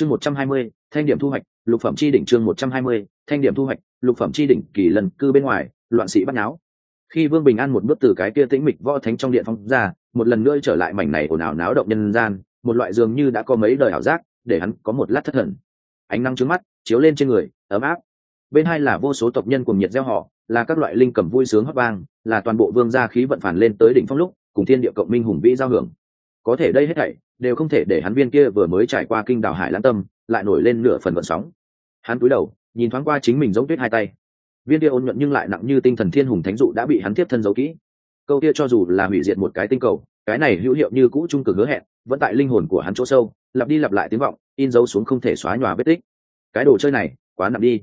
chương một trăm hai mươi, thanh điểm thu hoạch, lục phẩm chi đỉnh chương một trăm hai mươi, thanh điểm thu hoạch, lục phẩm chi đỉnh kỳ lần cư bên ngoài, loạn sĩ bắt náo khi vương bình an một bước từ cái kia tĩnh mịch võ thánh trong điện phong ra, một lần nữa trở lại mảnh này ồn ào náo động nhân gian, một loại dường như đã có mấy đời ảo giác, để hắn có một lát thất thần. Ánh nắng trước mắt, chiếu lên trên người, ấm áp. Bên hai là vô số tộc nhân cùng nhiệt gieo họ, là các loại linh cầm vui sướng hót vang, là toàn bộ vương gia khí vận phản lên tới đỉnh phong lúc, cùng thiên địa cộng minh hùng vĩ giao hưởng. Có thể đây hết thảy đều không thể để hắn viên kia vừa mới trải qua kinh đảo hải lãng tâm, lại nổi lên nửa phần vận sóng. Hắn cúi đầu, nhìn thoáng qua chính mình giống tuyết hai tay. Viên kia ôn nhuận nhưng lại nặng như tinh thần thiên hùng thánh dụ đã bị hắn tiếp thân giấu kỹ. Câu kia cho dù là hủy diệt một cái tinh cầu, cái này hữu hiệu như cũ trung cực hứa hẹn, vẫn tại linh hồn của hắn chỗ sâu, lặp đi lặp lại tiếng vọng, in dấu xuống không thể xóa nhòa vết tích. Cái đồ chơi này, quá nặng đi.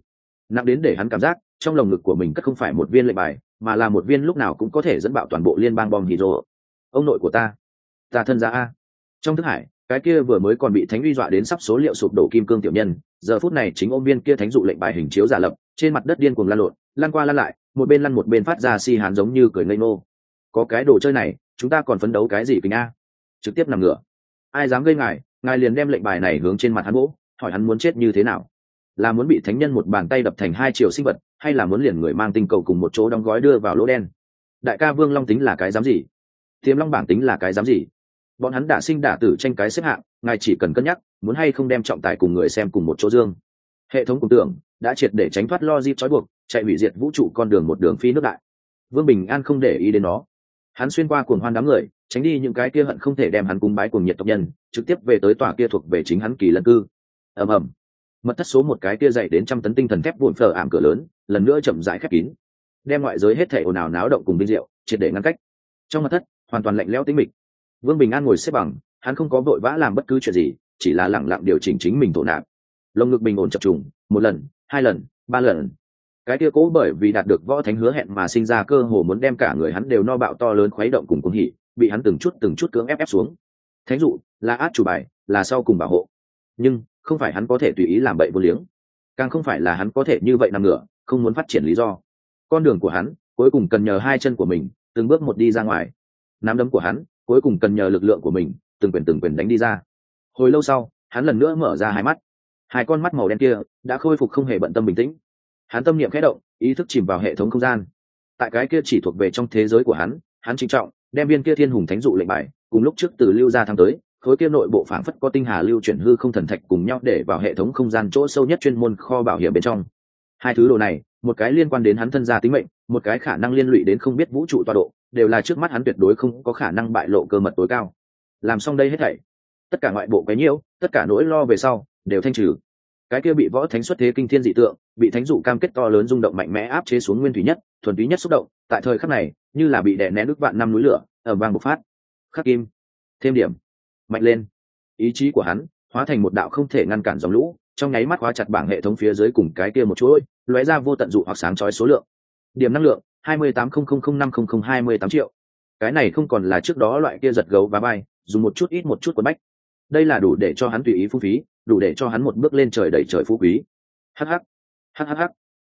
Nặng đến để hắn cảm giác, trong lồng ngực của mình cất không phải một viên lệnh bài, mà là một viên lúc nào cũng có thể dẫn bạo toàn bộ liên bang bom hydro. Ông nội của ta ta thân gia a trong thức hải, cái kia vừa mới còn bị thánh uy dọa đến sắp số liệu sụp đổ kim cương tiểu nhân, giờ phút này chính ôm viên kia thánh dụ lệnh bài hình chiếu giả lập, trên mặt đất điên cuồng lan lộn, lan qua lan lại, một bên lăn một bên phát ra si hán giống như cười ngây nô có cái đồ chơi này, chúng ta còn phấn đấu cái gì kính a? Trực tiếp nằm ngửa. Ai dám gây ngài ngài liền đem lệnh bài này hướng trên mặt hắn gỗ hỏi hắn muốn chết như thế nào? Là muốn bị thánh nhân một bàn tay đập thành hai triệu sinh vật, hay là muốn liền người mang tinh cầu cùng một chỗ đóng gói đưa vào lỗ đen? Đại ca vương long tính là cái dám gì? Tiềm long bảng tính là cái dám gì? Bọn hắn đã sinh đả tử tranh cái xếp hạng, ngài chỉ cần cân nhắc, muốn hay không đem trọng tài cùng người xem cùng một chỗ dương. Hệ thống cùng tưởng, đã triệt để tránh thoát lo di trói buộc, chạy hủy diệt vũ trụ con đường một đường phi nước đại. Vương bình an không để ý đến nó. Hắn xuyên qua cuồng hoan đám người, tránh đi những cái kia hận không thể đem hắn cung bái cuồng nhiệt tộc nhân, trực tiếp về tới tòa kia thuộc về chính hắn kỳ lân cư. Ầm ầm. Mật thất số một cái kia dậy đến trăm tấn tinh thần thép vụn phở ảm cửa lớn, lần nữa chậm rãi khép kín. Đem ngoại giới hết thể ồn ào náo động cùng vinh diệu, triệt để ngăn cách. Trong mật thất, hoàn toàn lạnh lẽo tĩnh mịch vương bình an ngồi xếp bằng, hắn không có vội vã làm bất cứ chuyện gì, chỉ là lẳng lặng điều chỉnh chính mình thổ nạp. Lồng ngực bình ổn chập trùng, một lần, hai lần, ba lần. Cái kia cố bởi vì đạt được võ thánh hứa hẹn mà sinh ra cơ hồ muốn đem cả người hắn đều no bạo to lớn khuấy động cùng cuồng hỉ, bị hắn từng chút từng chút cưỡng ép ép xuống. Thánh dụ, là át chủ bài, là sau cùng bảo hộ. Nhưng, không phải hắn có thể tùy ý làm bậy vô liếng. Càng không phải là hắn có thể như vậy nằm ngửa, không muốn phát triển lý do. Con đường của hắn, cuối cùng cần nhờ hai chân của mình, từng bước một đi ra ngoài. Nắm đấm của hắn cuối cùng cần nhờ lực lượng của mình, từng quyền từng quyền đánh đi ra. Hồi lâu sau, hắn lần nữa mở ra hai mắt. Hai con mắt màu đen kia đã khôi phục không hề bận tâm bình tĩnh. Hắn tâm niệm khẽ động, ý thức chìm vào hệ thống không gian. Tại cái kia chỉ thuộc về trong thế giới của hắn hắn trinh trọng, đem viên kia thiên hùng thánh dụ lệnh bài, cùng lúc trước từ lưu ra tháng tới, khối kia nội bộ phản phất có tinh hà lưu chuyển hư không thần thạch cùng nhau để vào hệ thống không gian chỗ sâu nhất chuyên môn kho bảo hiểm bên trong. Hai thứ đồ này, một cái liên quan đến hắn thân gia tính mệnh, một cái khả năng liên lụy đến không biết vũ trụ tọa độ đều là trước mắt hắn tuyệt đối không có khả năng bại lộ cơ mật tối cao. Làm xong đây hết thảy, tất cả ngoại bộ cái nhiễu, tất cả nỗi lo về sau, đều thanh trừ. Cái kia bị võ thánh xuất thế kinh thiên dị tượng, bị thánh dụ cam kết to lớn rung động mạnh mẽ áp chế xuống nguyên thủy nhất, thuần túy nhất xúc động, tại thời khắc này, như là bị đè nén nước vạn năm núi lửa ở vang bộc phát. Khắc kim, thêm điểm, mạnh lên. Ý chí của hắn hóa thành một đạo không thể ngăn cản dòng lũ, trong nháy mắt hóa chặt bảng hệ thống phía dưới cùng cái kia một chuỗi, lóe ra vô tận dụ hoặc sáng chói số lượng. Điểm năng lượng hai mươi tám không không không năm không không hai mươi tám triệu. Cái này không còn là trước đó loại kia giật gấu và bay dùng một chút ít một chút quần bách. Đây là đủ để cho hắn tùy ý phung phí, đủ để cho hắn một bước lên trời đẩy trời phú quý. Hh hh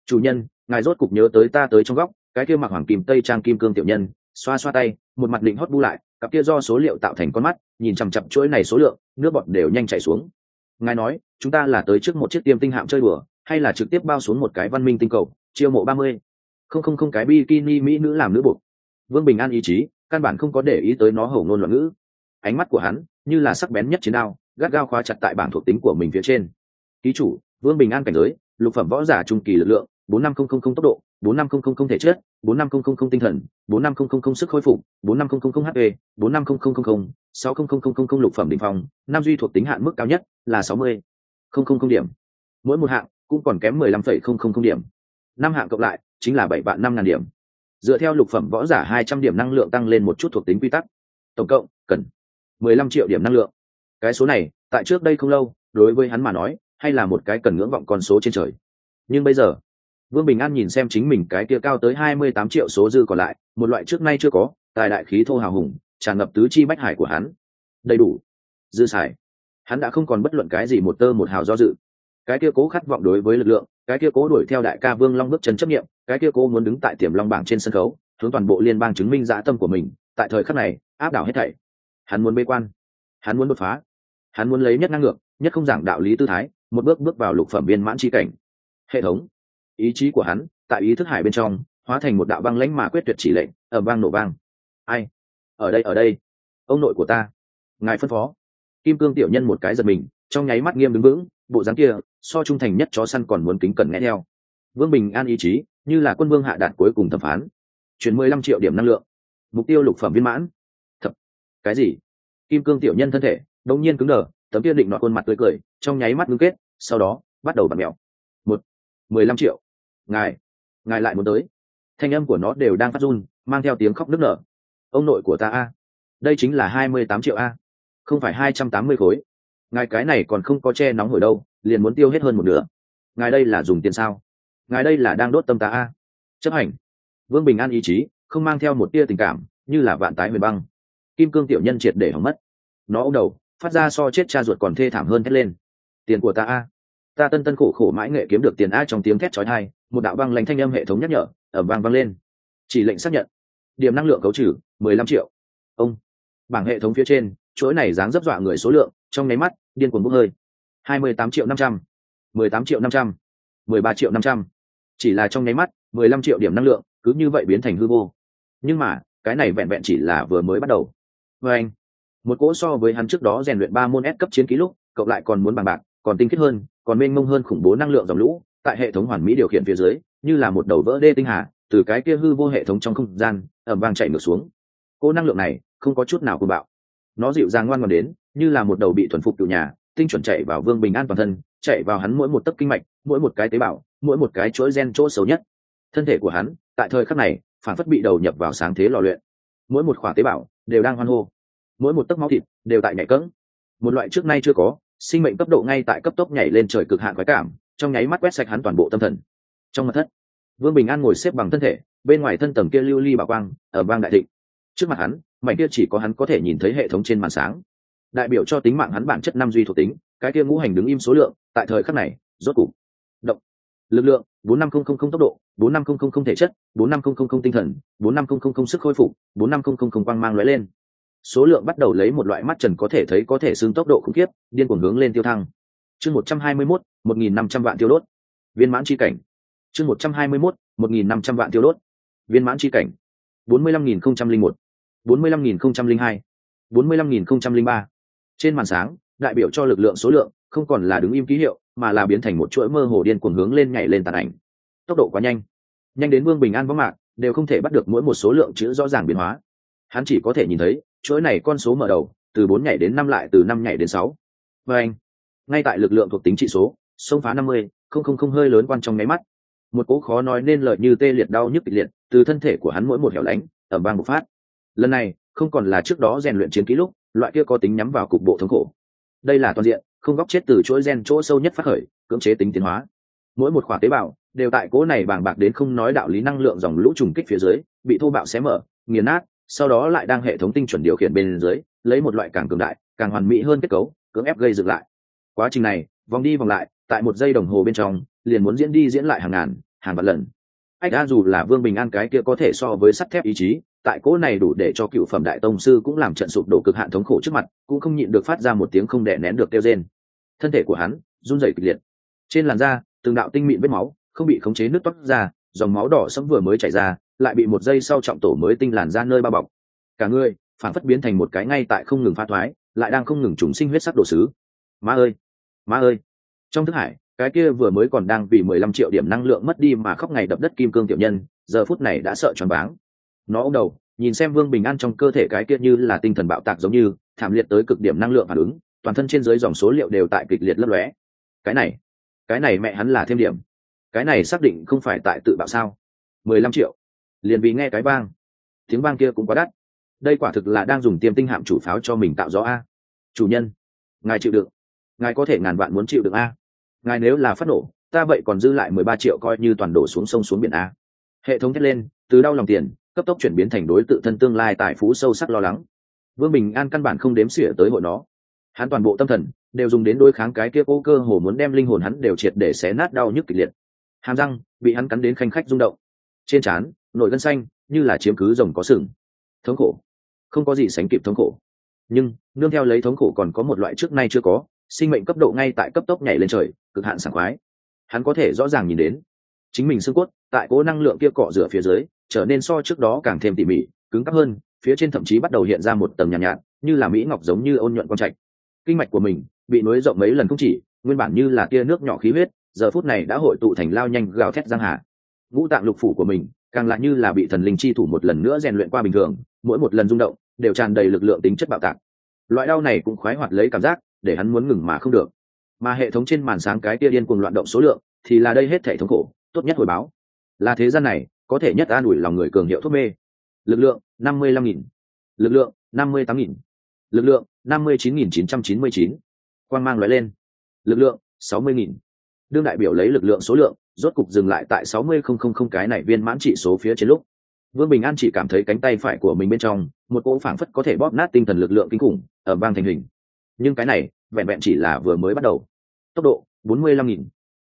chủ nhân, ngài rốt cục nhớ tới ta tới trong góc, cái kia mặc hoàng kim tây trang kim cương tiểu nhân, xoa xoa tay, một mặt định hót bu lại, cặp kia do số liệu tạo thành con mắt, nhìn chằm chặp chuỗi này số lượng, nước bọt đều nhanh chảy xuống. Ngài nói, chúng ta là tới trước một chiếc tiêm tinh hạm chơi đùa, hay là trực tiếp bao xuống một cái văn minh tinh cầu, chiêu mộ ba mươi? Không không không cái bikini mỹ nữ làm nữ buộc vương bình an ý chí căn bản không có để ý tới nó hầu ngôn loạn ngữ ánh mắt của hắn như là sắc bén nhất chiến đao gắt gao khóa chặt tại bảng thuộc tính của mình phía trên ký chủ vương bình an cảnh giới lục phẩm võ giả trung kỳ lực lượng bốn năm không không không tốc độ bốn năm không không không thể chất bốn năm không không không tinh thần bốn năm không không không sức khôi phục bốn năm không không không hp bốn năm không không không không sáu không không không không không lục phẩm đỉnh phòng năm duy thuộc tính hạn mức cao nhất là sáu mươi không không không điểm mỗi một hạng cũng còn kém mười lăm phẩy không không không điểm năm hạng cộng lại chính là bảy vạn năm ngàn điểm. Dựa theo lục phẩm võ giả hai trăm điểm năng lượng tăng lên một chút thuộc tính quy tắc. Tổng cộng, cần mười lăm triệu điểm năng lượng. Cái số này, tại trước đây không lâu, đối với hắn mà nói, hay là một cái cần ngưỡng vọng con số trên trời. Nhưng bây giờ, vương bình an nhìn xem chính mình cái kia cao tới hai mươi tám triệu số dư còn lại, một loại trước nay chưa có, tài đại khí thô hào hùng, tràn ngập tứ chi bách hải của hắn. Đầy đủ. Dư xài. Hắn đã không còn bất luận cái gì một tơ một hào do dự. Cái kia cố khát vọng đối với lực lượng, cái kia cố đuổi theo đại ca vương long bước chân chấp nghiệm cái kia cô muốn đứng tại tiềm long bảng trên sân khấu, hướng toàn bộ liên bang chứng minh dã tâm của mình, tại thời khắc này, áp đảo hết thảy. Hắn muốn bê quan. Hắn muốn đột phá. Hắn muốn lấy nhất năng ngược nhất không giảng đạo lý tư thái, một bước bước vào lục phẩm viên mãn chi cảnh. Hệ thống. Ý chí của hắn, tại ý thức hải bên trong, hóa thành một đạo băng lãnh mà quyết tuyệt chỉ lệnh ở vang nổ vang. Ai? Ở đây ở đây. Ông nội của ta. Ngài phân phó. Kim cương tiểu nhân một cái giật mình, trong nháy mắt nghiêm đứng vững, bộ dáng kia, so trung thành nhất chó săn còn muốn kính cẩn nghe theo vương bình an ý chí, như là quân vương hạ đạt cuối cùng thẩm phán. Chuyển mười lăm triệu điểm năng lượng. Mục tiêu lục phẩm viên mãn. Thập cái gì? Kim cương tiểu nhân thân thể đột nhiên cứng đờ, tấm kia định nọ khuôn mặt tươi cười, trong nháy mắt ngưng kết, sau đó, bắt đầu bật mèo. Một. mười lăm triệu. Ngài. Ngài lại muốn tới. Thanh âm của nó đều đang phát run, mang theo tiếng khóc nức nở. Ông nội của ta a. Đây chính là hai mươi tám triệu a. Không phải hai trăm tám mươi khối. Ngài cái này còn không có che nóng hổi đâu, liền muốn tiêu hết hơn một nửa. Ngài đây là dùng tiền sao? Ngài đây là đang đốt tâm ta a. Chấp hành. Vương bình an ý chí, không mang theo một tia tình cảm, như là vạn tái huyền băng. Kim cương tiểu nhân triệt để hỏng mất. Nó ô đầu, phát ra so chết cha ruột còn thê thảm hơn thét lên. Tiền của ta a. Ta tân tân khổ khổ mãi nghệ kiếm được tiền a trong tiếng thét trói thai một đạo băng lành thanh âm hệ thống nhắc nhở ở vang vang lên. Chỉ lệnh xác nhận. Điểm năng lượng cấu trừ, mười lăm triệu. Ông. Bảng hệ thống phía trên, chuỗi này dáng dấp dọa người số lượng, trong nháy mắt, điên cuồng bốc hơi. hai mươi tám triệu năm trăm, mười tám triệu năm trăm, mười ba triệu năm trăm chỉ là trong nháy mắt, mười lăm triệu điểm năng lượng cứ như vậy biến thành hư vô. Nhưng mà, cái này vẹn vẹn chỉ là vừa mới bắt đầu. Vê anh, một cỗ so với hắn trước đó rèn luyện ba môn S cấp chiến ký lúc, cộng lại còn muốn bằng bạc, còn tinh khiết hơn, còn mênh mông hơn khủng bố năng lượng dòng lũ, tại hệ thống hoàn mỹ điều khiển phía dưới, như là một đầu vỡ đê tinh hà, từ cái kia hư vô hệ thống trong không gian ẩm vang chạy ngược xuống. Cỗ năng lượng này không có chút nào cuồng bạo. Nó dịu dàng ngoan ngoãn đến, như là một đầu bị thuần phục cựu nhà, tinh chuẩn chạy vào vương bình an toàn thân, chạy vào hắn mỗi một tấc kinh mạch, mỗi một cái tế bào mỗi một cái chuỗi gen chỗ xấu nhất. Thân thể của hắn, tại thời khắc này, phản phất bị đầu nhập vào sáng thế lò luyện. Mỗi một khỏa tế bào đều đang hoan hô. Mỗi một tấc máu thịt đều tại nhảy cẫng. Một loại trước nay chưa có, sinh mệnh cấp độ ngay tại cấp tốc nhảy lên trời cực hạn quái cảm, trong nháy mắt quét sạch hắn toàn bộ tâm thần. Trong mặt thất, vương bình an ngồi xếp bằng thân thể, bên ngoài thân tầng kia lưu ly bảo quang, ở bang đại thịnh. Trước mặt hắn, mảnh kia chỉ có hắn có thể nhìn thấy hệ thống trên màn sáng. Đại biểu cho tính mạng hắn bản chất năm duy thuộc tính, cái kia ngũ hành đứng im số lượng, tại thời khắc này, rốt cục lực lượng 45000 tốc độ 45000 thể chất 45000 tinh thần 45000 sức khôi phục 45000 quang mang lóe lên số lượng bắt đầu lấy một loại mắt trần có thể thấy có thể xương tốc độ khủng khiếp điên cuồng hướng lên tiêu thăng chương 121 1.500 vạn tiêu đốt viên mãn chi cảnh chương 121 1.500 vạn tiêu đốt viên mãn chi cảnh 45001 45002 45003 trên màn sáng đại biểu cho lực lượng số lượng không còn là đứng im ký hiệu mà là biến thành một chuỗi mơ hồ điên cuồng hướng lên nhảy lên tàn ảnh. Tốc độ quá nhanh. Nhanh đến vương bình an võng mạng đều không thể bắt được mỗi một số lượng chữ rõ ràng biến hóa. Hắn chỉ có thể nhìn thấy, chuỗi này con số mở đầu, từ bốn nhảy đến năm lại, từ năm nhảy đến sáu. Và anh, ngay tại lực lượng thuộc tính trị số, xông phá năm mươi, không không không hơi lớn quan trong nháy mắt. Một cố khó nói nên lợi như tê liệt đau nhức kịch liệt, từ thân thể của hắn mỗi một hẻo lánh ẩm vang một phát. Lần này, không còn là trước đó rèn luyện chiến ký lúc, loại kia có tính nhắm vào cục bộ thống khổ. Đây là toàn diện không góc chết từ chuỗi gen chỗ sâu nhất phát khởi, cưỡng chế tính tiến hóa. Mỗi một khoả tế bào đều tại cố này bàng bạc đến không nói đạo lý năng lượng dòng lũ trùng kích phía dưới, bị thô bạo xé mở, nghiền nát, sau đó lại đang hệ thống tinh chuẩn điều khiển bên dưới, lấy một loại càng cường đại, càng hoàn mỹ hơn kết cấu, cưỡng ép gây dựng lại. Quá trình này, vòng đi vòng lại, tại một giây đồng hồ bên trong, liền muốn diễn đi diễn lại hàng ngàn, hàng vạn lần. Ách a dù là vương bình an cái kia có thể so với sắt thép ý chí, tại cỗ này đủ để cho cựu phẩm đại tông sư cũng làm trận sụp đổ cực hạn thống khổ trước mặt, cũng không nhịn được phát ra một tiếng không đè nén được kêu trên thân thể của hắn run rẩy kịch liệt. Trên làn da, từng đạo tinh mịn vết máu, không bị khống chế nước toát ra, dòng máu đỏ sẫm vừa mới chảy ra, lại bị một giây sau trọng tổ mới tinh làn ra nơi bao bọc. Cả người, phản phất biến thành một cái ngay tại không ngừng pha thoái, lại đang không ngừng trùng sinh huyết sắc đồ sứ. Ma ơi! Ma ơi! Trong thức hải, cái kia vừa mới còn đang vì mười lăm triệu điểm năng lượng mất đi mà khóc ngày đập đất kim cương tiểu nhân, giờ phút này đã sợ choáng váng. Nó ông đầu, nhìn xem vương bình an trong cơ thể cái kia như là tinh thần bạo tạc giống như, thảm liệt tới cực điểm năng lượng phản ứng toàn thân trên dưới dòng số liệu đều tại kịch liệt lấp lóe. Cái này cái này mẹ hắn là thêm điểm. Cái này xác định không phải tại tự bạo sao? mười lăm triệu. Liền vì nghe cái vang. Tiếng vang kia cũng quá đắt. Đây quả thực là đang dùng tiêm tinh hạm chủ pháo cho mình tạo gió a. Chủ nhân, ngài chịu đựng. Ngài có thể ngàn vạn muốn chịu đựng a. Ngài nếu là phát nổ, ta vậy còn dư lại mười ba triệu coi như toàn đổ xuống sông xuống biển a. Hệ thống thét lên, từ đau lòng tiền, cấp tốc chuyển biến thành đối tự thân tương lai tài phú sâu sắc lo lắng. Vương bình an căn bản không đếm xỉa tới hội nó hắn toàn bộ tâm thần đều dùng đến đối kháng cái kia cố cơ hồ muốn đem linh hồn hắn đều triệt để xé nát đau nhức kịch liệt. Hàm răng bị hắn cắn đến khanh khách rung động. Trên trán nổi gân xanh như là chiếm cứ rồng có sừng. Thống khổ. Không có gì sánh kịp thống khổ. Nhưng nương theo lấy thống khổ còn có một loại trước nay chưa có sinh mệnh cấp độ ngay tại cấp tốc nhảy lên trời cực hạn sảng khoái. Hắn có thể rõ ràng nhìn đến chính mình xương cốt tại cố năng lượng kia cọ rửa phía dưới trở nên so trước đó càng thêm tỉ mỉ cứng cắp hơn phía trên thậm chí bắt đầu hiện ra một tầng nhàn nhạt, nhạt như là mỹ ngọc giống như ôn nhuận quang trạch kinh mạch của mình bị nối rộng mấy lần không chỉ, nguyên bản như là tia nước nhỏ khí huyết, giờ phút này đã hội tụ thành lao nhanh gào thét giang hà. Ngũ tạng lục phủ của mình càng lại như là bị thần linh chi thủ một lần nữa rèn luyện qua bình thường, mỗi một lần rung động đều tràn đầy lực lượng tính chất bạo tạc. Loại đau này cũng khoái hoạt lấy cảm giác để hắn muốn ngừng mà không được. Mà hệ thống trên màn sáng cái tia điên cuồng loạn động số lượng thì là đây hết thể thống khổ, tốt nhất hồi báo. Là thế gian này có thể nhất an ủi lòng người cường hiệu thuốc mê. Lực lượng năm mươi lăm nghìn. Lực lượng năm mươi tám nghìn lực lượng 59.999, quang mang lóe lên. Lực lượng sáu mươi nghìn. Đương đại biểu lấy lực lượng số lượng rốt cục dừng lại tại sáu mươi không không không cái này viên mãn trị số phía trên lúc. Vương bình an chỉ cảm thấy cánh tay phải của mình bên trong một cỗ phảng phất có thể bóp nát tinh thần lực lượng kinh khủng ở bang thành hình. Nhưng cái này vẹn vẹn chỉ là vừa mới bắt đầu. Tốc độ bốn mươi lăm nghìn.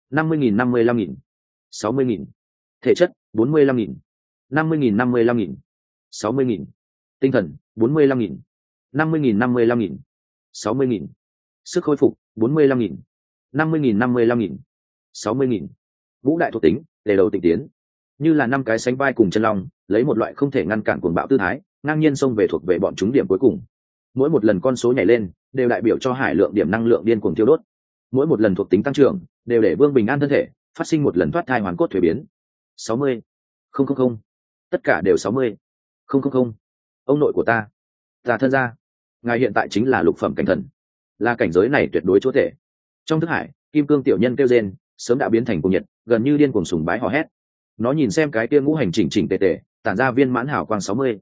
năm mươi nghìn năm mươi lăm nghìn. sáu mươi nghìn. Thể chất 45.000, 50.000 55.000, 60.000, tinh thần bốn mươi lăm nghìn năm mươi nghìn, năm mươi lăm nghìn, sáu mươi nghìn, sức khôi phục bốn mươi lăm nghìn, năm mươi nghìn, năm mươi lăm nghìn, sáu mươi nghìn. Vũ đại thuộc tính, để đầu tịnh tiến. Như là năm cái sánh vai cùng chân long, lấy một loại không thể ngăn cản cuồng bạo tư thái, ngang nhiên xông về thuộc về bọn chúng điểm cuối cùng. Mỗi một lần con số nhảy lên, đều đại biểu cho hải lượng điểm năng lượng điên cuồng tiêu đốt. Mỗi một lần thuộc tính tăng trưởng, đều để vương bình an thân thể, phát sinh một lần thoát thai hoàn cốt thuế biến. sáu mươi, không không không. Tất cả đều sáu mươi, không không không. Ông nội của ta ta thân ra ngài hiện tại chính là lục phẩm cảnh thần. Là cảnh giới này tuyệt đối chúa thể trong thức hải, kim cương tiểu nhân kêu rên, sớm đã biến thành cung nhiệt, gần như điên cuồng sùng bái hò hét. Nó nhìn xem cái kia ngũ hành chỉnh chỉnh tề tề, tản ra viên mãn hảo quang sáu mươi.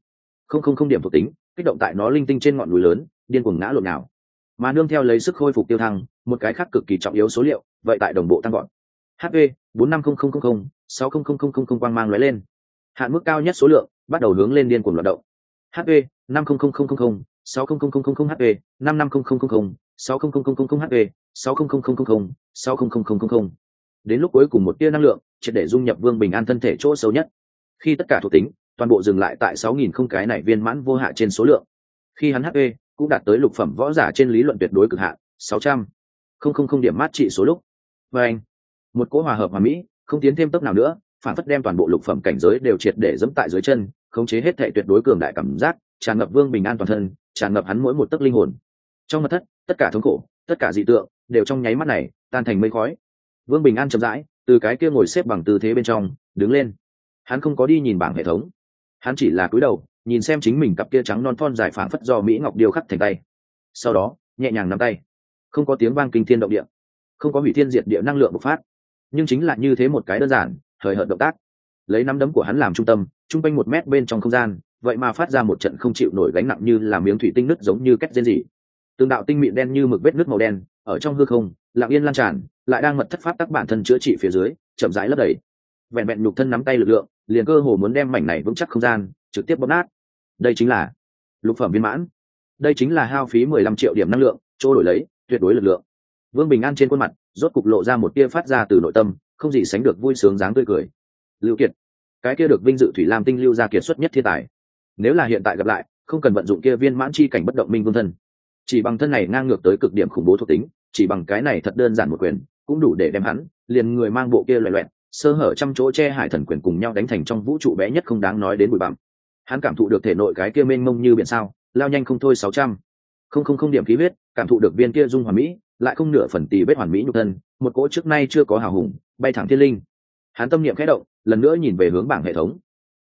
Không không không điểm thuộc tính, kích động tại nó linh tinh trên ngọn núi lớn, điên cuồng ngã lộn nào. Mà nương theo lấy sức khôi phục tiêu thăng, một cái khác cực kỳ trọng yếu số liệu, vậy tại đồng bộ tăng gọn hp bốn năm không không không không, sáu không không không không không quang mang lóe lên. Hạn mức cao nhất số lượng, bắt đầu hướng lên điên cuồng loạt động hp năm không không không không không sáu không không không không không hp năm năm không không không không sáu không không không không không hp sáu không không không không không sáu không không không không không đến lúc cuối cùng một tia năng lượng triệt để dung nhập vương bình an thân thể chỗ sâu nhất khi tất cả thuộc tính toàn bộ dừng lại tại sáu nghìn không cái này viên mãn vô hạ trên số lượng khi hắn hp cũng đạt tới lục phẩm võ giả trên lý luận tuyệt đối cực hạn sáu trăm không không không điểm mát trị số lúc và anh một cỗ hòa hợp hòa mỹ không tiến thêm tốc nào nữa phản phất đem toàn bộ lục phẩm cảnh giới đều triệt để dẫm tại dưới chân khống chế hết thệ tuyệt đối cường đại cảm giác, tràn ngập vương bình an toàn thân, tràn ngập hắn mỗi một tấc linh hồn. Trong mặt thất, tất cả thống khổ, tất cả dị tượng đều trong nháy mắt này tan thành mây khói. Vương bình an chậm rãi, từ cái kia ngồi xếp bằng tư thế bên trong, đứng lên. Hắn không có đi nhìn bảng hệ thống. Hắn chỉ là cúi đầu, nhìn xem chính mình cặp kia trắng non thon dài phảng phất do mỹ ngọc điêu khắc thành tay. Sau đó, nhẹ nhàng nắm tay. Không có tiếng vang kinh thiên động địa. Không có hủy thiên diệt địa năng lượng bộc phát. Nhưng chính là như thế một cái đơn giản thời hợt động tác. Lấy nắm đấm của hắn làm trung tâm trung quanh một mét bên trong không gian, vậy mà phát ra một trận không chịu nổi gánh nặng như là miếng thủy tinh nứt giống như két rên rỉ. Từng đạo tinh mịn đen như mực vết nước màu đen, ở trong hư không, lặng yên lan tràn, lại đang mật thất pháp tắc bản thân chữa trị phía dưới, chậm rãi lấp đầy. Vẹn vẹn nhục thân nắm tay lực lượng, liền cơ hồ muốn đem mảnh này vững chắc không gian, trực tiếp bóp nát. Đây chính là lục phẩm viên mãn. Đây chính là hao phí mười lăm triệu điểm năng lượng, chỗ đổi lấy, tuyệt đối lực lượng. Vương bình an trên khuôn mặt, rốt cục lộ ra một tia phát ra từ nội tâm, không gì sánh được vui sướng dáng tươi cười. Lưu kiệt cái kia được vinh dự thủy lam tinh lưu ra kiệt xuất nhất thiên tài. Nếu là hiện tại gặp lại, không cần vận dụng kia viên mãn chi cảnh bất động minh vương thân. Chỉ bằng thân này ngang ngược tới cực điểm khủng bố thuộc tính, chỉ bằng cái này thật đơn giản một quyền, cũng đủ để đem hắn, liền người mang bộ kia loẹ loẹn sơ hở trăm chỗ che hải thần quyền cùng nhau đánh thành trong vũ trụ bé nhất không đáng nói đến bụi bặm. Hắn cảm thụ được thể nội cái kia mênh mông như biển sao, lao nhanh không thôi sáu trăm. Không không không điểm khí huyết, cảm thụ được viên kia dung hoàn mỹ, lại không nửa phần tì vết hoàn mỹ nhục thân, một cỗ trước nay chưa có hào hùng, bay thẳng thiên linh. Hắn tâm niệm khẽ động lần nữa nhìn về hướng bảng hệ thống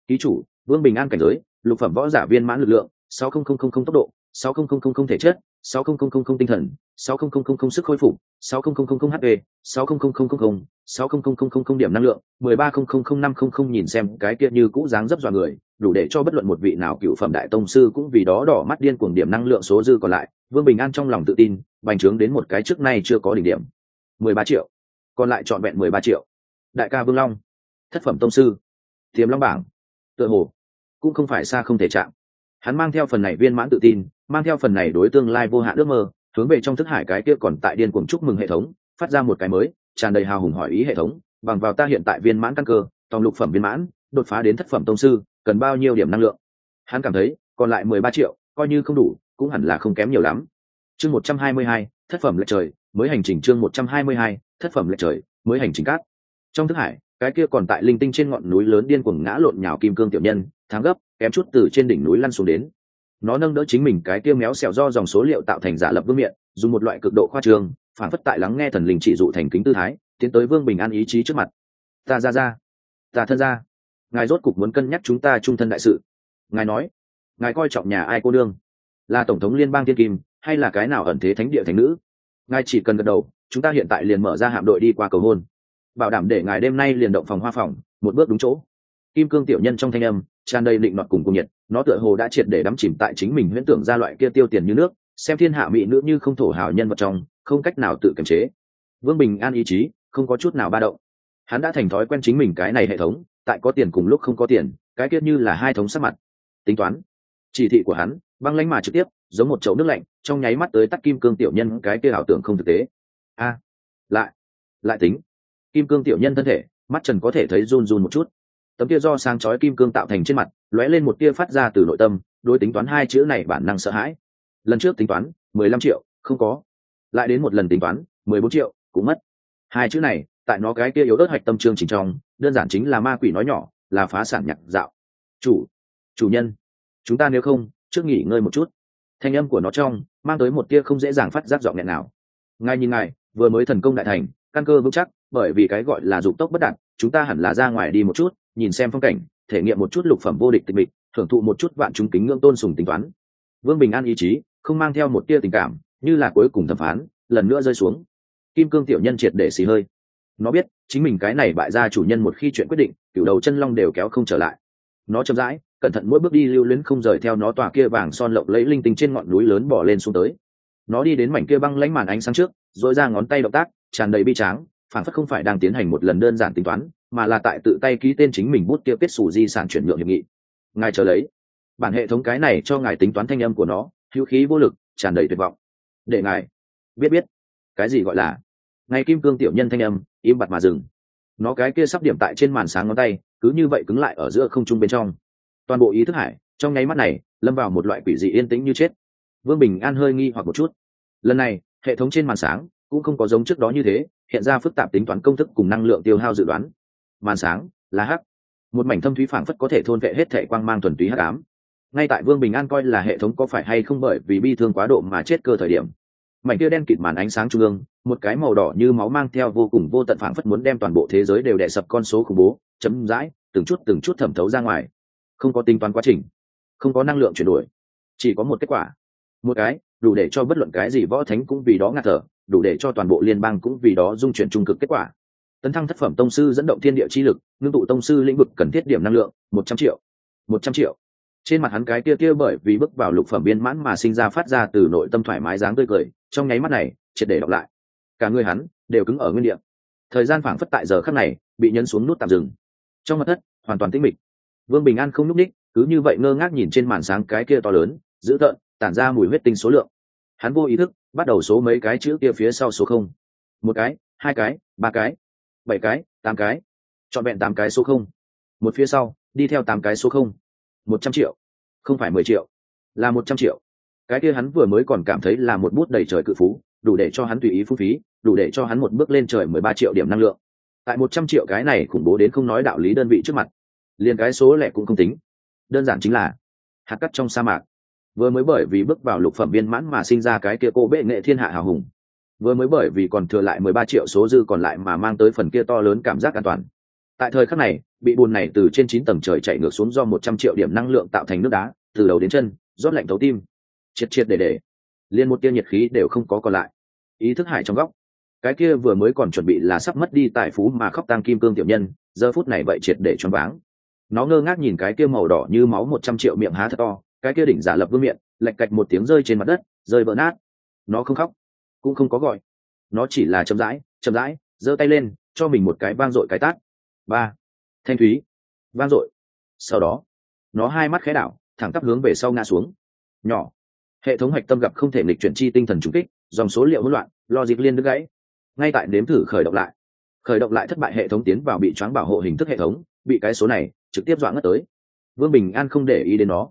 ký chủ vương bình an cảnh giới lục phẩm võ giả viên mãn lực lượng sáu không không không không tốc độ sáu không không không không thể chất sáu không không không không tinh thần sáu không không không không sức khôi phục sáu không không không không hp sáu không không không không không sáu không không không không không điểm năng lượng mười ba không không không năm không không nhìn xem cái kia như cũ dáng dấp dọa người đủ để cho bất luận một vị nào cựu phẩm đại tông sư cũng vì đó đỏ mắt điên cuồng điểm năng lượng số dư còn lại vương bình an trong lòng tự tin bành trướng đến một cái trước nay chưa có đỉnh điểm mười ba triệu còn lại trọn vẹn mười ba triệu đại ca vương long thất phẩm tông sư. Tiềm long bảng. Tựa hồ, cũng không phải xa không thể chạm. Hắn mang theo phần này viên mãn tự tin, mang theo phần này đối tương lai vô hạn ước mơ, hướng về trong thức hải cái kia còn tại điên cuồng chúc mừng hệ thống, phát ra một cái mới, tràn đầy hào hùng hỏi ý hệ thống, bằng vào ta hiện tại viên mãn căn cơ, tòng lục phẩm viên mãn, đột phá đến thất phẩm tông sư, cần bao nhiêu điểm năng lượng? Hắn cảm thấy, còn lại mười ba triệu, coi như không đủ, cũng hẳn là không kém nhiều lắm. Chương một trăm hai mươi hai, thất phẩm lệch trời, mới hành trình chương một trăm hai mươi hai, thất phẩm lệch trời, mới hành trình cát. Trong thức hải cái kia còn tại linh tinh trên ngọn núi lớn điên cuồng ngã lộn nhào kim cương tiểu nhân, thắng gấp, kém chút từ trên đỉnh núi lăn xuống đến. Nó nâng đỡ chính mình cái kia méo xẹo do dòng số liệu tạo thành giả lập vương miện, dùng một loại cực độ khoa trương, phản phất tại lắng nghe thần linh chỉ dụ thành kính tư thái, tiến tới vương bình an ý chí trước mặt. Ta ra ra. Ta thân ra. Ngài rốt cục muốn cân nhắc chúng ta trung thân đại sự. Ngài nói. Ngài coi trọng nhà ai cô đương là tổng thống liên bang thiên kim, hay là cái nào ẩn thế thánh địa thánh nữ? Ngài chỉ cần gật đầu, chúng ta hiện tại liền mở ra hạm đội đi qua cầu hôn bảo đảm để ngài đêm nay liền động phòng hoa phòng một bước đúng chỗ. Kim cương tiểu nhân trong thanh âm, tràn đầy định đoạt cùng cung nhiệt, nó tựa hồ đã triệt để đắm chìm tại chính mình huyễn tưởng ra loại kia tiêu tiền như nước, xem thiên hạ mỹ nữ như không thổ hào nhân vật trong, không cách nào tự kiềm chế. Vương bình an ý chí, không có chút nào ba động. Hắn đã thành thói quen chính mình cái này hệ thống, tại có tiền cùng lúc không có tiền, cái kia như là hai thống sắc mặt. Tính toán, chỉ thị của hắn, băng lánh mà trực tiếp, giống một chậu nước lạnh, trong nháy mắt tới tắt kim cương tiểu nhân cái kia ảo tưởng không thực tế. A, lại lại tính kim cương tiểu nhân thân thể, mắt trần có thể thấy run run một chút. Tấm kia do sáng chói kim cương tạo thành trên mặt, lóe lên một tia phát ra từ nội tâm, đối tính toán hai chữ này bản năng sợ hãi. Lần trước tính toán, mười lăm triệu, không có. Lại đến một lần tính toán, mười bốn triệu, cũng mất. Hai chữ này, tại nó cái kia yếu ớt hạch tâm trương trình trong, đơn giản chính là ma quỷ nói nhỏ, là phá sản nhạc dạo. Chủ chủ nhân, chúng ta nếu không, trước nghỉ ngơi một chút. Thanh âm của nó trong, mang tới một tia không dễ dàng phát giác dọn nghẹn nào. Ngài nhìn ngài, vừa mới thần công đại thành căn cơ vững chắc, bởi vì cái gọi là dục tốc bất đạt, chúng ta hẳn là ra ngoài đi một chút, nhìn xem phong cảnh, thể nghiệm một chút lục phẩm vô địch tịch mịch, thưởng thụ một chút vạn chúng kính ngưỡng tôn sùng tính toán. Vương bình an ý chí, không mang theo một tia tình cảm, như là cuối cùng thẩm phán, lần nữa rơi xuống. Kim cương tiểu nhân triệt để xì hơi. Nó biết, chính mình cái này bại ra chủ nhân một khi chuyện quyết định cựu đầu chân long đều kéo không trở lại. Nó chậm rãi, cẩn thận mỗi bước đi lưu luyến không rời theo nó tòa kia vàng son lộng lẫy linh tinh trên ngọn núi lớn bỏ lên xuống tới. Nó đi đến mảnh kia băng lánh màn ánh sáng trước, dội ra ngón tay động tác tràn đầy bi tráng phản phất không phải đang tiến hành một lần đơn giản tính toán, mà là tại tự tay ký tên chính mình bút kia kết sủ di sản chuyển nhượng hiệp nghị. Ngài chờ lấy. Bản hệ thống cái này cho ngài tính toán thanh âm của nó, hữu khí vô lực, tràn đầy tuyệt vọng. Để ngài biết biết. Cái gì gọi là? Ngay kim cương tiểu nhân thanh âm, im bặt mà dừng. Nó cái kia sắp điểm tại trên màn sáng ngón tay, cứ như vậy cứng lại ở giữa không trung bên trong. Toàn bộ ý thức hải, trong nháy mắt này, lâm vào một loại quỷ dị yên tĩnh như chết. Vương bình an hơi nghi hoặc một chút. Lần này, hệ thống trên màn sáng cũng không có giống trước đó như thế, hiện ra phức tạp tính toán công thức cùng năng lượng tiêu hao dự đoán. Màn sáng, là hắc. Một mảnh thâm thúy phảng phất có thể thôn vệ hết thể quang mang thuần túy hắc ám. Ngay tại vương bình an coi là hệ thống có phải hay không bởi vì bi thương quá độ mà chết cơ thời điểm. Mảnh kia đen kịt màn ánh sáng trung ương, một cái màu đỏ như máu mang theo vô cùng vô tận phảng phất muốn đem toàn bộ thế giới đều đè sập con số khủng bố, chấm dãi, từng chút từng chút thẩm thấu ra ngoài. Không có tính toán quá trình, không có năng lượng chuyển đổi, chỉ có một kết quả. Một cái, đủ để cho bất luận cái gì võ thánh cũng vì đó ngạt thở đủ để cho toàn bộ liên bang cũng vì đó dung chuyển trung cực kết quả. Tấn thăng thất phẩm tông sư dẫn động thiên địa chi lực, ngưng tụ tông sư lĩnh vực cần thiết điểm năng lượng, một trăm triệu. Một trăm triệu. Trên mặt hắn cái kia kia bởi vì bước vào lục phẩm biên mãn mà sinh ra phát ra từ nội tâm thoải mái dáng tươi cười, trong nháy mắt này, triệt để đọc lại. Cả người hắn đều cứng ở nguyên địa. Thời gian phảng phất tại giờ khắc này, bị nhấn xuống nút tạm dừng. Trong mặt thất hoàn toàn tĩnh mịch. Vương bình an không nhúc ních, cứ như vậy ngơ ngác nhìn trên màn sáng cái kia to lớn, dữ tợn, tản ra mùi huyết tinh số lượng. Hắn vô ý thức bắt đầu số mấy cái chữ kia phía sau số không. Một cái, hai cái, ba cái, bảy cái, tám cái. Chọn vẹn tám cái số không. Một phía sau, đi theo tám cái số không. Một trăm triệu. Không phải mười triệu. Là một trăm triệu. Cái kia hắn vừa mới còn cảm thấy là một bút đầy trời cự phú, đủ để cho hắn tùy ý phú phí, đủ để cho hắn một bước lên trời mười ba triệu điểm năng lượng. Tại một trăm triệu cái này khủng bố đến không nói đạo lý đơn vị trước mặt, liền cái số lẻ cũng không tính. Đơn giản chính là hạt cắt trong sa mạc vừa mới bởi vì bước vào lục phẩm viên mãn mà sinh ra cái kia cô bệ nghệ thiên hạ hào hùng. Vừa mới bởi vì còn thừa lại mười ba triệu số dư còn lại mà mang tới phần kia to lớn cảm giác an toàn. Tại thời khắc này, bị bùn này từ trên chín tầng trời chạy ngược xuống do một trăm triệu điểm năng lượng tạo thành nước đá, từ đầu đến chân, rót lạnh thấu tim. Triệt triệt để để, liền một tia nhiệt khí đều không có còn lại. Ý thức hải trong góc. Cái kia vừa mới còn chuẩn bị là sắp mất đi tại phú mà khóc tang kim cương tiểu nhân, giờ phút này vậy triệt để choáng váng. Nó ngơ ngác nhìn cái kia màu đỏ như máu một trăm triệu miệng há thật to cái kia đỉnh giả lập vương miệng lạch cạch một tiếng rơi trên mặt đất, rơi vỡ nát. Nó không khóc, cũng không có gọi. Nó chỉ là chậm rãi chậm rãi, giơ tay lên, cho mình một cái vang dội cái tát. Ba. Thanh thúy. Vang dội. Sau đó, nó hai mắt khẽ đảo, thẳng tắp hướng về sau ngã xuống. Nhỏ. Hệ thống hạch tâm gặp không thể nghịch chuyển chi tinh thần trùng kích, dòng số liệu hỗn loạn, logic liên đứt gãy. Ngay tại nếm thử khởi động lại. Khởi động lại thất bại hệ thống tiến vào bị choáng bảo hộ hình thức hệ thống, bị cái số này trực tiếp dọa ngất tới. Vương bình an không để ý đến nó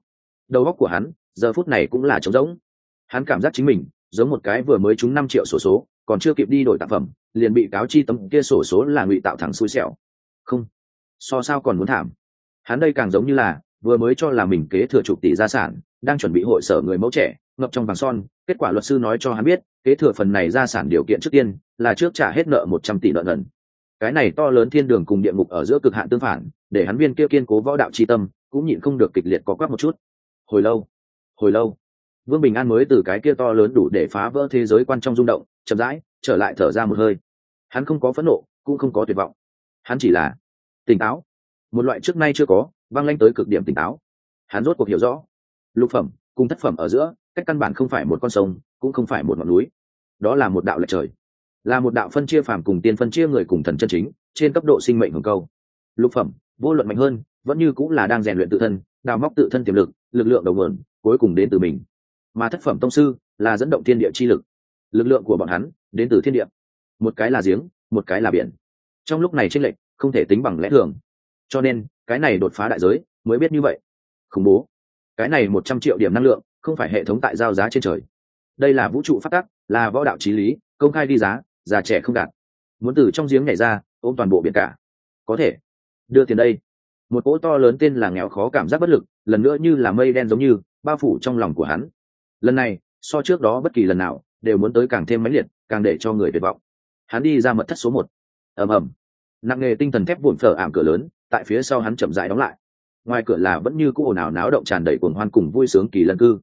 đầu óc của hắn, giờ phút này cũng là trống rỗng. Hắn cảm giác chính mình, giống một cái vừa mới trúng năm triệu sổ số, còn chưa kịp đi đổi tạp phẩm, liền bị cáo chi tấm kia sổ số là ngụy tạo thẳng xui xẻo. Không, so sao còn muốn thảm? Hắn đây càng giống như là, vừa mới cho là mình kế thừa chục tỷ gia sản, đang chuẩn bị hội sở người mẫu trẻ, ngập trong vàng son, kết quả luật sư nói cho hắn biết, kế thừa phần này gia sản điều kiện trước tiên, là trước trả hết nợ một trăm tỷ nợ nần. Cái này to lớn thiên đường cùng địa ngục ở giữa cực hạn tương phản, để hắn viên kia kiên cố võ đạo tri tâm, cũng nhịn không được kịch liệt có quắc một chút hồi lâu hồi lâu. Vương bình an mới từ cái kia to lớn đủ để phá vỡ thế giới quan trong rung động, chậm rãi trở lại thở ra một hơi. Hắn không có phẫn nộ, cũng không có tuyệt vọng. Hắn chỉ là tỉnh táo. Một loại trước nay chưa có văng lanh tới cực điểm tỉnh táo. Hắn rốt cuộc hiểu rõ, lục phẩm cùng thất phẩm ở giữa, cách căn bản không phải một con sông, cũng không phải một ngọn núi. Đó là một đạo lệch trời, là một đạo phân chia phàm cùng tiên phân chia người cùng thần chân chính, trên cấp độ sinh mệnh hồng câu lục phẩm, vô luận mạnh hơn, vẫn như cũng là đang rèn luyện tự thân, đào móc tự thân tiềm lực lực lượng đầu nguồn cuối cùng đến từ mình. Mà thất phẩm tông sư là dẫn động thiên địa chi lực. Lực lượng của bọn hắn đến từ thiên địa. Một cái là giếng, một cái là biển. Trong lúc này tranh lệch không thể tính bằng lẽ thường. Cho nên, cái này đột phá đại giới mới biết như vậy. Khủng bố. Cái này một trăm triệu điểm năng lượng không phải hệ thống tại giao giá trên trời. Đây là vũ trụ phát tắc là võ đạo trí lý, công khai đi giá, già trẻ không đạt. Muốn từ trong giếng nhảy ra, ôm toàn bộ biển cả. Có thể. Đưa tiền đây một cỗ to lớn tên là nghèo khó cảm giác bất lực, lần nữa như là mây đen giống như, bao phủ trong lòng của hắn. Lần này, so trước đó bất kỳ lần nào, đều muốn tới càng thêm mãnh liệt, càng để cho người tuyệt vọng. Hắn đi ra mật thất số một. Ầm ầm. Nặng nghề tinh thần thép vụn phở ảm cửa lớn, tại phía sau hắn chậm rãi đóng lại. Ngoài cửa là vẫn như cũ ồn ào náo động tràn đầy cuồng hoan cùng vui sướng kỳ lân cư.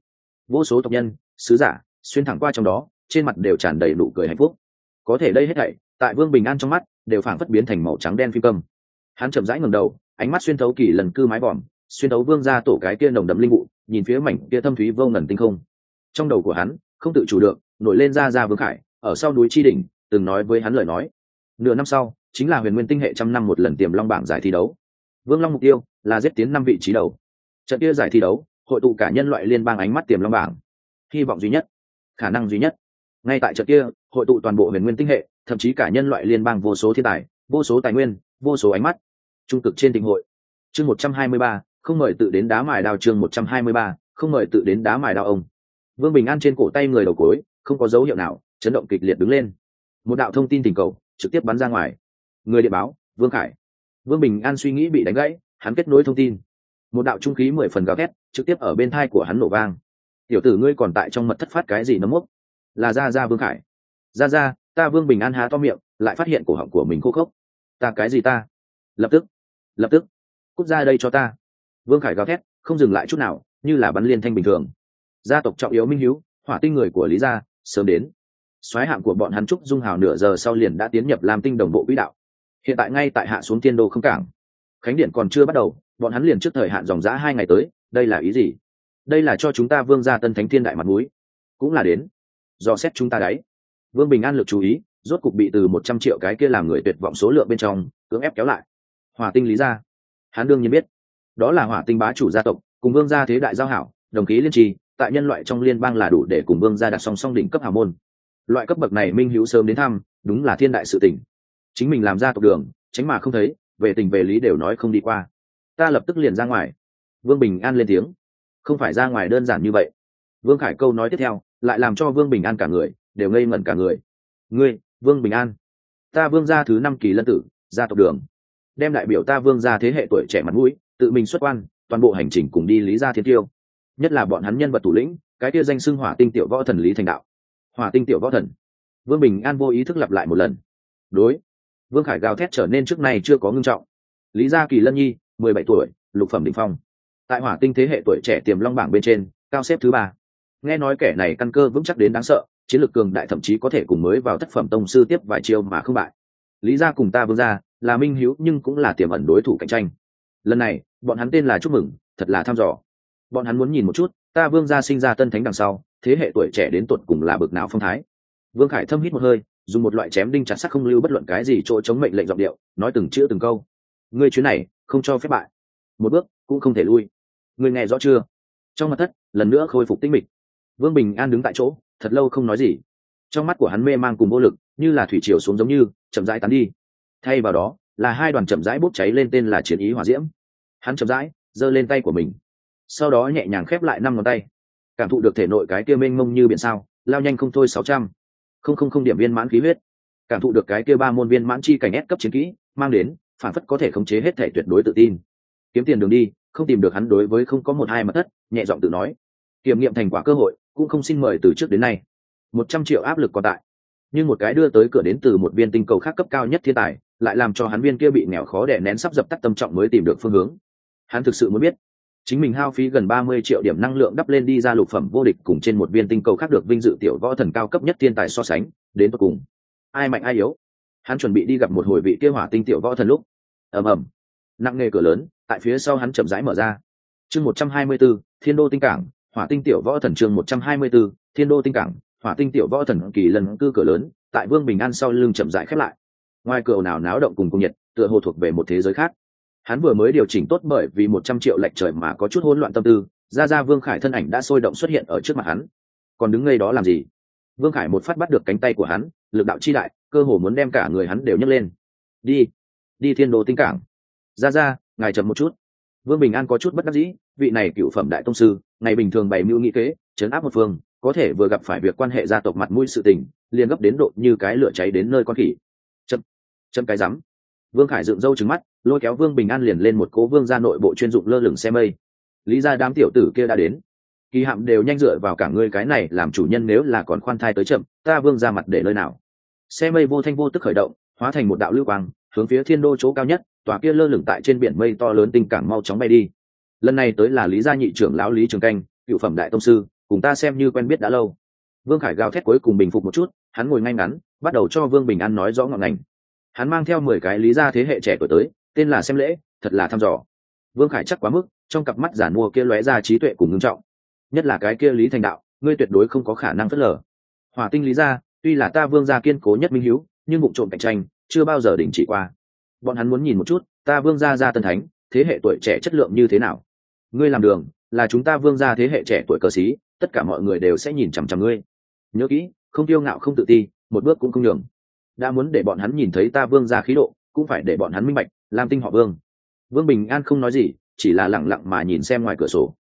Vô số tộc nhân, sứ giả, xuyên thẳng qua trong đó, trên mặt đều tràn đầy nụ cười hạnh phúc. Có thể đây hết thảy, tại vương bình an trong mắt, đều phảng phất biến thành màu trắng đen phi cầm hắn chậm rãi ngẩng đầu ánh mắt xuyên thấu kỳ lần cư mái vòm, xuyên thấu vương ra tổ cái kia nồng đậm linh vụ, nhìn phía mảnh kia thâm thúy vô ngần tinh không. Trong đầu của hắn, không tự chủ được, nổi lên ra ra vương khải, ở sau núi tri đỉnh, từng nói với hắn lời nói. Nửa năm sau, chính là huyền nguyên tinh hệ trăm năm một lần tiềm long bảng giải thi đấu. Vương long mục tiêu là giết tiến năm vị trí đầu. Trận kia giải thi đấu, hội tụ cả nhân loại liên bang ánh mắt tiềm long bảng. Hy vọng duy nhất, khả năng duy nhất. Ngay tại trận kia, hội tụ toàn bộ huyền nguyên tinh hệ, thậm chí cả nhân loại liên bang vô số thiên tài, vô số tài nguyên, vô số ánh mắt trung cực trên tình hội. Chương một trăm hai mươi ba, không mời tự đến đá mài đao chương một trăm hai mươi ba, không mời tự đến đá mài đao ông. Vương bình an trên cổ tay người đầu cối không có dấu hiệu nào, chấn động kịch liệt đứng lên. Một đạo thông tin tình cầu, trực tiếp bắn ra ngoài. Người địa báo, vương khải. Vương bình an suy nghĩ bị đánh gãy, hắn kết nối thông tin. Một đạo trung khí mười phần gào thét, trực tiếp ở bên thai của hắn nổ vang. Tiểu tử ngươi còn tại trong mật thất phát cái gì nấm mốc? Là ra ra, vương khải. Ra ra, ta vương bình an há to miệng, lại phát hiện cổ họng của mình khô khốc. Ta cái gì ta? Lập tức lập tức, cút ra đây cho ta. Vương khải gào thét, không dừng lại chút nào, như là bắn liên thanh bình thường. Gia tộc trọng yếu minh hiếu, hỏa tinh người của lý gia, sớm đến. Xoáy hạm của bọn hắn trúc dung hào nửa giờ sau liền đã tiến nhập làm tinh đồng bộ quỹ đạo. Hiện tại ngay tại hạ xuống tiên đô không cảng. Khánh điện còn chưa bắt đầu, bọn hắn liền trước thời hạn dòng giã hai ngày tới, đây là ý gì? Đây là cho chúng ta vương ra tân thánh thiên đại mặt mũi. Cũng là đến. Do xét chúng ta đấy. Vương bình an lực chú ý, rốt cục bị từ một trăm triệu cái kia làm người tuyệt vọng số lượng bên trong, cưỡng ép kéo lại hỏa tinh lý gia. Hắn đương nhiên biết. Đó là hỏa tinh bá chủ gia tộc, cùng vương gia thế đại giao hảo, đồng ký liên trì, tại nhân loại trong liên bang là đủ để cùng vương gia đặt song song đỉnh cấp hào môn. Loại cấp bậc này minh hữu sớm đến thăm, đúng là thiên đại sự tình. Chính mình làm ra tộc đường, tránh mà không thấy, về tình về lý đều nói không đi qua. Ta lập tức liền ra ngoài. Vương bình an lên tiếng. Không phải ra ngoài đơn giản như vậy. Vương khải câu nói tiếp theo, lại làm cho vương bình an cả người, đều ngây ngẩn cả người. Ngươi, vương bình an, ta vương gia thứ năm kỳ lân tử gia tộc đường đem đại biểu ta vương gia thế hệ tuổi trẻ mặt mũi, tự mình xuất quan, toàn bộ hành trình cùng đi lý gia thiên tiêu. Nhất là bọn hắn nhân vật thủ lĩnh, cái kia danh xưng hỏa tinh tiểu võ thần lý thành đạo. Hỏa tinh tiểu võ thần. Vương bình an vô ý thức lặp lại một lần. Đối, vương khải gào thét trở nên trước nay chưa có ngưng trọng. Lý gia kỳ lân nhi, mười bảy tuổi, lục phẩm đ ỉ n h phong. Tại hỏa tinh thế hệ tuổi trẻ tiềm long bảng bên trên, cao xếp thứ ba. Nghe nói kẻ này căn cơ vững chắc đến đáng sợ, chiến lược cường đại thậm chí có thể cùng mới vào tác phẩm tông sư tiếp vài chiêu mà không bại. Lý gia cùng ta vương gia là minh hữu nhưng cũng là tiềm ẩn đối thủ cạnh tranh. Lần này, bọn hắn tên là chúc mừng, thật là thăm dò. Bọn hắn muốn nhìn một chút, ta vương gia sinh ra tân thánh đằng sau, thế hệ tuổi trẻ đến tuột cùng là bực não phong thái. Vương khải thâm hít một hơi, dùng một loại chém đinh chặt sắc không lưu bất luận cái gì chỗ chống mệnh lệnh giọng điệu, nói từng chữ từng câu. Ngươi chuyến này, không cho phép bại. Một bước, cũng không thể lui. Ngươi nghe rõ chưa? Trong mặt thất, lần nữa khôi phục tinh mịch. Vương bình an đứng tại chỗ, thật lâu không nói gì. Trong mắt của hắn mê mang cùng vô lực, như là thủy triều xuống giống như, chậm rãi tán đi thay vào đó, là hai đoàn chậm rãi bốc cháy lên tên là chiến ý hỏa diễm. Hắn chậm rãi giơ lên tay của mình, sau đó nhẹ nhàng khép lại năm ngón tay. Cảm thụ được thể nội cái kia mênh mông như biển sao, lao nhanh không thôi sáu trăm. Không không không điểm viên mãn khí huyết. Cảm thụ được cái kia ba môn viên mãn chi cảnh ép cấp chiến kỹ, mang đến, phản phất có thể khống chế hết thể tuyệt đối tự tin. Kiếm tiền đường đi, không tìm được hắn đối với không có một hai mà thất, nhẹ giọng tự nói. Kiểm nghiệm thành quả cơ hội, cũng không xin mời từ trước đến nay. Một trăm triệu áp lực còn tại. Nhưng một cái đưa tới cửa đến từ một viên tinh cầu khác cấp cao nhất thiên tài lại làm cho hắn viên kia bị nghèo khó đè nén sắp dập tắt tâm trọng mới tìm được phương hướng. Hắn thực sự muốn biết chính mình hao phí gần ba mươi triệu điểm năng lượng đắp lên đi ra lục phẩm vô địch cùng trên một viên tinh cầu khác được vinh dự tiểu võ thần cao cấp nhất thiên tài so sánh đến cuối cùng ai mạnh ai yếu? Hắn chuẩn bị đi gặp một hồi vị kia hỏa tinh tiểu võ thần lúc. Ầm ầm. Nặng nghề cửa lớn tại phía sau hắn chậm rãi mở ra. Chương một trăm hai mươi 124, thiên đô tinh cảng hỏa tinh tiểu võ thần chương một trăm hai mươi 124, thiên đô tinh cảng hỏa tinh tiểu võ thần kỳ lần cư cửa lớn tại vương bình an sau lưng chậm rãi khép lại ngoài cửa nào náo động cùng cung nhiệt, tựa hồ thuộc về một thế giới khác. Hắn vừa mới điều chỉnh tốt bởi vì một trăm triệu lệch trời mà có chút hỗn loạn tâm tư, ra ra vương khải thân ảnh đã sôi động xuất hiện ở trước mặt hắn. Còn đứng ngay đó làm gì? Vương khải một phát bắt được cánh tay của hắn, lực đạo chi đại, cơ hồ muốn đem cả người hắn đều nhấc lên. Đi đi thiên đồ tinh cảng. Ra ra, ngài chậm một chút. Vương bình an có chút bất đắc dĩ, vị này cựu phẩm đại tông sư, ngày bình thường bày mưu nghĩ kế, chấn áp một phương, có thể vừa gặp phải việc quan hệ gia tộc mặt mũi sự tình, liền gấp đến độ như cái lửa cháy đến nơi con khỉ chậm cái rắm. Vương khải dựng râu trứng mắt, lôi kéo vương bình an liền lên một cố vương ra nội bộ chuyên dụng lơ lửng xe mây. Lý ra đám tiểu tử kia đã đến. Kỳ hạm đều nhanh dựa vào cả ngươi cái này làm chủ nhân nếu là còn khoan thai tới chậm, ta vương ra mặt để nơi nào? Xe mây vô thanh vô tức khởi động, hóa thành một đạo lưu quang, hướng phía thiên đô chỗ cao nhất, tòa kia lơ lửng tại trên biển mây to lớn tinh cảng mau chóng bay đi. Lần này tới là lý gia nhị trưởng lão lý trường canh, cựu phẩm đại tông sư, cùng ta xem như quen biết đã lâu. Vương khải gào thét cuối cùng bình phục một chút, hắn ngồi ngay ngắn, bắt đầu cho vương bình an nói rõ ngọn ngành hắn mang theo mười cái lý gia thế hệ trẻ tuổi tới, tên là xem lễ, thật là thăm dò. Vương khải chắc quá mức, trong cặp mắt giả mua kia lóe ra trí tuệ cùng ngưng trọng. Nhất là cái kia lý thành đạo, ngươi tuyệt đối không có khả năng phớt lờ. Hỏa tinh lý gia, tuy là ta vương gia kiên cố nhất minh hiếu, nhưng bụng trộm cạnh tranh, chưa bao giờ đình chỉ qua. Bọn hắn muốn nhìn một chút, ta vương gia gia tân thánh, thế hệ tuổi trẻ chất lượng như thế nào? Ngươi làm đường, là chúng ta vương gia thế hệ trẻ tuổi cờ xí, tất cả mọi người đều sẽ nhìn chằm chằm ngươi. Nhớ kỹ, không tiêu ngạo không tự ti, một bước cũng không nhường đã muốn để bọn hắn nhìn thấy ta vương gia khí độ, cũng phải để bọn hắn minh bạch làm tinh họ vương. Vương bình an không nói gì, chỉ là lẳng lặng mà nhìn xem ngoài cửa sổ.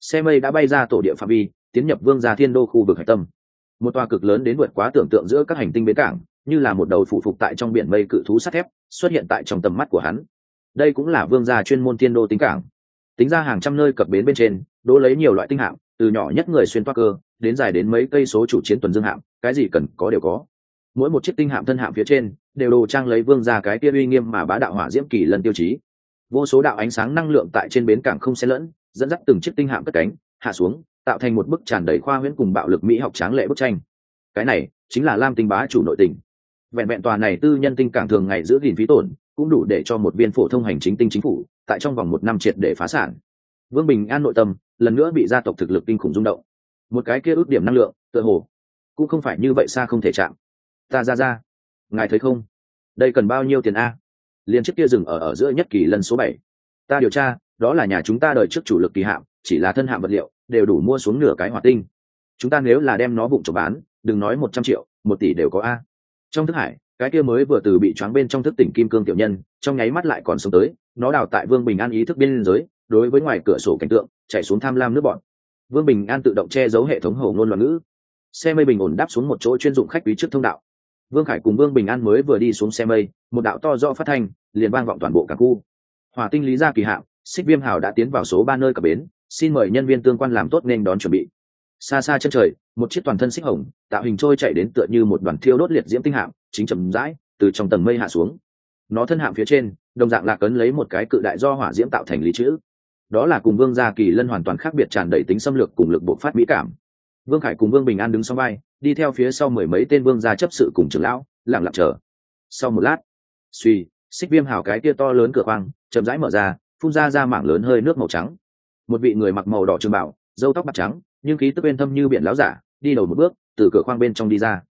Xe mây đã bay ra tổ địa phạm vi, tiến nhập vương gia thiên đô khu vực hạch tâm. Một tòa cực lớn đến vượt quá tưởng tượng giữa các hành tinh bến cảng, như là một đầu phụ phục tại trong biển mây cự thú sắt thép, xuất hiện tại trong tầm mắt của hắn. Đây cũng là vương gia chuyên môn thiên đô tính cảng. Tính ra hàng trăm nơi cập bến bên trên, đỗ lấy nhiều loại tinh hạm, từ nhỏ nhất người xuyên toa cơ, đến dài đến mấy cây số chủ chiến tuần dương hạm, cái gì cần có đều có mỗi một chiếc tinh hạm thân hạm phía trên đều đồ trang lấy vương ra cái kia uy nghiêm mà bá đạo hỏa diễm kỳ lần tiêu chí. Vô số đạo ánh sáng năng lượng tại trên bến cảng không xen lẫn, dẫn dắt từng chiếc tinh hạm cất cánh, hạ xuống, tạo thành một bức tràn đầy khoa huyễn cùng bạo lực mỹ học tráng lệ bức tranh. Cái này chính là lam tinh bá chủ nội tình. Vẹn vẹn tòa này tư nhân tinh cảng thường ngày giữ gìn phí tổn, cũng đủ để cho một viên phổ thông hành chính tinh chính phủ tại trong vòng một năm triệt để phá sản. Vương bình an nội tâm lần nữa bị gia tộc thực lực kinh khủng rung động. Một cái kia ước điểm năng lượng, tựa hồ cũng không phải như vậy xa không thể chạm ta ra ra. Ngài thấy không? Đây cần bao nhiêu tiền a? Liền chiếc kia dừng ở ở giữa nhất kỳ lần số bảy. Ta điều tra, đó là nhà chúng ta đợi trước chủ lực kỳ hạm, chỉ là thân hạm vật liệu, đều đủ mua xuống nửa cái hỏa tinh. Chúng ta nếu là đem nó vụng trộm bán, đừng nói một trăm triệu, một tỷ đều có a. Trong thức hải, cái kia mới vừa từ bị choáng bên trong thức tỉnh kim cương tiểu nhân, trong nháy mắt lại còn sống tới, nó đào tại vương bình an ý thức biên giới, đối với ngoài cửa sổ cảnh tượng, chạy xuống tham lam nước bọn. Vương bình an tự động che giấu hệ thống hầu ngôn loạn ngữ. Xe mây bình ổn đáp xuống một chỗ chuyên dụng khách quý trước thông đạo vương khải cùng vương bình an mới vừa đi xuống xe mây, một đạo to do phát thanh, liền vang vọng toàn bộ cả khu. Hòa tinh lý gia kỳ hạo, xích viêm hào đã tiến vào số ba nơi cả bến, xin mời nhân viên tương quan làm tốt nên đón chuẩn bị. Xa xa chân trời, một chiếc toàn thân xích hồng, tạo hình trôi chạy đến tựa như một đoàn thiêu đốt liệt diễm tinh hạm, chính chầm rãi, từ trong tầng mây hạ xuống. Nó thân hạm phía trên, đồng dạng lạc ấn lấy một cái cự đại do hỏa diễm tạo thành lý chữ. Đó là cùng vương gia kỳ lân hoàn toàn khác biệt tràn đầy tính xâm lược cùng lực bộ phát mỹ cảm. Vương khải cùng vương bình an đứng sau vai đi theo phía sau mười mấy tên vương gia chấp sự cùng trưởng lão, lặng lặng chờ. Sau một lát, suy, xích viêm hào cái kia to lớn cửa khoang, chậm rãi mở ra, phun ra ra mảng lớn hơi nước màu trắng. Một vị người mặc màu đỏ trường bảo dâu tóc bạc trắng, nhưng khí tức bên thâm như biển lão giả, đi đầu một bước, từ cửa khoang bên trong đi ra.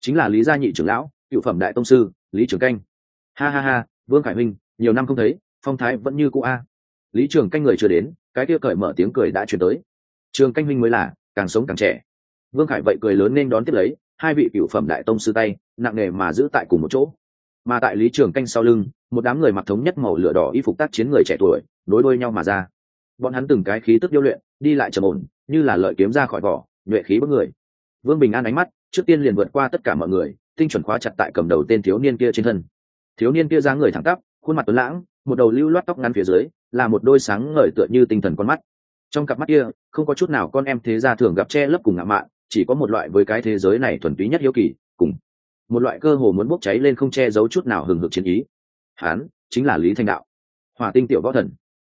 Chính là lý gia nhị trưởng lão, cựu phẩm đại tông sư, lý trường canh. Ha ha ha, vương khải minh, nhiều năm không thấy, phong thái vẫn như cũ a. Lý trường canh người chưa đến, cái kia cởi mở tiếng cười đã chuyển tới. Trường canh minh mới là, càng sống càng trẻ vương khải vậy cười lớn nên đón tiếp lấy, hai vị cựu phẩm đại tông sư tay, nặng nề mà giữ tại cùng một chỗ. Mà tại lý trường canh sau lưng, một đám người mặc thống nhất màu lửa đỏ y phục tác chiến người trẻ tuổi nối đuôi nhau mà ra. Bọn hắn từng cái khí tức điêu luyện, đi lại trầm ổn, như là lợi kiếm ra khỏi vỏ, nhuệ khí bất người. Vương bình an ánh mắt, trước tiên liền vượt qua tất cả mọi người, tinh chuẩn khóa chặt tại cầm đầu tên thiếu niên kia trên thân. Thiếu niên kia dáng người thẳng tắp, khuôn mặt tuấn lãng, một đầu lưu loát tóc ngắn phía dưới, là một đôi sáng ngời tựa như tinh thần con mắt. Trong cặp mắt kia, không có chút nào con em thế gia thường gặp che lấp cùng ngạo mạn chỉ có một loại với cái thế giới này thuần túy nhất hiếu kỳ, cùng một loại cơ hồ muốn bốc cháy lên không che giấu chút nào hừng hực chiến ý. Hán, chính là lý thanh đạo. Hòa tinh tiểu võ thần.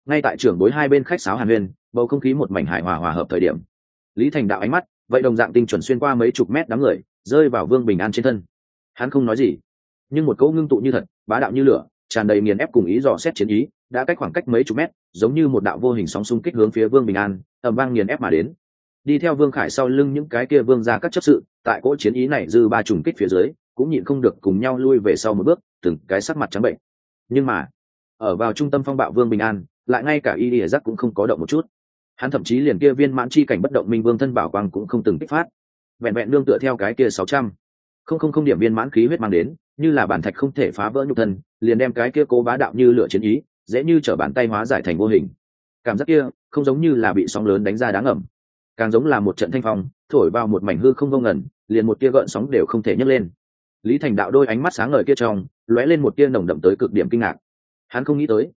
Ngay tại trường bối hai bên khách sáo hàn huyên, bầu không khí một mảnh hài hòa hòa hợp thời điểm. Lý thành đạo ánh mắt, vậy đồng dạng tinh chuẩn xuyên qua mấy chục mét đám người, rơi vào vương bình an trên thân. Hắn không nói gì, nhưng một câu ngưng tụ như thật, bá đạo như lửa, tràn đầy nghiền ép cùng ý dò xét chiến ý, đã cách khoảng cách mấy chục mét, giống như một đạo vô hình sóng xung kích hướng phía vương bình an ẩm vang nghiền ép mà đến đi theo vương khải sau lưng những cái kia vương ra các chấp sự, tại cỗ chiến ý này dư ba trùng kích phía dưới, cũng nhịn không được cùng nhau lui về sau một bước, từng cái sắc mặt trắng bệnh. Nhưng mà, ở vào trung tâm phong bạo vương bình an, lại ngay cả y ỉa giác cũng không có động một chút. Hắn thậm chí liền kia viên mãn chi cảnh bất động minh vương thân bảo quang cũng không từng kích phát. Vẹn vẹn nương tựa theo cái kia sáu trăm. Không không không điểm viên mãn khí huyết mang đến, như là bản thạch không thể phá vỡ nhục thân, liền đem cái kia cố bá đạo như lửa chiến ý, dễ như t bàn tay hóa giải thành vô hình. Cảm giác kia, không giống như là bị sóng lớn đánh ra đáng ẩm càng giống là một trận thanh phong, thổi vào một mảnh hư không vô ngẩn liền một tia gợn sóng đều không thể nhấc lên. Lý thành đạo đôi ánh mắt sáng ngời kia trong, lóe lên một tia nồng đậm tới cực điểm kinh ngạc. Hắn không nghĩ tới,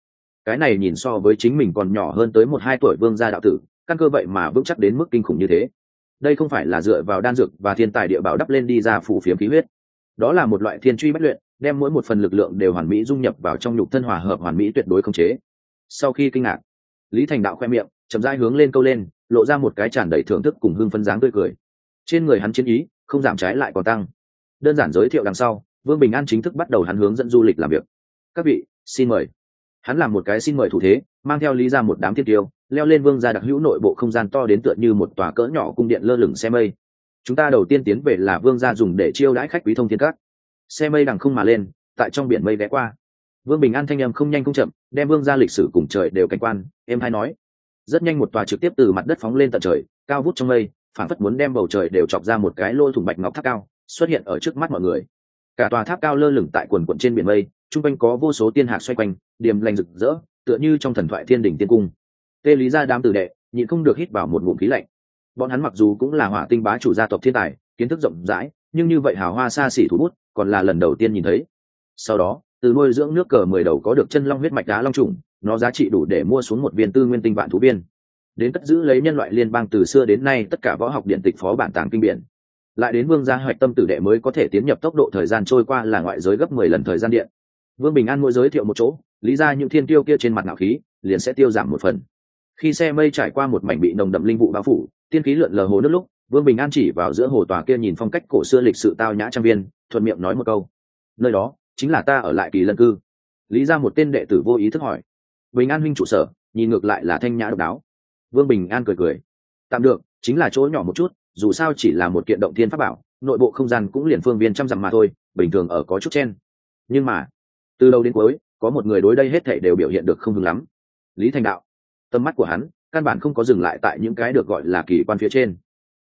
cái này nhìn so với chính mình còn nhỏ hơn tới một hai tuổi vương gia đạo tử, căn cơ vậy mà vững chắc đến mức kinh khủng như thế. Đây không phải là dựa vào đan dược và thiên tài địa bảo đắp lên đi ra phủ phiếm khí huyết. Đó là một loại thiên truy bất luyện, đem mỗi một phần lực lượng đều hoàn mỹ dung nhập vào trong nhục thân hòa hợp hoàn mỹ tuyệt đối không chế. Sau khi kinh ngạc, lý thành đạo khoe miệng, chậm rãi hướng lên câu lên lộ ra một cái tràn đầy thưởng thức cùng hưng phân dáng tươi cười. Trên người hắn chiến ý, không giảm trái lại còn tăng. Đơn giản giới thiệu đằng sau, vương bình an chính thức bắt đầu hắn hướng dẫn du lịch làm việc. Các vị, xin mời. Hắn làm một cái xin mời thủ thế, mang theo lý ra một đám thiết tiêu, leo lên vương gia đặc hữu nội bộ không gian to đến tựa như một tòa cỡ nhỏ cung điện lơ lửng xe mây. Chúng ta đầu tiên tiến về là vương gia dùng để chiêu đãi khách quý thông thiên cát xe mây đằng không mà lên, tại trong biển mây ghé qua. Vương bình an thanh em không nhanh không chậm, đem vương gia lịch sử cùng trời đều cảnh quan em hay nói rất nhanh một tòa trực tiếp từ mặt đất phóng lên tận trời, cao vút trong mây phản phất muốn đem bầu trời đều chọc ra một cái lô thủng bạch ngọc tháp cao, xuất hiện ở trước mắt mọi người. Cả tòa tháp cao lơ lửng tại quần quận trên biển mây, chung quanh có vô số tiên hạc xoay quanh, điềm lành rực rỡ, tựa như trong thần thoại thiên đình tiên cung. Tê lý ra đám tử đệ, nhịn không được hít vào một ngụm khí lạnh. Bọn hắn mặc dù cũng là hỏa tinh bá chủ gia tộc thiên tài, kiến thức rộng rãi, nhưng như vậy hào hoa xa xỉ thú bút, còn là lần đầu tiên nhìn thấy. Sau đó, từ nuôi dưỡng nước cờ mười đầu có được chân long huyết mạch đá long trùng nó giá trị đủ để mua xuống một viên tư nguyên tinh vạn thú viên. Đến cất giữ lấy nhân loại liên bang từ xưa đến nay tất cả võ học điện tịch phó bản tàng kinh biển lại đến vương gia hoạch tâm tử đệ mới có thể tiến nhập tốc độ thời gian trôi qua là ngoại giới gấp mười lần thời gian điện. Vương bình an mỗi giới thiệu một chỗ, lý ra những thiên tiêu kia trên mặt ngạo khí, liền sẽ tiêu giảm một phần. Khi xe mây trải qua một mảnh bị nồng đậm linh vụ bao phủ, tiên khí lượn lờ hồ nước lúc, vương bình an chỉ vào giữa hồ tòa kia nhìn phong cách cổ xưa lịch sự tao nhã trang viên, thuận miệng nói một câu. Nơi đó chính là ta ở lại kỳ lân cư. Lý ra một tên đệ tử vô ý thức hỏi bình an huynh trụ sở, nhìn ngược lại là thanh nhã độc đáo. Vương bình an cười cười. Tạm được, chính là chỗ nhỏ một chút, dù sao chỉ là một kiện động thiên pháp bảo, nội bộ không gian cũng liền phương viên trăm dặm mà thôi, bình thường ở có chút chen. Nhưng mà, từ đầu đến cuối, có một người đối đây hết thảy đều biểu hiện được không hứng lắm. Lý thành đạo. Tầm mắt của hắn, căn bản không có dừng lại tại những cái được gọi là kỳ quan phía trên.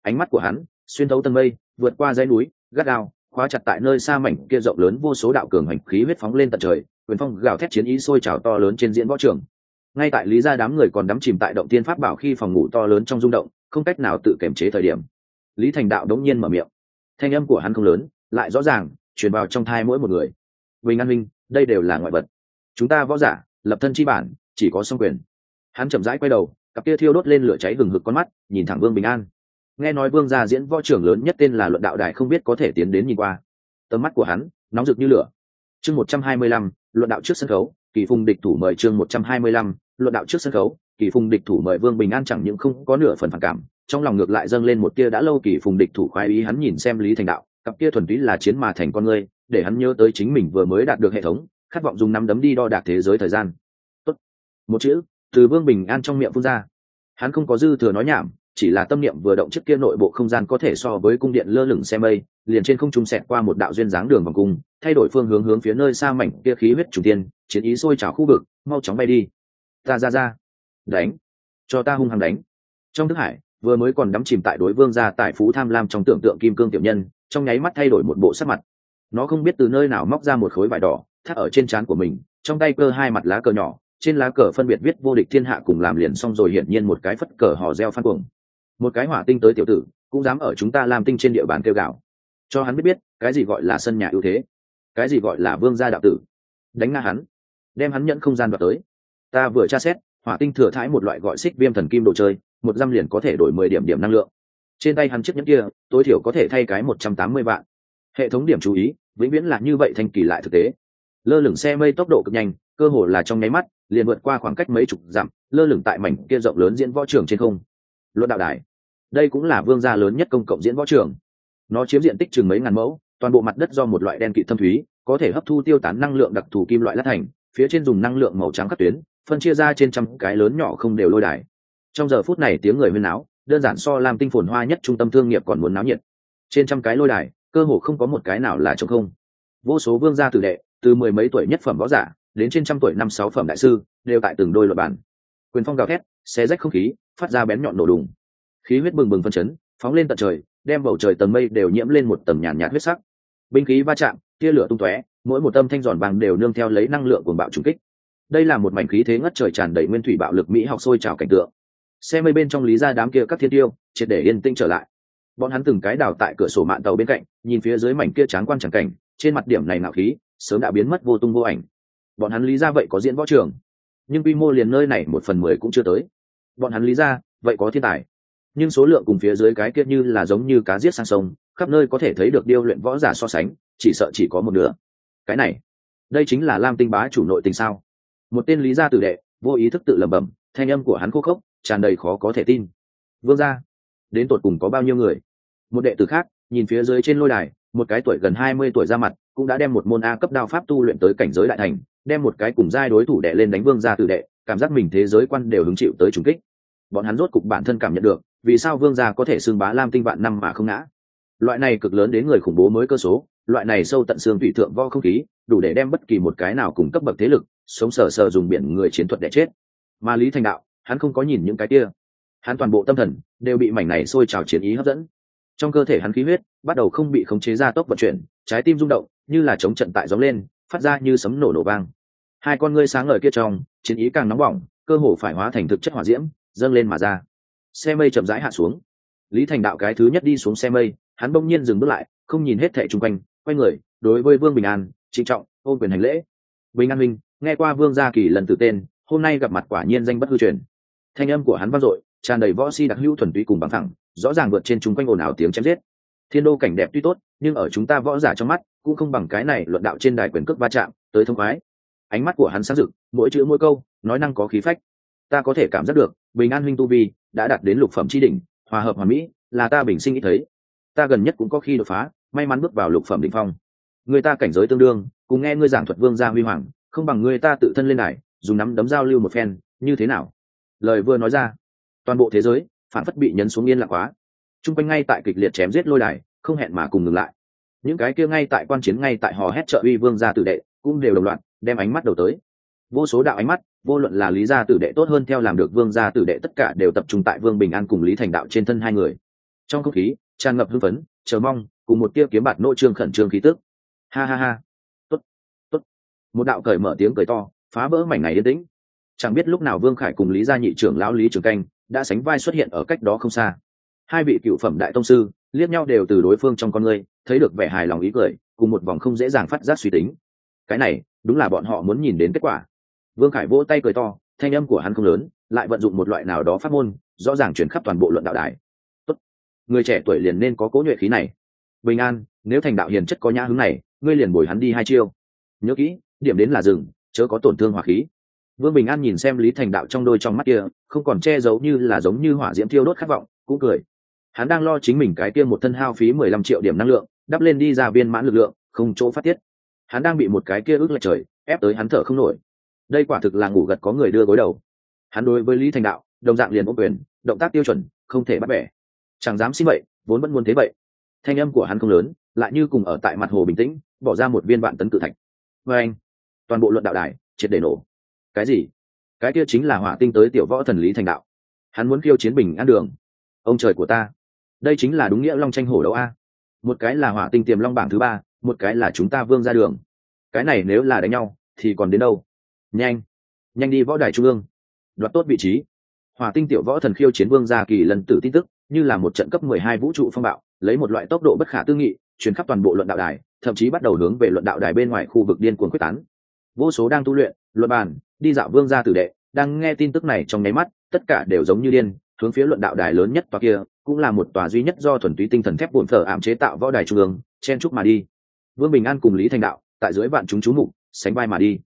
Ánh mắt của hắn, xuyên thấu tầng mây, vượt qua dãy núi, gắt gao, khóa chặt tại nơi xa mảnh kia rộng lớn vô số đạo cường hành khí huyết phóng lên tận trời quyền phong gào thét chiến ý sôi trào to lớn trên diễn võ trường. Ngay tại lý gia đám người còn đắm chìm tại động tiên pháp bảo khi phòng ngủ to lớn trong rung động, không cách nào tự kiểm chế thời điểm, lý thành đạo đống nhiên mở miệng. Thanh âm của hắn không lớn, lại rõ ràng, truyền vào trong thai mỗi một người. Bình an minh, đây đều là ngoại vật. Chúng ta võ giả, lập thân chi bản, chỉ có song quyền. Hắn chậm rãi quay đầu, cặp kia thiêu đốt lên lửa cháy hừng hực con mắt, nhìn thẳng vương bình an. Nghe nói vương gia diễn võ trưởng lớn nhất tên là luận đạo đài không biết có thể tiến đến nhìn qua. Tầm mắt của hắn, nóng rực như lửa. Chương một trăm hai mươi lăm luận đạo trước sân khấu, kỳ phùng địch thủ mời chương một trăm hai mươi lăm, luận đạo trước sân khấu, kỳ phùng địch thủ mời vương bình an chẳng những không có nửa phần phản cảm, trong lòng ngược lại dâng lên một kia đã lâu kỳ phùng địch thủ khoái ý hắn nhìn xem lý thành đạo, cặp kia thuần túy là chiến mà thành con người, để hắn nhớ tới chính mình vừa mới đạt được hệ thống, khát vọng dùng nắm đấm đi đo đạc thế giới thời gian Tốt. một chữ từ vương bình an trong miệng phun ra hắn không có dư thừa nói nhảm chỉ là tâm niệm vừa động trước kia nội bộ không gian có thể so với cung điện lơ lửng xe mây, liền trên không trung xẹt qua một đạo duyên dáng đường vòng cung, thay đổi phương hướng hướng phía nơi xa mảnh kia khí huyết chủ tiên chiến ý sôi trào khu vực, mau chóng bay đi. Ta ra ra. Đánh. Cho ta hung hăng đánh. Trong thức hải, vừa mới còn đắm chìm tại đối vương gia tại phú tham lam trong tưởng tượng kim cương tiểu nhân, trong nháy mắt thay đổi một bộ sắc mặt. Nó không biết từ nơi nào móc ra một khối vải đỏ, thắt ở trên trán của mình, trong tay cơ hai mặt lá cờ nhỏ, trên lá cờ phân biệt viết vô địch thiên hạ cùng làm liền xong rồi hiển nhiên một cái phất cờ hò reo phan cuồng một cái hỏa tinh tới tiểu tử, cũng dám ở chúng ta làm tinh trên địa bàn kêu gạo cho hắn biết biết, cái gì gọi là sân nhà ưu thế? Cái gì gọi là vương gia đạo tử? Đánh nga hắn, đem hắn nhẫn không gian vào tới. Ta vừa tra xét, hỏa tinh thừa thãi một loại gọi xích viêm thần kim đồ chơi, một dăm liền có thể đổi mười điểm điểm năng lượng. Trên tay hắn chiếc nhẫn kia, tối thiểu có thể thay cái một trăm tám mươi vạn. Hệ thống điểm chú ý, vĩnh viễn là như vậy thành kỳ lại thực tế. Lơ lửng xe mây tốc độ cực nhanh, cơ hồ là trong nháy mắt, liền vượt qua khoảng cách mấy chục dặm, lơ lửng tại mảnh kia rộng lớn diễn võ trường trên không. Luận đạo đài đây cũng là vương gia lớn nhất công cộng diễn võ trường. Nó chiếm diện tích chừng mấy ngàn mẫu, toàn bộ mặt đất do một loại đen kịt thâm thúy, có thể hấp thu tiêu tán năng lượng đặc thù kim loại lát thành, phía trên dùng năng lượng màu trắng cắt tuyến, phân chia ra trên trăm cái lớn nhỏ không đều lôi đài. Trong giờ phút này tiếng người huyên náo, đơn giản so làm tinh phồn hoa nhất trung tâm thương nghiệp còn muốn náo nhiệt. Trên trăm cái lôi đài, cơ hồ không có một cái nào là trống không. Vô số vương gia tử đệ, từ mười mấy tuổi nhất phẩm võ giả, đến trên trăm tuổi năm sáu phẩm đại sư, đều tại từng đôi luật bản quyền phong gào thét, xé rách không khí, phát ra bén nhọn nổ đùng khí huyết bừng bừng phân chấn, phóng lên tận trời, đem bầu trời tầng mây đều nhiễm lên một tầng nhàn nhạt huyết sắc. Binh khí va chạm, tia lửa tung tóe, mỗi một âm thanh giòn vàng đều nương theo lấy năng lượng của bạo trùng kích. Đây là một mảnh khí thế ngất trời tràn đầy nguyên thủy bạo lực mỹ học sôi trào cảnh tượng. Xe mây bên trong lý ra đám kia các thiên tiêu, triệt để yên tĩnh trở lại. Bọn hắn từng cái đào tại cửa sổ mạng tàu bên cạnh, nhìn phía dưới mảnh kia tráng quan tràng cảnh, trên mặt điểm này nạo khí, sớm đã biến mất vô tung vô ảnh. Bọn hắn lý ra vậy có diễn võ trường, nhưng quy mô liền nơi này một phần mười cũng chưa tới. Bọn hắn lý ra, vậy có thiên tài nhưng số lượng cùng phía dưới cái kia như là giống như cá giết sang sông, khắp nơi có thể thấy được điêu luyện võ giả so sánh, chỉ sợ chỉ có một nửa. Cái này, đây chính là lam tinh bá chủ nội tình sao? Một tên lý gia tử đệ, vô ý thức tự lẩm bẩm, thanh âm của hắn khô khốc, tràn đầy khó có thể tin. Vương gia, đến tột cùng có bao nhiêu người? Một đệ tử khác, nhìn phía dưới trên lôi đài, một cái tuổi gần hai mươi tuổi ra mặt, cũng đã đem một môn a cấp đao pháp tu luyện tới cảnh giới đại thành, đem một cái cùng giai đối thủ đệ lên đánh vương gia tử đệ, cảm giác mình thế giới quan đều hứng chịu tới trùng kích. Bọn hắn rốt cục bản thân cảm nhận được vì sao vương gia có thể xưng bá lam tinh vạn năm mà không ngã? Loại này cực lớn đến người khủng bố mới cơ số, loại này sâu tận xương thủy thượng vo không khí, đủ để đem bất kỳ một cái nào cùng cấp bậc thế lực, sống sờ sờ dùng biển người chiến thuật để chết. Mà lý thành đạo, hắn không có nhìn những cái kia. Hắn toàn bộ tâm thần, đều bị mảnh này sôi trào chiến ý hấp dẫn. Trong cơ thể hắn khí huyết, bắt đầu không bị khống chế ra tốc vận chuyển, trái tim rung động, như là chống trận tại gióng lên, phát ra như sấm nổ nổ vang. Hai con ngươi sáng ngời kia trong, chiến ý càng nóng bỏng, cơ hồ phải hóa thành thực chất hỏa diễm, dâng lên mà ra xe mây chậm rãi hạ xuống. Lý thành đạo cái thứ nhất đi xuống xe mây, hắn bỗng nhiên dừng bước lại, không nhìn hết thệ chung quanh, quay người, đối với vương bình an, trịnh trọng ôn quyền hành lễ. Bình an minh nghe qua vương gia kỳ lần tự tên, hôm nay gặp mặt quả nhiên danh bất hư truyền. Thanh âm của hắn vang dội, tràn đầy võ si đặc hữu thuần túy cùng bằng thẳng, rõ ràng vượt trên chung quanh ồn ào tiếng chém giết. Thiên đô cảnh đẹp tuy tốt, nhưng ở chúng ta võ giả trong mắt, cũng không bằng cái này luận đạo trên đài quyền cước va chạm, tới thông khoái. Ánh mắt của hắn sáng rực, mỗi chữ mỗi câu, nói năng có khí phách. Ta có thể cảm giác được, bình an huynh tu vi đã đạt đến lục phẩm tri đỉnh, hòa hợp hòa mỹ, là ta bình sinh nghĩ thấy. Ta gần nhất cũng có khi đột phá, may mắn bước vào lục phẩm đỉnh phong. Người ta cảnh giới tương đương, cùng nghe ngươi giảng thuật vương gia huy hoàng, không bằng người ta tự thân lên đài, dùng nắm đấm giao lưu một phen, như thế nào? Lời vừa nói ra, toàn bộ thế giới, phản phất bị nhấn xuống yên lặng quá. Trung quanh ngay tại kịch liệt chém giết lôi đài, không hẹn mà cùng ngừng lại. Những cái kia ngay tại quan chiến, ngay tại hò hét trợ uy vương gia tử đệ, cũng đều đồng loạt, đem ánh mắt đầu tới. Vô số đạo ánh mắt vô luận là lý gia tử đệ tốt hơn theo làm được vương gia tử đệ tất cả đều tập trung tại vương bình an cùng lý thành đạo trên thân hai người. Trong không khí, tràn ngập hưng phấn, chờ mong, cùng một tia kiếm bạt nội trương khẩn trương khí tức. Ha ha ha. Tốt tốt. Một đạo cởi mở tiếng cười to, phá vỡ mảnh này yên tĩnh. Chẳng biết lúc nào vương khải cùng lý gia nhị trưởng lão lý trường canh đã sánh vai xuất hiện ở cách đó không xa. Hai vị cựu phẩm đại tông sư liếc nhau đều từ đối phương trong con người thấy được vẻ hài lòng ý cười, cùng một vòng không dễ dàng phát giác suy tính. Cái này, đúng là bọn họ muốn nhìn đến kết quả vương khải vỗ tay cười to, thanh âm của hắn không lớn, lại vận dụng một loại nào đó phát môn, rõ ràng chuyển khắp toàn bộ luận đạo đài. Tốt. người trẻ tuổi liền nên có cố nhuệ khí này. Bình an, nếu thành đạo hiền chất có nhã hứng này, ngươi liền bồi hắn đi hai chiêu. Nhớ kỹ, điểm đến là rừng, chớ có tổn thương hỏa khí. Vương bình an nhìn xem lý thành đạo trong đôi trong mắt kia, không còn che giấu như là giống như hỏa diễm thiêu đốt khát vọng, cũng cười. Hắn đang lo chính mình cái kia một thân hao phí mười lăm triệu điểm năng lượng, đắp lên đi ra viên mãn lực lượng, không chỗ phát tiết. Hắn đang bị một cái kia ước lệch trời, ép tới hắn thở không nổi đây quả thực là ngủ gật có người đưa gối đầu. Hắn đối với lý thành đạo, đồng dạng liền ô quyền, động tác tiêu chuẩn, không thể bắt bẻ. Chẳng dám xin vậy, vốn vẫn muốn thế vậy. Thanh âm của hắn không lớn, lại như cùng ở tại mặt hồ bình tĩnh, bỏ ra một viên vạn tấn cự thạch. Vê anh, toàn bộ luận đạo đài, triệt để nổ. Cái gì? Cái kia chính là hỏa tinh tới tiểu võ thần lý thành đạo. Hắn muốn khiêu chiến bình an đường. Ông trời của ta. Đây chính là đúng nghĩa long tranh hổ đấu a. Một cái là hỏa tinh tiềm long bảng thứ ba, một cái là chúng ta vương ra đường. Cái này nếu là đánh nhau, thì còn đến đâu? Nhanh. Nhanh đi võ đài trung ương. Đoạt tốt vị trí. Hỏa tinh tiểu võ thần khiêu chiến vương gia kỳ lần tử tin tức, như là một trận cấp mười hai vũ trụ phong bạo, lấy một loại tốc độ bất khả tư nghị chuyển khắp toàn bộ luận đạo đài, thậm chí bắt đầu hướng về luận đạo đài bên ngoài khu vực điên cuồng quyết tán. Vô số đang tu luyện, luận bàn, đi dạo vương gia tử đệ, đang nghe tin tức này trong nháy mắt, tất cả đều giống như điên, hướng phía luận đạo đài lớn nhất tòa kia, cũng là một tòa duy nhất do thuần túy tinh thần thép bổn thờ ảm chế tạo võ đài trung ương, chen chúc mà đi. Vương bình an cùng lý thành đạo, tại dưới vạn chúng chú mục, sánh vai mà đi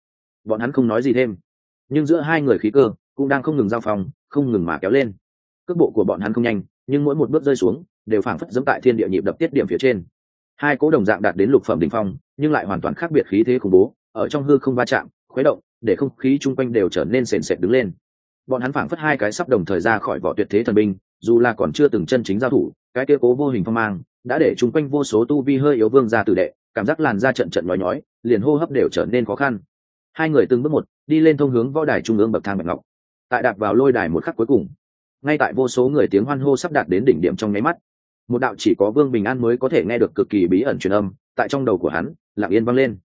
bọn hắn không nói gì thêm. Nhưng giữa hai người khí cơ cũng đang không ngừng giao phòng không ngừng mà kéo lên. Cước bộ của bọn hắn không nhanh, nhưng mỗi một bước rơi xuống đều phảng phất dẫm tại thiên địa nhịp đập tiết điểm phía trên. Hai cố đồng dạng đạt đến lục phẩm đ ỉ n h phong, nhưng lại hoàn toàn khác biệt khí thế khủng bố, ở trong hư không va chạm, khuấy động, để không khí chung quanh đều trở nên sền sệt đứng lên. Bọn hắn phảng phất hai cái sắp đồng thời ra khỏi vỏ tuyệt thế thần binh, dù là còn chưa từng chân chính giao thủ, cái kia cố vô hình phong mang đã để chung quanh vô số tu vi hơi yếu vương ra tử đệ, cảm giác làn ra trận trận nói nhói, liền hô hấp đều trở nên khó khăn hai người từng bước một, đi lên thông hướng võ đài trung ương bậc thang bạch ngọc. Tại đạp vào lôi đài một khắc cuối cùng, ngay tại vô số người tiếng hoan hô sắp đạt đến đỉnh điểm trong nháy mắt, một đạo chỉ có vương bình an mới có thể nghe được cực kỳ bí ẩn truyền âm, tại trong đầu của hắn, lặng yên vang lên.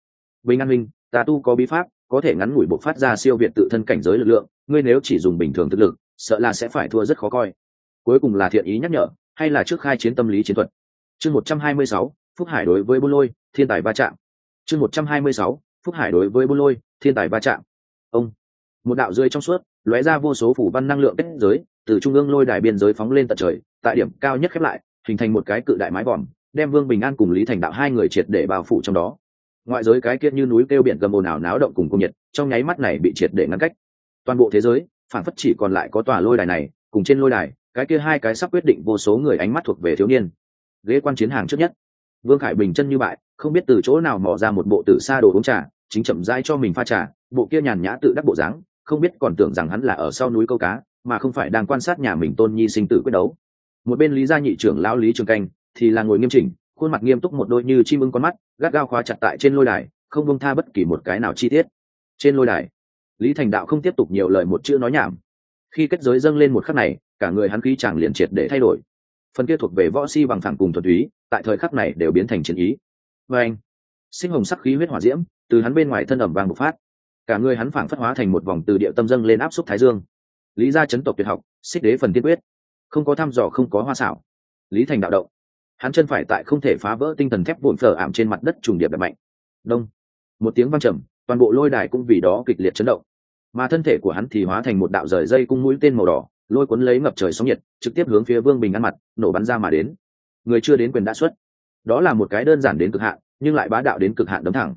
Bình an minh ta tu có bí pháp, có thể ngắn ngủi bộc phát ra siêu việt tự thân cảnh giới lực lượng, ngươi nếu chỉ dùng bình thường thực lực, sợ là sẽ phải thua rất khó coi. Cuối cùng là thiện ý nhắc nhở, hay là trước khai chiến tâm lý chiến thuật? Chương một trăm hai mươi sáu, phúc hải đối với bô lôi, thiên tài va chạm. Chương một trăm hai mươi sáu phúc hải đối với bô lôi, thiên tài va chạm. Ông, một đạo rơi trong suốt, lóe ra vô số phủ văn năng lượng kết giới, từ trung ương lôi đài biên giới phóng lên tận trời, tại điểm cao nhất khép lại, hình thành một cái cự đại mái vòm, đem vương bình an cùng lý thành đạo hai người triệt để bao phủ trong đó. Ngoại giới cái kia như núi kêu biển gầm ồn ào náo động cùng cung nhiệt, trong nháy mắt này bị triệt để ngăn cách. Toàn bộ thế giới, phản phất chỉ còn lại có tòa lôi đài này, cùng trên lôi đài, cái kia hai cái sắp quyết định vô số người ánh mắt thuộc về thiếu niên. Ghế quan chiến hàng trước nhất. Vương khải bình chân như bại, không biết từ chỗ nào mò ra một bộ tử xa đồ uống trà chính chậm rãi cho mình pha trà, bộ kia nhàn nhã tự đắc bộ dáng, không biết còn tưởng rằng hắn là ở sau núi câu cá, mà không phải đang quan sát nhà mình tôn nhi sinh tử quyết đấu. Một bên lý gia nhị trưởng lão lý trường canh thì là ngồi nghiêm chỉnh, khuôn mặt nghiêm túc một đôi như chim ưng con mắt, gắt gao khóa chặt tại trên lôi đài, không bông tha bất kỳ một cái nào chi tiết. Trên lôi đài, lý thành đạo không tiếp tục nhiều lời một chữ nói nhảm. Khi kết giới dâng lên một khắc này, cả người hắn khí chàng liền triệt để thay đổi. Phần kia thuộc về võ si bằng thẳng cùng thuần túy, tại thời khắc này đều biến thành chiến ý. Và anh, sinh hồng sắc khí huyết hỏa diễm từ hắn bên ngoài thân ẩm vàng bộc phát. Cả người hắn phảng phất hóa thành một vòng từ địa tâm dâng lên áp xúc thái dương. Lý gia chấn tộc tuyệt học, xích đế phần tiên quyết. Không có thăm dò, không có hoa xảo. Lý thành đạo động. Hắn chân phải tại không thể phá vỡ tinh thần thép vụn phở ảm trên mặt đất trùng điệp đập mạnh. Đông. Một tiếng vang trầm, toàn bộ lôi đài cũng vì đó kịch liệt chấn động. Mà thân thể của hắn thì hóa thành một đạo rời dây cung mũi tên màu đỏ, lôi cuốn lấy ngập trời sóng nhiệt, trực tiếp hướng phía vương bình ăn mặt, nổ bắn ra mà đến. Người chưa đến quyền đã xuất. Đó là một cái đơn giản đến cực hạn, nhưng lại bá đạo đến cực hạn đấm thẳng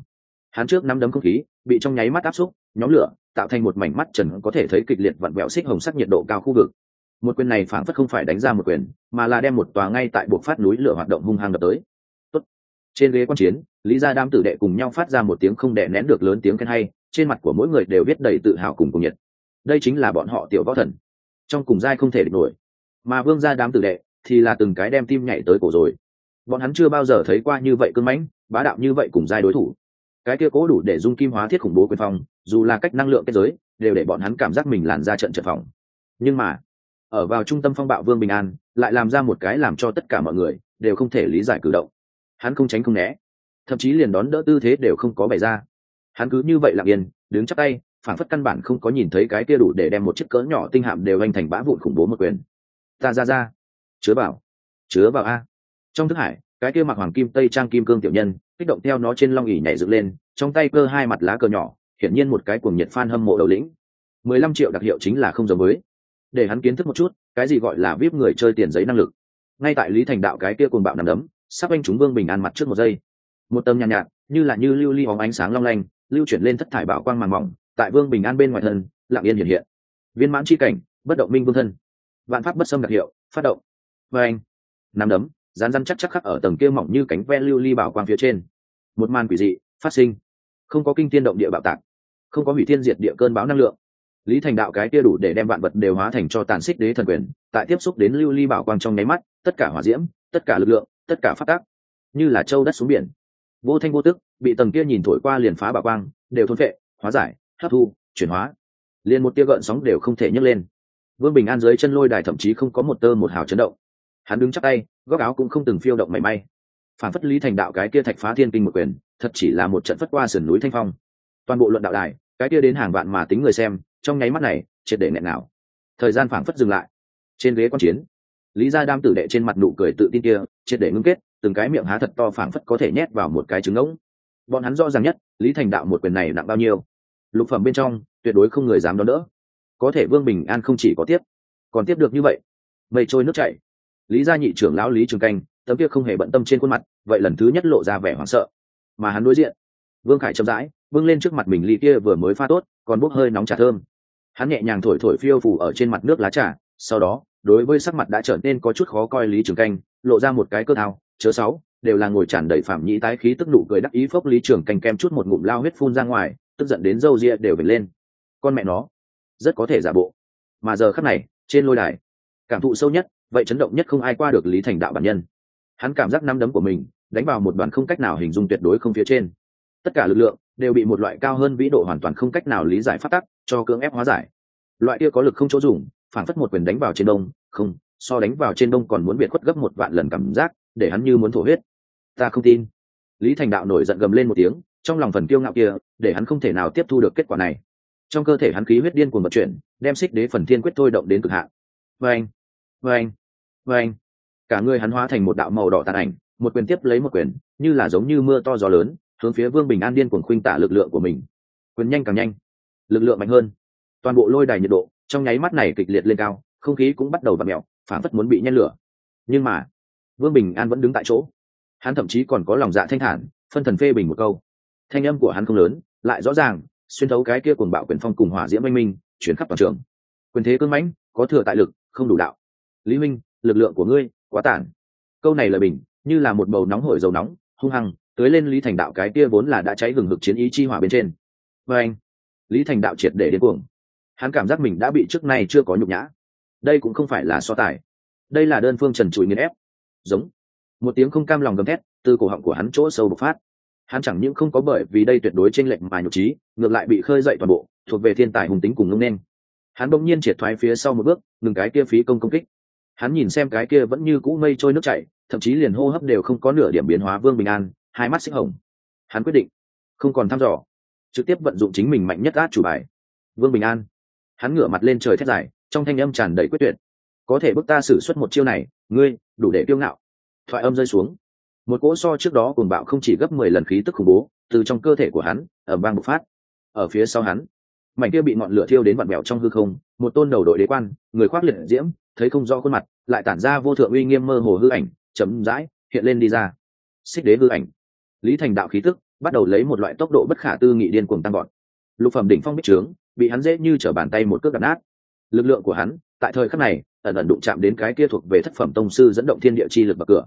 hắn trước năm đấm không khí, bị trong nháy mắt áp xúc, nhóm lửa, tạo thành một mảnh mắt trần có thể thấy kịch liệt vặn vẹo xích hồng sắc nhiệt độ cao khu vực. Một quyền này phảng phất không phải đánh ra một quyền, mà là đem một tòa ngay tại buộc phát núi lửa hoạt động hung hăng đập tới. Tốt. trên ghế quan chiến, lý gia đám tử đệ cùng nhau phát ra một tiếng không đè nén được lớn tiếng khen hay, trên mặt của mỗi người đều biết đầy tự hào cùng cùng nhiệt. Đây chính là bọn họ tiểu võ thần. Trong cùng giai không thể địch nổi. Mà vương gia đám tử đệ thì là từng cái đem tim nhảy tới cổ rồi. Bọn hắn chưa bao giờ thấy qua như vậy cưng mãnh, bá đạo như vậy cùng giai đối thủ cái kia cố đủ để dung kim hóa thiết khủng bố quyền phong, dù là cách năng lượng kết giới, đều để bọn hắn cảm giác mình làn ra trận trận phòng. Nhưng mà, ở vào trung tâm phong bạo vương bình an, lại làm ra một cái làm cho tất cả mọi người đều không thể lý giải cử động. Hắn không tránh không né, thậm chí liền đón đỡ tư thế đều không có bày ra. Hắn cứ như vậy lặng yên, đứng chắc tay phản phất căn bản không có nhìn thấy cái kia đủ để đem một chiếc cỡ nhỏ tinh hạm đều anh thành bã vụn khủng bố một quyền. Ta ra ra, chứa vào chứa vào a. Trong thức hải, cái kia mặc hoàng kim, tây trang kim cương tiểu nhân kích động theo nó trên long ỉ nhảy dựng lên trong tay cơ hai mặt lá cờ nhỏ hiển nhiên một cái cuồng nhiệt fan hâm mộ đầu lĩnh. mười lăm triệu đặc hiệu chính là không giống với. Để hắn kiến thức một chút cái gì gọi là vip người chơi tiền giấy năng lực. Ngay tại lý thành đạo cái kia cuồng bạo nằm đấm sắp anh chúng vương bình an mặt trước một giây. Một tầm nhàn nhạt, nhạt như là như lưu ly li hóng ánh sáng long lanh lưu chuyển lên thất thải bảo quang màng mỏng tại vương bình an bên ngoài thân lặng yên hiện hiện. Viên mãn c h i cảnh bất động minh vương thân. Vạn pháp bất xâm đặc hiệu phát động. Và anh nằm đấm rán rán chắc chắc khắc ở tầng kia mỏng như cánh ve lưu ly bảo quang phía trên. Một màn quỷ dị, phát sinh. Không có kinh tiên động địa bạo tạc, không có hủy thiên diệt địa cơn bão năng lượng. Lý thành đạo cái kia đủ để đem vạn vật đều hóa thành cho tàn xích đế thần quyền, tại tiếp xúc đến lưu ly bảo quang trong nháy mắt, tất cả hỏa diễm, tất cả lực lượng, tất cả phát tác, như là châu đất xuống biển. Vô thanh vô tức, bị tầng kia nhìn thổi qua liền phá bảo quang, đều thôn vệ hóa giải, hấp thu, chuyển hóa. Liền một tia gợn sóng đều không thể nhấc lên. Vương bình an dưới chân lôi đài thậm chí không có một tơ một hào chấn động hắn đứng chắc tay, góc áo cũng không từng phiêu động mảy may. Phản phất lý thành đạo cái kia thạch phá thiên kinh một quyền, thật chỉ là một trận phất qua sườn núi thanh phong. Toàn bộ luận đạo đài, cái kia đến hàng vạn mà tính người xem, trong nháy mắt này, triệt để nghẹn nào. Thời gian phảng phất dừng lại. Trên ghế quan chiến, lý gia đam tử đệ trên mặt nụ cười tự tin kia, triệt để ngưng kết, từng cái miệng há thật to phảng phất có thể nhét vào một cái trứng ngỗng. Bọn hắn rõ ràng nhất, lý thành đạo một quyền này nặng bao nhiêu. Lục phẩm bên trong, tuyệt đối không người dám đón đỡ. Có thể vương bình an không chỉ có tiếp, còn tiếp được như vậy. Mây trôi nước chảy lý gia nhị trưởng lão lý trường canh, tấm kia không hề bận tâm trên khuôn mặt, vậy lần thứ nhất lộ ra vẻ hoảng sợ. Mà hắn đối diện, vương khải chậm rãi vương lên trước mặt mình ly kia vừa mới pha tốt, còn bốc hơi nóng trà thơm. Hắn nhẹ nhàng thổi thổi phiêu phủ ở trên mặt nước lá trà, sau đó, đối với sắc mặt đã trở nên có chút khó coi lý trường canh, lộ ra một cái cơ thao, chớ sáu, đều là ngồi tràn đầy phạm nhĩ tái khí tức nụ cười đắc ý phốc lý trường canh kem chút một ngụm lao huyết phun ra ngoài, tức giận đến râu ria đều về lên. Con mẹ nó, rất có thể giả bộ. Mà giờ khắc này, trên lôi đài, cảm thụ sâu nhất vậy chấn động nhất không ai qua được lý thành đạo bản nhân hắn cảm giác năm đấm của mình đánh vào một đoàn không cách nào hình dung tuyệt đối không phía trên tất cả lực lượng đều bị một loại cao hơn vĩ độ hoàn toàn không cách nào lý giải phát tắc cho cưỡng ép hóa giải loại kia có lực không chỗ dùng phản phất một quyền đánh vào trên đông không so đánh vào trên đông còn muốn biệt khuất gấp một vạn lần cảm giác để hắn như muốn thổ huyết ta không tin lý thành đạo nổi giận gầm lên một tiếng trong lòng phần kiêu ngạo kia để hắn không thể nào tiếp thu được kết quả này trong cơ thể hắn khí huyết điên cuồng vận chuyển đem xích đế phần thiên quyết thôi động đến cực hạn vâng vê anh, cả người hắn hóa thành một đạo màu đỏ tàn ảnh, một quyền tiếp lấy một quyền, như là giống như mưa to gió lớn, hướng phía vương bình an điên cuồng khuynh tả lực lượng của mình. Quyền nhanh càng nhanh, lực lượng mạnh hơn. Toàn bộ lôi đài nhiệt độ trong nháy mắt này kịch liệt lên cao, không khí cũng bắt đầu v ặ mẹo phản phất muốn bị nhen lửa. Nhưng mà, vương bình an vẫn đứng tại chỗ. Hắn thậm chí còn có lòng dạ thanh thản, phân thần phê bình một câu. Thanh âm của hắn không lớn, lại rõ ràng, xuyên thấu cái kia cùng bạo quyền phong cùng hỏa diễm oanh minh, chuyển khắp toàn trường. Quyền thế cưng mãnh, có thừa tại lực, không đủ đạo. Lý minh lực lượng của ngươi, quá tản câu này lời bình, như là một bầu nóng hổi dầu nóng, hung hăng, tưới lên lý thành đạo cái kia vốn là đã cháy gừng hực chiến ý chi hỏa bên trên. Và anh, lý thành đạo triệt để đến cuồng. Hắn cảm giác mình đã bị trước nay chưa có nhục nhã. Đây cũng không phải là so tài. Đây là đơn phương trần trụi nghiền ép. Giống. Một tiếng không cam lòng gầm thét, từ cổ họng của hắn chỗ sâu bộc phát. Hắn chẳng những không có bởi vì đây tuyệt đối t r ê n lệch mà nhục trí, ngược lại bị khơi dậy toàn bộ, thuộc về thiên tài hùng tính cùng ngông nên hắn bỗng nhiên triệt thoái phía sau một bước, ngừng cái kia phí công công kích hắn nhìn xem cái kia vẫn như cũ mây trôi nước chảy, thậm chí liền hô hấp đều không có nửa điểm biến hóa vương bình an, hai mắt xích hồng. Hắn quyết định, không còn thăm dò, trực tiếp vận dụng chính mình mạnh nhất át chủ bài. Vương bình an, hắn ngửa mặt lên trời thét dài, trong thanh âm tràn đầy quyết tuyệt. Có thể bức ta xử suất một chiêu này, ngươi, đủ để kiêu ngạo. Thoại âm rơi xuống. Một cỗ so trước đó cuồng bạo không chỉ gấp mười lần khí tức khủng bố, từ trong cơ thể của hắn, ở bang bộc phát. Ở phía sau hắn, mảnh kia bị ngọn lửa thiêu đến vặn mèo trong hư không, một tôn đầu đội đế quan, người khoác liệt diễm thấy không rõ khuôn mặt, lại tản ra vô thượng uy nghiêm mơ hồ hư ảnh chấm dãi hiện lên đi ra. Xích đế hư ảnh. Lý thành đạo khí tức bắt đầu lấy một loại tốc độ bất khả tư nghị điên cuồng tăng gọn lục phẩm đỉnh phong bích trướng bị hắn dễ như trở bàn tay một cước đập nát. Lực lượng của hắn tại thời khắc này ẩn ẩn đụng chạm đến cái kia thuộc về thất phẩm tông sư dẫn động thiên địa chi lực bậc cửa.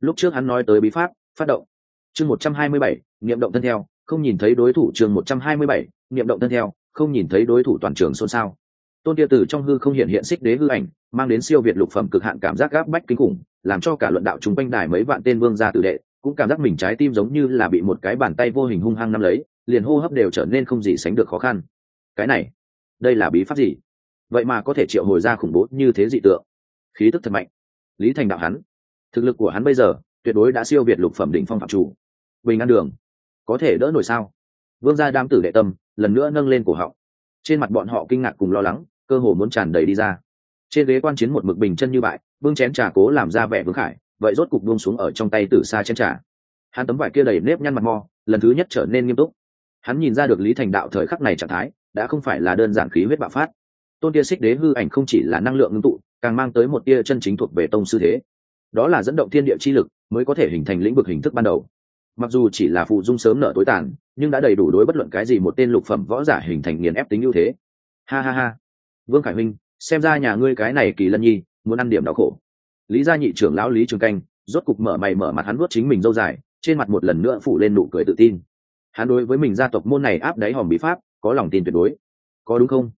Lúc trước hắn nói tới bí pháp, phát động. Chương một trăm hai mươi bảy, niệm động thân theo, không nhìn thấy đối thủ chương một trăm hai mươi bảy, niệm động thân theo, không nhìn thấy đối thủ toàn trường xôn xao tôn tia tử trong hư không hiện hiện xích đế hư ảnh, mang đến siêu việt lục phẩm cực hạn cảm giác gáp bách kinh khủng, làm cho cả luận đạo chung quanh đài mấy vạn tên vương gia tử đệ cũng cảm giác mình trái tim giống như là bị một cái bàn tay vô hình hung hăng nắm lấy, liền hô hấp đều trở nên không gì sánh được khó khăn. Cái này, đây là bí pháp gì? Vậy mà có thể triệu hồi ra khủng bố như thế dị tượng. Khí tức thật mạnh. Lý thành đạo hắn, thực lực của hắn bây giờ tuyệt đối đã siêu việt lục phẩm đỉnh phong phạm chủ. Bình an đường, có thể đỡ nổi sao? Vương gia đam tử đệ tâm lần nữa nâng lên cổ họng. Trên mặt bọn họ kinh ngạc cùng lo lắng cơ hồ muốn tràn đầy đi ra. Trên ghế quan chiến một mực bình chân như bại, vương chén trà cố làm ra vẻ vương khải, vậy rốt cục buông xuống ở trong tay từ xa chén trà. Hắn tấm vải kia đầy nếp nhăn mặt mò lần thứ nhất trở nên nghiêm túc. Hắn nhìn ra được lý thành đạo thời khắc này trạng thái, đã không phải là đơn giản khí huyết bạo phát. Tôn tia xích đế hư ảnh không chỉ là năng lượng ngưng tụ, càng mang tới một tia chân chính thuộc về tông sư thế. Đó là dẫn động thiên địa chi lực mới có thể hình thành lĩnh vực hình thức ban đầu. Mặc dù chỉ là phụ dung sớm nở tối tàn, nhưng đã đầy đủ đối bất luận cái gì một tên lục phẩm võ giả hình thành nghiền ép tính ưu thế. Ha ha ha vương khải huynh xem ra nhà ngươi cái này kỳ lân nhi, muốn ăn điểm đau khổ. Lý gia nhị trưởng lão lý trường canh, rốt cục mở mày mở mặt hắn nuốt chính mình dâu dài, trên mặt một lần nữa phủ lên nụ cười tự tin. Hắn đối với mình gia tộc môn này áp đáy hòm bí pháp, có lòng tin tuyệt đối. Có đúng không?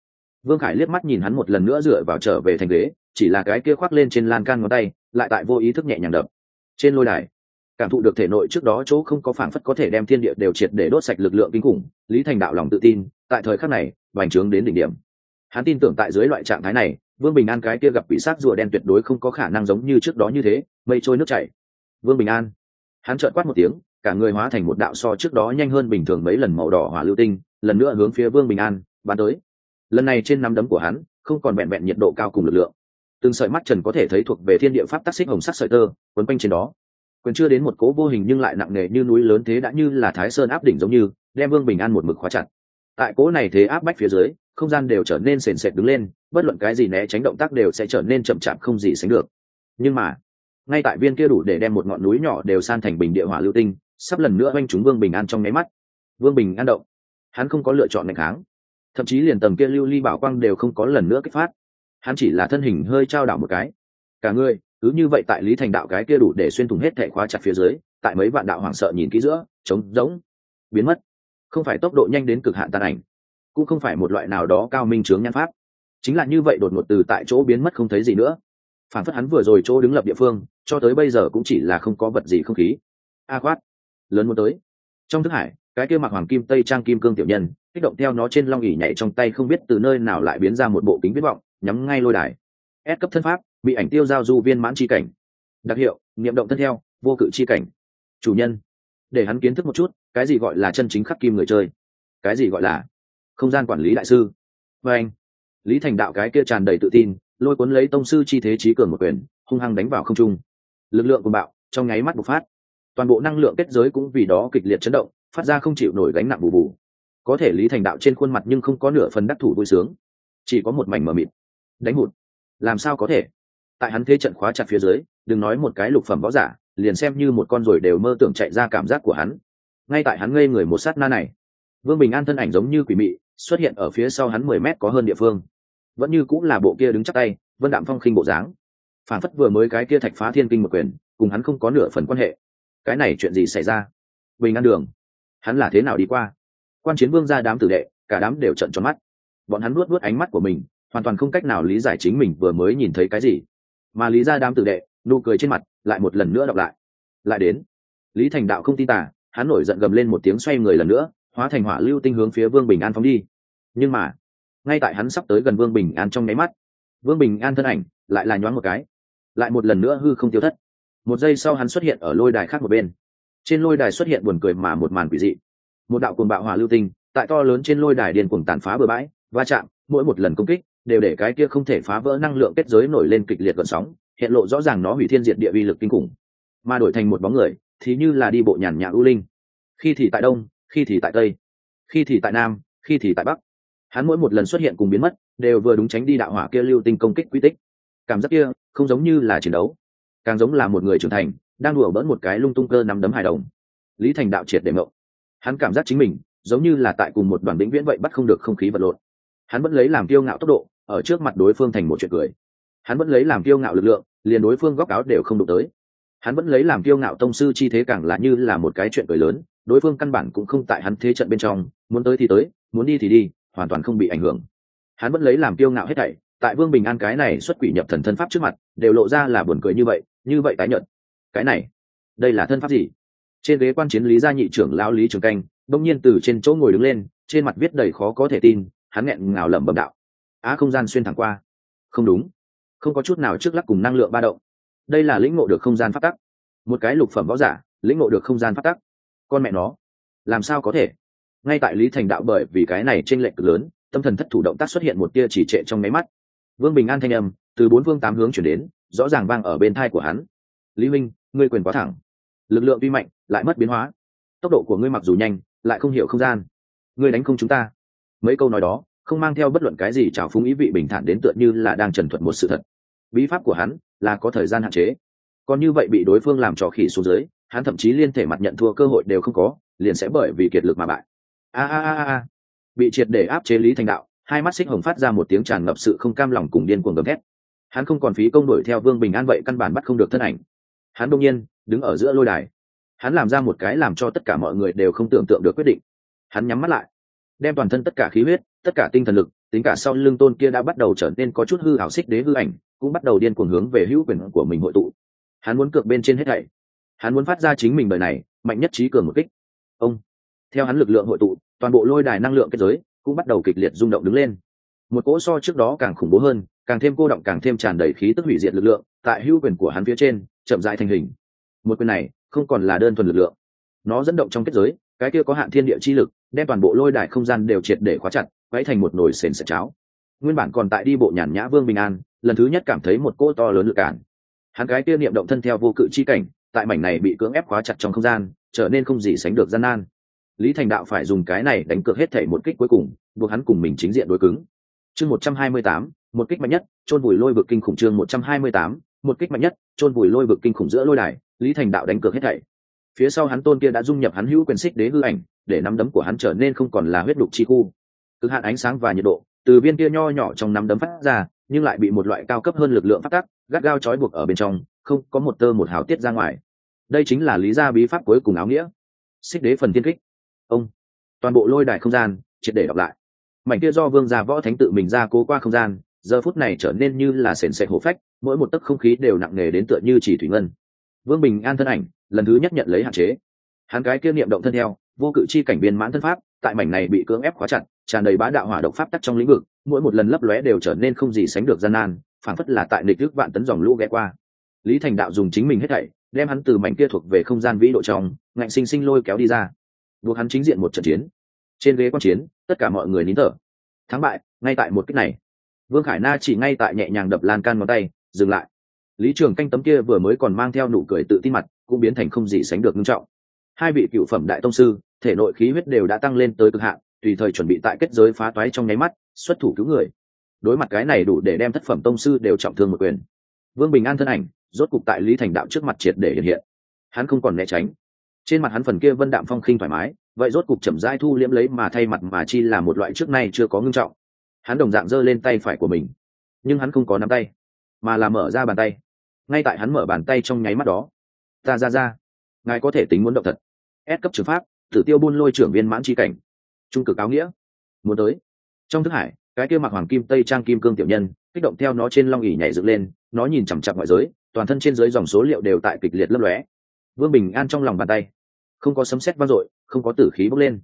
Vương khải liếc mắt nhìn hắn một lần nữa dựa vào trở về thành ghế, chỉ là cái kia khoác lên trên lan can ngón tay, lại tại vô ý thức nhẹ nhàng đập. Trên lôi đài, cảm thụ được thể nội trước đó chỗ không có phản phất có thể đem thiên địa đều triệt để đốt sạch lực lượng kinh khủng, lý thành đạo lòng tự tin, tại thời khắc này, bành trướng đến đỉnh điểm hắn tin tưởng tại dưới loại trạng thái này, vương bình an cái kia gặp bị sát rùa đen tuyệt đối không có khả năng giống như trước đó như thế, mây trôi nước chảy. Vương bình an, hắn trợn quát một tiếng, cả người hóa thành một đạo so trước đó nhanh hơn bình thường mấy lần màu đỏ hỏa lưu tinh, lần nữa hướng phía vương bình an, bắn tới. Lần này trên nắm đấm của hắn, không còn vẹn vẹn nhiệt độ cao cùng lực lượng. Từng sợi mắt trần có thể thấy thuộc về thiên địa pháp tác xích hồng sắc sợi tơ, quấn quanh trên đó. Quyền chưa đến một cố vô hình nhưng lại nặng nề như núi lớn thế đã như là thái sơn áp đỉnh giống như, đem vương bình an một mực khóa chặt tại cố này thế áp bách phía dưới, không gian đều trở nên sền sệt đứng lên, bất luận cái gì né tránh động tác đều sẽ trở nên chậm chạp không gì sánh được. Nhưng mà, ngay tại viên kia đủ để đem một ngọn núi nhỏ đều san thành bình địa hỏa lưu tinh, sắp lần nữa oanh chúng vương bình an trong nháy mắt. Vương bình an động. Hắn không có lựa chọn ngày kháng. Thậm chí liền tầng kia lưu ly bảo quang đều không có lần nữa kích phát. Hắn chỉ là thân hình hơi trao đảo một cái. Cả người, cứ như vậy tại lý thành đạo cái kia đủ để xuyên thủng hết thẻ khóa chặt phía dưới, tại mấy vạn đạo hoảng sợ nhìn kỹ giữa, trống rỗng, biến mất không phải tốc độ nhanh đến cực hạn tàn ảnh, cũng không phải một loại nào đó cao minh chướng nhan pháp. Chính là như vậy đột ngột từ tại chỗ biến mất không thấy gì nữa. Phản phất hắn vừa rồi chỗ đứng lập địa phương, cho tới bây giờ cũng chỉ là không có vật gì không khí. A khoát lớn muốn tới. Trong thức hải, cái kia mặc hoàng kim, tây trang kim cương tiểu nhân, kích động theo nó trên long ỉ nhảy trong tay không biết từ nơi nào lại biến ra một bộ kính viết vọng, nhắm ngay lôi đài. Ép cấp thân pháp, bị ảnh tiêu giao du viên mãn chi cảnh. Đặc hiệu, niệm động thân theo, vô cự chi cảnh. Chủ nhân, để hắn kiến thức một chút cái gì gọi là chân chính khắc kim người chơi? Cái gì gọi là không gian quản lý đại sư? Và anh, lý thành đạo cái kia tràn đầy tự tin, lôi cuốn lấy tông sư chi thế trí cường một quyền, hung hăng đánh vào không trung. Lực lượng cùng bạo, trong nháy mắt bộc phát. Toàn bộ năng lượng kết giới cũng vì đó kịch liệt chấn động, phát ra không chịu nổi gánh nặng bù bù. Có thể lý thành đạo trên khuôn mặt nhưng không có nửa phần đắc thủ vui sướng. Chỉ có một mảnh mờ mịt. Đánh hụt. Làm sao có thể? Tại hắn thế trận khóa chặt phía dưới, đừng nói một cái lục phẩm võ giả, liền xem như một con rồi đều mơ tưởng chạy ra cảm giác của hắn ngay tại hắn ngây người một sát na này. Vương bình an thân ảnh giống như quỷ mị, xuất hiện ở phía sau hắn mười mét có hơn địa phương. Vẫn như cũng là bộ kia đứng chắc tay, vân đạm phong khinh bộ dáng. Phản phất vừa mới cái kia thạch phá thiên kinh một quyền, cùng hắn không có nửa phần quan hệ. Cái này chuyện gì xảy ra? Bình an đường. Hắn là thế nào đi qua? Quan chiến vương ra đám tử đệ, cả đám đều trận tròn mắt. Bọn hắn luốt luốt ánh mắt của mình, hoàn toàn không cách nào lý giải chính mình vừa mới nhìn thấy cái gì. Mà lý ra đám tử đệ, nụ cười trên mặt lại một lần nữa đọc lại. Lại đến. Lý thành đạo không tin tả hắn nổi giận gầm lên một tiếng xoay người lần nữa, hóa thành hỏa lưu tinh hướng phía vương bình an phóng đi. Nhưng mà, ngay tại hắn sắp tới gần vương bình an trong nháy mắt, vương bình an thân ảnh lại là nhoáng một cái, lại một lần nữa hư không tiêu thất. Một giây sau hắn xuất hiện ở lôi đài khác một bên. Trên lôi đài xuất hiện buồn cười mà một màn quỷ dị. Một đạo cuồng bạo hỏa lưu tinh, tại to lớn trên lôi đài điên cuồng tàn phá bừa bãi, va chạm, mỗi một lần công kích, đều để cái kia không thể phá vỡ năng lượng kết giới nổi lên kịch liệt gợn sóng, hiện lộ rõ ràng nó hủy thiên diệt địa vi lực kinh khủng. Mà đổi thành một bóng người thì như là đi bộ nhàn nhã ưu linh. Khi thì tại đông, khi thì tại tây. Khi thì tại nam, khi thì tại bắc. Hắn mỗi một lần xuất hiện cùng biến mất, đều vừa đúng tránh đi đạo hỏa kia lưu tinh công kích quy tích. Cảm giác kia, không giống như là chiến đấu. Càng giống là một người trưởng thành, đang đùa bỡn một cái lung tung cơ nắm đấm hài đồng. Lý thành đạo triệt để mộng hắn cảm giác chính mình, giống như là tại cùng một đoàn vĩnh viễn vậy bắt không được không khí vật lộn. Hắn vẫn lấy làm kiêu ngạo tốc độ, ở trước mặt đối phương thành một chuyện cười. Hắn vẫn lấy làm kiêu ngạo lực lượng, liền đối phương góc áo đều không đụng tới hắn vẫn lấy làm kiêu ngạo tông sư chi thế càng là như là một cái chuyện cười lớn, đối phương căn bản cũng không tại hắn thế trận bên trong, muốn tới thì tới, muốn đi thì đi, hoàn toàn không bị ảnh hưởng. Hắn vẫn lấy làm kiêu ngạo hết thảy, tại vương bình an cái này xuất quỷ nhập thần thân pháp trước mặt, đều lộ ra là buồn cười như vậy như vậy tái nhận cái này, đây là thân pháp gì? Trên ghế quan chiến lý gia nhị trưởng lão lý trường canh đông nhiên từ trên chỗ ngồi đứng lên, trên mặt viết đầy khó có thể tin, hắn nghẹn ngào lẩm bẩm đạo. Á, không gian xuyên thẳng qua. Không đúng. Không có chút nào trước lắc cùng năng lượng ba động đây là lĩnh ngộ được không gian phát tắc. Một cái lục phẩm võ giả, lĩnh ngộ được không gian phát tắc. Con mẹ nó, làm sao có thể? Ngay tại lý thành đạo bởi vì cái này t r ê n lệch cực lớn, tâm thần thất thủ động tác xuất hiện một tia chỉ trệ trong máy mắt. Vương bình an thanh âm, từ bốn phương tám hướng chuyển đến, rõ ràng vang ở bên thai của hắn. Lý minh ngươi quyền quá thẳng. Lực lượng vi mạnh, lại mất biến hóa. Tốc độ của ngươi mặc dù nhanh, lại không hiểu không gian. Ngươi đánh không chúng ta. Mấy câu nói đó, không mang theo bất luận cái gì trào phúng ý vị bình thản đến tựa như là đang trần thuật một sự thật bí pháp của hắn là có thời gian hạn chế. Còn như vậy bị đối phương làm trò khỉ xuống dưới, hắn thậm chí liên thể mặt nhận thua cơ hội đều không có, liền sẽ bởi vì kiệt lực mà bại. A a a a bị triệt để áp chế lý thành đạo, hai mắt xích hồng phát ra một tiếng tràn ngập sự không cam lòng cùng điên cuồng gầm thét. Hắn không còn phí công đổi theo vương bình an vậy căn bản bắt không được thân ảnh. Hắn đông nhiên đứng ở giữa lôi đài. Hắn làm ra một cái làm cho tất cả mọi người đều không tưởng tượng được quyết định. Hắn nhắm mắt lại, đem toàn thân tất cả khí huyết, tất cả tinh thần lực tính cả sau lưng tôn kia đã bắt đầu trở nên có chút hư hảo xích đế hư ảnh, cũng bắt đầu điên cuồng hướng về hữu quyền của mình hội tụ. Hắn muốn cược bên trên hết thảy. Hắn muốn phát ra chính mình đời này, mạnh nhất trí cường một kích. Ông! Theo hắn lực lượng hội tụ, toàn bộ lôi đài năng lượng kết giới cũng bắt đầu kịch liệt rung động đứng lên. Một cỗ so trước đó càng khủng bố hơn, càng thêm cô động càng thêm tràn đầy khí tức hủy diệt lực lượng, tại hữu quyền của hắn phía trên, chậm dại thành hình. Một quyền này không còn là đơn thuần lực lượng. Nó dẫn động trong kết giới, cái kia có hạn thiên địa chi lực, đem toàn bộ lôi đài không gian đều triệt để khóa chặt quấy thành một nồi sền sệt cháo. Nguyên bản còn tại đi bộ nhàn nhã vương bình an, lần thứ nhất cảm thấy một cỗ to lớn lực cản. Hắn cái kia niệm động thân theo vô cự chi cảnh, tại mảnh này bị cưỡng ép khóa chặt trong không gian, trở nên không gì sánh được gian nan. Lý thành đạo phải dùng cái này đánh cược hết thể một kích cuối cùng, buộc hắn cùng mình chính diện đối cứng. Chương một trăm hai mươi tám, một kích mạnh nhất, chôn vùi lôi vực kinh khủng chương một trăm hai mươi tám, một kích mạnh nhất, chôn vùi lôi vực kinh khủng giữa lôi đài, lý thành đạo đánh cược hết thảy. Phía sau hắn tôn kia đã dung nhập hắn hữu quyền xích đế hư ảnh, để nắm đấm của hắn trở nên không còn là huyết đục chi khu cực hạn ánh sáng và nhiệt độ, từ viên kia nho nhỏ trong nắm đấm phát ra, nhưng lại bị một loại cao cấp hơn lực lượng phát tác, gắt gao trói buộc ở bên trong, không có một tơ một hào tiết ra ngoài. Đây chính là lý gia bí pháp cuối cùng áo nghĩa. Xích đế phần tiên kích. Ông. Toàn bộ lôi đài không gian, triệt để đọc lại. Mảnh kia do vương gia võ thánh tự mình ra cố qua không gian, giờ phút này trở nên như là sền sệt hổ phách, mỗi một tấc không khí đều nặng nề đến tựa như chỉ thủy ngân. Vương bình an thân ảnh, lần thứ nhất nhận lấy hạn chế. Hắn cái kia niệm động thân theo, vô cự chi cảnh biên mãn thân pháp, tại mảnh này bị cưỡng ép khóa chặt tràn đầy bá đạo hỏa độc pháp tắc trong lĩnh vực, mỗi một lần lấp lóe đều trở nên không gì sánh được gian nan phản phất là tại nịch nước vạn tấn dòng lũ ghé qua. Lý thành đạo dùng chính mình hết thảy, đem hắn từ mảnh kia thuộc về không gian vĩ độ trong, ngạnh sinh sinh lôi kéo đi ra. Buộc hắn chính diện một trận chiến. Trên ghế quan chiến, tất cả mọi người nín thở. Thắng bại, ngay tại một kích này. Vương khải na chỉ ngay tại nhẹ nhàng đập lan can ngón tay, dừng lại. Lý trường canh tấm kia vừa mới còn mang theo nụ cười tự tin mặt, cũng biến thành không gì sánh được nghiêm trọng. Hai vị cựu phẩm đại tông sư, thể nội khí huyết đều đã tăng lên tới cực hạn tùy thời chuẩn bị tại kết giới phá toái trong nháy mắt, xuất thủ cứu người. Đối mặt cái này đủ để đem thất phẩm tông sư đều trọng thương một quyền. Vương bình an thân ảnh, rốt cục tại lý thành đạo trước mặt triệt để hiện hiện. Hắn không còn né tránh. Trên mặt hắn phần kia vân đạm phong khinh thoải mái, vậy rốt cục chậm rãi thu liễm lấy mà thay mặt mà chi là một loại trước nay chưa có ngưng trọng. Hắn đồng dạng giơ lên tay phải của mình, nhưng hắn không có nắm tay, mà là mở ra bàn tay. Ngay tại hắn mở bàn tay trong nháy mắt đó, ta, ra ra, ngài có thể tính muốn động thật. Ép cấp trừng pháp, tử tiêu buôn lôi trưởng viên mãn tri cảnh trung cực áo nghĩa. Muốn tới. Trong thức hải, cái kia mặc hoàng kim, tây trang kim cương tiểu nhân, kích động theo nó trên long ỉ nhảy dựng lên, nó nhìn chằm chặp ngoại giới, toàn thân trên dưới dòng số liệu đều tại kịch liệt lấp lóe. Vương bình an trong lòng bàn tay. Không có sấm sét vang dội, không có tử khí bốc lên.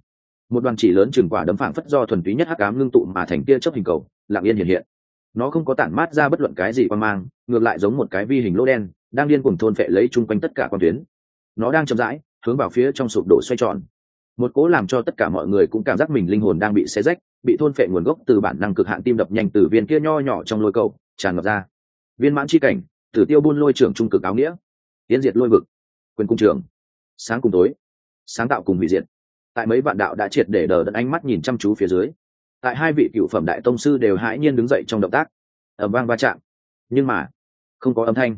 Một đoàn chỉ lớn chừng quả đấm phảng phất do thuần túy nhất hắc ám ngưng tụ mà thành kia chớp hình cầu, lặng yên hiện hiện. Nó không có tản mát ra bất luận cái gì quan mang, ngược lại giống một cái vi hình lỗ đen, đang điên cuồng thôn phệ lấy chung quanh tất cả quan tuyến. Nó đang chậm rãi, hướng vào phía trong sụp đổ xoay tròn một cố làm cho tất cả mọi người cũng cảm giác mình linh hồn đang bị xé rách, bị thôn phệ nguồn gốc từ bản năng cực hạn tim đập nhanh từ viên kia nho nhỏ trong lôi cầu, tràn ngập ra. Viên mãn chi cảnh, tử tiêu buôn lôi trưởng trung cực áo nghĩa. Tiến diệt lôi vực. Quyền cung trường sáng cùng tối. Sáng tạo cùng hủy diệt. Tại mấy vạn đạo đã triệt để đờ đẫn ánh mắt nhìn chăm chú phía dưới, tại hai vị cựu phẩm đại tông sư đều hãi nhiên đứng dậy trong động tác. Ẩm vang va chạm. Nhưng mà, không có âm thanh,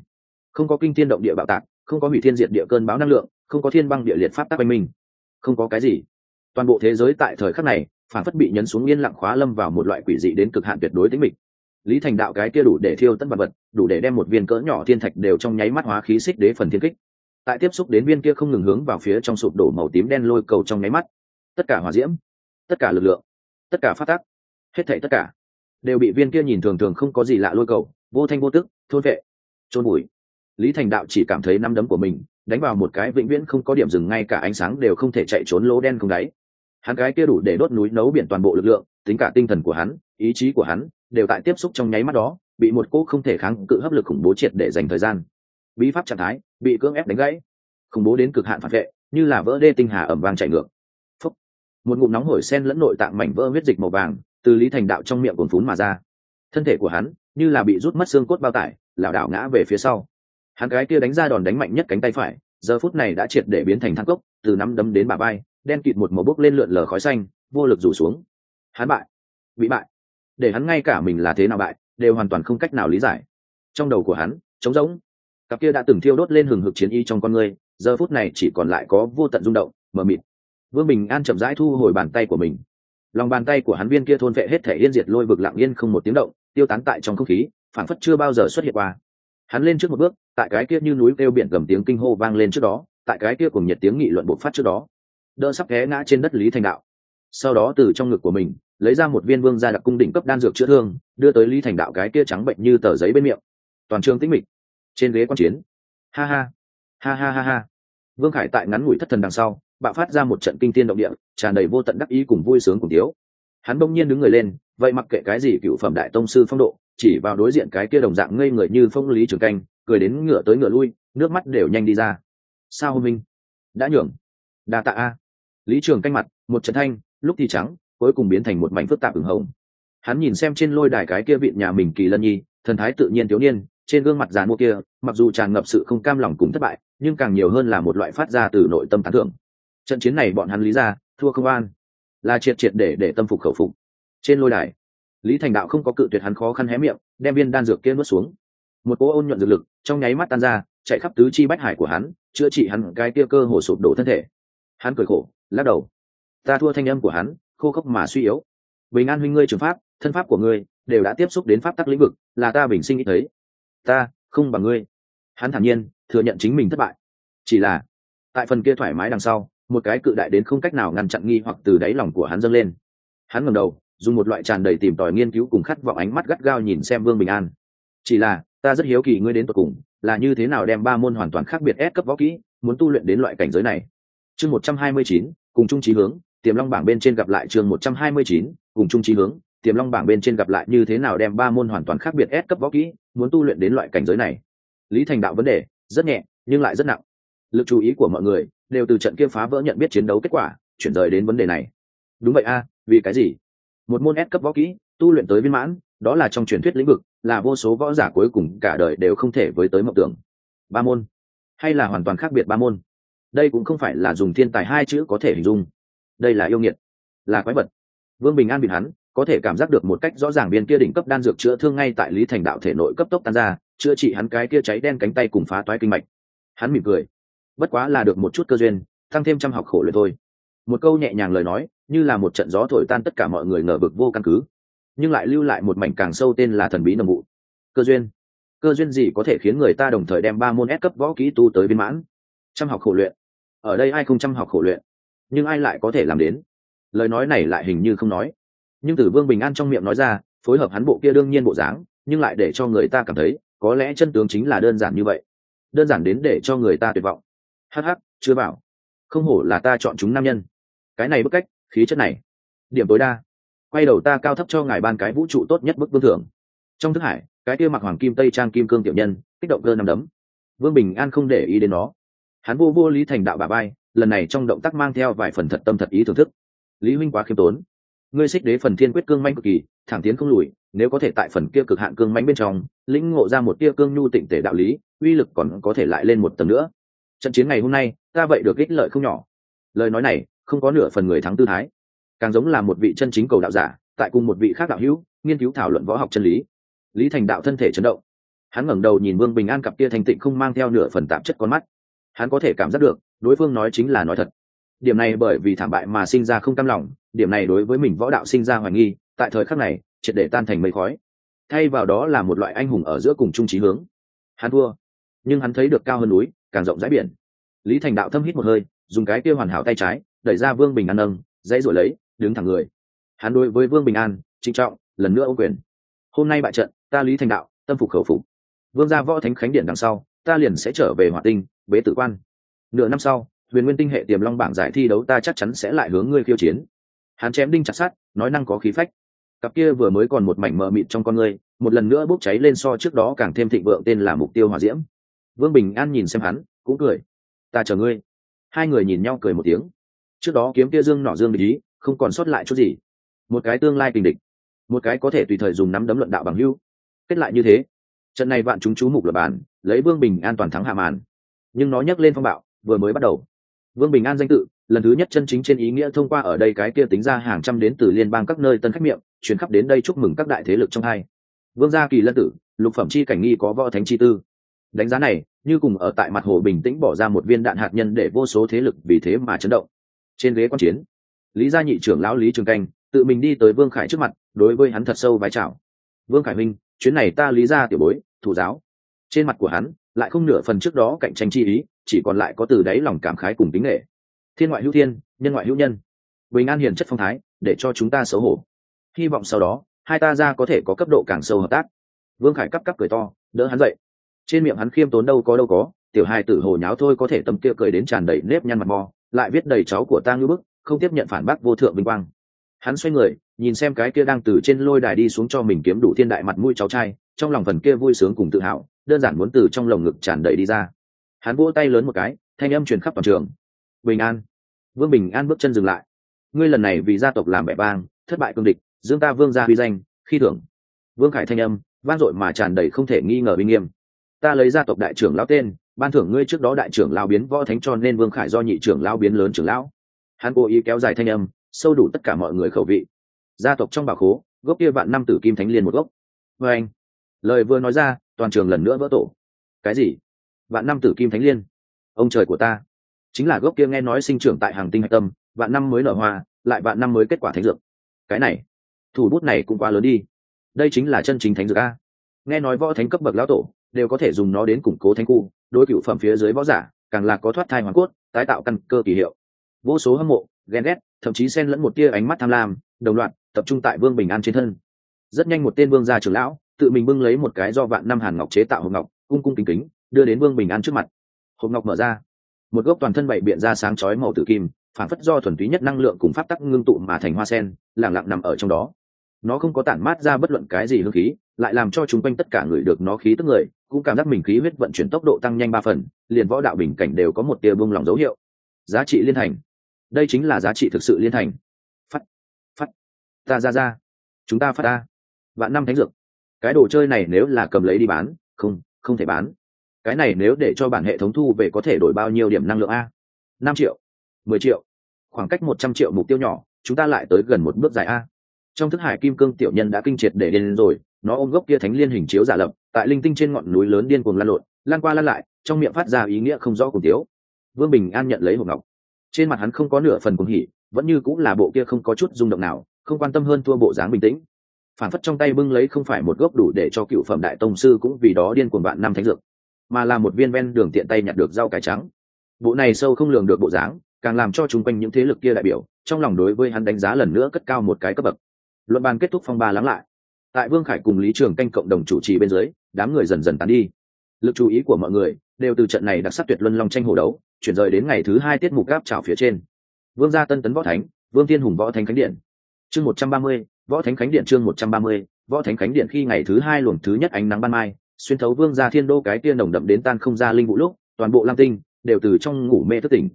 không có kinh thiên động địa bạo tạc, không có hủy thiên diệt địa cơn báo năng lượng, không có thiên băng địa liệt pháp tắc quanh mình không có cái gì. Toàn bộ thế giới tại thời khắc này, phản phất bị nhấn xuống yên lặng khóa lâm vào một loại quỷ dị đến cực hạn tuyệt đối tính mịch. Lý thành đạo cái kia đủ để thiêu tất vật vật, đủ để đem một viên cỡ nhỏ thiên thạch đều trong nháy mắt hóa khí xích đế phần thiên kích. Tại tiếp xúc đến viên kia không ngừng hướng vào phía trong sụp đổ màu tím đen lôi cầu trong nháy mắt, tất cả hỏa diễm, tất cả lực lượng, tất cả phát tác, hết thảy tất cả đều bị viên kia nhìn thường thường không có gì lạ lôi cầu, vô thanh vô tức, thôn vệ trôn bụi lý thành đạo chỉ cảm thấy năm đấm của mình đánh vào một cái vĩnh viễn không có điểm dừng ngay cả ánh sáng đều không thể chạy trốn lỗ đen không đáy. Hắn cái kia đủ để đốt núi nấu biển toàn bộ lực lượng, tính cả tinh thần của hắn, ý chí của hắn, đều tại tiếp xúc trong nháy mắt đó, bị một cô không thể kháng cự hấp lực khủng bố triệt để dành thời gian. Bí pháp trạng thái, bị cưỡng ép đánh gãy. Khủng bố đến cực hạn phản vệ, như là vỡ đê tinh hà ẩm vang chạy ngược. Phúc. một ngụm nóng hổi sen lẫn nội tạng mảnh vỡ huyết dịch màu vàng, từ lý thành đạo trong miệng cồn phún mà ra. Thân thể của hắn, như là bị rút mất xương cốt bao tải, lảo đảo ngã về phía sau hắn gái kia đánh ra đòn đánh mạnh nhất cánh tay phải giờ phút này đã triệt để biến thành thang cốc từ nắm đấm đến bà vai, đen kịt một màu bốc lên lượn lờ khói xanh vô lực rủ xuống. Hắn bại. Bị bại. Để hắn ngay cả mình là thế nào bại đều hoàn toàn không cách nào lý giải. Trong đầu của hắn trống rỗng. Cặp kia đã từng thiêu đốt lên hừng hực chiến y trong con người giờ phút này chỉ còn lại có vô tận rung động mờ mịt. Vương bình an chậm rãi thu hồi bàn tay của mình. Lòng bàn tay của hắn viên kia thôn vệ hết thể yên diệt lôi vực lặng yên không một tiếng động tiêu tán tại trong không khí phản phất chưa bao giờ xuất hiện qua hắn lên trước một bước, tại cái kia như núi kêu biển gầm tiếng kinh hô vang lên trước đó, tại cái kia cùng nhiệt tiếng nghị luận bộc phát trước đó. Đỡ sắp ghé ngã trên đất lý thành đạo. Sau đó từ trong ngực của mình, lấy ra một viên vương gia đặc cung đỉnh cấp đan dược chữa thương, đưa tới lý thành đạo cái kia trắng bệnh như tờ giấy bên miệng. Toàn trường tĩnh mịch. Trên ghế quan chiến. Ha ha. Ha ha ha ha. Vương khải tại ngắn ngủi thất thần đằng sau, bạo phát ra một trận kinh tiên động địa, tràn đầy vô tận đắc ý cùng vui sướng cùng tiếu hắn bỗng nhiên đứng người lên, vậy mặc kệ cái gì cựu phẩm đại tông sư phong độ chỉ vào đối diện cái kia đồng dạng ngây người như phong lý trường canh, cười đến ngựa tới ngựa lui, nước mắt đều nhanh đi ra. Sao hôm minh? Đã nhường. Đa tạ a. Lý trường canh mặt, một trận thanh, lúc thì trắng, cuối cùng biến thành một mảnh phức tạp ửng hồng. Hắn nhìn xem trên lôi đài cái kia vịn nhà mình kỳ lân nhi, thần thái tự nhiên thiếu niên, trên gương mặt giàn mua kia, mặc dù tràn ngập sự không cam lòng cùng thất bại, nhưng càng nhiều hơn là một loại phát ra từ nội tâm tán thưởng. Trận chiến này bọn hắn lý ra, thua không an. Là triệt triệt để để tâm phục khẩu phục. Trên lôi đài lý thành đạo không có cự tuyệt hắn khó khăn hé miệng, đem viên đan dược kia nuốt xuống. Một cỗ ôn nhuận dược lực trong nháy mắt tan ra, chạy khắp tứ chi bách hải của hắn, chữa trị hắn cái tia cơ hồ sụp đổ thân thể. Hắn cười khổ, lắc đầu. Ta thua thanh âm của hắn, khô khốc mà suy yếu. Bình an huynh ngươi trường pháp, thân pháp của ngươi đều đã tiếp xúc đến pháp tắc lĩnh vực, là ta bình sinh nghĩ thấy. Ta không bằng ngươi. Hắn thản nhiên thừa nhận chính mình thất bại. Chỉ là, tại phần kia thoải mái đằng sau, một cái cự đại đến không cách nào ngăn chặn nghi hoặc từ đáy lòng của hắn dâng lên. Hắn ngầm đầu dùng một loại tràn đầy tìm tòi nghiên cứu cùng khát vọng ánh mắt gắt gao nhìn xem vương bình an. Chỉ là, ta rất hiếu kỳ ngươi đến tột cùng là như thế nào đem ba môn hoàn toàn khác biệt ép cấp võ kỹ muốn tu luyện đến loại cảnh giới này. Chương một trăm hai mươi chín, cùng chung trí hướng, tiềm long bảng bên trên gặp lại chương một trăm hai mươi chín, cùng chung trí hướng, tiềm long bảng bên trên gặp lại như thế nào đem ba môn hoàn toàn khác biệt ép cấp võ kỹ muốn tu luyện đến loại cảnh giới này. Lý thành đạo vấn đề, rất nhẹ, nhưng lại rất nặng. Lực chú ý của mọi người đều từ trận kia phá vỡ nhận biết chiến đấu kết quả, chuyển rời đến vấn đề này. Đúng vậy a, vì cái gì? Một môn ép cấp võ kỹ, tu luyện tới viên mãn, đó là trong truyền thuyết lĩnh vực, là vô số võ giả cuối cùng cả đời đều không thể với tới mộng tưởng. Ba môn, hay là hoàn toàn khác biệt ba môn? Đây cũng không phải là dùng thiên tài hai chữ có thể hình dung. Đây là yêu nghiệt, là quái vật. Vương bình an bị hắn, có thể cảm giác được một cách rõ ràng viên kia đỉnh cấp đan dược chữa thương ngay tại lý thành đạo thể nội cấp tốc tan ra, chữa trị hắn cái kia cháy đen cánh tay cùng phá toái kinh mạch. Hắn mỉm cười, bất quá là được một chút cơ duyên, tăng thêm trăm học khổ luyện thôi một câu nhẹ nhàng lời nói, như là một trận gió thổi tan tất cả mọi người ngờ vực vô căn cứ, nhưng lại lưu lại một mảnh càng sâu tên là thần bí nồng vụ. Cơ duyên. Cơ duyên gì có thể khiến người ta đồng thời đem ba môn ép cấp võ kỹ tu tới viên mãn? Chăm học khổ luyện. Ở đây ai không chăm học khổ luyện? Nhưng ai lại có thể làm đến? Lời nói này lại hình như không nói. Nhưng từ vương bình an trong miệng nói ra, phối hợp hắn bộ kia đương nhiên bộ dáng, nhưng lại để cho người ta cảm thấy, có lẽ chân tướng chính là đơn giản như vậy. Đơn giản đến để cho người ta tuyệt vọng. Hh chưa bảo không hổ là ta chọn chúng nam nhân. Cái này bức cách, khí chất này. Điểm tối đa. Quay đầu ta cao thấp cho ngài ban cái vũ trụ tốt nhất bức vương thưởng. Trong thức hải, cái kia mặc hoàng kim tây trang kim cương tiểu nhân, kích động cơ nằm đấm. Vương bình an không để ý đến nó. Hắn vô vô lý thành đạo bà bay lần này trong động tác mang theo vài phần thật tâm thật ý thưởng thức. Lý huynh quá khiêm tốn. Ngươi xích đế phần thiên quyết cương manh cực kỳ, thẳng tiến không lùi, nếu có thể tại phần kia cực hạn cương manh bên trong, lĩnh ngộ ra một tia cương nhu tịnh tể đạo lý, uy lực còn có thể lại lên một tầng nữa trận chiến ngày hôm nay, ta vậy được ích lợi không nhỏ. Lời nói này, không có nửa phần người thắng tư thái. Càng giống là một vị chân chính cầu đạo giả, tại cùng một vị khác đạo hữu, nghiên cứu thảo luận võ học chân lý. Lý thành đạo thân thể chấn động. Hắn ngẩng đầu nhìn vương bình an cặp kia thanh tịnh không mang theo nửa phần tạp chất con mắt. Hắn có thể cảm giác được, đối phương nói chính là nói thật. Điểm này bởi vì thảm bại mà sinh ra không cam lòng, điểm này đối với mình võ đạo sinh ra hoài nghi, tại thời khắc này, triệt để tan thành mây khói. Thay vào đó là một loại anh hùng ở giữa cùng trung trí hướng. Hắn thua, nhưng hắn thấy được cao hơn núi càng rộng rãi biển. Lý thành đạo thâm hít một hơi, dùng cái kia hoàn hảo tay trái, đẩy ra vương bình an nâng, dãy rồi lấy, đứng thẳng người. Hắn đối với vương bình an, trịnh trọng, lần nữa ô quyền. Hôm nay bại trận, ta lý thành đạo, tâm phục khẩu phục. Vương gia võ thánh khánh điện đằng sau, ta liền sẽ trở về hỏa tinh, bế tử quan. Nửa năm sau, huyền nguyên tinh hệ tiềm long bảng giải thi đấu ta chắc chắn sẽ lại hướng ngươi khiêu chiến. Hắn chém đinh chặt sát nói năng có khí phách. Cặp kia vừa mới còn một mảnh mờ mịt trong con ngươi, một lần nữa bốc cháy lên so trước đó càng thêm thịnh vượng tên là mục tiêu hỏa diễm vương bình an nhìn xem hắn, cũng cười. Ta chờ ngươi. Hai người nhìn nhau cười một tiếng. Trước đó kiếm kia dương nọ dương ý, không còn sót lại chút gì. Một cái tương lai kình địch. Một cái có thể tùy thời dùng nắm đấm luận đạo bằng hưu kết lại như thế, trận này vạn chúng chú mục lập bản, lấy vương bình an toàn thắng hạ màn. Nhưng nó nhắc lên phong bạo, vừa mới bắt đầu. Vương bình an danh tự, lần thứ nhất chân chính trên ý nghĩa thông qua ở đây cái kia tính ra hàng trăm đến từ liên bang các nơi tân khách miệng chuyển khắp đến đây chúc mừng các đại thế lực trong hai. Vương gia kỳ lân tử, lục phẩm chi cảnh nghi có võ thánh chi tư đánh giá này, như cùng ở tại mặt hồ bình tĩnh bỏ ra một viên đạn hạt nhân để vô số thế lực vì thế mà chấn động. Trên ghế quan chiến, lý gia nhị trưởng lão lý trường canh, tự mình đi tới vương khải trước mặt, đối với hắn thật sâu vái chào. Vương khải minh, chuyến này ta lý ra tiểu bối, thủ giáo. Trên mặt của hắn, lại không nửa phần trước đó cạnh tranh chi ý, chỉ còn lại có từ đáy lòng cảm khái cùng tính nghệ thiên ngoại hữu thiên, nhân ngoại hữu nhân. Bình an hiền chất phong thái, để cho chúng ta xấu hổ. Hy vọng sau đó, hai ta ra có thể có cấp độ càng sâu hợp tác. Vương khải cắp cắp cười to, đỡ hắn dậy trên miệng hắn khiêm tốn đâu có đâu có, tiểu hai tử hồ nháo thôi có thể tâm kia cười đến tràn đầy nếp nhăn mặt mò, lại viết đầy cháu của ta ngư bức, không tiếp nhận phản bác vô thượng vinh quang. Hắn xoay người, nhìn xem cái kia đang từ trên lôi đài đi xuống cho mình kiếm đủ thiên đại mặt mũi cháu trai, trong lòng phần kia vui sướng cùng tự hào, đơn giản muốn từ trong lồng ngực tràn đầy đi ra. Hắn vỗ tay lớn một cái, thanh âm truyền khắp toàn trường. Bình an. Vương bình an bước chân dừng lại. Ngươi lần này vì gia tộc làm bẻ bang, thất bại cương địch, dương ta vương gia huy danh, khi thưởng. Vương khải thanh âm, vang dội mà tràn đầy không thể nghi ngờ uy nghiêm ta lấy gia tộc đại trưởng lão tên, ban thưởng ngươi trước đó đại trưởng lão biến võ thánh cho nên vương khải do nhị trưởng lão biến lớn trưởng lão. Hắn cố ý kéo dài thanh âm, sâu đủ tất cả mọi người khẩu vị. Gia tộc trong bảo khố, gốc kia vạn năm tử kim thánh liên một gốc. Vê anh, lời vừa nói ra, toàn trường lần nữa vỡ tổ. Cái gì? Vạn năm tử kim thánh liên? Ông trời của ta. Chính là gốc kia nghe nói sinh trưởng tại hàng tinh hạch tâm, vạn năm mới nở hoa, lại vạn năm mới kết quả thánh dược. Cái này, thủ bút này cũng quá lớn đi. Đây chính là chân chính thánh dược a. Nghe nói võ thánh cấp bậc lão tổ đều có thể dùng nó đến củng cố thánh khu, đối cựu phẩm phía dưới võ giả, càng là có thoát thai hoàn cốt, tái tạo căn cơ kỳ hiệu. Vô số hâm mộ, ghen ghét, thậm chí xen lẫn một tia ánh mắt tham lam, đồng loạt, tập trung tại vương bình an trên thân. Rất nhanh một tên vương gia trưởng lão, tự mình bưng lấy một cái do vạn năm hàn ngọc chế tạo hộp ngọc, cung cung kính kính, đưa đến vương bình an trước mặt. Hộp ngọc mở ra. Một gốc toàn thân bảy biện ra sáng chói màu tử kim, phản phất do thuần túy nhất năng lượng cùng pháp tắc ngưng tụ mà thành hoa sen lẳng lặng nằm ở trong đó nó không có tản mát ra bất luận cái gì hương khí, lại làm cho chúng quanh tất cả người được nó khí tức người, cũng cảm giác mình khí huyết vận chuyển tốc độ tăng nhanh ba phần, liền võ đạo bình cảnh đều có một tia bông lòng dấu hiệu. Giá trị liên thành. Đây chính là giá trị thực sự liên thành. Phát phát. Ta ra ra. Chúng ta phát ta. Vạn năm thánh dược. Cái đồ chơi này nếu là cầm lấy đi bán, không không thể bán. Cái này nếu để cho bản hệ thống thu về có thể đổi bao nhiêu điểm năng lượng a? Năm triệu, mười triệu, khoảng cách một trăm triệu mục tiêu nhỏ, chúng ta lại tới gần một bước dài a trong thức hải kim cương tiểu nhân đã kinh triệt để điên rồi, nó ôm gốc kia thánh liên hình chiếu giả lập, tại linh tinh trên ngọn núi lớn điên cuồng lan lộn, lan qua lan lại, trong miệng phát ra ý nghĩa không rõ cùng thiếu. Vương bình an nhận lấy hộp ngọc. Trên mặt hắn không có nửa phần cùng hỉ, vẫn như cũng là bộ kia không có chút rung động nào, không quan tâm hơn thua bộ dáng bình tĩnh. Phản phất trong tay bưng lấy không phải một gốc đủ để cho cựu phẩm đại tông sư cũng vì đó điên cuồng vạn năm thánh dược, mà là một viên ven đường tiện tay nhặt được rau cải trắng. Bộ này sâu không lường được bộ dáng, càng làm cho chung quanh những thế lực kia đại biểu, trong lòng đối với hắn đánh giá lần nữa cất cao một cái cấp bậc luận bàn kết thúc phong ba lắng lại. Tại vương khải cùng lý trường canh cộng đồng chủ trì bên dưới, đám người dần dần tán đi. Lực chú ý của mọi người đều từ trận này đặc sắc tuyệt luân long tranh hồ đấu, chuyển rời đến ngày thứ hai tiết mục gáp trào phía trên. Vương gia tân tấn võ thánh, vương thiên hùng võ thánh khánh điện. Chương một trăm ba mươi, võ thánh khánh điện chương một trăm ba mươi, võ thánh khánh điện khi ngày thứ hai luồng thứ nhất ánh nắng ban mai, xuyên thấu vương gia thiên đô cái tiên đồng đậm đến tan không ra linh vũ lúc, toàn bộ lam tinh đều từ trong ngủ mê thức tỉnh.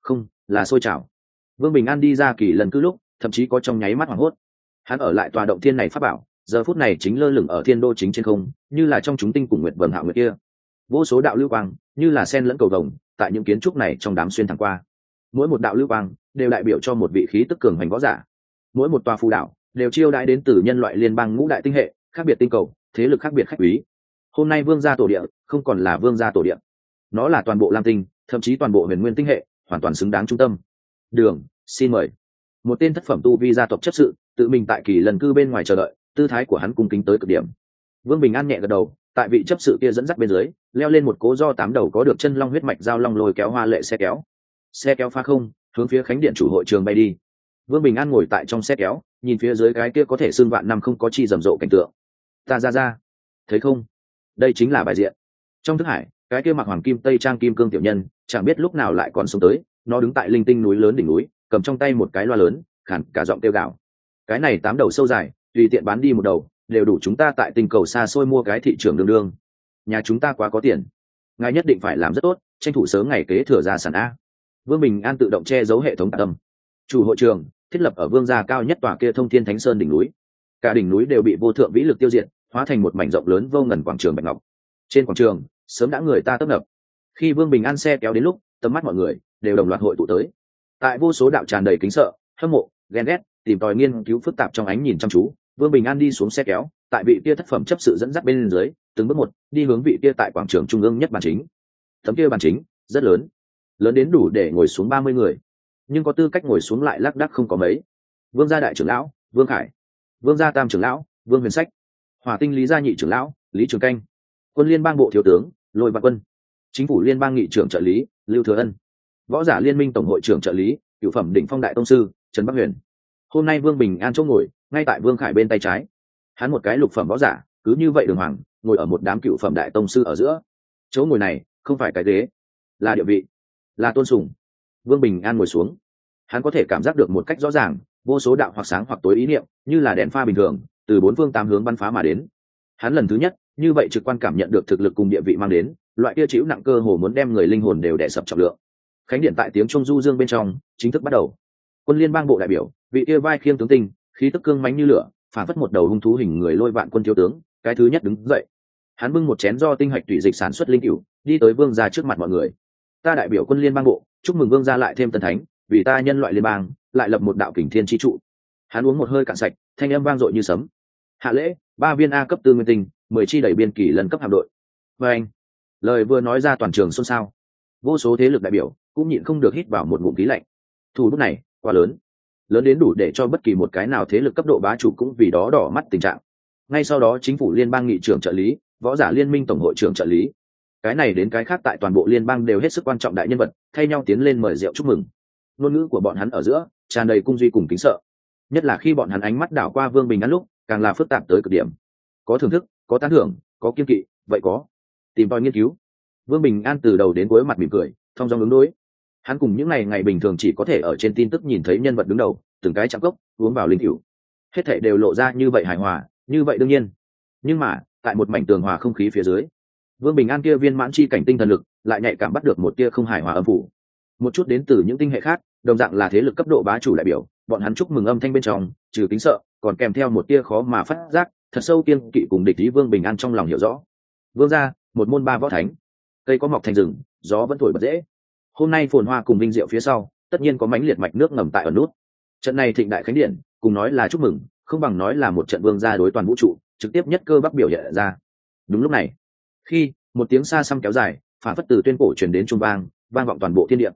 Không, là sôi trào. Vương bình an đi ra kỳ lần cứ lúc, thậm chí có trong nháy mắt hoảng hốt hắn ở lại tòa động thiên này phát bảo, giờ phút này chính lơ lửng ở thiên đô chính trên không, như là trong chúng tinh cùng nguyệt vầng hạ nguyệt kia. Vô số đạo lưu quang, như là sen lẫn cầu vồng, tại những kiến trúc này trong đám xuyên thẳng qua. Mỗi một đạo lưu quang, đều đại biểu cho một vị khí tức cường hoành võ giả. Mỗi một tòa phù đạo, đều chiêu đãi đến từ nhân loại liên bang ngũ đại tinh hệ, khác biệt tinh cầu, thế lực khác biệt khách quý. Hôm nay vương gia tổ địa, không còn là vương gia tổ địa. Nó là toàn bộ lam tinh, thậm chí toàn bộ huyền nguyên tinh hệ, hoàn toàn xứng đáng trung tâm. Đường, xin mời. Một tên thất phẩm tu vi gia tộc chấp sự tự mình tại kỳ lần cư bên ngoài chờ đợi, tư thái của hắn cung kính tới cực điểm. Vương bình an nhẹ gật đầu, tại vị chấp sự kia dẫn dắt bên dưới, leo lên một cố do tám đầu có được chân long huyết mạch giao long lôi kéo hoa lệ xe kéo. Xe kéo pha không, hướng phía khánh điện chủ hội trường bay đi. Vương bình an ngồi tại trong xe kéo, nhìn phía dưới cái kia có thể xương vạn năm không có chi rầm rộ cảnh tượng. Ta ra ra. Thấy không? Đây chính là bài diện. Trong thức hải, cái kia mặc hoàng kim, tây trang kim cương tiểu nhân, chẳng biết lúc nào lại còn xuống tới, nó đứng tại linh tinh núi lớn đỉnh núi, cầm trong tay một cái loa lớn khản cả giọng tiêu gạo cái này tám đầu sâu dài, tùy tiện bán đi một đầu, đều đủ chúng ta tại tình cầu xa xôi mua cái thị trường đương đương nhà chúng ta quá có tiền. Ngài nhất định phải làm rất tốt, tranh thủ sớm ngày kế thừa ra sản a. Vương bình an tự động che giấu hệ thống tạ tâm. Chủ hội trường, thiết lập ở vương gia cao nhất tòa kia thông thiên thánh sơn đỉnh núi. Cả đỉnh núi đều bị vô thượng vĩ lực tiêu diệt, hóa thành một mảnh rộng lớn vô ngần quảng trường bạch ngọc. Trên quảng trường, sớm đã người ta tấp nập. Khi vương bình an xe kéo đến lúc, tầm mắt mọi người đều đồng loạt hội tụ tới. Tại vô số đạo tràn đầy kính sợ, hâm mộ, ghen ghét tìm tòi nghiên cứu phức tạp trong ánh nhìn chăm chú, vương bình an đi xuống xe kéo, tại vị kia thất phẩm chấp sự dẫn dắt bên dưới, từng bước một, đi hướng vị kia tại quảng trường trung ương nhất bàn chính. Tấm kia bàn chính, rất lớn lớn đến đủ để ngồi xuống ba mươi người. Nhưng có tư cách ngồi xuống lại lác đác không có mấy. Vương gia đại trưởng lão, vương khải, vương gia tam trưởng lão, vương huyền sách hòa tinh lý gia nhị trưởng lão, lý trường canh, quân liên bang bộ thiếu tướng, lôi văn quân, chính phủ liên bang nghị trưởng trợ lý, lưu thừa ân, võ giả liên minh tổng hội trưởng trợ lý, cựu phẩm đỉnh phong đại tông sư, trần bắc huyền hôm nay vương bình an chỗ ngồi, ngay tại vương khải bên tay trái. Hắn một cái lục phẩm võ giả, cứ như vậy đường hoàng, ngồi ở một đám cựu phẩm đại tông sư ở giữa. Chỗ ngồi này, không phải cái ghế, là địa vị, là tôn sùng. Vương bình an ngồi xuống. Hắn có thể cảm giác được một cách rõ ràng, vô số đạo hoặc sáng hoặc tối ý niệm, như là đèn pha bình thường, từ bốn phương tám hướng bắn phá mà đến. Hắn lần thứ nhất, như vậy trực quan cảm nhận được thực lực cùng địa vị mang đến, loại kia chịu nặng cơ hồ muốn đem người linh hồn đều đẻ sập trọng lượng. Khánh điện tại tiếng trung du dương bên trong, chính thức bắt đầu quân liên bang bộ đại biểu, vị kia vai khiêng tướng tinh, khí tức cương mánh như lửa, phản phất một đầu hung thú hình người lôi vạn quân thiếu tướng, cái thứ nhất đứng dậy. Hắn bưng một chén do tinh hạch tùy dịch sản xuất linh cửu, đi tới vương gia trước mặt mọi người. Ta đại biểu quân liên bang bộ, chúc mừng vương gia lại thêm tân thánh, vì ta nhân loại liên bang, lại lập một đạo kình thiên chi trụ. Hắn uống một hơi cạn sạch, thanh âm vang dội như sấm. Hạ lễ, ba viên a cấp tư nguyên tinh, mười chi đẩy biên kỳ lần cấp hạm đội. Và anh, lời vừa nói ra toàn trường xôn xao. Vô số thế lực đại biểu cũng nhịn không được hít vào một ngụm khí lạnh. Thủ bút này quá lớn. Lớn đến đủ để cho bất kỳ một cái nào thế lực cấp độ bá chủ cũng vì đó đỏ mắt tình trạng. Ngay sau đó chính phủ liên bang nghị trưởng trợ lý, võ giả liên minh tổng hội trưởng trợ lý. Cái này đến cái khác tại toàn bộ liên bang đều hết sức quan trọng đại nhân vật, thay nhau tiến lên mời rượu chúc mừng. Ngôn ngữ của bọn hắn ở giữa, tràn đầy cung duy cùng kính sợ. Nhất là khi bọn hắn ánh mắt đảo qua vương bình ngắn lúc, càng là phức tạp tới cực điểm. Có thưởng thức, có tán thưởng, có kiên kỵ, vậy có. Tìm tòi nghiên cứu. Vương bình an từ đầu đến cuối mặt mỉm cười, thong dong ứng đối hắn cùng những ngày ngày bình thường chỉ có thể ở trên tin tức nhìn thấy nhân vật đứng đầu, từng cái chạm cốc, uống vào linh cựu hết thể đều lộ ra như vậy hài hòa, như vậy đương nhiên. Nhưng mà, tại một mảnh tường hòa không khí phía dưới, vương bình an kia viên mãn chi cảnh tinh thần lực lại nhạy cảm bắt được một tia không hài hòa âm phủ. Một chút đến từ những tinh hệ khác, đồng dạng là thế lực cấp độ bá chủ đại biểu, bọn hắn chúc mừng âm thanh bên trong, trừ kính sợ, còn kèm theo một tia khó mà phát giác, thật sâu kiên kỵ cùng địch lý vương bình an trong lòng hiểu rõ. Vương gia, một môn ba võ thánh. Cây có mọc thành rừng, gió vẫn thổi bật dễ hôm nay phồn hoa cùng vinh diệu phía sau, tất nhiên có mánh liệt mạch nước ngầm tại ở nút. Trận này thịnh đại khánh điện, cùng nói là chúc mừng, không bằng nói là một trận vương gia đối toàn vũ trụ, trực tiếp nhất cơ bắc biểu hiện ra. Đúng lúc này, khi một tiếng xa xăm kéo dài, phản phất từ tuyên cổ truyền đến trung vang vang vọng toàn bộ thiên địa.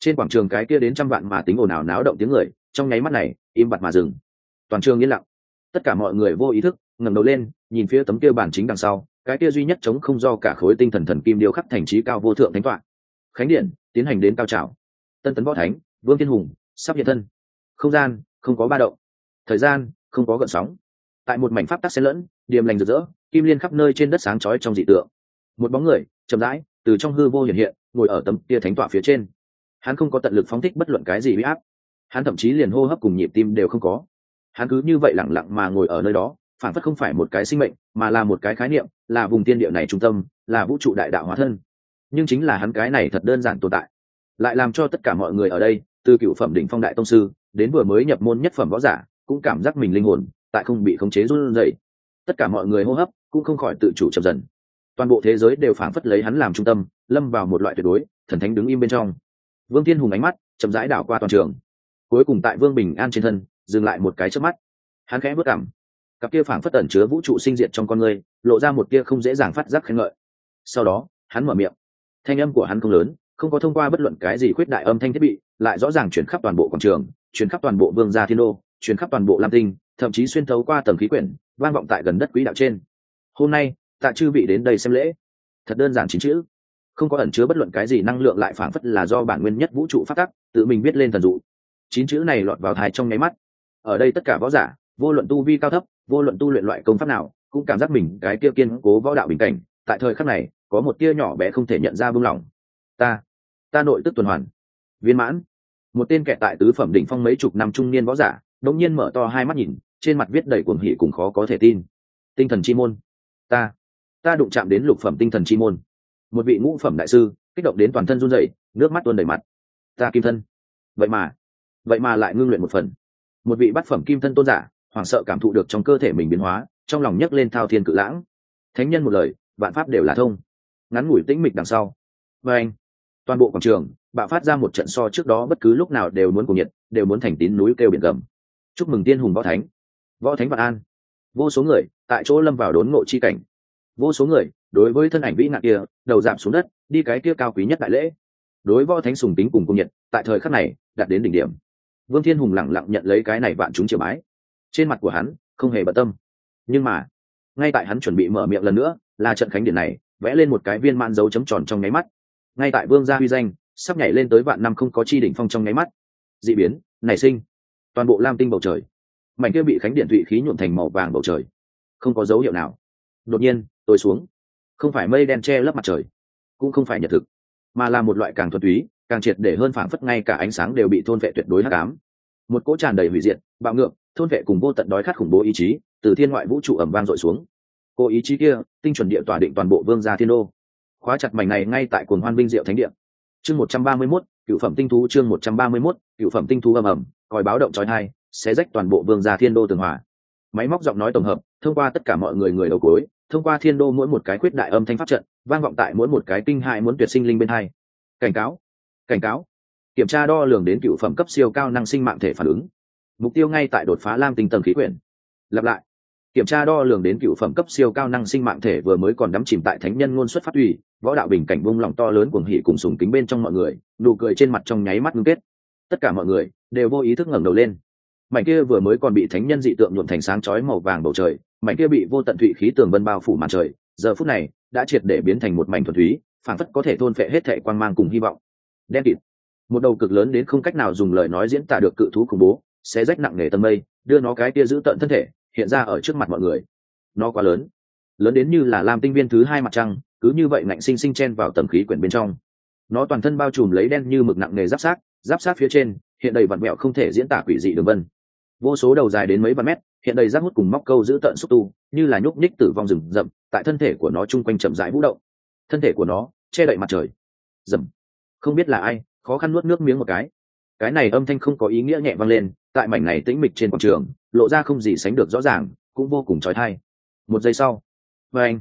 Trên quảng trường cái kia đến trăm vạn mà tính ồn ào náo động tiếng người, trong nháy mắt này, im bặt mà dừng. Toàn trường yên lặng. Tất cả mọi người vô ý thức, ngẩng đầu lên, nhìn phía tấm kia bản chính đằng sau, cái kia duy nhất chống không do cả khối tinh thần thần kim điêu khắc thành trí cao vô thượng thánh toạn khánh điện, tiến hành đến cao trào. Tân tấn võ thánh, vương thiên hùng, sắp hiện thân. Không gian, không có ba động. Thời gian, không có gợn sóng. Tại một mảnh pháp tắc xen lẫn, điềm lành rực rỡ, kim liên khắp nơi trên đất sáng chói trong dị tượng. Một bóng người, chậm rãi, từ trong hư vô hiện hiện, ngồi ở tấm kia thánh tọa phía trên. Hắn không có tận lực phóng thích bất luận cái gì bị áp. Hắn thậm chí liền hô hấp cùng nhịp tim đều không có. Hắn cứ như vậy lẳng lặng mà ngồi ở nơi đó phản phất không phải một cái sinh mệnh, mà là một cái khái niệm, là vùng tiên địa này trung tâm, là vũ trụ đại đạo hóa thân nhưng chính là hắn cái này thật đơn giản tồn tại. Lại làm cho tất cả mọi người ở đây, từ cựu phẩm đỉnh phong đại tông sư, đến vừa mới nhập môn nhất phẩm võ giả, cũng cảm giác mình linh hồn, tại không bị khống chế run rẩy. Tất cả mọi người hô hấp cũng không khỏi tự chủ chậm dần. Toàn bộ thế giới đều phảng phất lấy hắn làm trung tâm, lâm vào một loại tuyệt đối, thần thánh đứng im bên trong. Vương thiên hùng ánh mắt chậm rãi đảo qua toàn trường. Cuối cùng tại vương bình an trên thân, dừng lại một cái trước mắt. Hắn khẽ bước cảm cặp kia phảng phất ẩn chứa vũ trụ sinh diệt trong con người, lộ ra một kia không dễ dàng phát giác khen ngợi. Sau đó, hắn mở miệng thanh âm của hắn không lớn, không có thông qua bất luận cái gì khuyết đại âm thanh thiết bị, lại rõ ràng chuyển khắp toàn bộ quảng trường, chuyển khắp toàn bộ vương gia thiên đô, chuyển khắp toàn bộ lam tinh, thậm chí xuyên thấu qua tầng khí quyển, vang vọng tại gần đất quỹ đạo trên. Hôm nay, tạ chư vị đến đây xem lễ. Thật đơn giản chính chữ. Không có ẩn chứa bất luận cái gì năng lượng lại phảng phất là do bản nguyên nhất vũ trụ phát tắc, tự mình viết lên thần dụ. Chín chữ này lọt vào thai trong nháy mắt. Ở đây tất cả võ giả, vô luận tu vi cao thấp, vô luận tu luyện loại công pháp nào, cũng cảm giác mình cái kia kiên cố võ đạo bình cảnh, tại thời khắc này có một tia nhỏ bé không thể nhận ra buông lỏng ta ta nội tức tuần hoàn. Viên mãn. Một tên kẻ tại tứ phẩm đỉnh phong mấy chục năm trung niên võ giả đột nhiên mở to hai mắt nhìn, trên mặt viết đầy cuồng hỉ cùng khó có thể tin. Tinh thần chi môn. Ta ta đụng chạm đến lục phẩm tinh thần chi môn. Một vị ngũ phẩm đại sư, kích động đến toàn thân run rẩy, nước mắt tuôn đầy mặt. Ta kim thân. Vậy mà vậy mà lại ngưng luyện một phần. Một vị bát phẩm kim thân tôn giả, hoảng sợ cảm thụ được trong cơ thể mình biến hóa, trong lòng nhấc lên thao thiên cự lãng. Thánh nhân một lời, vạn pháp đều là thông ngắn ngủi tĩnh mịch đằng sau. Và anh, toàn bộ quảng trường, bạo phát ra một trận so trước đó bất cứ lúc nào đều muốn cùng nhiệt, đều muốn thành tín núi kêu biển gầm. Chúc mừng tiên hùng võ thánh. Võ thánh vạn an. Vô số người, tại chỗ lâm vào đốn ngộ chi cảnh. Vô số người, đối với thân ảnh vĩ nạn kia, đầu giảm xuống đất, đi cái kia cao quý nhất đại lễ. Đối võ thánh sùng tính cùng cung nhiệt, tại thời khắc này, đạt đến đỉnh điểm. Vương thiên hùng lẳng lặng nhận lấy cái này vạn chúng chiều bái trên mặt của hắn, không hề bận tâm. Nhưng mà, ngay tại hắn chuẩn bị mở miệng lần nữa, là trận khánh điển này vẽ lên một cái viên man dấu chấm tròn trong nháy mắt. Ngay tại vương gia huy danh, sắp nhảy lên tới vạn năm không có chi đỉnh phong trong nháy mắt. D ị biến, nảy sinh. Toàn bộ lam tinh bầu trời. Mảnh kia bị khánh điện thụy khí nhuộm thành màu vàng bầu trời. Không có dấu hiệu nào. Đột nhiên, tôi xuống. Không phải mây đen che lấp mặt trời, cũng không phải nhật thực, mà là một loại càng thuần túy, càng triệt để hơn phảng phất ngay cả ánh sáng đều bị thôn vệ tuyệt đối hắc ám. Một cỗ tràn đầy hủy diệt, bạo ngược, thôn vệ cùng vô tận đói khát khủng bố ý chí, từ thiên ngoại vũ trụ ẩm vang dội xuống cô ý chí kia, tinh chuẩn địa tỏa định toàn bộ vương gia thiên đô. Khóa chặt mảnh này ngay tại cồn hoan vinh diệu thánh địa. Chương một trăm ba mươi mốt, cựu phẩm tinh thú, chương một trăm ba mươi mốt, cựu phẩm tinh thú ầm ầm còi báo động trói hai sẽ rách toàn bộ vương gia thiên đô tường hòa. Máy móc giọng nói tổng hợp, thông qua tất cả mọi người người đầu cối thông qua thiên đô mỗi một cái quyết đại âm thanh pháp trận, vang vọng tại mỗi một cái kinh hại muốn tuyệt sinh linh bên hai. Cảnh cáo cảnh cáo. Kiểm tra đo lường đến cựu phẩm cấp siêu cao năng sinh mạng thể phản ứng. Mục tiêu ngay tại đột phá lam tinh tầng khí quyển. Lặp lại kiểm tra đo lường đến cựu phẩm cấp siêu cao năng sinh mạng thể vừa mới còn đắm chìm tại thánh nhân ngôn xuất phát ủy võ đạo bình cảnh vung lòng to lớn cuồng hỉ cùng sùng kính bên trong mọi người, nụ cười trên mặt trong nháy mắt ngưng kết. Tất cả mọi người đều vô ý thức ngẩng đầu lên. Mảnh kia vừa mới còn bị thánh nhân dị tượng nhuộm thành sáng chói màu vàng bầu trời, mảnh kia bị vô tận thụy khí tường vân bao phủ màn trời, giờ phút này đã triệt để biến thành một mảnh thuần túy, phảng phất có thể thôn phệ hết thệ quan mang cùng hy vọng. Đen kịt. Một đầu cực lớn đến không cách nào dùng lời nói diễn tả được cự thú khủng bố sẽ rách nặng nề tầng mây, đưa nó cái kia giữ tận thân thể hiện ra ở trước mặt mọi người. Nó quá lớn. Lớn đến như là làm tinh viên thứ hai mặt trăng, cứ như vậy ngạnh sinh sinh chen vào tầm khí quyển bên trong. Nó toàn thân bao trùm lấy đen như mực nặng nề giáp sát giáp sát phía trên, hiện đầy vặn mẹo không thể diễn tả quỷ dị đường vân. Vô số đầu dài đến mấy vạn mét, hiện đầy rác hút cùng móc câu giữ tận xúc tu, như là nhúc ních tử vong rừng rậm, tại thân thể của nó chung quanh chậm rãi vũ động. Thân thể của nó che đậy mặt trời. Rầm. Không biết là ai, khó khăn nuốt nước miếng một cái. Cái này âm thanh không có ý nghĩa nhẹ vang lên tại mảnh này tĩnh mịch trên quảng trường, lộ ra không gì sánh được rõ ràng, cũng vô cùng trói thai. Một giây sau, và anh,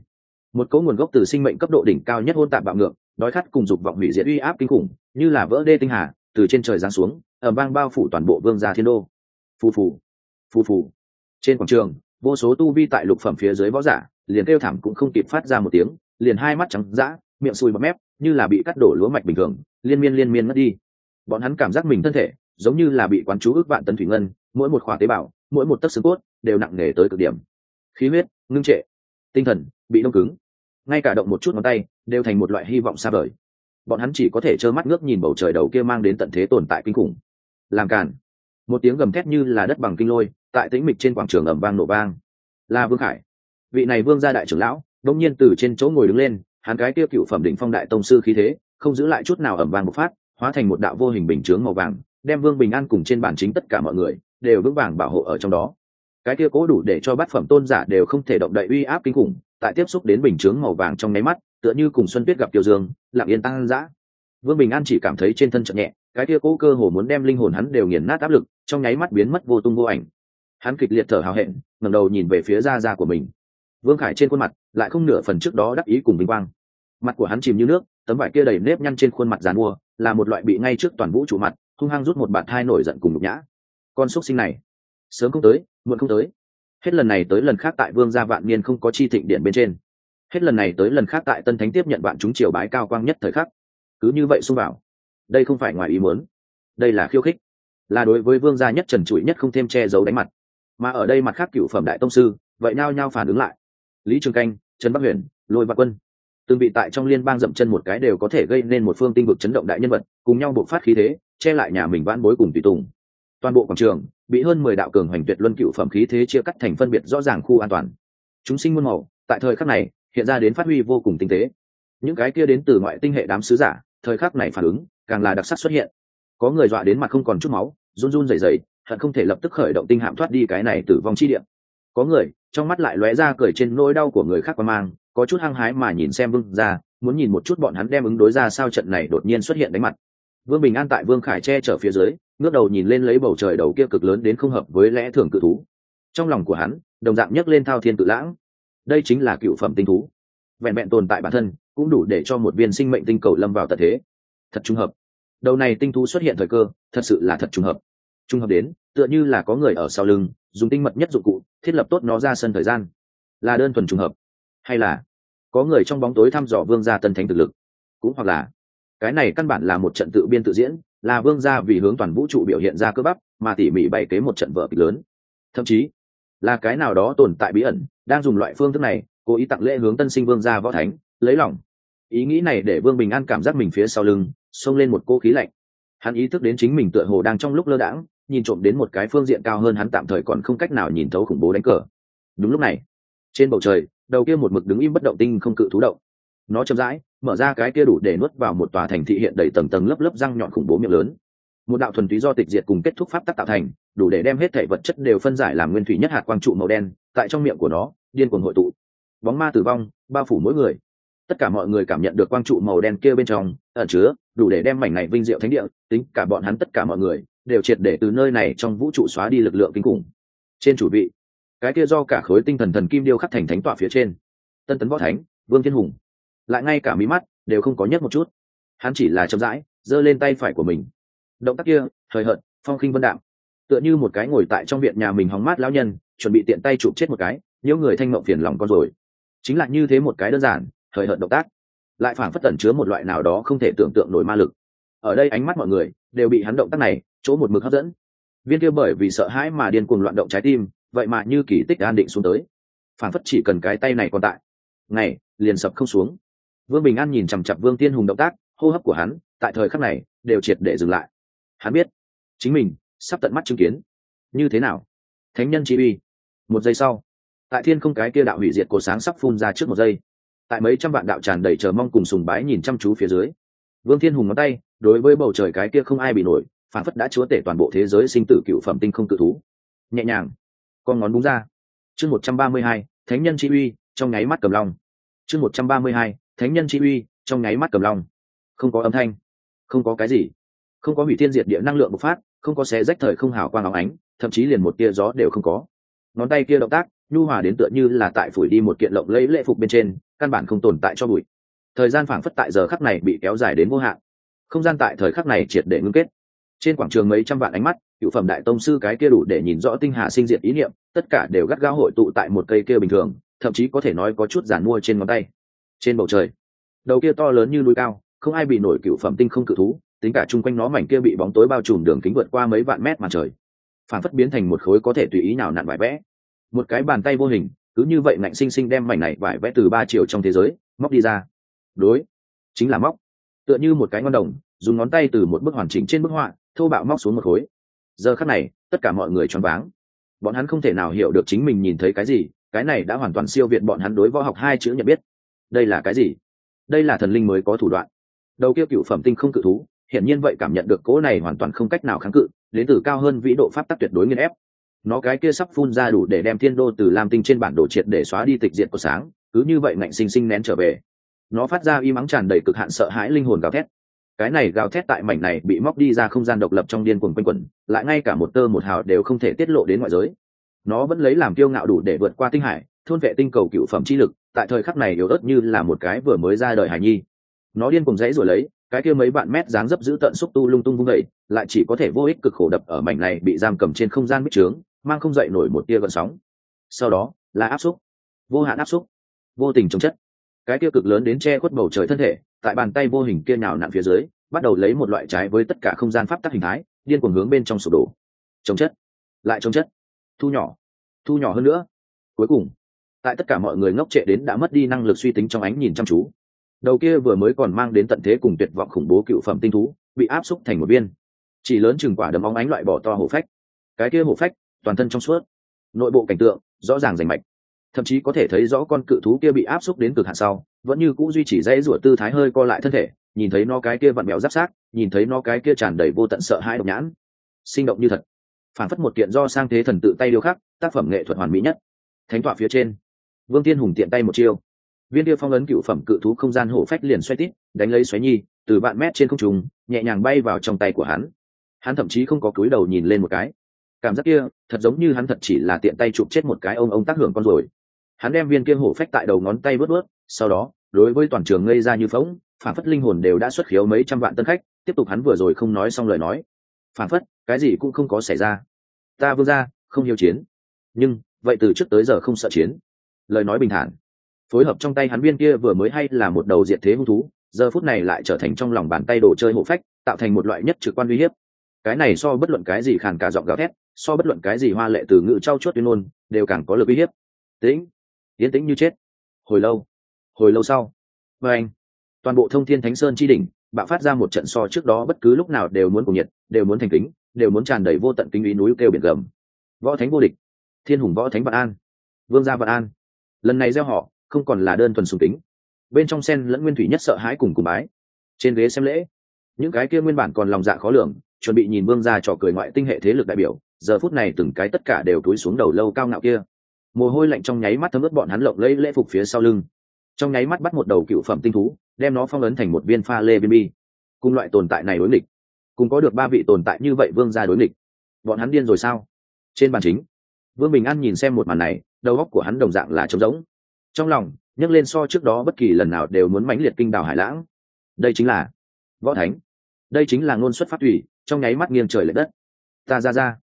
một cấu nguồn gốc từ sinh mệnh cấp độ đỉnh cao nhất hôn tạm bạo ngược, đói khát cùng dục vọng hủy diệt uy áp kinh khủng, như là vỡ đê tinh hà, từ trên trời giáng xuống ở bang bao phủ toàn bộ vương gia thiên đô. Phù phù phù phù. Trên quảng trường, vô số tu vi tại lục phẩm phía dưới võ giả, liền kêu thảm cũng không kịp phát ra một tiếng, liền hai mắt trắng dã, miệng sùi bọt mép, như là bị cắt đổ lúa mạch bình thường, liên miên liên miên mất đi. Bọn hắn cảm giác mình thân thể giống như là bị quán chú ước vạn tấn thủy ngân, mỗi một khoa tế bào, mỗi một tấc xương cốt đều nặng nề tới cực điểm. Khí huyết, ngưng trệ, tinh thần bị đông cứng. Ngay cả động một chút ngón tay đều thành một loại hy vọng xa vời. Bọn hắn chỉ có thể trơ mắt ngước nhìn bầu trời đầu kia mang đến tận thế tồn tại kinh khủng. Làm càn. Một tiếng gầm thét như là đất bằng kinh lôi, tại tĩnh mịch trên quảng trường ẩm vang nổ vang. Là vương khải, vị này vương gia đại trưởng lão đông nhiên từ trên chỗ ngồi đứng lên, hắn cái kia cựu phẩm đỉnh phong đại tông sư khí thế, không giữ lại chút nào ẩm vang một phát, hóa thành một đạo vô hình bình chướng màu vàng đem vương bình an cùng trên bản chính tất cả mọi người đều vững vàng bảo hộ ở trong đó. Cái kia cố đủ để cho bát phẩm tôn giả đều không thể động đậy uy áp kinh khủng, tại tiếp xúc đến bình chướng màu vàng trong nháy mắt, tựa như cùng xuân tuyết gặp kiều dương, lặng yên tăng dã. Vương bình an chỉ cảm thấy trên thân chậm nhẹ, cái kia cố cơ hồ muốn đem linh hồn hắn đều nghiền nát áp lực, trong nháy mắt biến mất vô tung vô ảnh. Hắn kịch liệt thở hào hẹn, ngẩng đầu nhìn về phía da da của mình. Vương khải trên khuôn mặt lại không nửa phần trước đó đắc ý cùng vinh quang. Mặt của hắn chìm như nước, tấm vải kia đầy nếp nhăn trên khuôn mặt dàn mua, là một loại bị ngay trước toàn vũ trụ mặt hung hăng rút một bạt hai nổi giận cùng nhục nhã. Con xúc sinh này, sớm không tới, muộn không tới. Hết lần này tới lần khác tại vương gia vạn niên không có chi thịnh điện bên trên. Hết lần này tới lần khác tại tân thánh tiếp nhận bạn chúng triều bái cao quang nhất thời khắc. Cứ như vậy xung vào. Đây không phải ngoài ý muốn. Đây là khiêu khích. Là đối với vương gia nhất trần trụi nhất không thêm che giấu đánh mặt. Mà ở đây mặt khác cựu phẩm đại tông sư, vậy nao nhao phản ứng lại. Lý trường canh, trần bắc huyền, lôi vạn quân từng bị tại trong liên bang dậm chân một cái đều có thể gây nên một phương tinh vực chấn động đại nhân vật, cùng nhau bộc phát khí thế, che lại nhà mình vãn bối cùng tùy tùng. Toàn bộ quảng trường bị hơn mười đạo cường hoành tuyệt luân cựu phẩm khí thế chia cắt thành phân biệt rõ ràng khu an toàn. Chúng sinh muôn màu, tại thời khắc này, hiện ra đến phát huy vô cùng tinh tế. Những cái kia đến từ ngoại tinh hệ đám sứ giả, thời khắc này phản ứng, càng là đặc sắc xuất hiện. Có người dọa đến mặt không còn chút máu, run run rẩy rẩy, hận không thể lập tức khởi động tinh hạm thoát đi cái này tử vong chi điểm có người, trong mắt lại lóe ra cười trên nỗi đau của người khác và mang có chút hăng hái mà nhìn xem vương ra muốn nhìn một chút bọn hắn đem ứng đối ra sao trận này đột nhiên xuất hiện đánh mặt. Vương bình an tại vương khải che chở phía dưới, ngước đầu nhìn lên lấy bầu trời đầu kia cực lớn đến không hợp với lẽ thường cự thú. Trong lòng của hắn, đồng dạng nhấc lên thao thiên tự lãng. Đây chính là cựu phẩm tinh thú. Vẹn vẹn tồn tại bản thân, cũng đủ để cho một viên sinh mệnh tinh cầu lâm vào tận thế. Thật trùng hợp. Đầu này tinh thú xuất hiện thời cơ, thật sự là thật trùng hợp. Trùng hợp đến, tựa như là có người ở sau lưng, dùng tinh mật nhất dụng cụ, thiết lập tốt nó ra sân thời gian. Là đơn thuần trùng hợp hay là có người trong bóng tối thăm dò vương gia tân thánh thực lực? Cũng hoặc là, cái này căn bản là một trận tự biên tự diễn, là vương gia vì hướng toàn vũ trụ biểu hiện ra cơ bắp, mà tỉ mỉ bày kế một trận vở kịch lớn. Thậm chí, là cái nào đó tồn tại bí ẩn, đang dùng loại phương thức này, cố ý tặng lễ hướng tân sinh vương gia võ thánh, lấy lòng. Ý nghĩ này để vương bình an cảm giác mình phía sau lưng, xông lên một cô khí lạnh. Hắn ý thức đến chính mình tựa hồ đang trong lúc lơ đãng, nhìn trộm đến một cái phương diện cao hơn hắn tạm thời còn không cách nào nhìn thấu khủng bố đánh cờ. Đúng lúc này trên bầu trời, đầu kia một mực đứng im bất động tinh không cự thú động. Nó chậm rãi, mở ra cái kia đủ để nuốt vào một tòa thành thị hiện đầy tầng tầng lớp lớp răng nhọn khủng bố miệng lớn. Một đạo thuần túy do tịch diệt cùng kết thúc pháp tắc tạo thành, đủ để đem hết thể vật chất đều phân giải làm nguyên thủy nhất hạt quang trụ màu đen, tại trong miệng của nó, điên cuồng hội tụ. Bóng ma tử vong, bao phủ mỗi người. Tất cả mọi người cảm nhận được quang trụ màu đen kia bên trong, ẩn chứa, đủ để đem mảnh này vinh diệu thánh địa, tính cả bọn hắn tất cả mọi người, đều triệt để từ nơi này trong vũ trụ xóa đi lực lượng kinh khủng. Trên chủ vị cái kia do cả khối tinh thần thần kim điêu khắc thành thánh tọa phía trên. Tân tấn võ thánh, vương thiên hùng. Lại ngay cả mí mắt đều không có nhất một chút. Hắn chỉ là chậm rãi giơ lên tay phải của mình. Động tác kia thời hợt, phong khinh vân đạm. Tựa như một cái ngồi tại trong viện nhà mình hóng mát lão nhân, chuẩn bị tiện tay chụp chết một cái nhiều người thanh mộng phiền lòng con rồi. Chính là như thế một cái đơn giản thời hợt động tác. Lại phản phất tẩn chứa một loại nào đó không thể tưởng tượng nổi ma lực. Ở đây ánh mắt mọi người đều bị hắn động tác này chỗ một mực hấp dẫn. Viên kia bởi vì sợ hãi mà điên cuồng loạn động trái tim vậy mà như kỳ tích an định xuống tới. Phản phất chỉ cần cái tay này còn tại. Ngày, liền sập không xuống. Vương bình an nhìn chằm chặp vương tiên hùng động tác, hô hấp của hắn, tại thời khắc này, đều triệt để dừng lại. Hắn biết, chính mình sắp tận mắt chứng kiến. Như thế nào? Thánh nhân chỉ uy. Một giây sau, tại thiên không cái kia đạo hủy diệt cổ sáng sắp phun ra trước một giây. Tại mấy trăm vạn đạo tràn đầy chờ mong cùng sùng bái nhìn chăm chú phía dưới, vương thiên hùng ngón tay, đối với bầu trời cái kia không ai bị nổi, phản phất đã chúa tể toàn bộ thế giới sinh tử cựu phẩm tinh không cự thú. Nhẹ nhàng con ngón búng ra. Chương một trăm ba mươi hai, thánh nhân chi uy, trong nháy mắt cầm long. Chương một trăm ba mươi hai, thánh nhân chi uy, trong nháy mắt cầm long. Không có âm thanh, không có cái gì. Không có hủy thiên diệt địa năng lượng bộc phát, không có xé rách thời không hào quang áo ánh, thậm chí liền một tia gió đều không có. Ngón tay kia động tác, nhu hòa đến tựa như là tại phủi đi một kiện lộng lấy lễ phục bên trên, căn bản không tồn tại cho bụi. Thời gian phảng phất tại giờ khắc này bị kéo dài đến vô hạn. Không gian tại thời khắc này triệt để ngưng kết. Trên quảng trường mấy trăm vạn ánh mắt cựu phẩm đại tông sư cái kia đủ để nhìn rõ tinh hà sinh diệt ý niệm, tất cả đều gắt gao hội tụ tại một cây kia bình thường, thậm chí có thể nói có chút giản mua trên ngón tay. Trên bầu trời, đầu kia to lớn như núi cao, không ai bị nổi cựu phẩm tinh không cự thú, tính cả chung quanh nó mảnh kia bị bóng tối bao trùm đường kính vượt qua mấy vạn mét mặt trời. Phản phất biến thành một khối có thể tùy ý nào nặn vải vẽ. Một cái bàn tay vô hình, cứ như vậy ngạnh sinh sinh đem mảnh này vải vẽ từ ba triệu trong thế giới, móc đi ra. Đối, chính là móc. Tựa như một cái ngón đồng, dùng ngón tay từ một bức hoàn chỉnh trên bức họa, thô bạo móc xuống một khối giờ khắc này, tất cả mọi người choáng váng. Bọn hắn không thể nào hiểu được chính mình nhìn thấy cái gì, cái này đã hoàn toàn siêu việt bọn hắn đối võ học hai chữ nhận biết. Đây là cái gì? Đây là thần linh mới có thủ đoạn. Đầu kia cựu phẩm tinh không cự thú, hiển nhiên vậy cảm nhận được cỗ này hoàn toàn không cách nào kháng cự, đến từ cao hơn vĩ độ pháp tắc tuyệt đối nghiên ép. Nó cái kia sắp phun ra đủ để đem thiên đô từ lam tinh trên bản đồ triệt để xóa đi tịch diện của sáng, cứ như vậy ngạnh sinh sinh nén trở về. Nó phát ra y mắng tràn đầy cực hạn sợ hãi linh hồn gào thét cái này gào thét tại mảnh này bị móc đi ra không gian độc lập trong điên cuồng quanh quẩn, lại ngay cả một tơ một hào đều không thể tiết lộ đến ngoại giới. Nó vẫn lấy làm kiêu ngạo đủ để vượt qua tinh hải, thôn vệ tinh cầu cựu phẩm chi lực, tại thời khắc này yếu ớt như là một cái vừa mới ra đời hải nhi. Nó điên cùng dãy rồi lấy, cái kia mấy bạn mét dáng dấp giữ tận xúc tu lung tung vung vẩy lại chỉ có thể vô ích cực khổ đập ở mảnh này bị giam cầm trên không gian bích trướng, mang không dậy nổi một tia gợn sóng. Sau đó, là áp xúc. Vô hạn áp xúc. Vô tình chống chất. Cái kia cực lớn đến che khuất bầu trời thân thể tại bàn tay vô hình kia nhào nặn phía dưới, bắt đầu lấy một loại trái với tất cả không gian pháp tắc hình thái, điên cuồng hướng bên trong sụp đổ. Chống chất. Lại chống chất. Thu nhỏ. Thu nhỏ hơn nữa. Cuối cùng, tại tất cả mọi người ngốc trệ đến đã mất đi năng lực suy tính trong ánh nhìn chăm chú. Đầu kia vừa mới còn mang đến tận thế cùng tuyệt vọng khủng bố cựu phẩm tinh thú, bị áp xúc thành một viên. Chỉ lớn chừng quả đấm óng ánh loại bỏ to hổ phách. Cái kia hổ phách, toàn thân trong suốt. Nội bộ cảnh tượng, rõ ràng rành mạch. Thậm chí có thể thấy rõ con cự thú kia bị áp xúc đến cực hạn sau vẫn như cũ duy trì dãy rủa tư thái hơi co lại thân thể, nhìn thấy nó cái kia vặn mèo giáp sát nhìn thấy nó cái kia tràn đầy vô tận sợ hãi độc nhãn. Sinh động như thật. Phản phất một kiện do sang thế thần tự tay điêu khắc, tác phẩm nghệ thuật hoàn mỹ nhất. Thánh tọa phía trên. Vương tiên hùng tiện tay một chiêu. Viên tiêu phong ấn cựu phẩm cự thú không gian hổ phách liền xoay tít, đánh lấy xoáy nhi, từ vạn mét trên không trùng nhẹ nhàng bay vào trong tay của hắn. Hắn thậm chí không có cúi đầu nhìn lên một cái. Cảm giác kia, thật giống như hắn thật chỉ là tiện tay chụp chết một cái ông ông tác hưởng con rồi hắn đem viên kia hổ phách tại đầu ngón tay vớt vớt, sau đó, đối với toàn trường ngây ra như phóng phản phất linh hồn đều đã xuất khiếu mấy trăm vạn tân khách, tiếp tục hắn vừa rồi không nói xong lời nói. Phản phất, cái gì cũng không có xảy ra. Ta vương ra không hiếu chiến. Nhưng, vậy từ trước tới giờ không sợ chiến. Lời nói bình thản. Phối hợp trong tay hắn viên kia vừa mới hay là một đầu diện thế hung thú, giờ phút này lại trở thành trong lòng bàn tay đồ chơi hộ phách, tạo thành một loại nhất trực quan uy hiếp. Cái này so bất luận cái gì khàn cả giọng gào thét, so bất luận cái gì hoa lệ từ ngữ trau chuốt tuyên ngôn, đều càng có lực uy hiếp. Tĩnh tiến tĩnh như chết. Hồi lâu hồi lâu sau, và anh, toàn bộ thông thiên thánh sơn chi đỉnh, bạo phát ra một trận so trước đó bất cứ lúc nào đều muốn cùng nhiệt, đều muốn thành kính, đều muốn tràn đầy vô tận kinh ý núi kêu biển gầm. Võ thánh vô địch, thiên hùng võ thánh vạn an, vương gia vạn an. Lần này gieo họ, không còn là đơn thuần sùng tính bên trong sen lẫn nguyên thủy nhất sợ hãi cùng cùng bái. Trên ghế xem lễ, những cái kia nguyên bản còn lòng dạ khó lường, chuẩn bị nhìn vương gia trò cười ngoại tinh hệ thế lực đại biểu, giờ phút này từng cái tất cả đều túi xuống đầu lâu cao ngạo kia mồ hôi lạnh trong nháy mắt thấm ướt bọn hắn lộng lấy lễ phục phía sau lưng. Trong nháy mắt bắt một đầu cựu phẩm tinh thú, đem nó phong ấn thành một viên pha lê biên bi. Cùng loại tồn tại này đối nghịch. Cùng có được ba vị tồn tại như vậy vương gia đối nghịch. Bọn hắn điên rồi sao? Trên bàn chính, vương bình an nhìn xem một màn này, đầu óc của hắn đồng dạng là trống rỗng. Trong lòng, nhấc lên so trước đó bất kỳ lần nào đều muốn mãnh liệt kinh đảo hải lãng. Đây chính là võ thánh. Đây chính là ngôn xuất phát thủy, trong nháy mắt nghiêng trời l ệ đất. Ta ra ra.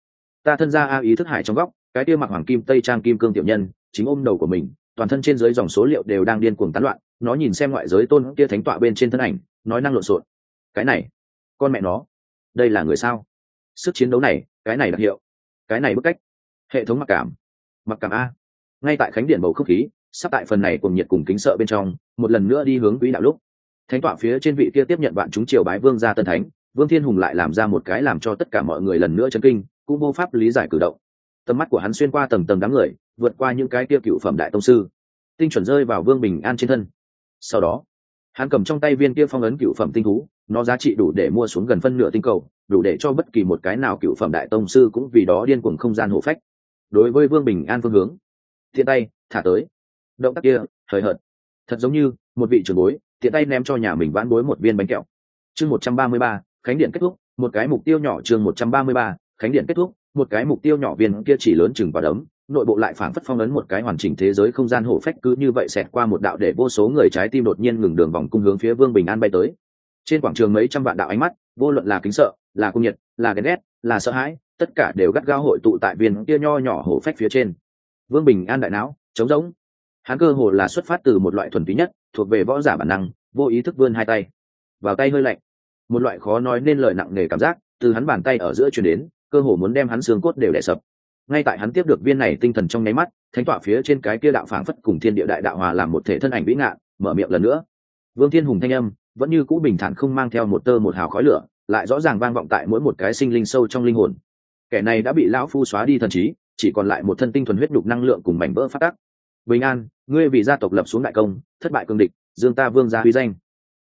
Ta thân ra a ý thức hải trong góc cái kia mặc hoàng kim, tây trang kim cương tiểu nhân, chính ôm đầu của mình, toàn thân trên dưới dòng số liệu đều đang điên cuồng tán loạn, nó nhìn xem ngoại giới tôn kia thánh tọa bên trên thân ảnh, nói năng lộn xộn. Cái này, con mẹ nó, đây là người sao? Sức chiến đấu này, cái này đặc hiệu, cái này bức cách, hệ thống mặc cảm mặc cảm a. Ngay tại khánh điện bầu không khí, sắp tại phần này cùng nhiệt cùng kính sợ bên trong, một lần nữa đi hướng quỹ đạo lúc, thánh tọa phía trên vị kia tiếp nhận bạn chúng triều bái vương gia tân thánh, vương thiên hùng lại làm ra một cái làm cho tất cả mọi người lần nữa chấn kinh, cũng vô pháp lý giải cử động tầm mắt của hắn xuyên qua tầng tầng đám người, vượt qua những cái kia cựu phẩm đại tông sư. Tinh chuẩn rơi vào vương bình an trên thân. Sau đó, hắn cầm trong tay viên kia phong ấn cựu phẩm tinh thú, nó giá trị đủ để mua xuống gần phân nửa tinh cầu, đủ để cho bất kỳ một cái nào cựu phẩm đại tông sư cũng vì đó điên cuồng không gian hổ phách. Đối với vương bình an phương hướng thiện tay, thả tới. Động tác kia, hời hợt. Thật giống như một vị trưởng bối thiện tay ném cho nhà mình vãn bối một viên bánh kẹo. Chương một trăm ba mươi ba, khánh điện kết thúc. Một cái mục tiêu nhỏ chương một trăm ba mươi ba, khánh điện kết thúc một cái mục tiêu nhỏ viên kia chỉ lớn chừng và đấm, nội bộ lại phảng phất phong ấn một cái hoàn chỉnh thế giới không gian hổ phách cứ như vậy xẹt qua một đạo để vô số người trái tim đột nhiên ngừng đường vòng cung hướng phía vương bình an bay tới. Trên quảng trường mấy trăm vạn đạo ánh mắt, vô luận là kính sợ, là cung nhiệt, là ghen ghét, là sợ hãi, tất cả đều gắt gao hội tụ tại viên kia nho nhỏ hổ phách phía trên. Vương bình an đại não, trống rỗng. Hắn cơ hồ là xuất phát từ một loại thuần túy nhất, thuộc về võ giả bản năng, vô ý thức vươn hai tay. Vào tay hơi lạnh. Một loại khó nói nên lời nặng nề cảm giác từ hắn bàn tay ở giữa chuyển đến cơ hồ muốn đem hắn xương cốt đều đè sập. Ngay tại hắn tiếp được viên này tinh thần trong nháy mắt, thánh tọa phía trên cái kia đạo phảng phất cùng thiên địa đại đạo hòa làm một thể thân ảnh vĩ ngạn mở miệng lần nữa. Vương thiên hùng thanh âm vẫn như cũ bình thản không mang theo một tơ một hào khói lửa, lại rõ ràng vang vọng tại mỗi một cái sinh linh sâu trong linh hồn. Kẻ này đã bị lão phu xóa đi thần trí, chỉ còn lại một thân tinh thuần huyết đục năng lượng cùng mảnh vỡ phát tắc. Bình an, ngươi vì gia tộc lập xuống đại công, thất bại cương địch, dương ta vương gia huy danh.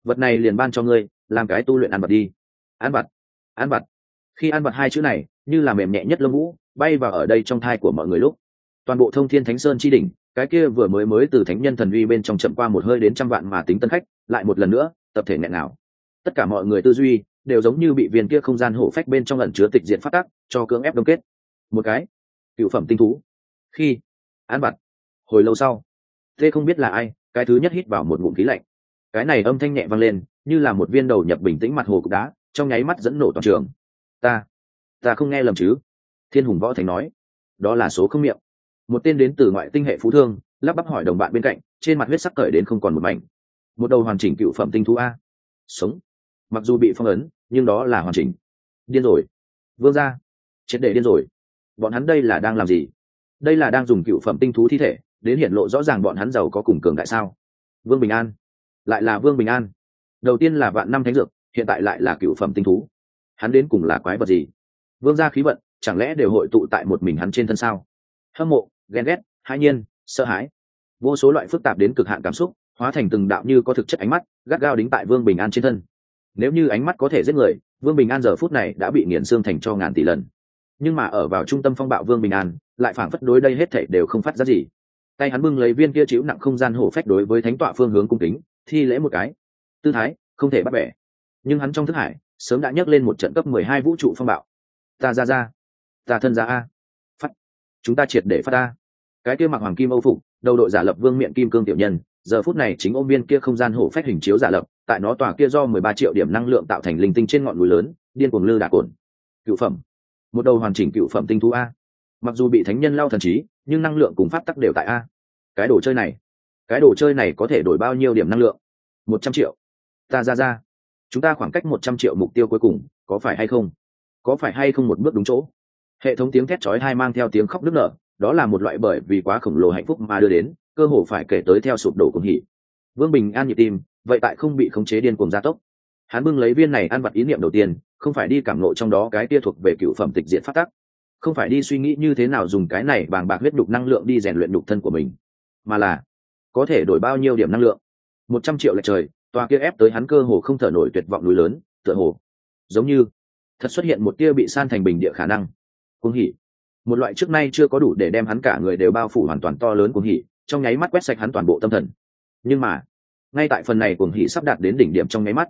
Vật này liền ban cho ngươi, làm cái tu luyện ăn bật đi. Ăn bật ăn bật khi ăn vặt hai chữ này, như là mềm nhẹ nhất lông vũ, bay vào ở đây trong thai của mọi người lúc. Toàn bộ thông thiên thánh sơn chi đỉnh, cái kia vừa mới mới từ thánh nhân thần uy bên trong chậm qua một hơi đến trăm vạn mà tính tân khách, lại một lần nữa, tập thể nghẹn nào tất cả mọi người tư duy đều giống như bị viên kia không gian hổ phách bên trong ẩn chứa tịch diện phát tác, cho cưỡng ép đông kết. Một cái, cựu phẩm tinh thú. Khi ăn vặt, hồi lâu sau tê không biết là ai, cái thứ nhất hít vào một ngụm khí lạnh. Cái này âm thanh nhẹ vang lên, như là một viên đầu nhập bình tĩnh mặt hồ cục đá, trong nháy mắt dẫn nổ toàn trường ta ta không nghe lầm chứ? Thiên hùng võ thành nói. Đó là số không miệng. Một tên đến từ ngoại tinh hệ phú thương, lắp bắp hỏi đồng bạn bên cạnh, trên mặt huyết sắc cởi đến không còn một mảnh. Một đầu hoàn chỉnh cựu phẩm tinh thú a. Sống. Mặc dù bị phong ấn, nhưng đó là hoàn chỉnh. Điên rồi. Vương ra triệt để điên rồi. Bọn hắn đây là đang làm gì? Đây là đang dùng cựu phẩm tinh thú thi thể, đến hiện lộ rõ ràng bọn hắn giàu có cùng cường tại sao? Vương bình an. Lại là vương bình an. Đầu tiên là vạn năm thánh dược, hiện tại lại là cựu phẩm tinh thú hắn đến cùng là quái vật gì? Vương gia khí vận, chẳng lẽ đều hội tụ tại một mình hắn trên thân sao? Hâm mộ, ghen ghét, hãi nhiên, sợ hãi. Vô số loại phức tạp đến cực hạn cảm xúc, hóa thành từng đạo như có thực chất ánh mắt, gắt gao đính tại vương bình an trên thân. Nếu như ánh mắt có thể giết người, vương bình an giờ phút này đã bị nghiền xương thành cho ngàn tỷ lần. Nhưng mà ở vào trung tâm phong bạo vương bình an, lại phảng phất đối đây hết thảy đều không phát ra gì. Tay hắn bưng lấy viên kia chịu nặng không gian hổ phách đối với thánh tọa phương hướng cung kính, thi lễ một cái. Tư thái, không thể bắt bẻ. Nhưng hắn trong thức hải sớm đã nhấc lên một trận cấp mười hai vũ trụ phong bạo. Ta ra ra. Ta thân ra a. Phát. Chúng ta triệt để phát ra. cái kia mặc hoàng kim âu phục, đầu đội giả lập vương miệng kim cương tiểu nhân, giờ phút này chính ôm viên kia không gian hổ phách hình chiếu giả lập, tại nó tòa kia do mười ba triệu điểm năng lượng tạo thành linh tinh trên ngọn núi lớn, điên cuồng lư đả cồn. Cựu phẩm. Một đầu hoàn chỉnh cựu phẩm tinh thú a. Mặc dù bị thánh nhân lao thần trí, nhưng năng lượng cùng pháp tắc đều tại a. Cái đồ chơi này. Cái đồ chơi này có thể đổi bao nhiêu điểm năng lượng? Một trăm triệu. Ta ra ra chúng ta khoảng cách một trăm triệu mục tiêu cuối cùng, có phải hay không? Có phải hay không một bước đúng chỗ? Hệ thống tiếng thét chói hai mang theo tiếng khóc nức nở, đó là một loại bởi vì quá khổng lồ hạnh phúc mà đưa đến, cơ hồ phải kể tới theo sụp đổ cùng hỉ. Vương bình an nhịp tim, vậy tại không bị khống chế điên cuồng gia tốc. Hắn bưng lấy viên này ăn vặt ý niệm đầu tiên, không phải đi cảm nộ trong đó cái tia thuộc về cựu phẩm tịch diện phát tắc. Không phải đi suy nghĩ như thế nào dùng cái này bàng bạc huyết đục năng lượng đi rèn luyện đục thân của mình, mà là có thể đổi bao nhiêu điểm năng lượng? Một trăm triệu lệch trời tòa kia ép tới hắn cơ hồ không thở nổi tuyệt vọng núi lớn, tựa hồ giống như thật xuất hiện một tia bị san thành bình địa khả năng. Cuồng hỉ. Một loại trước nay chưa có đủ để đem hắn cả người đều bao phủ hoàn toàn to lớn cuồng hỉ, trong nháy mắt quét sạch hắn toàn bộ tâm thần. Nhưng mà, ngay tại phần này cuồng hỉ sắp đạt đến đỉnh điểm trong nháy mắt,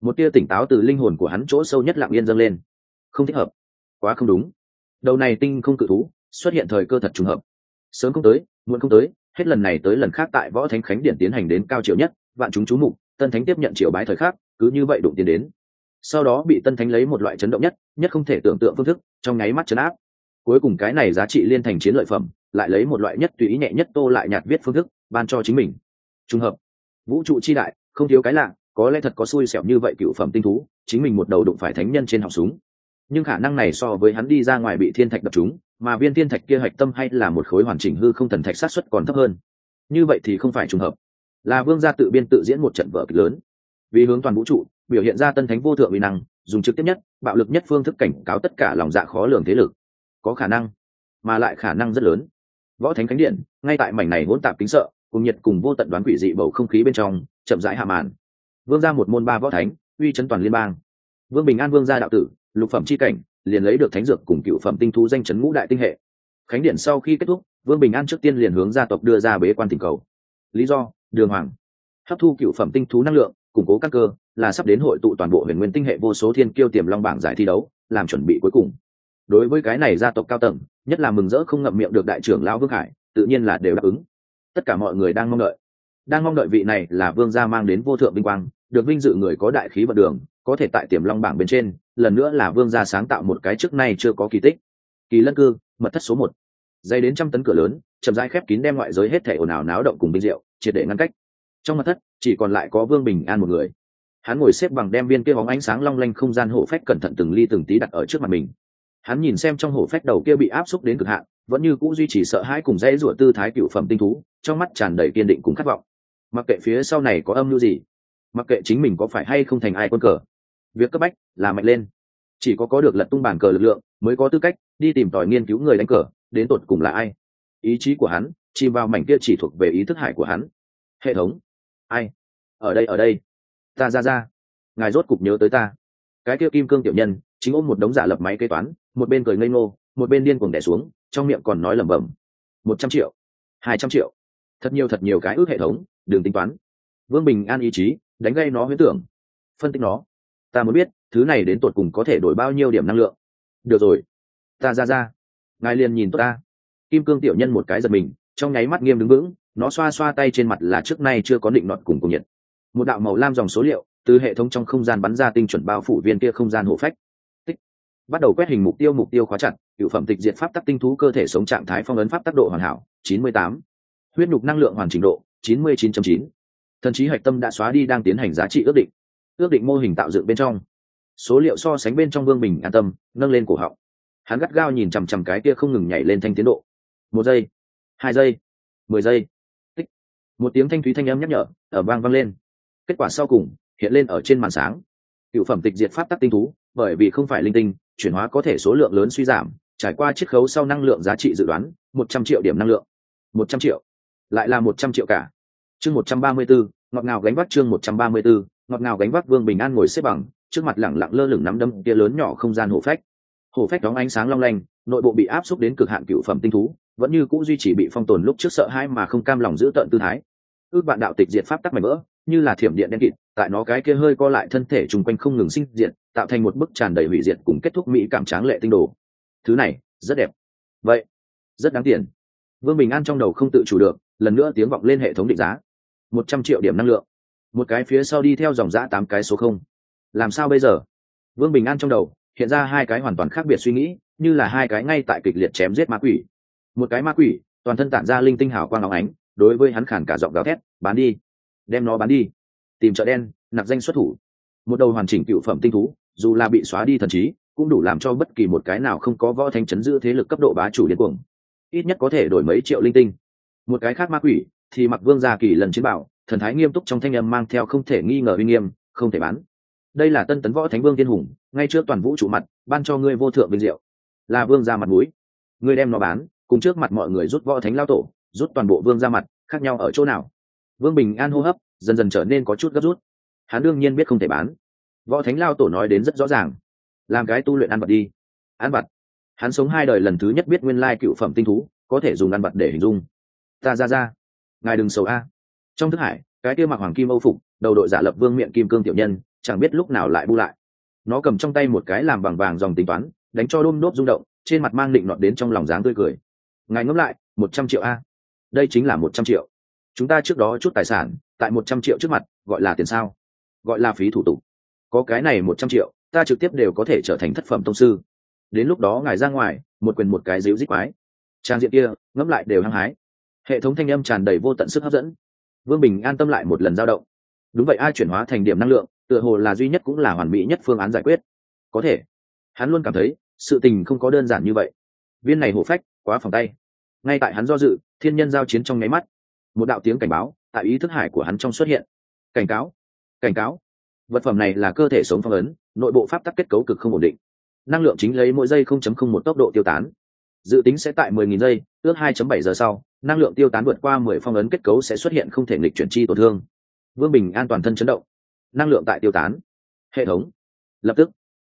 một tia tỉnh táo từ linh hồn của hắn chỗ sâu nhất lặng yên dâng lên. Không thích hợp. Quá không đúng. Đầu này tinh không cự thú, xuất hiện thời cơ thật trùng hợp. Sớm không tới, muộn không tới, hết lần này tới lần khác tại võ thánh khánh điển tiến hành đến cao triệu nhất, vạn chúng chú mục tân thánh tiếp nhận triều bái thời khắc, cứ như vậy đụng tiến đến. Sau đó bị tân thánh lấy một loại chấn động nhất nhất không thể tưởng tượng phương thức, trong nháy mắt chấn áp. Cuối cùng cái này giá trị liên thành chiến lợi phẩm, lại lấy một loại nhất tùy ý nhẹ nhất tô lại nhạt viết phương thức, ban cho chính mình. Trùng hợp. Vũ trụ chi đại, không thiếu cái lạ, có lẽ thật có xui xẻo như vậy cựu phẩm tinh thú, chính mình một đầu đụng phải thánh nhân trên họng súng. Nhưng khả năng này so với hắn đi ra ngoài bị thiên thạch đập chúng mà viên thiên thạch kia hạch tâm hay là một khối hoàn chỉnh hư không thần thạch sát xuất còn thấp hơn. Như vậy thì không phải trùng hợp là vương gia tự biên tự diễn một trận vở kịch lớn. Vì hướng toàn vũ trụ, biểu hiện ra tân thánh vô thượng uy năng, dùng trực tiếp nhất, bạo lực nhất phương thức cảnh cáo tất cả lòng dạ khó lường thế lực. Có khả năng, mà lại khả năng rất lớn. Võ thánh khánh điện, ngay tại mảnh này hỗn tạp kính sợ, cùng nhiệt cùng vô tận đoán quỷ dị bầu không khí bên trong, chậm rãi hạ màn. Vương gia một môn ba võ thánh, uy chấn toàn liên bang. Vương bình an vương gia đạo tử, lục phẩm c h i cảnh, liền lấy được thánh dược cùng cựu phẩm tinh thú danh chấn ngũ đại tinh hệ. Khánh điện sau khi kết thúc, vương bình an trước tiên liền hướng gia tộc đưa ra bế quan tình cầu. Lý do đường hoàng. Hấp thu cựu phẩm tinh thú năng lượng, củng cố các cơ, là sắp đến hội tụ toàn bộ huyền nguyên tinh hệ vô số thiên kiêu tiềm long bảng giải thi đấu, làm chuẩn bị cuối cùng. Đối với cái này gia tộc cao tầng, nhất là mừng rỡ không ngậm miệng được đại trưởng lão vương hải tự nhiên là đều đáp ứng. Tất cả mọi người đang mong đợi. Đang mong đợi vị này là vương gia mang đến vô thượng vinh quang, được vinh dự người có đại khí vận đường, có thể tại tiềm long bảng bên trên, lần nữa là vương gia sáng tạo một cái trước nay chưa có kỳ tích. Kỳ lân cư, mật thất số một. Dày đến trăm tấn cửa lớn, chậm rãi khép kín đem ngoại giới hết thể ồn ào náo động cùng binh rượu triệt để ngăn cách. Trong mặt thất, chỉ còn lại có vương bình an một người. Hắn ngồi xếp bằng đem viên kia bóng ánh sáng long lanh không gian hổ phách cẩn thận từng ly từng tí đặt ở trước mặt mình. Hắn nhìn xem trong hổ phách đầu kia bị áp xúc đến cực hạn, vẫn như cũ duy trì sợ hãi cùng dãy rủa tư thái cựu phẩm tinh thú, trong mắt tràn đầy kiên định cùng khát vọng. Mặc kệ phía sau này có âm mưu gì, mặc kệ chính mình có phải hay không thành ai quân cờ, việc cấp bách là mạnh lên. Chỉ có có được lật tung bản cờ lực lượng, mới có tư cách đi tìm tòi nghiên cứu người đánh cờ, đến tột cùng là ai. Ý chí của hắn chìm vào mảnh kia chỉ thuộc về ý thức hải của hắn hệ thống. Ai? Ở đây ở đây. Ta, ra ra. Ngài rốt cục nhớ tới ta. Cái kia kim cương tiểu nhân, chính ôm một đống giả lập máy kế toán, một bên cười ngây ngô, một bên điên cuồng đẻ xuống, trong miệng còn nói lẩm bẩm. Một trăm triệu. Hai trăm triệu. Thật nhiều thật nhiều cái ước hệ thống đường tính toán. Vương bình an ý chí, đánh gây nó huyễn tưởng. Phân tích nó. Ta muốn biết, thứ này đến tột cùng có thể đổi bao nhiêu điểm năng lượng. Được rồi. Ta, ra ra. Ngài liền nhìn tốt ta. Kim cương tiểu nhân một cái giật mình, trong nháy mắt nghiêm đứng vững nó xoa xoa tay trên mặt là trước nay chưa có định nọt cùng cùng nhiệt. Một đạo màu lam dòng số liệu từ hệ thống trong không gian bắn ra tinh chuẩn bao phủ viên kia không gian hộ phách. Tích. Bắt đầu quét hình mục tiêu mục tiêu khóa chặt, cựu phẩm tịch diệt pháp tắc tinh thú cơ thể sống trạng thái phong ấn pháp tác độ hoàn hảo 98. huyết nhục năng lượng hoàn trình độ 99.9. thần trí hạch tâm đã xóa đi đang tiến hành giá trị ước định. Ước định mô hình tạo dựng bên trong. Số liệu so sánh bên trong vương bình an tâm, nâng lên cổ họng. Hắn gắt gao nhìn chằm chằm cái kia không ngừng nhảy lên thanh tiến độ. Một giây, hai giây, mười giây một tiếng thanh thúy thanh âm nhắc nhở, ở vang vang lên. Kết quả sau cùng, hiện lên ở trên màn sáng. Cựu phẩm tịch diệt pháp tắc tinh thú, bởi vì không phải linh tinh, chuyển hóa có thể số lượng lớn suy giảm, trải qua chiết khấu sau năng lượng giá trị dự đoán, một trăm triệu điểm năng lượng. Một trăm triệu. Lại là một trăm triệu cả. Chương một trăm ba mươi bốn, ngọt ngào gánh vác chương một trăm ba mươi bốn, ngọt ngào gánh vác vương bình an ngồi xếp bằng, trước mặt lẳng lặng lơ lửng nắm đâm kia lớn nhỏ không gian hổ phách. Hổ phách đóng ánh sáng long lanh, nội bộ bị áp xúc đến cực hạn cựu phẩm tinh thú vẫn như cũ duy trì bị phong tồn lúc trước sợ hãi mà không cam lòng giữ tận tư thái. Ước bạn đạo tịch diệt pháp tắc mảnh vỡ, như là thiểm điện đen kịt, tại nó cái kia hơi co lại thân thể chung quanh không ngừng sinh diệt, tạo thành một bức tràn đầy hủy diệt cùng kết thúc mỹ cảm tráng lệ tinh đồ. Thứ này, rất đẹp. Vậy, rất đáng tiền. Vương bình an trong đầu không tự chủ được, lần nữa tiếng vọng lên hệ thống định giá. Một trăm triệu điểm năng lượng. Một cái phía sau đi theo dòng giã tám cái số không. Làm sao bây giờ? Vương bình an trong đầu, hiện ra hai cái hoàn toàn khác biệt suy nghĩ, như là hai cái ngay tại kịch liệt chém giết ma quỷ một cái ma quỷ, toàn thân tản ra linh tinh hào quang óng ánh, đối với hắn khản cả giọng gào thét, bán đi, đem nó bán đi, tìm chợ đen nặc danh xuất thủ. Một đầu hoàn chỉnh cựu phẩm tinh thú, dù là bị xóa đi thần trí, cũng đủ làm cho bất kỳ một cái nào không có võ thanh chấn giữ thế lực cấp độ bá chủ điên cuồng. Ít nhất có thể đổi mấy triệu linh tinh. Một cái khác ma quỷ, thì mặc vương gia kỳ lần chiến bảo, thần thái nghiêm túc trong thanh âm mang theo không thể nghi ngờ uy nghiêm, không thể bán. Đây là tân tấn võ thánh vương thiên hùng, ngay trước toàn vũ trụ mặt, ban cho ngươi vô thượng vinh diệu. Là vương gia mặt mũi. Ngươi đem nó bán cùng trước mặt mọi người rút võ thánh lao tổ, rút toàn bộ vương ra mặt, khác nhau ở chỗ nào? Vương bình an hô hấp dần dần trở nên có chút gấp rút. Hắn đương nhiên biết không thể bán. Võ thánh lao tổ nói đến rất rõ ràng. Làm cái tu luyện ăn vật đi. Ăn vật hắn sống hai đời lần thứ nhất biết nguyên lai cựu phẩm tinh thú, có thể dùng ăn vật để hình dung. Ta ra ra. Ngài đừng sầu a. Trong thức hải, cái kia mặc hoàng kim âu phục, đầu đội giả lập vương miệng kim cương tiểu nhân, chẳng biết lúc nào lại bu lại. Nó cầm trong tay một cái làm bằng vàng dòng tính toán, đánh cho đôm đốt rung động, trên mặt mang định nọt đến trong lòng dáng tươi cười ngài ngẫm lại, một trăm triệu a. Đây chính là một trăm triệu. Chúng ta trước đó chút tài sản, tại một trăm triệu trước mặt, gọi là tiền sao? Gọi là phí thủ tục. Có cái này một trăm triệu, ta trực tiếp đều có thể trở thành thất phẩm tông sư. Đến lúc đó ngài ra ngoài, một quyền một cái díu dích quái. Trang diện kia, ngẫm lại đều hăng hái. Hệ thống thanh âm tràn đầy vô tận sức hấp dẫn. Vương bình an tâm lại một lần dao động. Đúng vậy, ai chuyển hóa thành điểm năng lượng, tựa hồ là duy nhất cũng là hoàn mỹ nhất phương án giải quyết. Có thể. Hắn luôn cảm thấy, sự tình không có đơn giản như vậy. Viên này hổ phách quá phòng tay. Ngay tại hắn do dự, thiên nhân giao chiến trong nháy mắt. Một đạo tiếng cảnh báo tại ý thức hải của hắn trong xuất hiện. Cảnh cáo cảnh cáo. Vật phẩm này là cơ thể sống phong ấn, nội bộ pháp tắc kết cấu cực không ổn định. Năng lượng chính lấy mỗi giây 0.01 tốc độ tiêu tán. Dự tính sẽ tại 10.000 giây, ước 2.7 giờ sau, năng lượng tiêu tán vượt qua 10 phong ấn kết cấu sẽ xuất hiện không thể nghịch chuyển chi tổn thương. Vương bình an toàn thân chấn động. Năng lượng tại tiêu tán. Hệ thống. Lập tức.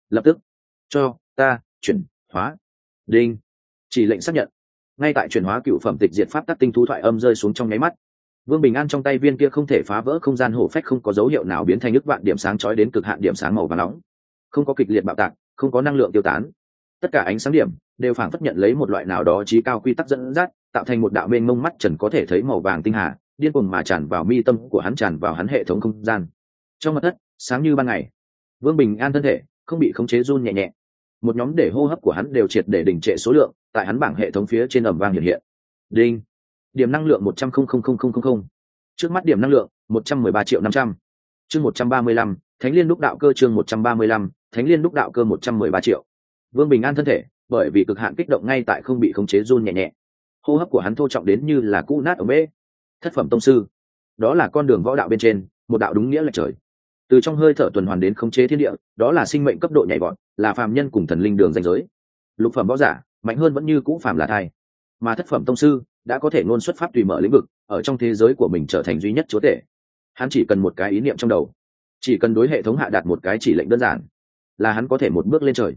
Lập tức. Cho, ta, chuyển, hóa. Đinh chỉ lệnh xác nhận. Ngay tại chuyển hóa cựu phẩm tịch diệt pháp tắc tinh thú thoại âm rơi xuống trong nháy mắt, vương bình an trong tay viên kia không thể phá vỡ không gian hổ phách không có dấu hiệu nào biến thành nước vạn điểm sáng chói đến cực hạn điểm sáng màu và nóng. Không có kịch liệt bạo tạc, không có năng lượng tiêu tán. Tất cả ánh sáng điểm đều phản phất nhận lấy một loại nào đó trí cao quy tắc dẫn dắt, tạo thành một đạo mênh mông mắt trần có thể thấy màu vàng tinh hà, điên cuồng mà tràn vào mi tâm của hắn, tràn vào hắn hệ thống không gian. Trong mặt đất, sáng như ban ngày, vương bình an thân thể không bị khống chế run nhẹ nhẹ một nhóm để hô hấp của hắn đều triệt để đình trệ số lượng, tại hắn bảng hệ thống phía trên ẩm vang hiện hiện. Đinh. Điểm năng lượng một trăm linh trước mắt điểm năng lượng, một trăm mười ba triệu năm trăm. Chương một trăm ba mươi lăm, thánh liên đúc đạo cơ chương một trăm ba mươi lăm, thánh liên đúc đạo cơ một trăm mười ba triệu. Vương bình an thân thể, bởi vì cực hạn kích động ngay tại không bị khống chế run nhẹ nhẹ. Hô hấp của hắn thô trọng đến như là cũ nát ở bê thất phẩm tông sư. Đó là con đường võ đạo bên trên, một đạo đúng nghĩa là trời. Từ trong hơi thở tuần hoàn đến khống chế thiên địa, đó là sinh mệnh cấp độ nhảy vọt là phàm nhân cùng thần linh đường danh giới. Lục phẩm võ giả, mạnh hơn vẫn như cũ phàm là thai. Mà thất phẩm tông sư đã có thể ngôn xuất pháp tùy mở lĩnh vực, ở trong thế giới của mình trở thành duy nhất chúa tể. Hắn chỉ cần một cái ý niệm trong đầu, chỉ cần đối hệ thống hạ đạt một cái chỉ lệnh đơn giản, là hắn có thể một bước lên trời.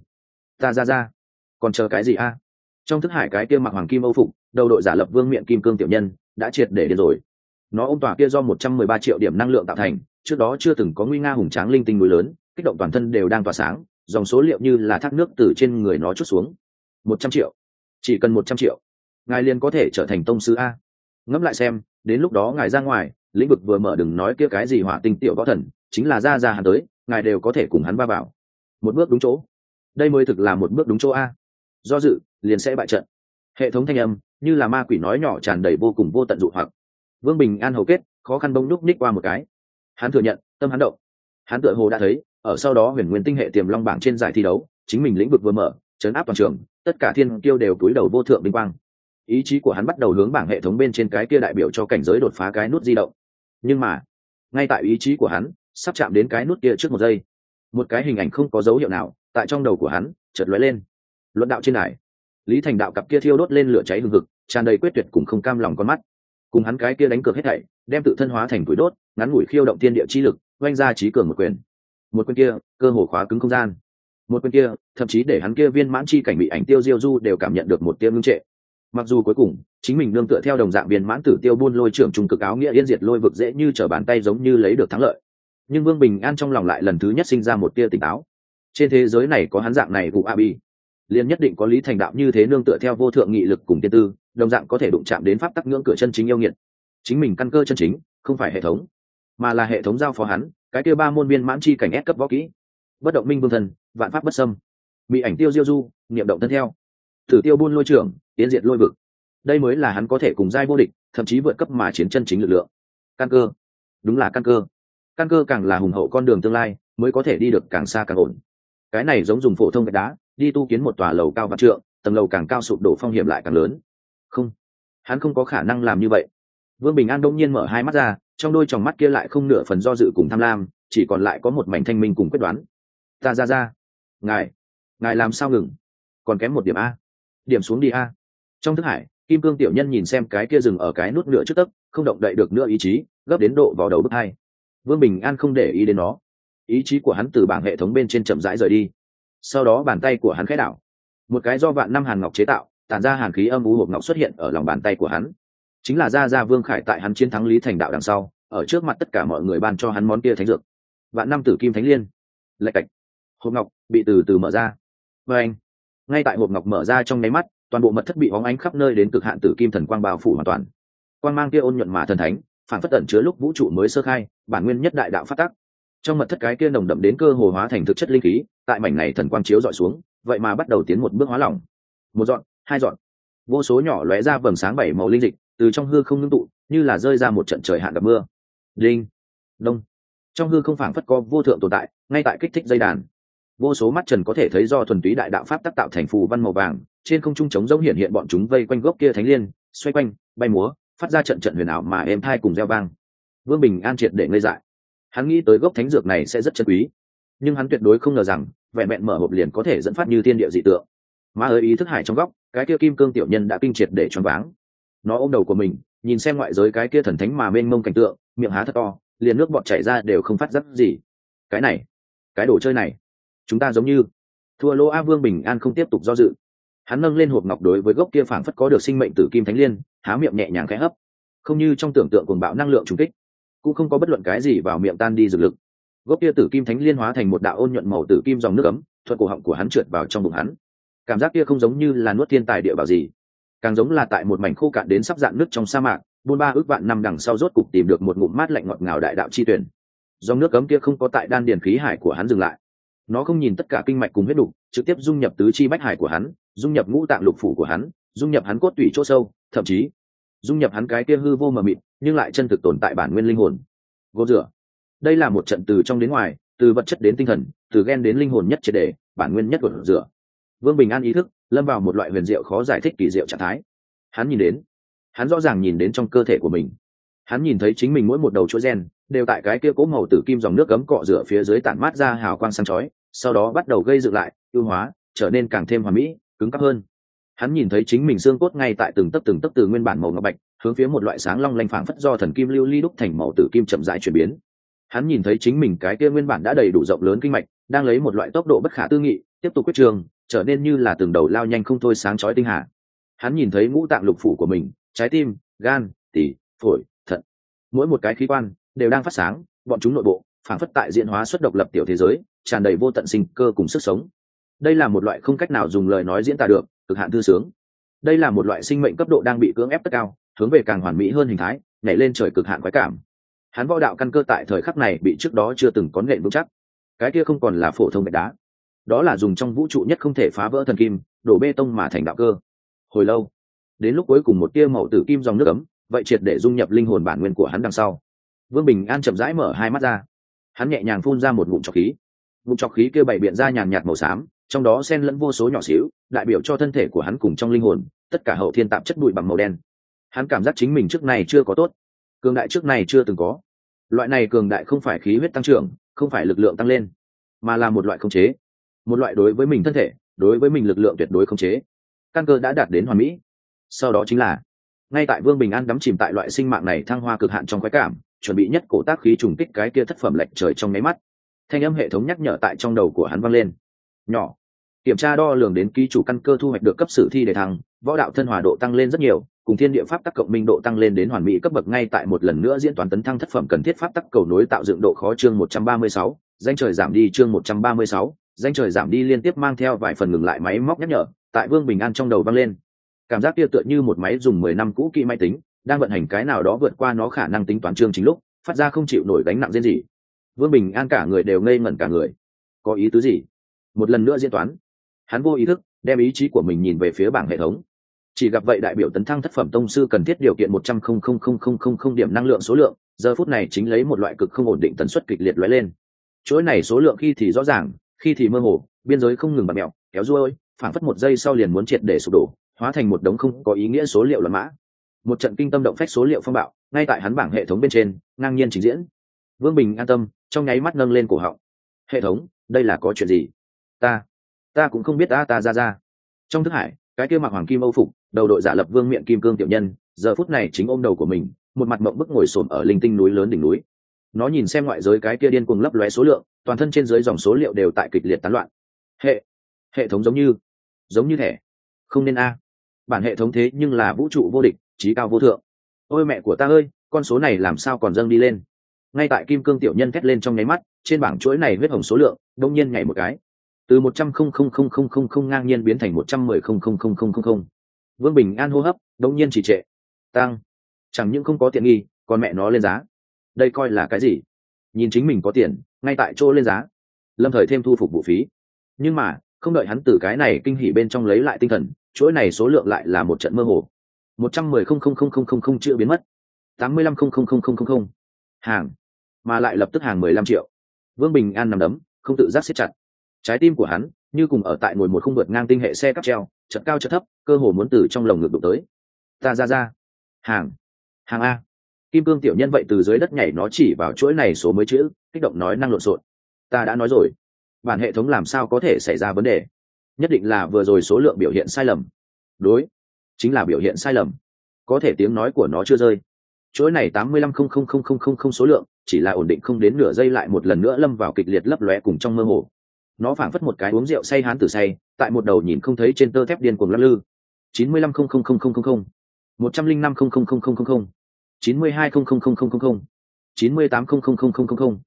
Ta ra ra, còn chờ cái gì a? Trong thức hải cái kia mặc hoàng kim âu phục, đầu đội giả lập vương miệng kim cương tiểu nhân, đã triệt để điên rồi. Nó ôm tòa kia do một trăm mười ba triệu điểm năng lượng tạo thành, trước đó chưa từng có nguy nga hùng tráng linh tinh núi lớn, kích động toàn thân đều đang tỏa sáng dòng số liệu như là thác nước từ trên người nó chút xuống. Một trăm triệu. Chỉ cần một trăm triệu, ngài liền có thể trở thành tông sư a. Ngẫm lại xem, đến lúc đó ngài ra ngoài, lĩnh vực vừa mở đừng nói kia cái gì hỏa tinh tiểu võ thần, chính là ra ra hắn tới, ngài đều có thể cùng hắn va vào. Một bước đúng chỗ. Đây mới thực là một bước đúng chỗ a. Do dự, liền sẽ bại trận. Hệ thống thanh âm, như là ma quỷ nói nhỏ tràn đầy vô cùng vô tận dụ hoặc. Vương bình an hầu kết, khó khăn bông đúc ních qua một cái. Hắn thừa nhận, tâm hắn động. Hắn tựa hồ đã thấy ở sau đó huyền nguyên tinh hệ tiềm long bảng trên giải thi đấu, chính mình lĩnh vực vừa mở, chấn áp toàn trường, tất cả thiên tiêu đều túi đầu vô thượng vinh quang. Ý chí của hắn bắt đầu hướng bảng hệ thống bên trên cái kia đại biểu cho cảnh giới đột phá cái nút di động. Nhưng mà, ngay tại ý chí của hắn sắp chạm đến cái nút kia trước một giây, một cái hình ảnh không có dấu hiệu nào tại trong đầu của hắn chợt lóe lên. Luận đạo trên đài, lý thành đạo cặp kia thiêu đốt lên lửa cháy hừng hực, tràn đầy quyết tuyệt cùng không cam lòng con mắt. Cùng hắn cái kia đánh cược hết thảy, đem tự thân hóa thành túi đốt, ngắn ngủi khiêu động tiên địa chi lực, oanh ra trí cường một quyền một quyền kia, cơ hồ khóa cứng không gian. Một quyền kia, thậm chí để hắn kia viên mãn chi cảnh bị ảnh tiêu diêu du đều cảm nhận được một tiêu ngưng trệ. Mặc dù cuối cùng, chính mình nương tựa theo đồng dạng viên mãn tử tiêu buôn lôi trưởng trung cực áo nghĩa yên diệt lôi vực dễ như trở bàn tay giống như lấy được thắng lợi. Nhưng vương bình an trong lòng lại lần thứ nhất sinh ra một tia tỉnh táo. Trên thế giới này có hắn dạng này vụ a bi liền nhất định có lý thành đạo như thế nương tựa theo vô thượng nghị lực cùng tiên tư, đồng dạng có thể đụng chạm đến pháp tắc ngưỡng cửa chân chính yêu nghiệt. Chính mình căn cơ chân chính, không phải hệ thống, mà là hệ thống giao phó hắn cái kia ba môn viên mãn chi cảnh ép cấp võ kỹ. Bất động minh vương thần, vạn pháp bất sâm bị ảnh tiêu diêu du, niệm động thân theo. Thử tiêu buôn lôi trưởng, tiến diện lôi vực. Đây mới là hắn có thể cùng giai vô địch, thậm chí vượt cấp mà chiến chân chính lực lượng. Căn cơ. Đúng là căn cơ. Căn cơ càng là hùng hậu con đường tương lai, mới có thể đi được càng xa càng ổn. Cái này giống dùng phổ thông gạch đá, đi tu kiến một tòa lầu cao vạn trượng, tầng lầu càng cao sụp đổ phong hiểm lại càng lớn. Không. Hắn không có khả năng làm như vậy. Vương bình an đông nhiên mở hai mắt ra trong đôi tròng mắt kia lại không nửa phần do dự cùng tham lam, chỉ còn lại có một mảnh thanh minh cùng quyết đoán. Ta ra ra. Ngài ngài làm sao ngừng? Còn kém một điểm a. Điểm xuống đi a. Trong thức hải, kim cương tiểu nhân nhìn xem cái kia dừng ở cái nút nửa trước tấc, không động đậy được nữa ý chí, gấp đến độ vào đầu bước hai. Vương bình an không để ý đến nó. Ý chí của hắn từ bảng hệ thống bên trên chậm rãi rời đi. Sau đó bàn tay của hắn khẽ đảo. Một cái do vạn năm hàn ngọc chế tạo, tản ra hàn khí âm u hộp ngọc xuất hiện ở lòng bàn tay của hắn chính là gia gia vương khải tại hắn chiến thắng lý thành đạo đằng sau, ở trước mặt tất cả mọi người ban cho hắn món kia thánh dược. Vạn năm tử kim thánh liên. Lạch cạch. Hộp ngọc bị từ từ mở ra. Và anh, ngay tại hộp ngọc mở ra trong nháy mắt, toàn bộ mật thất bị hóng ánh khắp nơi đến cực hạn tử kim thần quang bao phủ hoàn toàn. Quang mang kia ôn nhuận mà thần thánh, phản phất tận chứa lúc vũ trụ mới sơ khai, bản nguyên nhất đại đạo phát tắc trong mật thất cái kia nồng đậm đến cơ hồ hóa thành thực chất linh khí, tại mảnh này thần quang chiếu dọi xuống, vậy mà bắt đầu tiến một bước hóa lỏng. Một dọn, hai dọn. Vô số nhỏ lóe ra vầng sáng bảy màu linh dịch từ trong hư không ngưng tụ, như là rơi ra một trận trời hạn gặp mưa. Linh đông. Trong hư không phảng phất có vô thượng tồn tại, ngay tại kích thích dây đàn. Vô số mắt trần có thể thấy do thuần túy đại đạo pháp tác tạo thành phù văn màu vàng, trên không trung trống giống hiện hiện bọn chúng vây quanh gốc kia thánh liên, xoay quanh, bay múa, phát ra trận trận huyền ảo mà êm thai cùng gieo vang. Vương bình an triệt để ngây dại. Hắn nghĩ tới gốc thánh dược này sẽ rất chân quý, nhưng hắn tuyệt đối không ngờ rằng, vẹn vẹn mở hộp liền có thể dẫn phát như tiên địa dị tượng. Mà ở ý thức hải trong góc, cái kia kim cương tiểu nhân đã kinh triệt để choáng váng nó ôm đầu của mình, nhìn xem ngoại giới cái kia thần thánh mà mênh mông cảnh tượng, miệng há thật to, liền nước bọt chảy ra đều không phát giác gì. Cái này, cái đồ chơi này, chúng ta giống như thua lô a vương bình an không tiếp tục do dự. Hắn nâng lên hộp ngọc đối với gốc kia phảng phất có được sinh mệnh tử kim thánh liên, há miệng nhẹ nhàng khẽ hấp. Không như trong tưởng tượng cuồng bạo năng lượng trùng kích, cũng không có bất luận cái gì vào miệng tan đi dược lực. Gốc kia tử kim thánh liên hóa thành một đạo ôn nhuận màu tử kim dòng nước ấm thuận cổ họng của hắn trượt vào trong bụng hắn. Cảm giác kia không giống như là nuốt thiên tài địa bảo gì càng giống là tại một mảnh khô cạn đến sắp dạn nước trong sa mạc, buôn ba ước vạn năm đằng sau rốt cục tìm được một ngụm mát lạnh ngọt ngào đại đạo chi tuyển. Dòng nước cấm kia không có tại đan điền khí hải của hắn dừng lại. Nó không nhìn tất cả kinh mạch cùng huyết đục, trực tiếp dung nhập tứ chi bách hải của hắn, dung nhập ngũ tạng lục phủ của hắn, dung nhập hắn cốt tủy chỗ sâu, thậm chí dung nhập hắn cái kia hư vô mờ mịt, nhưng lại chân thực tồn tại bản nguyên linh hồn. Gỗ rửa. Đây là một trận từ trong đến ngoài, từ vật chất đến tinh thần, từ ghen đến linh hồn nhất triệt đề bản nguyên nhất của rửa. Vương bình an ý thức lâm vào một loại huyền diệu khó giải thích kỳ diệu trạng thái. Hắn nhìn đến, hắn rõ ràng nhìn đến trong cơ thể của mình. Hắn nhìn thấy chính mình mỗi một đầu chuỗi gen đều tại cái kia cố màu tử kim dòng nước cấm cọ rửa phía dưới tản mát ra hào quang sáng chói, sau đó bắt đầu gây dựng lại ưu hóa, trở nên càng thêm hoàn mỹ, cứng cắp hơn. Hắn nhìn thấy chính mình xương cốt ngay tại từng tấc từng tấc từ nguyên bản màu ngọc bạch, hướng phía một loại sáng long lanh phảng phất do thần kim lưu ly đúc thành màu tử kim chậm rãi chuyển biến. Hắn nhìn thấy chính mình cái kia nguyên bản đã đầy đủ rộng lớn kinh mạch, đang lấy một loại tốc độ bất khả tư nghị, tiếp tục quyết trường trở nên như là từng đầu lao nhanh không thôi sáng chói tinh hà. Hắn nhìn thấy ngũ tạng lục phủ của mình, trái tim, gan tỉ phổi, thận. Mỗi một cái khí quan đều đang phát sáng, bọn chúng nội bộ phản phất tại diễn hóa xuất độc lập tiểu thế giới, tràn đầy vô tận sinh cơ cùng sức sống. Đây là một loại không cách nào dùng lời nói diễn tả được, cực hạn thư sướng. Đây là một loại sinh mệnh cấp độ đang bị cưỡng ép tất cao, hướng về càng hoàn mỹ hơn hình thái, nhảy lên trời cực hạn quái cảm. Hắn võ đạo căn cơ tại thời khắc này bị trước đó chưa từng có nện vững chắc. Cái kia không còn là phổ thông gạch đá đó là dùng trong vũ trụ nhất không thể phá vỡ thần kim, đổ bê tông mà thành đạo cơ. Hồi lâu, đến lúc cuối cùng một tia màu tử kim dòng nước ấm, vậy triệt để dung nhập linh hồn bản nguyên của hắn đằng sau. Vương bình an chậm rãi mở hai mắt ra. Hắn nhẹ nhàng phun ra một ngụm trọc khí. Ngụm trọc khí kia bày biện ra nhàn nhạt màu xám, trong đó xen lẫn vô số nhỏ xíu, đại biểu cho thân thể của hắn cùng trong linh hồn, tất cả hậu thiên tạp chất bụi bằng màu đen. Hắn cảm giác chính mình trước này chưa có tốt, cường đại trước này chưa từng có. Loại này cường đại không phải khí huyết tăng trưởng, không phải lực lượng tăng lên, mà là một loại khống chế một loại đối với mình thân thể, đối với mình lực lượng tuyệt đối khống chế. Căn cơ đã đạt đến hoàn mỹ. Sau đó chính là, ngay tại vương bình an đắm chìm tại loại sinh mạng này thăng hoa cực hạn trong khoái cảm, chuẩn bị nhất cổ tác khí trùng kích cái kia thất phẩm lệch trời trong nháy mắt. Thanh âm hệ thống nhắc nhở tại trong đầu của hắn vang lên. Nhỏ. Kiểm tra đo lường đến ký chủ căn cơ thu hoạch được cấp sử thi để thăng, võ đạo thân hòa độ tăng lên rất nhiều, cùng thiên địa pháp tắc cộng minh độ tăng lên đến hoàn mỹ cấp bậc ngay tại một lần nữa diễn toán tấn thăng thất phẩm cần thiết pháp tắc cầu nối tạo dựng độ khó chương một trăm ba mươi sáu, danh trời giảm đi chương một trăm ba mươi sáu danh trời giảm đi liên tiếp mang theo vài phần ngừng lại máy móc nhắc nhở, tại vương bình an trong đầu vang lên. Cảm giác kia tựa như một máy dùng mười năm cũ kỹ máy tính, đang vận hành cái nào đó vượt qua nó khả năng tính toán chương chính lúc, phát ra không chịu nổi gánh nặng riêng gì. Vương bình an cả người đều ngây ngẩn cả người. Có ý tứ gì? Một lần nữa diễn toán. Hắn vô ý thức đem ý chí của mình nhìn về phía bảng hệ thống. Chỉ gặp vậy đại biểu tấn thăng thất phẩm tông sư cần thiết điều kiện một trăm không không không không không không điểm năng lượng số lượng, giờ phút này chính lấy một loại cực không ổn định tần suất kịch liệt lóe lên. Chuỗi này số lượng khi thì rõ ràng khi thì mơ hồ, biên giới không ngừng bật mẹo kéo ruôi phảng phất một giây sau liền muốn triệt để sụp đổ, hóa thành một đống không có ý nghĩa số liệu là mã. Một trận kinh tâm động phách số liệu phong bạo, ngay tại hắn bảng hệ thống bên trên, ngang nhiên trình diễn. Vương bình an tâm, trong nháy mắt nâng lên cổ họng. Hệ thống, đây là có chuyện gì? Ta ta cũng không biết, ta ta, ra ra. Trong thức hải, cái kia mặc hoàng kim âu phục, đầu đội giả lập vương miệng kim cương tiểu nhân, giờ phút này chính ôm đầu của mình, một mặt mộng bức ngồi xổm ở linh tinh núi lớn đỉnh núi nó nhìn xem ngoại giới cái kia điên cuồng lấp lóe số lượng, toàn thân trên dưới dòng số liệu đều tại kịch liệt tán loạn. Hệ hệ thống giống như giống như thẻ. Không nên a. Bản hệ thống thế nhưng là vũ trụ vô địch, trí cao vô thượng. Ôi mẹ của ta ơi, con số này làm sao còn dâng đi lên? Ngay tại kim cương tiểu nhân thét lên trong nháy mắt, trên bảng chuỗi này huyết hồng số lượng, đông nhiên nhảy một cái. Từ một trăm không không không không không không ngang nhiên biến thành một trăm mười không không không không không không. Vương bình an hô hấp, đông nhiên chỉ trệ. Tăng. Chẳng những không có tiện nghi, còn mẹ nó lên giá đây coi là cái gì? Nhìn chính mình có tiền, ngay tại chỗ lên giá. Lâm thời thêm thu phục vụ phí. Nhưng mà, không đợi hắn từ cái này kinh hỉ bên trong lấy lại tinh thần, chuỗi này số lượng lại là một trận mơ hồ. Một trăm mười không không không không không không chưa biến mất. Tám mươi lăm không không không không không không. Hàng. Mà lại lập tức hàng mười lăm triệu. Vương bình an nằm đấm, không tự giác siết chặt. Trái tim của hắn, như cùng ở tại ngồi một không vượt ngang tinh hệ xe cắp treo chật cao chật thấp, cơ hồ muốn từ trong lồng ngực đụng tới. Ta ra ra. Hàng. Hàng a kim cương tiểu nhân vậy từ dưới đất nhảy nó chỉ vào chuỗi này số mới chữ kích động nói năng lộn xộn ta đã nói rồi bản hệ thống làm sao có thể xảy ra vấn đề nhất định là vừa rồi số lượng biểu hiện sai lầm đối chính là biểu hiện sai lầm có thể tiếng nói của nó chưa rơi chuỗi này tám mươi lăm không không không không không không số lượng chỉ là ổn định không đến nửa giây lại một lần nữa lâm vào kịch liệt lấp lóe cùng trong mơ hồ nó phảng phất một cái uống rượu say hán tử say tại một đầu nhìn không thấy trên tơ thép điên cuồng lắc lư chín mươi lăm không không không không không không một trăm linh năm không không không không không không chín mươi hai không không không không không không. Chín mươi tám không không không không không không.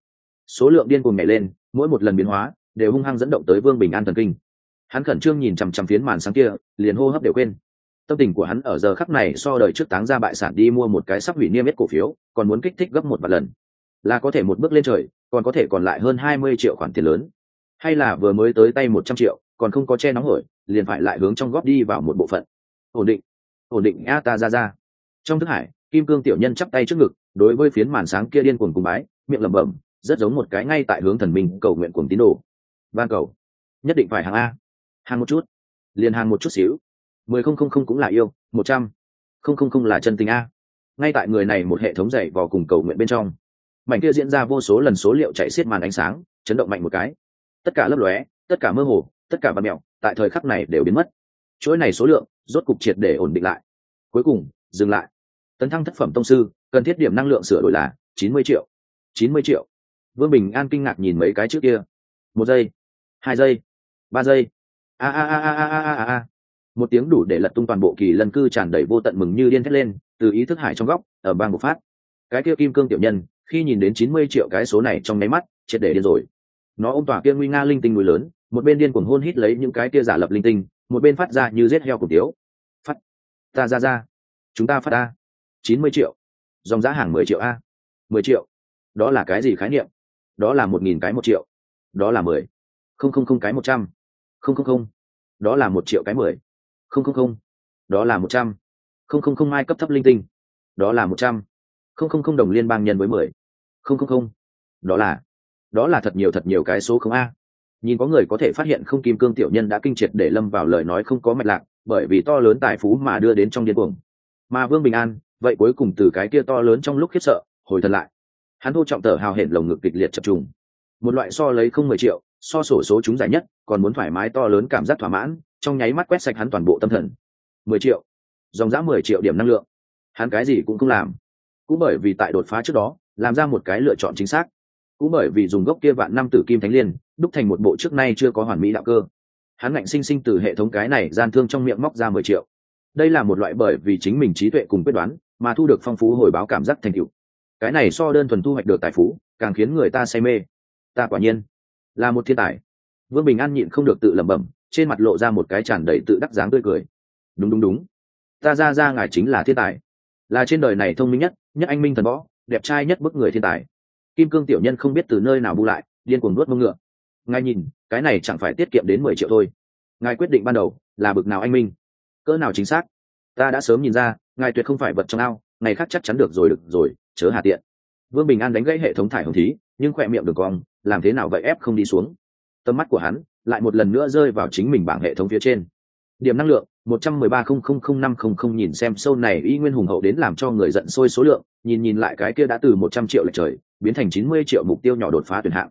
Số lượng điên cuồng nhảy lên, mỗi một lần biến hóa, đều hung hăng dẫn động tới vương bình an thần kinh. Hắn khẩn trương nhìn chằm chằm phiến màn sáng kia, liền hô hấp đều quên. Tâm tình của hắn ở giờ khắc này so đời trước táng ra bại sản đi mua một cái sắp hủy niêm yết cổ phiếu, còn muốn kích thích gấp một vài lần. Là có thể một bước lên trời, còn có thể còn lại hơn hai mươi triệu khoản tiền lớn. Hay là vừa mới tới tay một trăm triệu, còn không có che nóng hổi, liền phải lại hướng trong góp đi vào một bộ phận. Ổn định. Ổn định a ta ra ra. Trong thức hải kim cương tiểu nhân chắp tay trước ngực, đối với phiến màn sáng kia điên cuồng cùng bái, miệng lẩm bẩm, rất giống một cái ngay tại hướng thần minh cầu nguyện cuồng tín đồ. Van cầu, nhất định phải hàng a. Hàng một chút, liền hàng một chút xíu. Mười không không không cũng là yêu, một trăm không không không là chân tình a. Ngay tại người này một hệ thống dạy vò cùng cầu nguyện bên trong, mảnh kia diễn ra vô số lần số liệu chạy xiết màn ánh sáng, chấn động mạnh một cái. Tất cả lấp lóe, tất cả mơ hồ, tất cả vật mẹo, tại thời khắc này đều biến mất. Chuỗi này số lượng rốt cục triệt để ổn định lại. Cuối cùng, dừng lại tấn thăng thất phẩm tông sư, cần thiết điểm năng lượng sửa đổi là chín mươi triệu. chín mươi triệu. Vương bình an kinh ngạc nhìn mấy cái trước kia. Một giây, hai giây, ba giây. A a a a a a a a. Một tiếng đủ để lật tung toàn bộ kỳ lân cư tràn đầy vô tận mừng như điên thét lên, từ ý thức hải trong góc, ở bang bộc phát. Cái kia kim cương tiểu nhân, khi nhìn đến chín mươi triệu cái số này trong nháy mắt, triệt để điên rồi. Nó ôm tỏa kia nguy nga linh tinh núi lớn, một bên điên cuồng hôn hít lấy những cái kia giả lập linh tinh, một bên phát ra như rết heo cùng tiếu. Phát, ta ra ra. Chúng ta phát ta chín mươi triệu. Dòng giá hàng mười triệu a. Mười triệu. Đó là cái gì khái niệm? Đó là một nghìn cái một triệu. Đó là mười. Không không không cái một trăm. Không không không. Đó là một triệu cái mười. Không không không. Đó là một trăm. Không không không hai cấp thấp linh tinh. Đó là một trăm. Không không không đồng liên bang nhân với mười. Không không không. Đó là đó là thật nhiều thật nhiều cái số không a. Nhìn có người có thể phát hiện không kim cương tiểu nhân đã kinh triệt để lâm vào lời nói không có mạch lạc, bởi vì to lớn tài phú mà đưa đến trong điên cuồng. Mà vương bình an vậy cuối cùng từ cái kia to lớn trong lúc khiếp sợ, hồi thần lại. Hắn thô trọng tờ hào hển lồng ngực kịch liệt chập trùng. Một loại so lấy không mười triệu, so sổ số chúng giải nhất, còn muốn thoải mái to lớn cảm giác thỏa mãn, trong nháy mắt quét sạch hắn toàn bộ tâm thần. mười triệu. Dòng dã mười triệu điểm năng lượng. Hắn cái gì cũng không làm. Cũng bởi vì tại đột phá trước đó, làm ra một cái lựa chọn chính xác. Cũng bởi vì dùng gốc kia vạn năm tử kim thánh liên, đúc thành một bộ trước nay chưa có hoàn mỹ đạo cơ. Hắn ngạnh sinh sinh từ hệ thống cái này gian thương trong miệng móc ra mười triệu. Đây là một loại bởi vì chính mình trí tuệ cùng quyết đoán mà thu được phong phú hồi báo cảm giác thành tựu. Cái này so đơn thuần thu hoạch được tài phú, càng khiến người ta say mê. Ta quả nhiên là một thiên tài. Vương bình an nhịn không được tự lẩm bẩm, trên mặt lộ ra một cái tràn đầy tự đắc dáng tươi cười. Đúng đúng đúng. Ta ra ra ngài chính là thiên tài. Là trên đời này thông minh nhất nhất anh minh thần võ, đẹp trai nhất bức người thiên tài. Kim cương tiểu nhân không biết từ nơi nào bu lại, điên cuồng nuốt mông ngựa. Ngài nhìn, cái này chẳng phải tiết kiệm đến mười triệu thôi. Ngài quyết định ban đầu là bực nào anh minh? Cỡ nào chính xác? Ta đã sớm nhìn ra ngài tuyệt không phải vật trong ao, ngày khác chắc chắn được rồi được rồi, chớ hà tiện. Vương bình an đánh gãy hệ thống thải hồng thí, nhưng khỏe miệng đường cong, làm thế nào vậy ép không đi xuống. Tầm mắt của hắn lại một lần nữa rơi vào chính mình bảng hệ thống phía trên. Điểm năng lượng, một trăm mười ba không không không năm không không, nhìn xem sâu này y nguyên hùng hậu đến làm cho người giận sôi số lượng, nhìn nhìn lại cái kia đã từ một trăm triệu lệch trời, biến thành chín mươi triệu mục tiêu nhỏ đột phá tuyển hạng.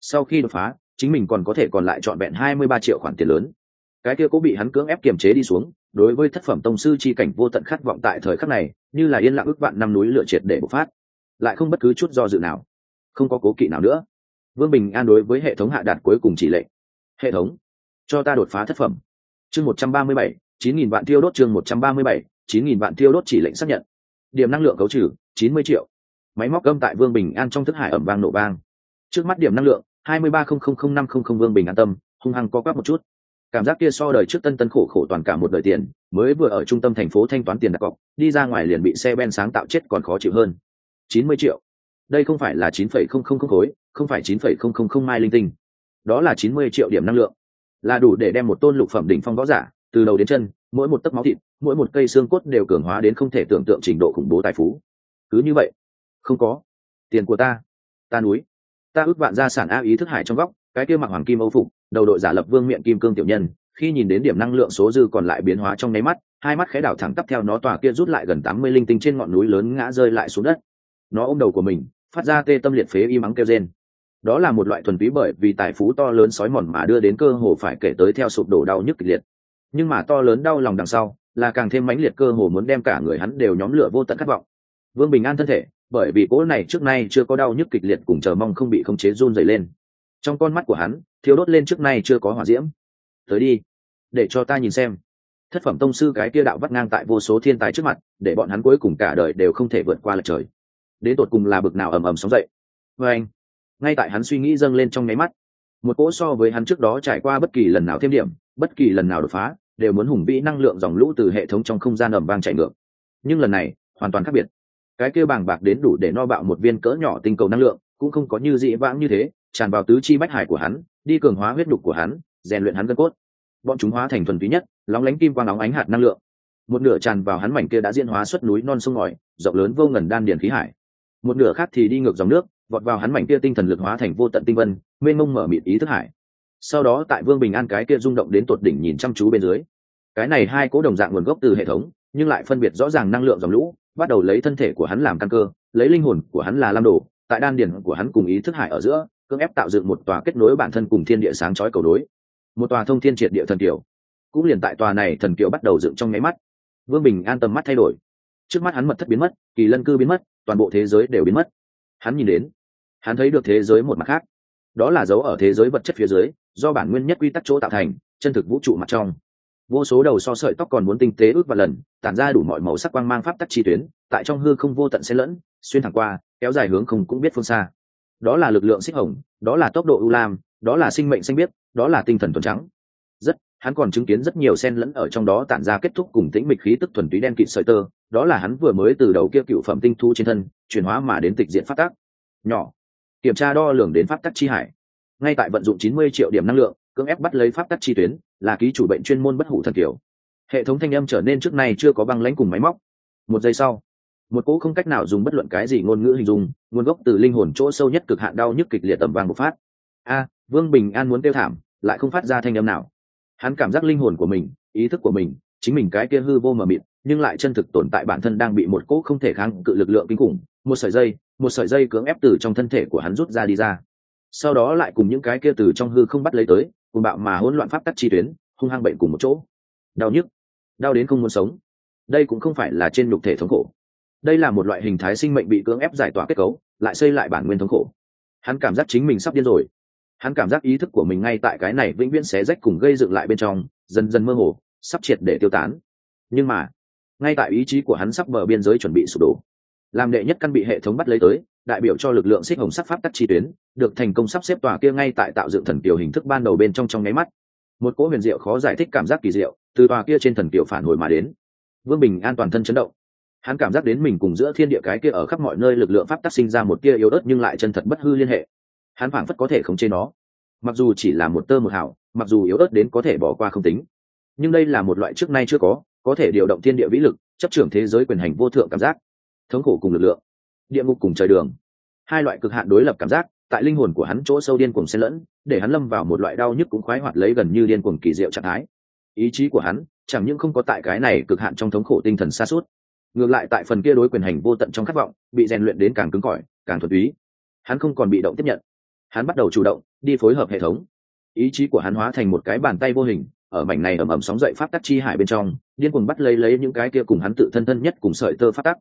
Sau khi đột phá, chính mình còn có thể còn lại trọn vẹn hai mươi ba triệu khoản tiền lớn. Cái kia cũng bị hắn cưỡng ép kiềm chế đi xuống đối với thất phẩm tông sư chi cảnh vô tận khát vọng tại thời khắc này, như là yên lặng ước vạn năm núi lửa triệt để bộc phát, lại không bất cứ chút do dự nào. Không có cố kỵ nào nữa. Vương bình an đối với hệ thống hạ đạt cuối cùng chỉ lệnh. Hệ thống, cho ta đột phá thất phẩm. Chương một trăm ba mươi bảy, chín nghìn vạn tiêu đốt chương một trăm ba mươi bảy, chín nghìn vạn tiêu đốt chỉ lệnh xác nhận. Điểm năng lượng cấu trừ, chín mươi triệu. Máy móc gâm tại vương bình an trong thức hải ẩm vang nổ vang. Trước mắt điểm năng lượng, hai mươi ba không không không năm không không vương bình an tâm, hung hăng co quắp một chút cảm giác kia so đời trước tân tân khổ khổ toàn cả một đời tiền, mới vừa ở trung tâm thành phố thanh toán tiền đặt cọc, đi ra ngoài liền bị xe ben sáng tạo chết còn khó chịu hơn. Chín mươi triệu. Đây không phải là chín phẩy không không không khối, không phải chín phẩy không không không mai linh tinh. Đó là chín mươi triệu điểm năng lượng. Là đủ để đem một tôn lục phẩm đỉnh phong võ giả, từ đầu đến chân, mỗi một tấc máu thịt, mỗi một cây xương cốt đều cường hóa đến không thể tưởng tượng trình độ khủng bố tài phú. Cứ như vậy, không có. Tiền của ta ta núi. Ta ước vạn gia sản a ý thức hải trong góc cái kia mặc hoàng kim âu phục, đầu đội giả lập vương miệng kim cương tiểu nhân, khi nhìn đến điểm năng lượng số dư còn lại biến hóa trong nháy mắt, hai mắt khẽ đảo thẳng tắp theo nó tòa kia rút lại gần tám mươi linh tinh trên ngọn núi lớn ngã rơi lại xuống đất. Nó ôm đầu của mình, phát ra tê tâm liệt phế y mắng kêu trên đó là một loại thuần túy bởi vì tài phú to lớn sói mòn mà đưa đến cơ hồ phải kể tới theo sụp đổ đau nhức kịch liệt. Nhưng mà to lớn đau lòng đằng sau, là càng thêm mãnh liệt cơ hồ muốn đem cả người hắn đều nhóm lửa vô tận khát vọng. Vương bình an thân thể, bởi vì cỗ này trước nay chưa có đau nhức kịch liệt cùng chờ mong không bị khống chế run dày lên trong con mắt của hắn thiếu đốt lên trước nay chưa có hỏa diễm. Tới đi, để cho ta nhìn xem. Thất phẩm tông sư cái kia đạo vắt ngang tại vô số thiên tài trước mặt, để bọn hắn cuối cùng cả đời đều không thể vượt qua lệch trời. Đến tột cùng là bực nào ầm ầm sóng dậy. Vê anh, ngay tại hắn suy nghĩ dâng lên trong nháy mắt, một cỗ so với hắn trước đó trải qua bất kỳ lần nào thêm điểm, bất kỳ lần nào đột phá, đều muốn hùng vĩ năng lượng dòng lũ từ hệ thống trong không gian ẩm vang chạy ngược. Nhưng lần này, hoàn toàn khác biệt. Cái kia bàng bạc đến đủ để no bạo một viên cỡ nhỏ tinh cầu năng lượng, cũng không có như dị vãng như thế tràn vào tứ chi bách hải của hắn, đi cường hóa huyết đục của hắn, rèn luyện hắn gân cốt. Bọn chúng hóa thành thuần túy nhất, lóng lánh kim quang óng ánh hạt năng lượng. Một nửa tràn vào hắn mảnh kia đã diễn hóa xuất núi non sông ngòi, rộng lớn vô ngần đan điền khí hải. Một nửa khác thì đi ngược dòng nước, vọt vào hắn mảnh kia tinh thần lực hóa thành vô tận tinh vân, mênh mông mở mịt ý thức hải. Sau đó tại vương bình an cái kia rung động đến tột đỉnh nhìn chăm chú bên dưới. Cái này hai cố đồng dạng nguồn gốc từ hệ thống, nhưng lại phân biệt rõ ràng năng lượng dòng lũ, bắt đầu lấy thân thể của hắn làm căn cơ, lấy linh hồn của hắn là lam đồ, tại đan điền của hắn cùng ý thức hải ở giữa cưỡng ép tạo dựng một tòa kết nối bản thân cùng thiên địa sáng chói cầu đối. Một tòa thông thiên triệt địa thần kiều. Cũng liền tại tòa này thần kiều bắt đầu dựng trong nháy mắt. Vương bình an tâm mắt thay đổi. Trước mắt hắn mật thất biến mất, kỳ lân cư biến mất, toàn bộ thế giới đều biến mất. Hắn nhìn đến. Hắn thấy được thế giới một mặt khác. Đó là dấu ở thế giới vật chất phía dưới, do bản nguyên nhất quy tắc chỗ tạo thành, chân thực vũ trụ mặt trong. Vô số đầu so sợi tóc còn muốn tinh tế ước và lần, tản ra đủ mọi màu sắc quang mang pháp tắc chi tuyến, tại trong hư không vô tận xen lẫn, xuyên thẳng qua, kéo dài hướng không cũng biết phương xa đó là lực lượng xích hồng, đó là tốc độ ưu lam, đó là sinh mệnh xanh biết đó là tinh thần thuần trắng. Rất, hắn còn chứng kiến rất nhiều sen lẫn ở trong đó tản ra kết thúc cùng tĩnh mịch khí tức thuần túy đen kịt sợi tơ, đó là hắn vừa mới từ đầu kia cựu phẩm tinh thu trên thân, chuyển hóa mà đến tịch diện phát tác. Nhỏ. Kiểm tra đo lường đến pháp tắc chi hải. Ngay tại vận dụng chín mươi triệu điểm năng lượng, cưỡng ép bắt lấy pháp tắc chi tuyến, là ký chủ bệnh chuyên môn bất hủ thần kiểu hệ thống thanh âm trở nên trước nay chưa có băng lãnh cùng máy móc. Một giây sau một cỗ không cách nào dùng bất luận cái gì ngôn ngữ hình dung, nguồn gốc từ linh hồn chỗ sâu nhất cực hạn đau nhức kịch liệt tầm vàng một phát. A, vương bình an muốn tiêu thảm, lại không phát ra thanh âm nào. Hắn cảm giác linh hồn của mình, ý thức của mình, chính mình cái kia hư vô mờ mịt, nhưng lại chân thực tồn tại bản thân đang bị một cỗ không thể kháng cự lực lượng kinh khủng, một sợi dây, một sợi dây cưỡng ép từ trong thân thể của hắn rút ra đi ra. Sau đó lại cùng những cái kia từ trong hư không bắt lấy tới cùng bạo mà hỗn loạn pháp tắc chi tuyến, hung hăng bệnh cùng một chỗ. Đau nhức, đau đến không muốn sống. Đây cũng không phải là trên nhục thể thống khổ đây là một loại hình thái sinh mệnh bị cưỡng ép giải tỏa kết cấu, lại xây lại bản nguyên thống khổ. Hắn cảm giác chính mình sắp điên rồi. Hắn cảm giác ý thức của mình ngay tại cái này vĩnh viễn xé rách cùng gây dựng lại bên trong, dần dần mơ hồ, sắp triệt để tiêu tán. Nhưng mà, ngay tại ý chí của hắn sắp bờ biên giới chuẩn bị sụp đổ. Làm đệ nhất căn bị hệ thống bắt lấy tới, đại biểu cho lực lượng xích hồng sắc pháp tắc chi tuyến, được thành công sắp xếp tòa kia ngay tại tạo dựng thần kiều hình thức ban đầu bên trong trong nháy mắt. Một cỗ huyền diệu khó giải thích cảm giác kỳ diệu, từ tòa kia trên thần kiều phản hồi mà đến. Vương bình an toàn thân chấn động hắn cảm giác đến mình cùng giữa thiên địa cái kia ở khắp mọi nơi lực lượng pháp tác sinh ra một kia yếu ớt nhưng lại chân thật bất hư liên hệ. Hắn phảng phất có thể khống chế nó. Mặc dù chỉ là một tơ một hảo mặc dù yếu ớt đến có thể bỏ qua không tính. Nhưng đây là một loại trước nay chưa có có thể điều động thiên địa vĩ lực, chấp trưởng thế giới quyền hành vô thượng cảm giác. Thống khổ cùng lực lượng, địa ngục cùng trời đường. Hai loại cực hạn đối lập cảm giác, tại linh hồn của hắn chỗ sâu điên cuồng xen lẫn, để hắn lâm vào một loại đau nhức cũng khoái hoạt lấy gần như điên cuồng kỳ diệu trạng thái. Ý chí của hắn, chẳng những không có tại cái này cực hạn trong thống khổ tinh thần xa suốt ngược lại tại phần kia đối quyền hành vô tận trong khát vọng, bị rèn luyện đến càng cứng cỏi, càng thuần túy. Hắn không còn bị động tiếp nhận. Hắn bắt đầu chủ động, đi phối hợp hệ thống. Ý chí của hắn hóa thành một cái bàn tay vô hình, ở mảnh này ầm ầm sóng dậy pháp tắc chi hải bên trong, điên cuồng bắt lấy lấy những cái kia cùng hắn tự thân thân nhất cùng sợi tơ pháp tắc.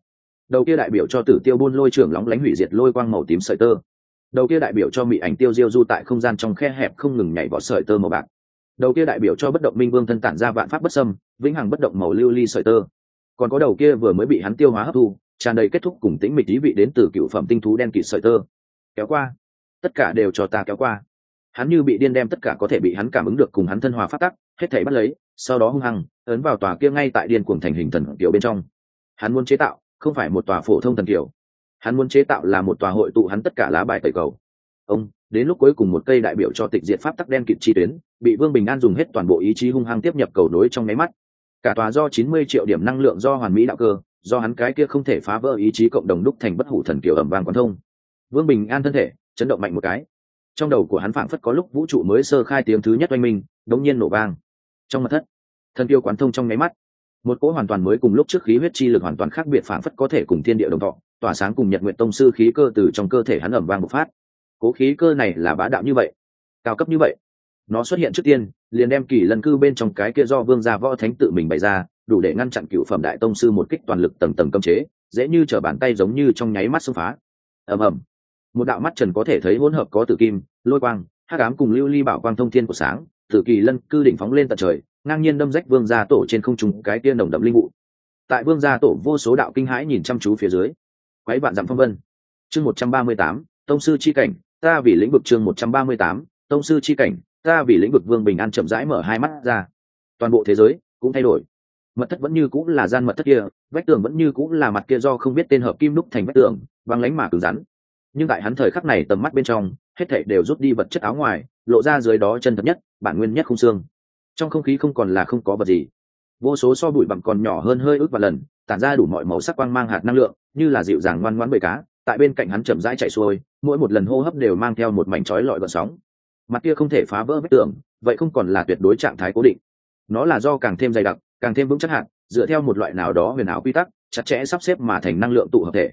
Đầu kia đại biểu cho tử tiêu buôn lôi trưởng lóng lánh hủy diệt lôi quang màu tím sợi tơ. Đầu kia đại biểu cho mị ảnh tiêu diêu du tại không gian trong khe hẹp không ngừng nhảy vỏ sợi tơ màu bạc. Đầu kia đại biểu cho bất động minh vương thân tản ra vạn pháp bất sâm vĩnh hằng bất động màu lưu ly sợi tơ còn có đầu kia vừa mới bị hắn tiêu hóa hấp thu, tràn đầy kết thúc cùng tĩnh mịch ý vị đến từ cựu phẩm tinh thú đen kịt sợi tơ. Kéo qua. Tất cả đều cho ta kéo qua. Hắn như bị điên đem tất cả có thể bị hắn cảm ứng được cùng hắn thân hòa phát tắc, hết thể bắt lấy, sau đó hung hăng, ấn vào tòa kia ngay tại điên cuồng thành hình thần kiểu bên trong. Hắn muốn chế tạo, không phải một tòa phổ thông thần kiểu. Hắn muốn chế tạo là một tòa hội tụ hắn tất cả lá bài tẩy cầu. Ông, đến lúc cuối cùng một cây đại biểu cho tịch diệt pháp tắc đen kịt chi tuyến, bị vương bình an dùng hết toàn bộ ý chí hung hăng tiếp nhập cầu nối trong máy mắt cả tòa do chín mươi triệu điểm năng lượng do hoàn mỹ đạo cơ, do hắn cái kia không thể phá vỡ ý chí cộng đồng đúc thành bất hủ thần kiều ẩm vàng quán thông. Vương bình an thân thể, chấn động mạnh một cái. Trong đầu của hắn phảng phất có lúc vũ trụ mới sơ khai tiếng thứ nhất oanh minh, đống nhiên nổ vang. Trong mặt thất, thần kiều quán thông trong máy mắt. Một cỗ hoàn toàn mới cùng lúc trước khí huyết chi lực hoàn toàn khác biệt phảng phất có thể cùng thiên địa đồng thọ, tỏa sáng cùng nhật nguyện tông sư khí cơ từ trong cơ thể hắn ẩm vang một phát. Cố khí cơ này là bá đạo như vậy, cao cấp như vậy nó xuất hiện trước tiên, liền đem kỳ lân cư bên trong cái kia do vương gia võ thánh tự mình bày ra, đủ để ngăn chặn cựu phẩm đại tông sư một kích toàn lực tầng tầng cấm chế, dễ như t bàn tay giống như trong nháy mắt xông phá. Ầm ầm. Một đạo mắt trần có thể thấy hỗn hợp có tử kim, lôi quang, hắc ám cùng lưu ly bảo quang thông thiên của sáng tử kỳ lân cư đỉnh phóng lên tận trời, ngang nhiên đâm rách vương gia tổ trên không trung cái kia đồng đậm linh vụ. Tại vương gia tổ vô số đạo kinh hãi nhìn chăm chú phía dưới. Quáy bạn dặm phong vân. Chương một trăm ba mươi tám, tông sư chi cảnh, ta vì lĩnh vực chương một trăm ba mươi tám, tông sư chi cảnh ta vì lĩnh vực vương bình an chậm rãi mở hai mắt ra. Toàn bộ thế giới cũng thay đổi. Mật thất vẫn như cũng là gian mật thất kia, vách tường vẫn như cũng là mặt kia do không biết tên hợp kim đúc thành vách tường băng lánh mà cứng rắn. Nhưng tại hắn thời khắc này tầm mắt bên trong, hết thảy đều rút đi vật chất áo ngoài, lộ ra dưới đó chân thật nhất, bản nguyên nhất không xương. Trong không khí không còn là không có vật gì. Vô số so bụi bằng còn nhỏ hơn hơi ước và lần, tản ra đủ mọi màu sắc quang mang hạt năng lượng, như là dịu dàng ngoan ngoãn bơi cá. Tại bên cạnh hắn chậm rãi chạy xuôi, mỗi một lần hô hấp đều mang theo một mảnh trói lọi gợn sóng mặt kia không thể phá vỡ vết tường, vậy không còn là tuyệt đối trạng thái cố định. Nó là do càng thêm dày đặc, càng thêm vững chắc hạn dựa theo một loại nào đó huyền ảo quy tắc, chặt chẽ sắp xếp mà thành năng lượng tụ hợp thể.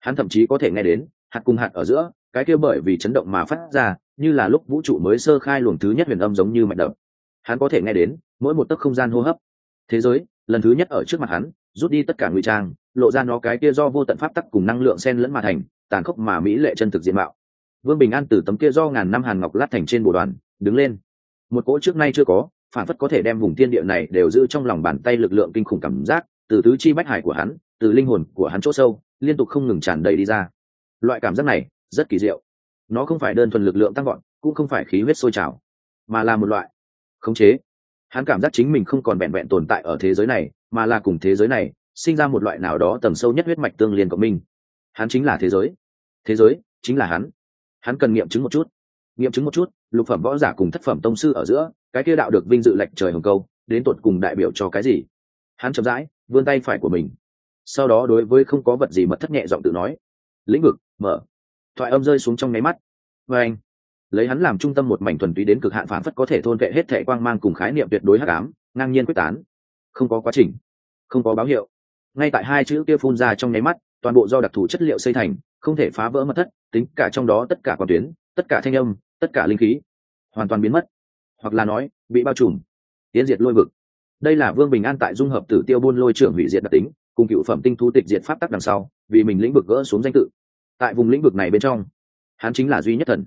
Hắn thậm chí có thể nghe đến, hạt cùng hạt ở giữa, cái kia bởi vì chấn động mà phát ra, như là lúc vũ trụ mới sơ khai luồng thứ nhất huyền âm giống như mạch đập. Hắn có thể nghe đến, mỗi một tấc không gian hô hấp. Thế giới, lần thứ nhất ở trước mặt hắn, rút đi tất cả ngụy trang, lộ ra nó cái kia do vô tận pháp tắc cùng năng lượng sen lẫn mà thành, tàn khốc mà mỹ lệ chân thực diện mạo vương bình an từ tấm kia do ngàn năm hàn ngọc lát thành trên bộ đoàn, đứng lên. Một cỗ trước nay chưa có, phản phất có thể đem vùng thiên địa này đều giữ trong lòng bàn tay lực lượng kinh khủng cảm giác, từ tứ chi bách hải của hắn, từ linh hồn của hắn chỗ sâu, liên tục không ngừng tràn đầy đi ra. Loại cảm giác này, rất kỳ diệu. Nó không phải đơn thuần lực lượng tăng gọn cũng không phải khí huyết sôi trào, mà là một loại khống chế. Hắn cảm giác chính mình không còn vẹn vẹn tồn tại ở thế giới này, mà là cùng thế giới này, sinh ra một loại nào đó tầng sâu nhất huyết mạch tương liên của mình hắn chính là thế giới. Thế giới chính là hắn hắn cần nghiệm chứng một chút. Nghiệm chứng một chút, lục phẩm võ giả cùng thất phẩm tông sư ở giữa, cái kia đạo được vinh dự lệnh trời hồng câu, đến tột cùng đại biểu cho cái gì? Hắn chậm rãi, vươn tay phải của mình. Sau đó đối với không có vật gì mật thất nhẹ giọng tự nói, lĩnh vực, mở. Thoại âm rơi xuống trong nháy mắt. Và anh, lấy hắn làm trung tâm một mảnh thuần túy đến cực hạn phản phất có thể thôn vệ hết thệ quang mang cùng khái niệm tuyệt đối hắc ám, ngang nhiên quyết tán. Không có quá trình, không có báo hiệu. Ngay tại hai chữ kia phun ra trong nháy mắt, toàn bộ do đặc thù chất liệu xây thành không thể phá vỡ mật thất, tính cả trong đó tất cả quan tuyến, tất cả thanh âm, tất cả linh khí, hoàn toàn biến mất. Hoặc là nói, bị bao trùm tiến diệt lôi vực. Đây là vương bình an tại dung hợp tử tiêu buôn lôi trưởng hủy diệt đặc tính, cùng cựu phẩm tinh thu tịch diệt pháp tắc đằng sau, vì mình lĩnh vực gỡ xuống danh tự. Tại vùng lĩnh vực này bên trong, hắn chính là duy nhất thần.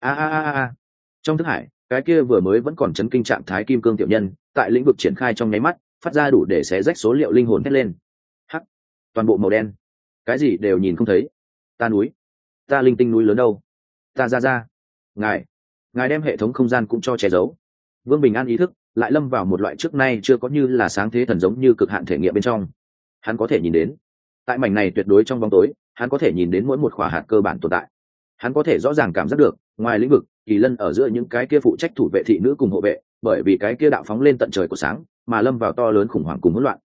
A a a a trong thức hải, cái kia vừa mới vẫn còn chấn kinh trạng thái kim cương tiểu nhân, tại lĩnh vực triển khai trong nháy mắt, phát ra đủ để xé rách số liệu linh hồn hét lên. Hắc. Toàn bộ màu đen. Cái gì đều nhìn không thấy ta núi, ta linh tinh núi lớn đâu? Ta ra ra, ngài ngài đem hệ thống không gian cũng cho che giấu. Vương bình an ý thức, lại lâm vào một loại trước nay chưa có như là sáng thế thần giống như cực hạn thể nghiệm bên trong. Hắn có thể nhìn đến. Tại mảnh này tuyệt đối trong bóng tối, hắn có thể nhìn đến mỗi một khỏa hạt cơ bản tồn tại. Hắn có thể rõ ràng cảm giác được, ngoài lĩnh vực, kỳ lân ở giữa những cái kia phụ trách thủ vệ thị nữ cùng hộ vệ, bởi vì cái kia đạo phóng lên tận trời của sáng, mà lâm vào to lớn khủng hoảng cùng hỗn loạn.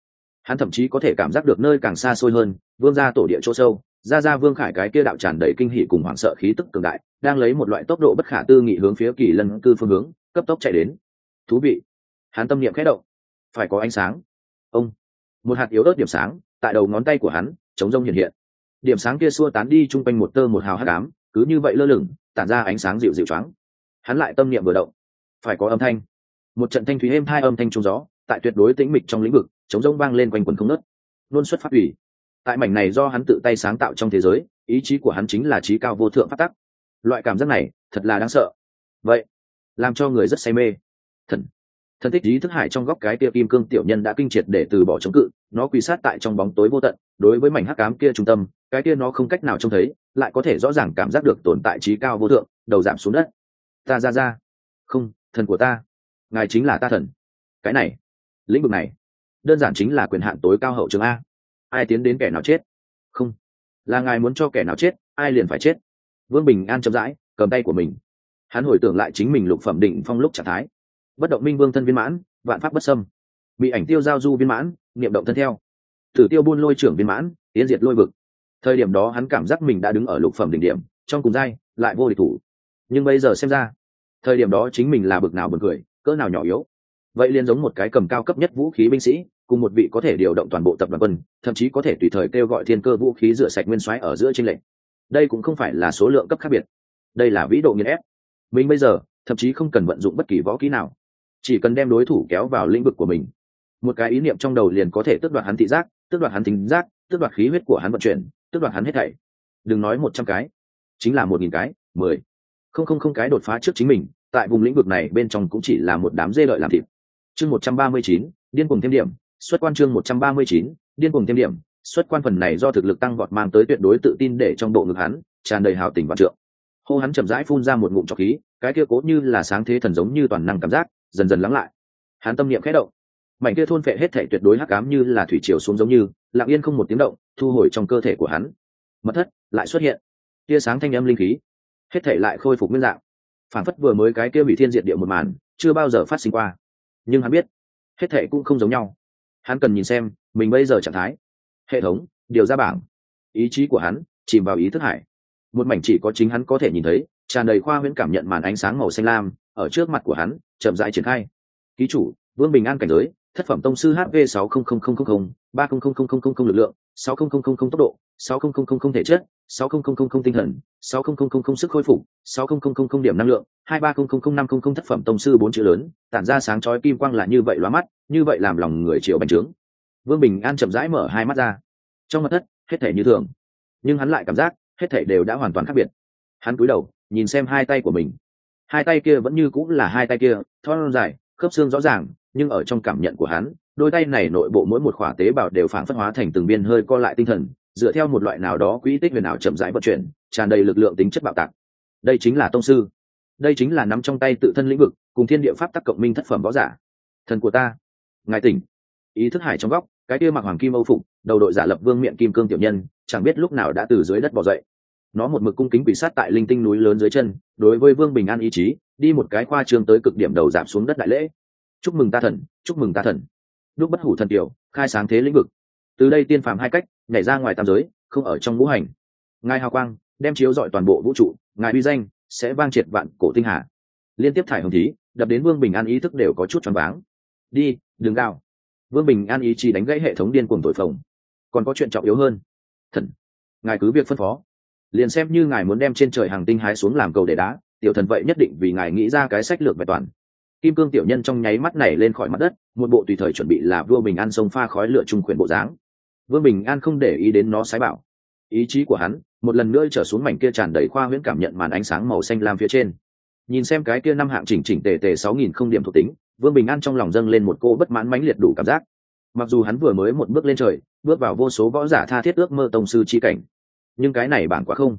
Hắn thậm chí có thể cảm giác được nơi càng xa xôi hơn, vương ra tổ địa chỗ sâu ra ra vương khải cái kia đạo tràn đầy kinh hỉ cùng hoảng sợ khí tức cường đại, đang lấy một loại tốc độ bất khả tư nghị hướng phía kỳ lân cư phương hướng, cấp tốc chạy đến. Thú vị. Hắn tâm niệm khẽ động. Phải có ánh sáng. Ông. Một hạt yếu ớt điểm sáng, tại đầu ngón tay của hắn, chống rông hiện hiện. Điểm sáng kia xua tán đi chung quanh một tơ một hào hát cám cứ như vậy lơ lửng, tản ra ánh sáng dịu dịu choáng. Hắn lại tâm niệm vừa động. Phải có âm thanh. Một trận thanh thúy êm hai âm thanh trung gió, tại tuyệt đối tĩnh mịch trong lĩnh vực, chống rông vang lên quanh quần không nớt luôn xuất phát ủy tại mảnh này do hắn tự tay sáng tạo trong thế giới, ý chí của hắn chính là trí cao vô thượng phát tắc. Loại cảm giác này, thật là đáng sợ. Vậy, làm cho người rất say mê. Thần thần tích ý thức hải trong góc cái kia kim cương tiểu nhân đã kinh triệt để từ bỏ chống cự, nó quỳ sát tại trong bóng tối vô tận, đối với mảnh hắc cám kia trung tâm, cái kia nó không cách nào trông thấy, lại có thể rõ ràng cảm giác được tồn tại trí cao vô thượng, đầu giảm xuống đất. Ta ra ra. Không, thần của ta. Ngài chính là ta thần. Cái này, lĩnh vực này, đơn giản chính là quyền hạn tối cao hậu trường a ai tiến đến kẻ nào chết? Không. Là ngài muốn cho kẻ nào chết, ai liền phải chết? Vương bình an chậm rãi, cầm tay của mình. Hắn hồi tưởng lại chính mình lục phẩm định phong lúc trạng thái. Bất động minh vương thân viên mãn, vạn pháp bất sâm bị ảnh tiêu giao du viên mãn, niệm động thân theo. Tử tiêu buôn lôi trưởng viên mãn, tiến diệt lôi vực. Thời điểm đó hắn cảm giác mình đã đứng ở lục phẩm đỉnh điểm, trong cùng giai, lại vô địch thủ. Nhưng bây giờ xem ra, thời điểm đó chính mình là bực nào bực cười, cỡ nào nhỏ yếu. Vậy liền giống một cái cầm cao cấp nhất vũ khí binh sĩ cùng một vị có thể điều động toàn bộ tập đoàn quân, thậm chí có thể tùy thời kêu gọi thiên cơ vũ khí rửa sạch nguyên soái ở giữa trên lệnh đây cũng không phải là số lượng cấp khác biệt. Đây là vĩ độ nghiền ép. Mình bây giờ, thậm chí không cần vận dụng bất kỳ võ kỹ nào. Chỉ cần đem đối thủ kéo vào lĩnh vực của mình. Một cái ý niệm trong đầu liền có thể tước đoạt hắn thị giác, tước đoạt hắn tính giác, tước đoạt khí huyết của hắn vận chuyển, tước đoạt hắn hết thảy. Đừng nói một trăm cái, chính là một nghìn cái, mười. Không không không cái đột phá trước chính mình, tại vùng lĩnh vực này bên trong cũng chỉ là một đám dê lợi làm thịt. Chương một trăm ba mươi chín, điên cùng thêm điểm xuất quan chương một trăm ba mươi chín, điên cuồng thêm điểm. Xuất quan phần này do thực lực tăng vọt mang tới tuyệt đối tự tin để trong bộ ngực hắn tràn đầy hào tình và trượng. Hô hắn chậm rãi phun ra một ngụm trọc khí, cái kia cố như là sáng thế thần giống như toàn năng cảm giác, dần dần lắng lại. Hắn tâm niệm khẽ động. Mảnh kia thôn phệ hết thể tuyệt đối hắc ám như là thủy triều xuống giống như, lặng yên không một tiếng động, thu hồi trong cơ thể của hắn. Mật thất lại xuất hiện. Tia sáng thanh âm linh khí. Hết thể lại khôi phục nguyên dạng. Phản phất vừa mới cái kia bị thiên diệt địa một màn, chưa bao giờ phát sinh qua. Nhưng hắn biết, hết thể cũng không giống nhau hắn cần nhìn xem mình bây giờ trạng thái. Hệ thống, điều ra bảng. Ý chí của hắn chìm vào ý thức hải. Một mảnh chỉ có chính hắn có thể nhìn thấy, tràn đầy khoa huyễn cảm nhận màn ánh sáng màu xanh lam ở trước mặt của hắn, chậm rãi triển khai. Ký chủ, vương bình an cảnh giới thất phẩm tông sư hp sáu không không không không ba không không không không lực lượng sáu không không không không tốc độ sáu không không không không thể chất sáu không không không không tinh thần sáu không không không không sức khôi phục sáu không không không không điểm năng lượng hai ba không không không năm không không thất phẩm tông sư bốn chữ lớn tản ra sáng chói kim quang là như vậy lóa mắt như vậy làm lòng người triệu bành trướng vương bình an chậm rãi mở hai mắt ra trong mặt thất hết thể như thường nhưng hắn lại cảm giác hết thể đều đã hoàn toàn khác biệt hắn cúi đầu nhìn xem hai tay của mình hai tay kia vẫn như cũng là hai tay kia thon dài khớp xương rõ ràng nhưng ở trong cảm nhận của hắn, đôi tay này nội bộ mỗi một khỏa tế bào đều phản phất hóa thành từng biên hơi co lại tinh thần, dựa theo một loại nào đó quỹ tích huyền ảo chậm rãi vận chuyển, tràn đầy lực lượng tính chất bạo tạc. Đây chính là tông sư. Đây chính là nắm trong tay tự thân lĩnh vực, cùng thiên địa pháp tắc cộng minh thất phẩm võ giả. Thần của ta. Ngài tỉnh. Ý thức hải trong góc, cái kia mặc hoàng kim âu phục, đầu đội giả lập vương miệng kim cương tiểu nhân, chẳng biết lúc nào đã từ dưới đất bỏ dậy. Nó một mực cung kính quỷ sát tại linh tinh núi lớn dưới chân, đối với vương bình an ý chí, đi một cái khoa trương tới cực điểm đầu giảm xuống đất đại lễ chúc mừng ta thần, chúc mừng ta thần. Lúc bất hủ thần tiểu khai sáng thế lĩnh vực. Từ đây tiên phàm hai cách, nhảy ra ngoài tam giới, không ở trong ngũ hành. Ngài hào quang, đem chiếu dọi toàn bộ vũ trụ, ngài uy danh sẽ vang triệt vạn cổ tinh hà. Liên tiếp thải hồng thí, đập đến vương bình an ý thức đều có chút choáng váng. Đi, đừng gào. Vương bình an ý chỉ đánh gãy hệ thống điên cuồng tội phồng. Còn có chuyện trọng yếu hơn. Thần, ngài cứ việc phân phó. Liền xem như ngài muốn đem trên trời hàng tinh hái xuống làm cầu để đá, tiểu thần vậy nhất định vì ngài nghĩ ra cái sách lược bài toàn kim cương tiểu nhân trong nháy mắt này lên khỏi mặt đất, một bộ tùy thời chuẩn bị là vua bình an sông pha khói lửa trung quyền bộ dáng. Vương bình an không để ý đến nó sái bảo. Ý chí của hắn, một lần nữa trở xuống mảnh kia tràn đầy khoa huyễn cảm nhận màn ánh sáng màu xanh lam phía trên. Nhìn xem cái kia năm hạng chỉnh chỉnh tề tề sáu nghìn không điểm thuộc tính, vương bình an trong lòng dâng lên một cô bất mãn mãnh liệt đủ cảm giác. Mặc dù hắn vừa mới một bước lên trời, bước vào vô số võ giả tha thiết ước mơ tông sư chi cảnh, nhưng cái này bản quá không.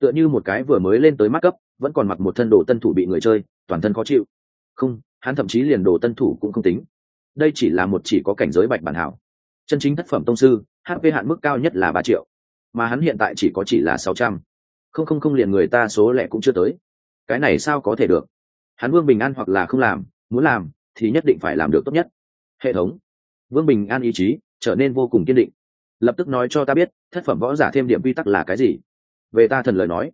Tựa như một cái vừa mới lên tới mắt cấp, vẫn còn mặc một thân đồ tân thủ bị người chơi, toàn thân khó chịu không, hắn thậm chí liền đồ tân thủ cũng không tính. Đây chỉ là một chỉ có cảnh giới bạch bản hảo. Chân chính thất phẩm tông sư hp hạn mức cao nhất là ba triệu. Mà hắn hiện tại chỉ có chỉ là sáu trăm. Không không không liền người ta số lẻ cũng chưa tới. Cái này sao có thể được? Hắn vương bình an hoặc là không làm, muốn làm, thì nhất định phải làm được tốt nhất. Hệ thống. Vương bình an ý chí, trở nên vô cùng kiên định. Lập tức nói cho ta biết, thất phẩm võ giả thêm điểm quy tắc là cái gì? Về ta thần lời nói.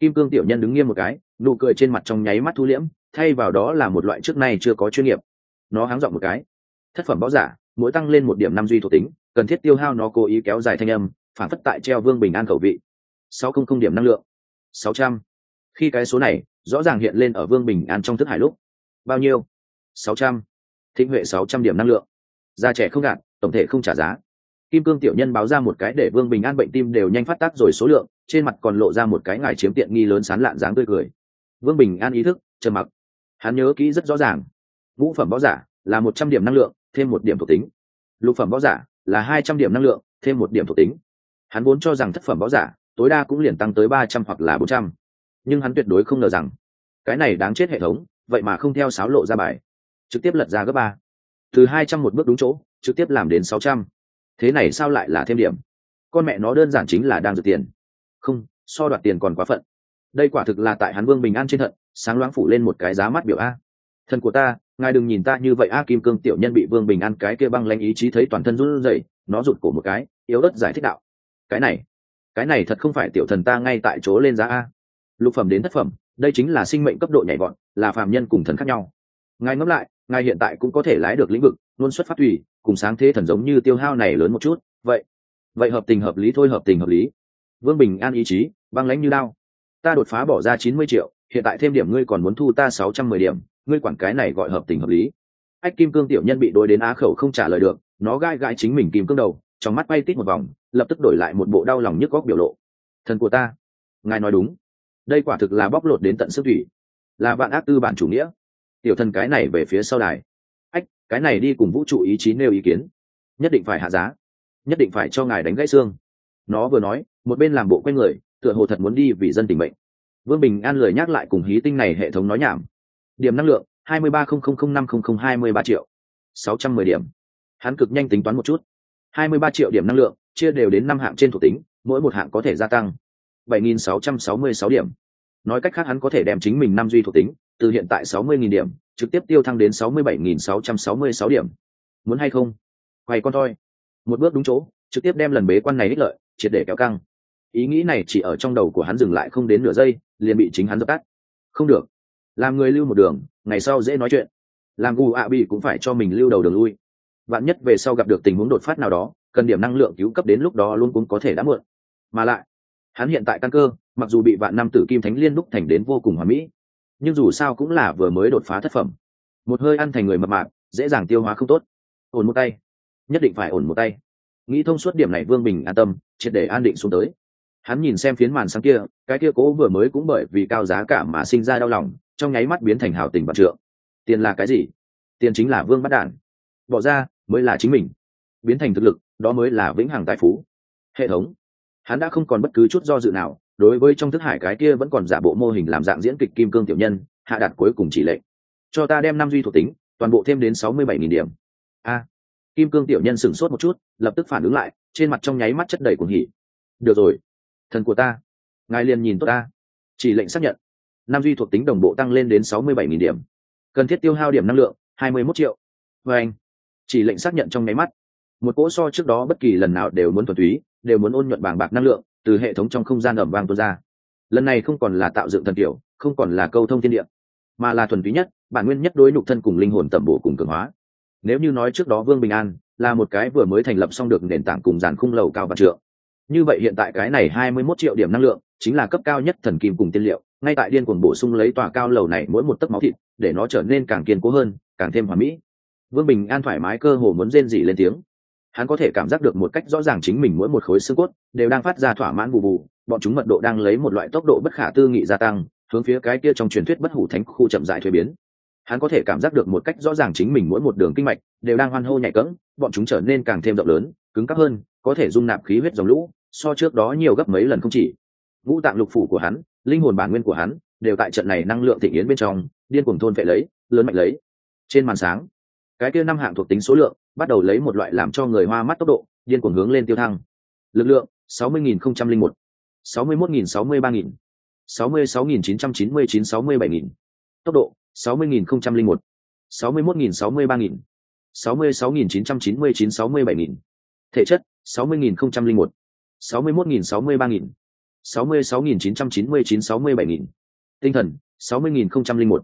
Kim cương tiểu nhân đứng nghiêm một cái, nụ cười trên mặt trong nháy mắt thu liễm thay vào đó là một loại trước nay chưa có chuyên nghiệp. Nó háng dọn một cái. Thất phẩm võ giả, mỗi tăng lên một điểm năm duy thuộc tính, cần thiết tiêu hao nó cố ý kéo dài thanh âm, phản phất tại treo vương bình an khẩu vị. Sáu không không điểm năng lượng. Sáu trăm. Khi cái số này rõ ràng hiện lên ở vương bình an trong thức hải lúc, bao nhiêu? Sáu trăm. Thịnh huệ sáu trăm điểm năng lượng. Già trẻ không gạt, tổng thể không trả giá. Kim cương tiểu nhân báo ra một cái để vương bình an bệnh tim đều nhanh phát tác rồi số lượng, trên mặt còn lộ ra một cái ngài chiếm tiện nghi lớn sán lạn dáng tươi cười. Vương bình an ý thức, trầm mặc hắn nhớ kỹ rất rõ ràng. Vũ phẩm võ giả là một trăm điểm năng lượng, thêm một điểm thuộc tính. Lục phẩm võ giả là hai trăm điểm năng lượng, thêm một điểm thuộc tính. Hắn vốn cho rằng thất phẩm võ giả tối đa cũng liền tăng tới ba trăm hoặc là bốn trăm. Nhưng hắn tuyệt đối không ngờ rằng, cái này đáng chết hệ thống, vậy mà không theo sáo lộ ra bài. Trực tiếp lật ra gấp ba. Từ hai trăm một bước đúng chỗ, trực tiếp làm đến sáu trăm. Thế này sao lại là thêm điểm? Con mẹ nó đơn giản chính là đang dự tiền. Không, so đoạt tiền còn quá phận. Đây quả thực là tại hắn vương bình an trên thận sáng loáng phủ lên một cái giá mắt biểu a. Thần của ta, ngài đừng nhìn ta như vậy a, kim cương tiểu nhân bị vương bình an cái kia băng lanh ý chí thấy toàn thân run rẩy, nó rụt cổ một cái, yếu ớt giải thích đạo. Cái này cái này thật không phải tiểu thần ta ngay tại chỗ lên giá a. Lục phẩm đến thất phẩm, đây chính là sinh mệnh cấp độ nhảy vọt, là phàm nhân cùng thần khác nhau. Ngài ngẫm lại, ngài hiện tại cũng có thể lái được lĩnh vực, luôn xuất phát tùy, cùng sáng thế thần giống như tiêu hao này lớn một chút. Vậy vậy hợp tình hợp lý thôi, hợp tình hợp lý. Vương bình an ý chí, băng lãnh như lao ta đột phá bỏ ra chín mươi triệu hiện tại thêm điểm ngươi còn muốn thu ta sáu trăm mười điểm, ngươi quản cái này gọi hợp tình hợp lý. Ách, kim cương tiểu nhân bị đối đến á khẩu không trả lời được, nó gai gai chính mình kim cương đầu, trong mắt bay tít một vòng, lập tức đổi lại một bộ đau lòng nhức góc biểu lộ. Thần của ta, ngài nói đúng. Đây quả thực là bóc lột đến tận sức thủy. Là bạn ác tư bản chủ nghĩa. Tiểu thần cái này về phía sau đài. Ách, cái này đi cùng vũ trụ ý chí nêu ý kiến. Nhất định phải hạ giá. Nhất định phải cho ngài đánh gãy xương. Nó vừa nói, một bên làm bộ q u a người, tựa hồ thật muốn đi vì dân tình mệnh vương bình an lời nhắc lại cùng hí tinh này hệ thống nói nhảm. Điểm năng lượng, hai mươi ba không không không năm không không hai mươi ba triệu. sáu trăm mười điểm. Hắn cực nhanh tính toán một chút. hai mươi ba triệu điểm năng lượng, chia đều đến năm hạng trên thuộc tính, mỗi một hạng có thể gia tăng bảy nghìn sáu trăm sáu mươi sáu điểm. Nói cách khác hắn có thể đem chính mình năm duy thuộc tính, từ hiện tại sáu mươi nghìn điểm, trực tiếp tiêu thăng đến sáu mươi bảy nghìn sáu trăm sáu mươi sáu điểm. Muốn hay không? Quay con thôi một bước đúng chỗ, trực tiếp đem lần bế quan này ích lợi, triệt để kéo căng ý nghĩ này chỉ ở trong đầu của hắn dừng lại không đến nửa giây, liền bị chính hắn dập tắt. Không được. Làm người lưu một đường, ngày sau dễ nói chuyện. Làm gù ạ bị cũng phải cho mình lưu đầu đường lui. Vạn nhất về sau gặp được tình huống đột phát nào đó, cần điểm năng lượng cứu cấp đến lúc đó luôn cũng có thể đã mượn mà lại, hắn hiện tại căn cơ, mặc dù bị vạn năm tử kim thánh liên đúc thành đến vô cùng hoàn mỹ, nhưng dù sao cũng là vừa mới đột phá thất phẩm. Một hơi ăn thành người mập mạp, dễ dàng tiêu hóa không tốt. Ổn một tay. Nhất định phải ổn một tay. Nghĩ thông suốt điểm này vương bình an tâm, triệt để an định xuống tới hắn nhìn xem phiến màn sáng kia, cái kia cố vừa mới cũng bởi vì cao giá cả mà sinh ra đau lòng, trong nháy mắt biến thành hào tình bạc trượng. Tiền là cái gì? Tiền chính là vương bắt đản. Bỏ ra, mới là chính mình. Biến thành thực lực, đó mới là vĩnh hằng tài phú. Hệ thống. Hắn đã không còn bất cứ chút do dự nào, đối với trong thức hải cái kia vẫn còn giả bộ mô hình làm dạng diễn kịch kim cương tiểu nhân, hạ đạt cuối cùng chỉ lệnh. Cho ta đem năm duy thuộc tính, toàn bộ thêm đến sáu mươi bảy nghìn điểm. A. Kim cương tiểu nhân sửng sốt một chút, lập tức phản ứng lại, trên mặt trong nháy mắt chất đầy cuồng hỉ. Được rồi thần của ta, ngài liền nhìn tốt ta. Chỉ lệnh xác nhận. Nam duy thuộc tính đồng bộ tăng lên đến sáu mươi bảy nghìn điểm. Cần thiết tiêu hao điểm năng lượng, hai mươi mốt triệu. Và anh, chỉ lệnh xác nhận trong nháy mắt. Một cỗ so trước đó bất kỳ lần nào đều muốn thuần túy, đều muốn ôn nhuận bàng bạc năng lượng, từ hệ thống trong không gian ẩm vang tuôn ra. Lần này không còn là tạo dựng thần kiểu, không còn là câu thông thiên địa, mà là thuần túy nhất, bản nguyên nhất đối nhục thân cùng linh hồn tẩm bổ cùng cường hóa. Nếu như nói trước đó vương bình an là một cái vừa mới thành lập xong được nền tảng cùng giàn khung lầu cao và trượng như vậy hiện tại cái này hai mươi 21 triệu điểm năng lượng chính là cấp cao nhất thần kim cùng tiên liệu, ngay tại điên cuồng bổ sung lấy tòa cao lầu này mỗi một tấc máu thịt, để nó trở nên càng kiên cố hơn, càng thêm hoàn mỹ. Vương bình an thoải mái cơ hồ muốn rên rỉ lên tiếng. Hắn có thể cảm giác được một cách rõ ràng chính mình mỗi một khối xương cốt đều đang phát ra thỏa mãn bù bù, bọn chúng mật độ đang lấy một loại tốc độ bất khả tư nghị gia tăng, hướng phía cái kia trong truyền thuyết bất hủ thánh khu chậm dại thuế biến. Hắn có thể cảm giác được một cách rõ ràng chính mình mỗi một đường kinh mạch đều đang hoan hô nhạy cẫng, bọn chúng trở nên càng thêm rộng lớn cứng cắp hơn có thể dung nạp khí huyết dòng lũ so trước đó nhiều gấp mấy lần không chỉ ngũ tạng lục phủ của hắn linh hồn bản nguyên của hắn đều tại trận này năng lượng thịnh yến bên trong điên cuồng thôn vệ lấy lớn mạnh lấy trên màn sáng cái kia năm hạng thuộc tính số lượng bắt đầu lấy một loại làm cho người hoa mắt tốc độ điên cuồng hướng lên tiêu thăng lực lượng sáu mươi nghìn không trăm linh một sáu mươi mốt nghìn sáu mươi ba nghìn sáu mươi sáu nghìn chín trăm chín mươi chín sáu mươi bảy nghìn tốc độ sáu mươi nghìn không trăm linh một sáu mươi mốt nghìn sáu mươi ba nghìn sáu mươi sáu nghìn chín trăm chín mươi chín sáu mươi bảy nghìn thể chất sáu mươi nghìn không trăm linh một sáu mươi mốt nghìn sáu mươi ba nghìn sáu mươi sáu nghìn chín trăm chín mươi chín sáu mươi bảy nghìn tinh thần sáu mươi nghìn không trăm linh một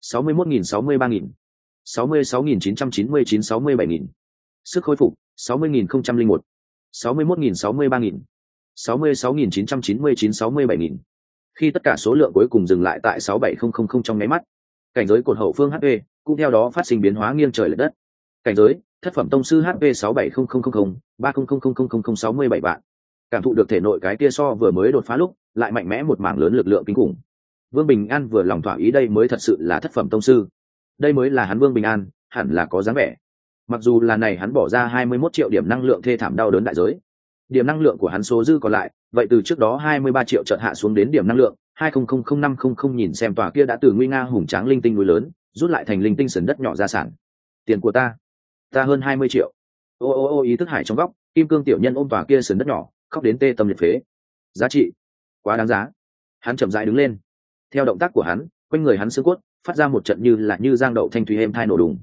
sáu mươi mốt nghìn sáu mươi ba nghìn sáu mươi sáu nghìn chín trăm chín mươi chín sáu mươi bảy nghìn sức khôi phục sáu mươi nghìn không trăm linh một sáu mươi mốt nghìn sáu mươi ba nghìn sáu mươi sáu nghìn chín trăm chín mươi chín sáu mươi bảy nghìn khi tất cả số lượng cuối cùng dừng lại tại sáu bảy không không không trong máy mắt cảnh giới cột hậu phương hp cũng theo đó phát sinh biến hóa nghiêng trời l ệ đất cảnh giới thất phẩm tông sư hp sáu bảy không không không không ba không không không không không sáu mươi bảy vạn cảm thụ được thể nội cái kia so vừa mới đột phá lúc lại mạnh mẽ một mảng lớn lực lượng kinh khủng vương bình an vừa lòng thỏa ý đây mới thật sự là thất phẩm tông sư đây mới là hắn vương bình an hẳn là có dáng vẻ mặc dù là này hắn bỏ ra hai mươi 21 triệu điểm năng lượng thê thảm đau đớn đại giới điểm năng lượng của hắn số dư còn lại vậy từ trước đó hai mươi ba triệu chợt hạ xuống đến điểm năng lượng hai không không không năm không không nhìn xem tòa kia đã từ nguy nga hùng tráng linh tinh núi lớn rút lại thành linh tinh sườn đất nhỏ gia sản tiền của ta ta hơn hai mươi triệu. Ô ô ô, ý thức hải trong góc, kim cương tiểu nhân ôm tòa kia sườn đất nhỏ, khóc đến tê tâm liệt phế. Giá trị, quá đáng giá. Hắn chậm rãi đứng lên. Theo động tác của hắn, quanh người hắn xương cốt, phát ra một trận như là như giang đậu thanh thủy êm thai nổ đùng.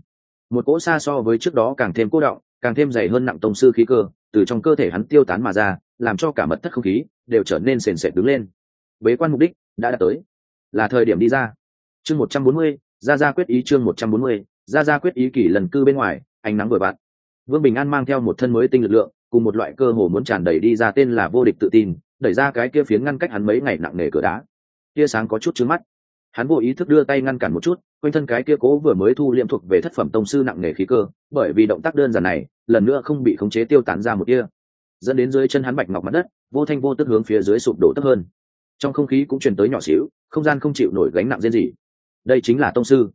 Một cỗ xa so với trước đó càng thêm cố động, càng thêm dày hơn nặng tông sư khí cơ, từ trong cơ thể hắn tiêu tán mà ra, làm cho cả mật thất không khí đều trở nên sền sệt đứng lên. Bế quan mục đích đã đạt tới. Là thời điểm đi ra. Chương một trăm bốn mươi ra ra quyết ý chương một trăm bốn mươi ra ra quyết ý kỷ lần cư bên ngoài ánh nắng vừa bạn vương bình an mang theo một thân mới tinh lực lượng, cùng một loại cơ hồ muốn tràn đầy đi ra tên là vô địch tự tin, đẩy ra cái kia phiến ngăn cách hắn mấy ngày nặng nề cửa đá. Tia sáng có chút trứng mắt. Hắn vô ý thức đưa tay ngăn cản một chút, quanh thân cái kia cố vừa mới thu liệm thuộc về thất phẩm tông sư nặng nề khí cơ, bởi vì động tác đơn giản này, lần nữa không bị khống chế tiêu tán ra một tia. Dẫn đến dưới chân hắn bạch ngọc mặt đất, vô thanh vô tức hướng phía dưới sụp đổ tấp hơn. Trong không khí cũng truyền tới nhỏ xíu, không gian không chịu nổi gánh nặng riêng gì. Đây chính là tông sư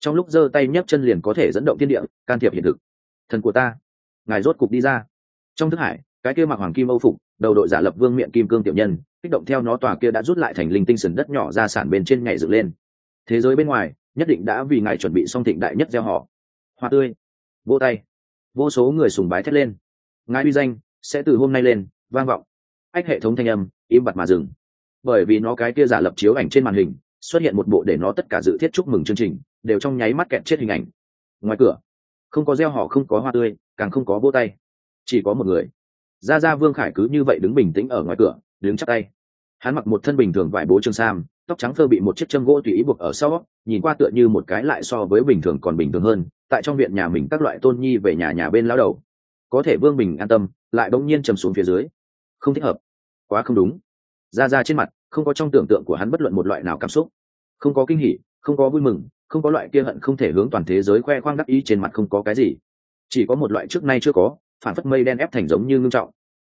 trong lúc giơ tay nhấc chân liền có thể dẫn động thiên địa, can thiệp hiện thực. Thần của ta, ngài rốt cục đi ra. Trong thức hải, cái kia mặc hoàng kim âu phục, đầu đội giả lập vương miệng kim cương tiểu nhân, kích động theo nó tòa kia đã rút lại thành linh tinh sần đất nhỏ ra sản bên trên ngày dựng lên. Thế giới bên ngoài, nhất định đã vì ngài chuẩn bị xong thịnh đại nhất gieo họ. Hoa tươi vô tay. Vô số người sùng bái thét lên. Ngài uy danh sẽ từ hôm nay lên, vang vọng. Ách hệ thống thanh âm, im bặt mà dừng. Bởi vì nó cái kia giả lập chiếu ảnh trên màn hình, xuất hiện một bộ để nó tất cả dự thiết chúc mừng chương trình đều trong nháy mắt kẹt chết hình ảnh. Ngoài cửa, không có gieo họ, không có hoa tươi, càng không có vô tay, chỉ có một người. Ra ra vương khải cứ như vậy đứng bình tĩnh ở ngoài cửa, đứng chắc tay. Hắn mặc một thân bình thường vải bố trương sam, tóc trắng thơ bị một chiếc châm gỗ tùy ý buộc ở sau, nhìn qua tựa như một cái lại so với bình thường còn bình thường hơn, tại trong viện nhà mình các loại tôn nhi về nhà nhà bên lao đầu. Có thể vương bình an tâm, lại bỗng nhiên trầm xuống phía dưới. Không thích hợp. Quá không đúng. Ra ra trên mặt, không có trong tưởng tượng của hắn bất luận một loại nào cảm xúc. Không có kinh hỉ, không có vui mừng không có loại kia hận không thể hướng toàn thế giới khoe khoang đắc ý trên mặt không có cái gì. Chỉ có một loại trước nay chưa có, phản phất mây đen ép thành giống như ngưng trọng.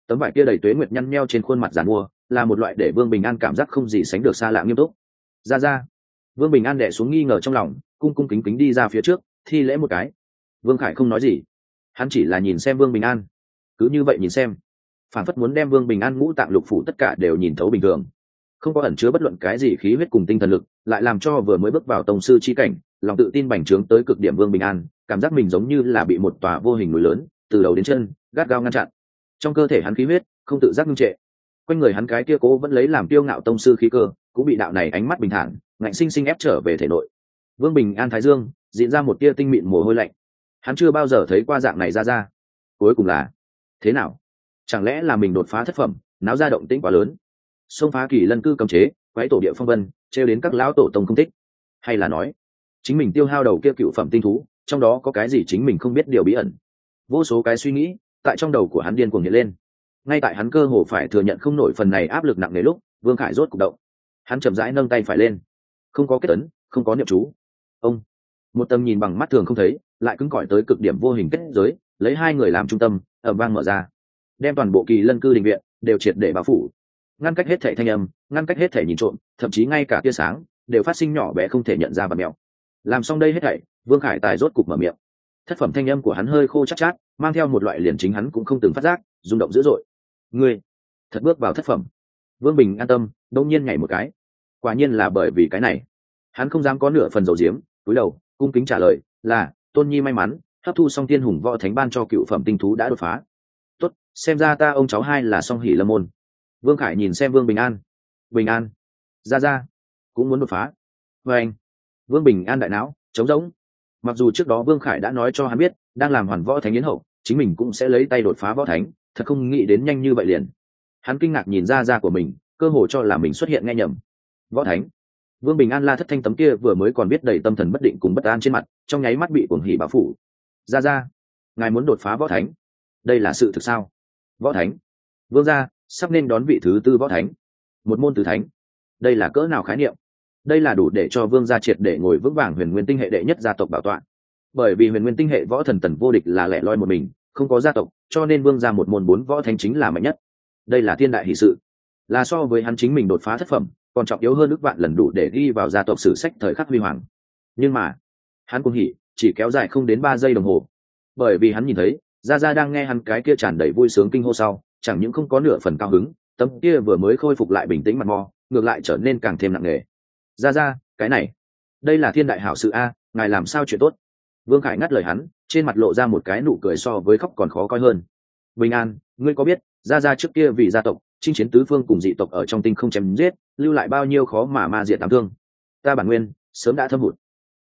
Tấm vải kia đầy tuế nguyệt nhăn nheo trên khuôn mặt giàn mua, là một loại để vương bình an cảm giác không gì sánh được xa lạ nghiêm túc. Ra ra. Vương bình an đẻ xuống nghi ngờ trong lòng, cung cung kính kính đi ra phía trước, thi lễ một cái. Vương khải không nói gì. Hắn chỉ là nhìn xem vương bình an. Cứ như vậy nhìn xem. Phản phất muốn đem vương bình an ngũ tạng lục phủ tất cả đều nhìn thấu bình thường không có ẩn chứa bất luận cái gì khí huyết cùng tinh thần lực, lại làm cho vừa mới bước vào tông sư chi cảnh, lòng tự tin bành trướng tới cực điểm vương bình an, cảm giác mình giống như là bị một tòa vô hình núi lớn, từ đầu đến chân, gắt gao ngăn chặn. Trong cơ thể hắn khí huyết, không tự giác ngưng trệ. Quanh người hắn cái kia cố vẫn lấy làm tiêu ngạo tông sư khí cơ, cũng bị đạo này ánh mắt bình thản, ngạnh sinh sinh ép trở về thể nội. Vương bình an thái dương, diễn ra một tia tinh mịn mồ hôi lạnh. Hắn chưa bao giờ thấy qua dạng này ra ra. Cuối cùng là, thế nào? Chẳng lẽ là mình đột phá thất phẩm, náo ra động tĩnh quá lớn? Xông phá kỳ lân cư cầm chế quái tổ địa phong vân, trêu đến các lão tổ tông không thích. Hay là nói, chính mình tiêu hao đầu kia cựu phẩm tinh thú, trong đó có cái gì chính mình không biết điều bí ẩn? Vô số cái suy nghĩ tại trong đầu của hắn điên cuồng hiện lên. Ngay tại hắn cơ hồ phải thừa nhận không nổi phần này áp lực nặng nề lúc, vương khải rốt cục động. Hắn chậm rãi nâng tay phải lên. Không có kết ấn, không có niệm chú. Ông, một tầm nhìn bằng mắt thường không thấy, lại cứng cỏi tới cực điểm vô hình kết giới, lấy hai người làm trung tâm ở vang mở ra. Đem toàn bộ kỳ lân cư đình viện đều triệt để bao phủ ngăn cách hết thể thanh âm ngăn cách hết thể nhìn trộm thậm chí ngay cả tia sáng đều phát sinh nhỏ bé không thể nhận ra và mèo làm xong đây hết thảy vương khải tài rốt cục mở miệng. Thất phẩm thanh âm của hắn hơi khô chắc chát, chát mang theo một loại liền chính hắn cũng không từng phát giác rung động dữ dội. Ngươi thật bước vào thất phẩm. Vương bình an tâm đông nhiên nhảy một cái. Quả nhiên là bởi vì cái này. Hắn không dám có nửa phần dầu diếm túi đầu cung kính trả lời là tôn nhi may mắn hấp thu xong tiên hùng võ thánh ban cho cựu phẩm tinh thú đã đột phá. Tốt xem ra ta ông cháu hai là song hỷ lâm môn vương khải nhìn xem vương bình an. Bình an. Ra ra. Cũng muốn đột phá. Vê anh. Vương bình an đại não chống rỗng. Mặc dù trước đó vương khải đã nói cho hắn biết, đang làm hoàn võ thánh yến hậu, chính mình cũng sẽ lấy tay đột phá võ thánh, thật không nghĩ đến nhanh như vậy liền. Hắn kinh ngạc nhìn ra ra của mình, cơ hồ cho là mình xuất hiện nghe nhầm. Võ thánh. Vương bình an la thất thanh tấm kia vừa mới còn biết đầy tâm thần bất định cùng bất an trên mặt, trong nháy mắt bị cuồng hỉ báo phủ. Ra ra. Ngài muốn đột phá võ thánh? Đây là sự thực sao? Võ thánh. Vương gia sắp nên đón vị thứ tư võ thánh, một môn tử thánh. Đây là cỡ nào khái niệm? Đây là đủ để cho vương gia triệt để ngồi vững vàng huyền nguyên tinh hệ đệ nhất gia tộc bảo tọa bởi vì huyền nguyên tinh hệ võ thần tần vô địch là lẻ loi một mình, không có gia tộc, cho nên vương gia một môn bốn võ thánh chính là mạnh nhất. Đây là thiên đại hỷ sự. Là so với hắn chính mình đột phá thất phẩm, còn trọng yếu hơn ước vạn lần đủ để ghi vào gia tộc sử sách thời khắc huy hoàng. Nhưng mà, hắn cũng hỉ, chỉ kéo dài không đến ba giây đồng hồ. Bởi vì hắn nhìn thấy, gia gia đang nghe hắn cái kia tràn đầy vui sướng kinh hô sau chẳng những không có nửa phần cao hứng tấm kia vừa mới khôi phục lại bình tĩnh mặt mò, ngược lại trở nên càng thêm nặng nề. Ra ra, cái này, đây là thiên đại hảo sự a, ngài làm sao chuyện tốt? Vương khải ngắt lời hắn, trên mặt lộ ra một cái nụ cười so với khóc còn khó coi hơn. Bình an, ngươi có biết, ra ra trước kia vì gia tộc, chinh chiến tứ phương cùng dị tộc ở trong tinh không chém giết, lưu lại bao nhiêu khó mà ma diệt tám thương? Ta bản nguyên, sớm đã thâm hụt.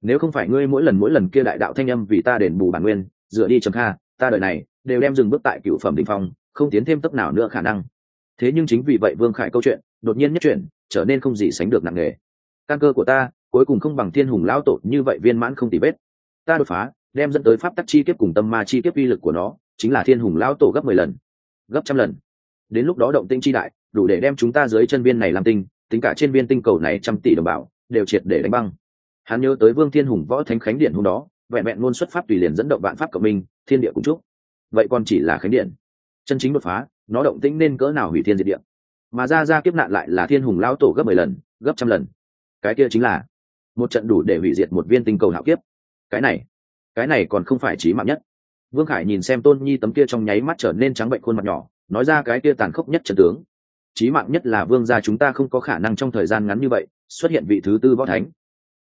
Nếu không phải ngươi mỗi lần mỗi lần kia đại đạo thanh âm vì ta đền bù bản nguyên, dựa đi trầm kha, ta đợi này đều đem dừng bước tại cựu phẩm đình phong không tiến thêm tấp nào nữa khả năng. Thế nhưng chính vì vậy vương khải câu chuyện đột nhiên nhất chuyển, trở nên không gì sánh được nặng nề. Căn cơ của ta, cuối cùng không bằng thiên hùng lão tổ, như vậy viên mãn không tì vết. Ta đột phá, đem dẫn tới pháp tắc chi kiếp cùng tâm ma chi kiếp uy lực của nó, chính là thiên hùng lão tổ gấp mười lần, gấp trăm lần. Đến lúc đó động tinh chi đại, đủ để đem chúng ta dưới chân viên này làm tinh, tính cả trên viên tinh cầu này trăm tỷ đồng bào, đều triệt để đánh băng. Hắn nhớ tới vương thiên hùng võ thánh khánh điện hôm đó, vẹn vẹn luôn xuất pháp tùy liền dẫn động vạn pháp cộng minh, thiên địa cũng chúc. Vậy còn chỉ là khánh điện chân chính đột phá, nó động tĩnh nên cỡ nào hủy thiên diệt địa? Mà ra ra kiếp nạn lại là thiên hùng lão tổ gấp mười lần, gấp trăm lần. Cái kia chính là một trận đủ để hủy diệt một viên tinh cầu hạo kiếp. Cái này cái này còn không phải trí mạng nhất. Vương khải nhìn xem tôn nhi tấm kia trong nháy mắt trở nên trắng bệnh khuôn mặt nhỏ, nói ra cái kia tàn khốc nhất trận tướng. Trí mạng nhất là vương gia chúng ta không có khả năng trong thời gian ngắn như vậy xuất hiện vị thứ tư võ thánh.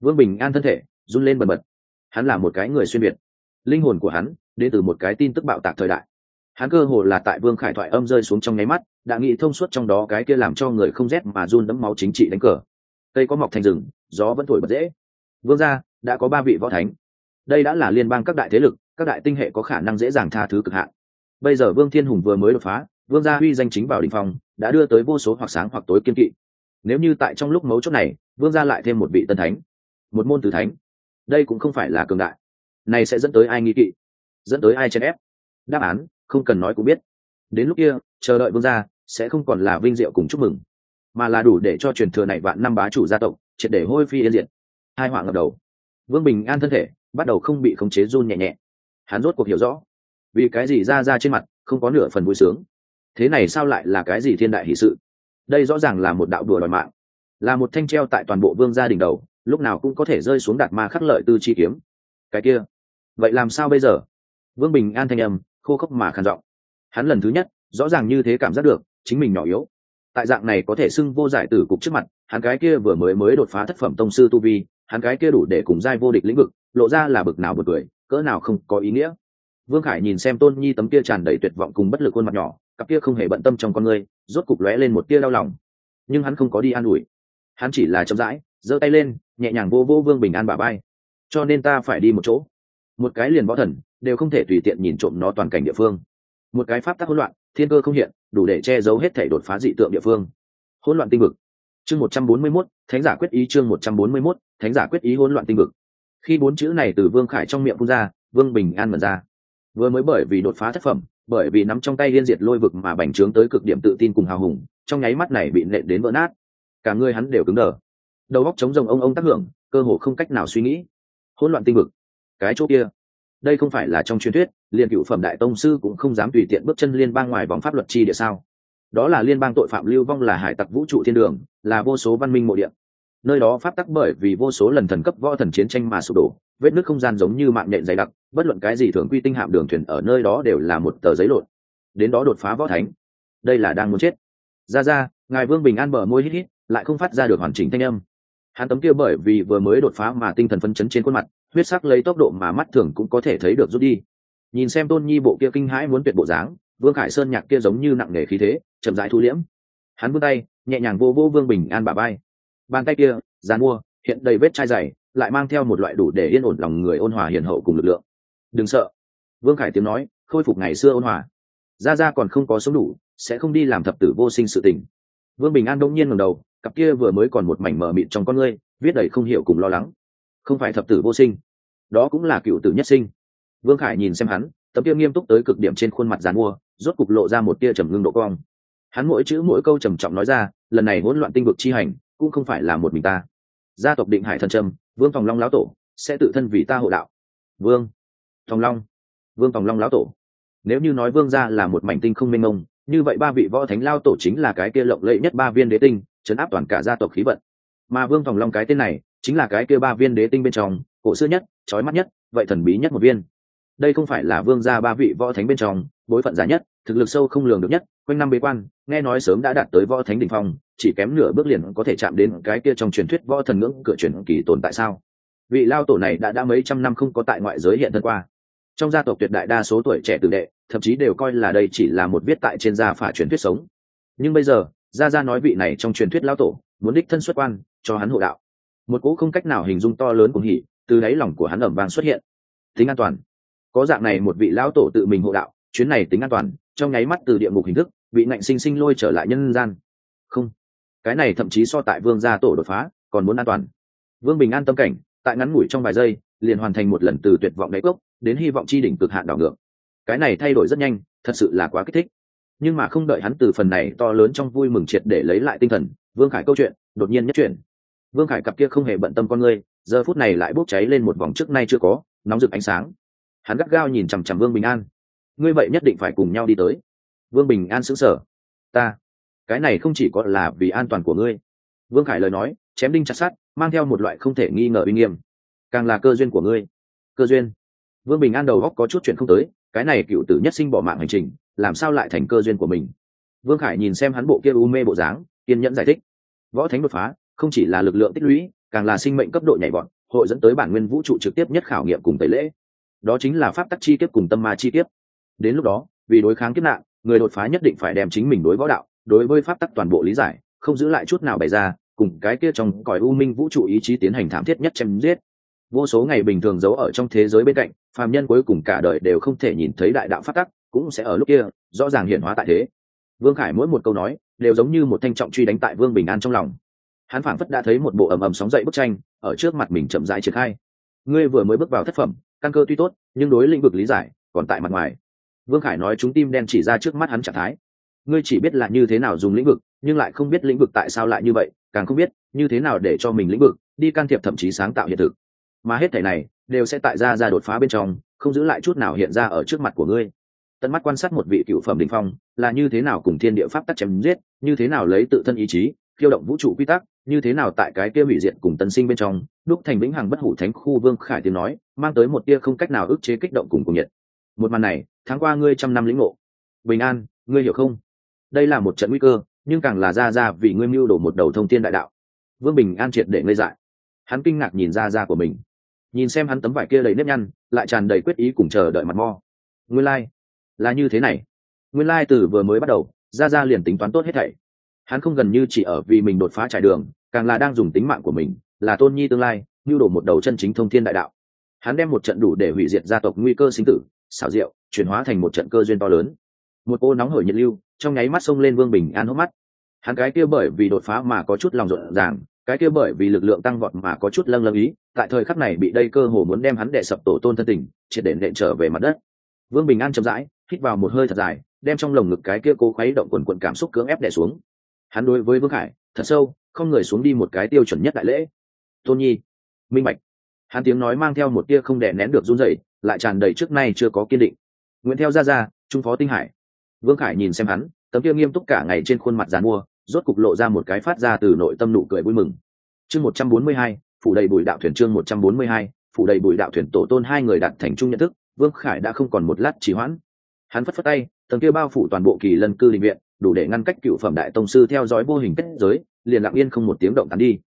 Vương bình an thân thể run lên bần bật. Hắn là một cái người xuyên việt. Linh hồn của hắn đến từ một cái tin tức bạo tạc thời đại hắn cơ hồ là tại vương khải thoại âm rơi xuống trong nháy mắt, đã nghĩ thông suốt trong đó cái kia làm cho người không rét mà run đẫm máu chính trị đánh cờ. Cây có mọc thành rừng, gió vẫn thổi bật dễ. Vương gia, đã có ba vị võ thánh. Đây đã là liên bang các đại thế lực, các đại tinh hệ có khả năng dễ dàng tha thứ cực hạn. Bây giờ vương thiên hùng vừa mới đột phá, vương gia huy danh chính vào đình phong, đã đưa tới vô số hoặc sáng hoặc tối kiên kỵ. Nếu như tại trong lúc mấu chốt này, vương gia lại thêm một vị tân thánh, một môn tử thánh, đây cũng không phải là cường đại. Này sẽ dẫn tới ai nghi kỵ, dẫn tới ai chèn ép? Đáp án không cần nói cũng biết. Đến lúc kia, chờ đợi vương gia, sẽ không còn là vinh diệu cùng chúc mừng, mà là đủ để cho truyền thừa này vạn năm bá chủ gia tộc triệt để hôi phi yên diện hai họa ngập đầu. Vương bình an thân thể, bắt đầu không bị khống chế run nhẹ nhẹ. Hắn rốt cuộc hiểu rõ, vì cái gì ra ra trên mặt không có nửa phần vui sướng. Thế này sao lại là cái gì thiên đại hỷ sự? Đây rõ ràng là một đạo đùa đòi mạng, là một thanh treo tại toàn bộ vương gia đình đầu, lúc nào cũng có thể rơi xuống đạt ma khắc lợi tư chi kiếm. Cái kia, vậy làm sao bây giờ? Vương bình an thanh âm khô khốc mà khàn giọng. Hắn lần thứ nhất, rõ ràng như thế cảm giác được, chính mình nhỏ yếu. Tại dạng này có thể xưng vô giải tử cục trước mặt, hắn cái kia vừa mới mới đột phá thất phẩm tông sư tu vi, hắn cái kia đủ để cùng giai vô địch lĩnh vực, lộ ra là bực nào bực cười, cỡ nào không có ý nghĩa. Vương khải nhìn xem tôn nhi tấm kia tràn đầy tuyệt vọng cùng bất lực khuôn mặt nhỏ, cặp kia không hề bận tâm trong con người rốt cục lóe lên một tia đau lòng. Nhưng hắn không có đi an ủi. Hắn chỉ là chậm rãi, giơ tay lên, nhẹ nhàng vô vô vương bình an bà bay cho nên ta phải đi một chỗ. Một cái liền võ thần đều không thể tùy tiện nhìn trộm nó toàn cảnh địa phương. Một cái pháp tắc hỗn loạn thiên cơ không hiện đủ để che giấu hết thể đột phá dị tượng địa phương. Hỗn loạn tinh vực. Chương một trăm bốn mươi 141, thánh giả quyết ý chương một trăm bốn mươi 141, thánh giả quyết ý hỗn loạn tinh vực. Khi bốn chữ này từ vương khải trong miệng phun ra vương bình an mở ra. Vừa mới bởi vì đột phá thất phẩm bởi vì nắm trong tay liên diệt lôi vực mà bành trướng tới cực điểm tự tin cùng hào hùng trong nháy mắt này bị nện đến vỡ nát. Cả người hắn đều cứng đờ. Đầu óc chống rồng ông ông tác hưởng cơ hồ không cách nào suy nghĩ. Hỗn loạn tinh vực. Cái chỗ kia đây không phải là trong truyền thuyết liên cựu phẩm đại tông sư cũng không dám tùy tiện bước chân liên bang ngoài vòng pháp luật chi địa sao? Đó là liên bang tội phạm lưu vong là hải tặc vũ trụ thiên đường, là vô số văn minh mộ địa. Nơi đó pháp tắc bởi vì vô số lần thần cấp võ thần chiến tranh mà sụp đổ, vết nước không gian giống như mạng nhện dày đặc, bất luận cái gì thường quy tinh hạm đường thuyền ở nơi đó đều là một tờ giấy lộn. Đến đó đột phá võ thánh. Đây là đang muốn chết. Ra ra, ngài vương bình an bờ môi hít hít, lại không phát ra được hoàn chỉnh thanh âm. Hắn tấm kia bởi vì vừa mới đột phá mà tinh thần phân chấn trên khuôn mặt huyết sắc lấy tốc độ mà mắt thường cũng có thể thấy được rút đi. Nhìn xem tôn nhi bộ kia kinh hãi muốn tuyệt bộ dáng, vương khải sơn nhạc kia giống như nặng nề khí thế, chậm rãi thu liễm. Hắn vươn tay, nhẹ nhàng vô vô vương bình an bà bay bàn tay kia, dàn mua, hiện đầy vết chai dày, lại mang theo một loại đủ để yên ổn lòng người ôn hòa hiền hậu cùng lực lượng. Đừng sợ. Vương khải tiếng nói, khôi phục ngày xưa ôn hòa. Ra ra còn không có sống đủ, sẽ không đi làm thập tử vô sinh sự tình. Vương bình an đông nhiên ngầm đầu, cặp kia vừa mới còn một mảnh mờ mịt trong con ngươi, viết đầy không hiểu cùng lo lắng không phải thập tử vô sinh, đó cũng là cựu tử nhất sinh. Vương khải nhìn xem hắn, tấm kia nghiêm túc tới cực điểm trên khuôn mặt dàn mua, rốt cục lộ ra một tia trầm ngưng độ cong. Hắn mỗi chữ mỗi câu trầm trọng nói ra, lần này hỗn loạn tinh vực chi hành, cũng không phải là một mình ta. Gia tộc định hải thần trâm vương tòng long lão tổ, sẽ tự thân vì ta hộ đạo. Vương tòng long, vương tòng long lão tổ. Nếu như nói vương gia là một mảnh tinh không minh mông, như vậy ba vị võ thánh lao tổ chính là cái kia lộng lẫy nhất ba viên đế tinh, chấn áp toàn cả gia tộc khí vận. Mà vương tòng long cái tên này chính là cái kia ba viên đế tinh bên trong, cổ xưa nhất trói mắt nhất, vậy thần bí nhất một viên. Đây không phải là vương gia ba vị võ thánh bên trong, bối phận giá nhất, thực lực sâu không lường được nhất, quanh năm bế quan, nghe nói sớm đã đạt tới võ thánh đ ỉ n h phong, chỉ kém nửa bước liền có thể chạm đến cái kia trong truyền thuyết võ thần ngưỡng cửa truyền kỳ tồn tại sao? Vị lao tổ này đã đã mấy trăm năm không có tại ngoại giới hiện thân qua. Trong gia tộc tuyệt đại đa số tuổi trẻ tử đệ, thậm chí đều coi là đây chỉ là một viết tại trên gia phả truyền thuyết sống. Nhưng bây giờ, gia gia nói vị này trong truyền thuyết lao tổ, muốn đích thân xuất quan, cho hắn hộ đạo một cỗ không cách nào hình dung to lớn cùng hỉ, từ đáy lòng của hắn ẩm vang xuất hiện. Tính an toàn. Có dạng này một vị lão tổ tự mình hộ đạo, chuyến này tính an toàn, trong nháy mắt từ địa ngục hình thức bị ngạnh sinh sinh lôi trở lại nhân gian. Không. Cái này thậm chí so tại vương gia tổ đột phá, còn muốn an toàn. Vương bình an tâm cảnh, tại ngắn ngủi trong vài giây, liền hoàn thành một lần từ tuyệt vọng đáy cốc, đến hy vọng chi đỉnh cực hạn đảo ngược. Cái này thay đổi rất nhanh, thật sự là quá kích thích. Nhưng mà không đợi hắn từ phần này to lớn trong vui mừng triệt để lấy lại tinh thần, vương khải câu chuyện, đột nhiên nhất chuyển vương khải cặp kia không hề bận tâm con ngươi, giờ phút này lại bốc cháy lên một vòng trước nay chưa có, nóng rực ánh sáng. Hắn gắt gao nhìn chằm chằm vương bình an. Ngươi vậy nhất định phải cùng nhau đi tới. Vương bình an xứng sở ta, cái này không chỉ có là vì an toàn của ngươi. Vương khải lời nói, chém đinh chặt sát mang theo một loại không thể nghi ngờ uy nghiêm. Càng là cơ duyên của ngươi. Cơ duyên. Vương bình an đầu góc có chút chuyện không tới, cái này cựu tử nhất sinh bỏ mạng hành trình, làm sao lại thành cơ duyên của mình? Vương khải nhìn xem hắn bộ kia u mê bộ dáng, kiên nhẫn giải thích. Võ thánh đột phá không chỉ là lực lượng tích lũy, càng là sinh mệnh cấp độ nhảy vọt, hội dẫn tới bản nguyên vũ trụ trực tiếp nhất khảo nghiệm cùng tẩy lễ. Đó chính là pháp tắc chi kiếp cùng tâm ma chi kiếp. Đến lúc đó, vì đối kháng kiếp nạn, người đột phá nhất định phải đem chính mình đối võ đạo, đối với pháp tắc toàn bộ lý giải, không giữ lại chút nào bày ra, cùng cái kia trong cõi u minh vũ trụ ý chí tiến hành thảm thiết nhất chém giết. Vô số ngày bình thường giấu ở trong thế giới bên cạnh, phàm nhân cuối cùng cả đời đều không thể nhìn thấy đại đạo pháp tắc, cũng sẽ ở lúc kia, rõ ràng hiển hóa tại thế. Vương khải mỗi một câu nói, đều giống như một thanh trọng truy đánh tại vương bình an trong lòng hắn phảng phất đã thấy một bộ ầm ầm sóng dậy bức tranh, ở trước mặt mình chậm rãi triển khai. Ngươi vừa mới bước vào thất phẩm, căn cơ tuy tốt, nhưng đối lĩnh vực lý giải, còn tại mặt ngoài. Vương khải nói chúng tim đen chỉ ra trước mắt hắn trạng thái. Ngươi chỉ biết là như thế nào dùng lĩnh vực, nhưng lại không biết lĩnh vực tại sao lại như vậy, càng không biết, như thế nào để cho mình lĩnh vực, đi can thiệp thậm chí sáng tạo hiện thực. Mà hết thể này, đều sẽ tại ra ra đột phá bên trong, không giữ lại chút nào hiện ra ở trước mặt của ngươi. Tận mắt quan sát một vị cựu phẩm đình phong, là như thế nào cùng thiên địa pháp tắc chém giết, như thế nào lấy tự thân ý chí, khiêu động vũ trụ quy tắc như thế nào tại cái kia hủy diệt cùng tân sinh bên trong, đúc thành vĩnh hằng bất hủ thánh khu vương khải tiếng nói, mang tới một tia không cách nào ức chế kích động cùng cùng nhiệt. Một màn này, tháng qua ngươi trăm năm lĩnh ngộ. Bình an, ngươi hiểu không? Đây là một trận nguy cơ, nhưng càng là ra ra vì ngươi mưu đổ một đầu thông thiên đại đạo. Vương bình an triệt để ngây dại. Hắn kinh ngạc nhìn ra ra của mình. Nhìn xem hắn tấm vải kia đầy nếp nhăn, lại tràn đầy quyết ý cùng chờ đợi mặt mo. Nguyên lai、like. là như thế này. Nguyên lai từ vừa mới bắt đầu, ra ra liền tính toán tốt hết thảy hắn không gần như chỉ ở vì mình đột phá trải đường, càng là đang dùng tính mạng của mình, là tôn nhi tương lai như đổ một đầu chân chính thông thiên đại đạo. Hắn đem một trận đủ để hủy diệt gia tộc nguy cơ sinh tử, xảo diệu, chuyển hóa thành một trận cơ duyên to lớn. Một ô nóng hổi nhiệt lưu, trong nháy mắt xông lên vương bình an hốc mắt. Hắn cái kia bởi vì đột phá mà có chút lòng rộn ràng, cái kia bởi vì lực lượng tăng vọt mà có chút lâng lâng ý, tại thời khắc này bị đây cơ hồ muốn đem hắn đệ sập tổ tôn thân tình, triệt để nện trở về mặt đất. Vương bình an chậm rãi, hít vào một hơi thật dài, đem trong lồng ngực cái kia cố khuấy động quần quần cảm xúc cưỡng ép đè xuống hắn đối với vương khải thật sâu, không người xuống đi một cái tiêu chuẩn nhất đại lễ. Tôn nhi, minh bạch. Hắn tiếng nói mang theo một tia không đè nén được run rẩy, lại tràn đầy trước nay chưa có kiên định. Nguyễn theo ra ra trung phó tinh hải. Vương khải nhìn xem hắn, tấm kia nghiêm túc cả ngày trên khuôn mặt dàn mua, rốt cục lộ ra một cái phát ra từ nội tâm nụ cười vui mừng. Chương một trăm bốn mươi hai, phủ đầy bùi đạo thuyền chương một trăm bốn mươi hai, phủ đầy bùi đạo thuyền tổ tôn hai người đạt thành chung nhận thức, vương khải đã không còn một lát trì hoãn. Hắn phất phất tay tầng kia bao phủ toàn bộ kỳ lân cư định viện đủ để ngăn cách cựu phẩm đại tông sư theo dõi vô hình kết giới, liền lặng yên không một tiếng động tán đi.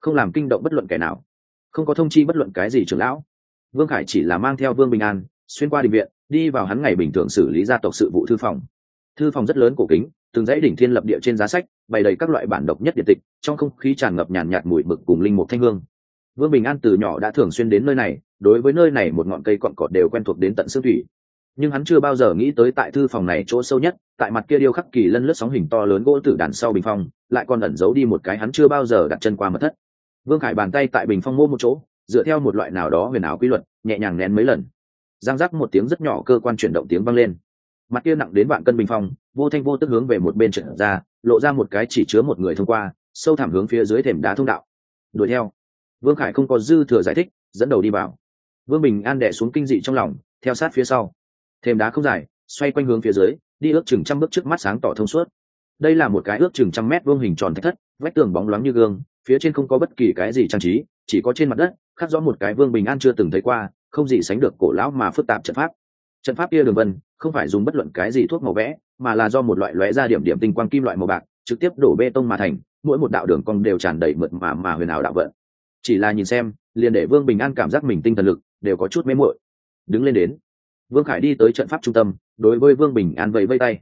Không làm kinh động bất luận kẻ nào. Không có thông chi bất luận cái gì trưởng lão. Vương khải chỉ là mang theo vương bình an, xuyên qua định viện, đi vào hắn ngày bình thường xử lý gia tộc sự vụ thư phòng. Thư phòng rất lớn cổ kính, từng dãy đỉnh thiên lập địa trên giá sách, bày đầy các loại bản độc nhất điện tịch, trong không khí tràn ngập nhàn nhạt mùi mực cùng linh mục thanh hương. Vương bình an từ nhỏ đã thường xuyên đến nơi này, đối với nơi này một ngọn cây cọn cọt đều quen thuộc đến tận xương thủy nhưng hắn chưa bao giờ nghĩ tới tại thư phòng này chỗ sâu nhất, tại mặt kia điêu khắc kỳ lân lướt sóng hình to lớn gỗ tử đàn sau bình phong, lại còn ẩn giấu đi một cái hắn chưa bao giờ đặt chân qua mật thất. Vương khải bàn tay tại bình phong mô một chỗ, dựa theo một loại nào đó huyền ảo quy luật, nhẹ nhàng nén mấy lần. Giang giác một tiếng rất nhỏ cơ quan chuyển động tiếng vang lên. Mặt kia nặng đến vạn cân bình phong, vô thanh vô tức hướng về một bên trở ra, lộ ra một cái chỉ chứa một người thông qua, sâu thẳm hướng phía dưới thềm đá thông đạo. Đuổi theo. Vương khải không có dư thừa giải thích, dẫn đầu đi vào. Vương bình an đẻ xuống kinh dị trong lòng, theo sát phía sau thềm đá không dài, xoay quanh hướng phía dưới, đi ước chừng trăm bước trước mắt sáng tỏ thông suốt. Đây là một cái ước chừng trăm mét vuông hình tròn thạch thất, vách tường bóng loáng như gương, phía trên không có bất kỳ cái gì trang trí, chỉ có trên mặt đất, khắc rõ một cái vương bình an chưa từng thấy qua, không gì sánh được cổ lão mà phức tạp trận pháp. Trận pháp kia đường vân, không phải dùng bất luận cái gì thuốc màu vẽ, mà là do một loại lóe ra điểm điểm tinh quang kim loại màu bạc, trực tiếp đổ bê tông mà thành, mỗi một đạo đường cong đều tràn đầy mượt mà mà huyền ảo đạo vận. Chỉ là nhìn xem, liền để vương bình an cảm giác mình tinh thần lực đều có chút mê muội. Đứng lên đến vương khải đi tới trận pháp trung tâm, đối với vương bình an vẫy vây tay.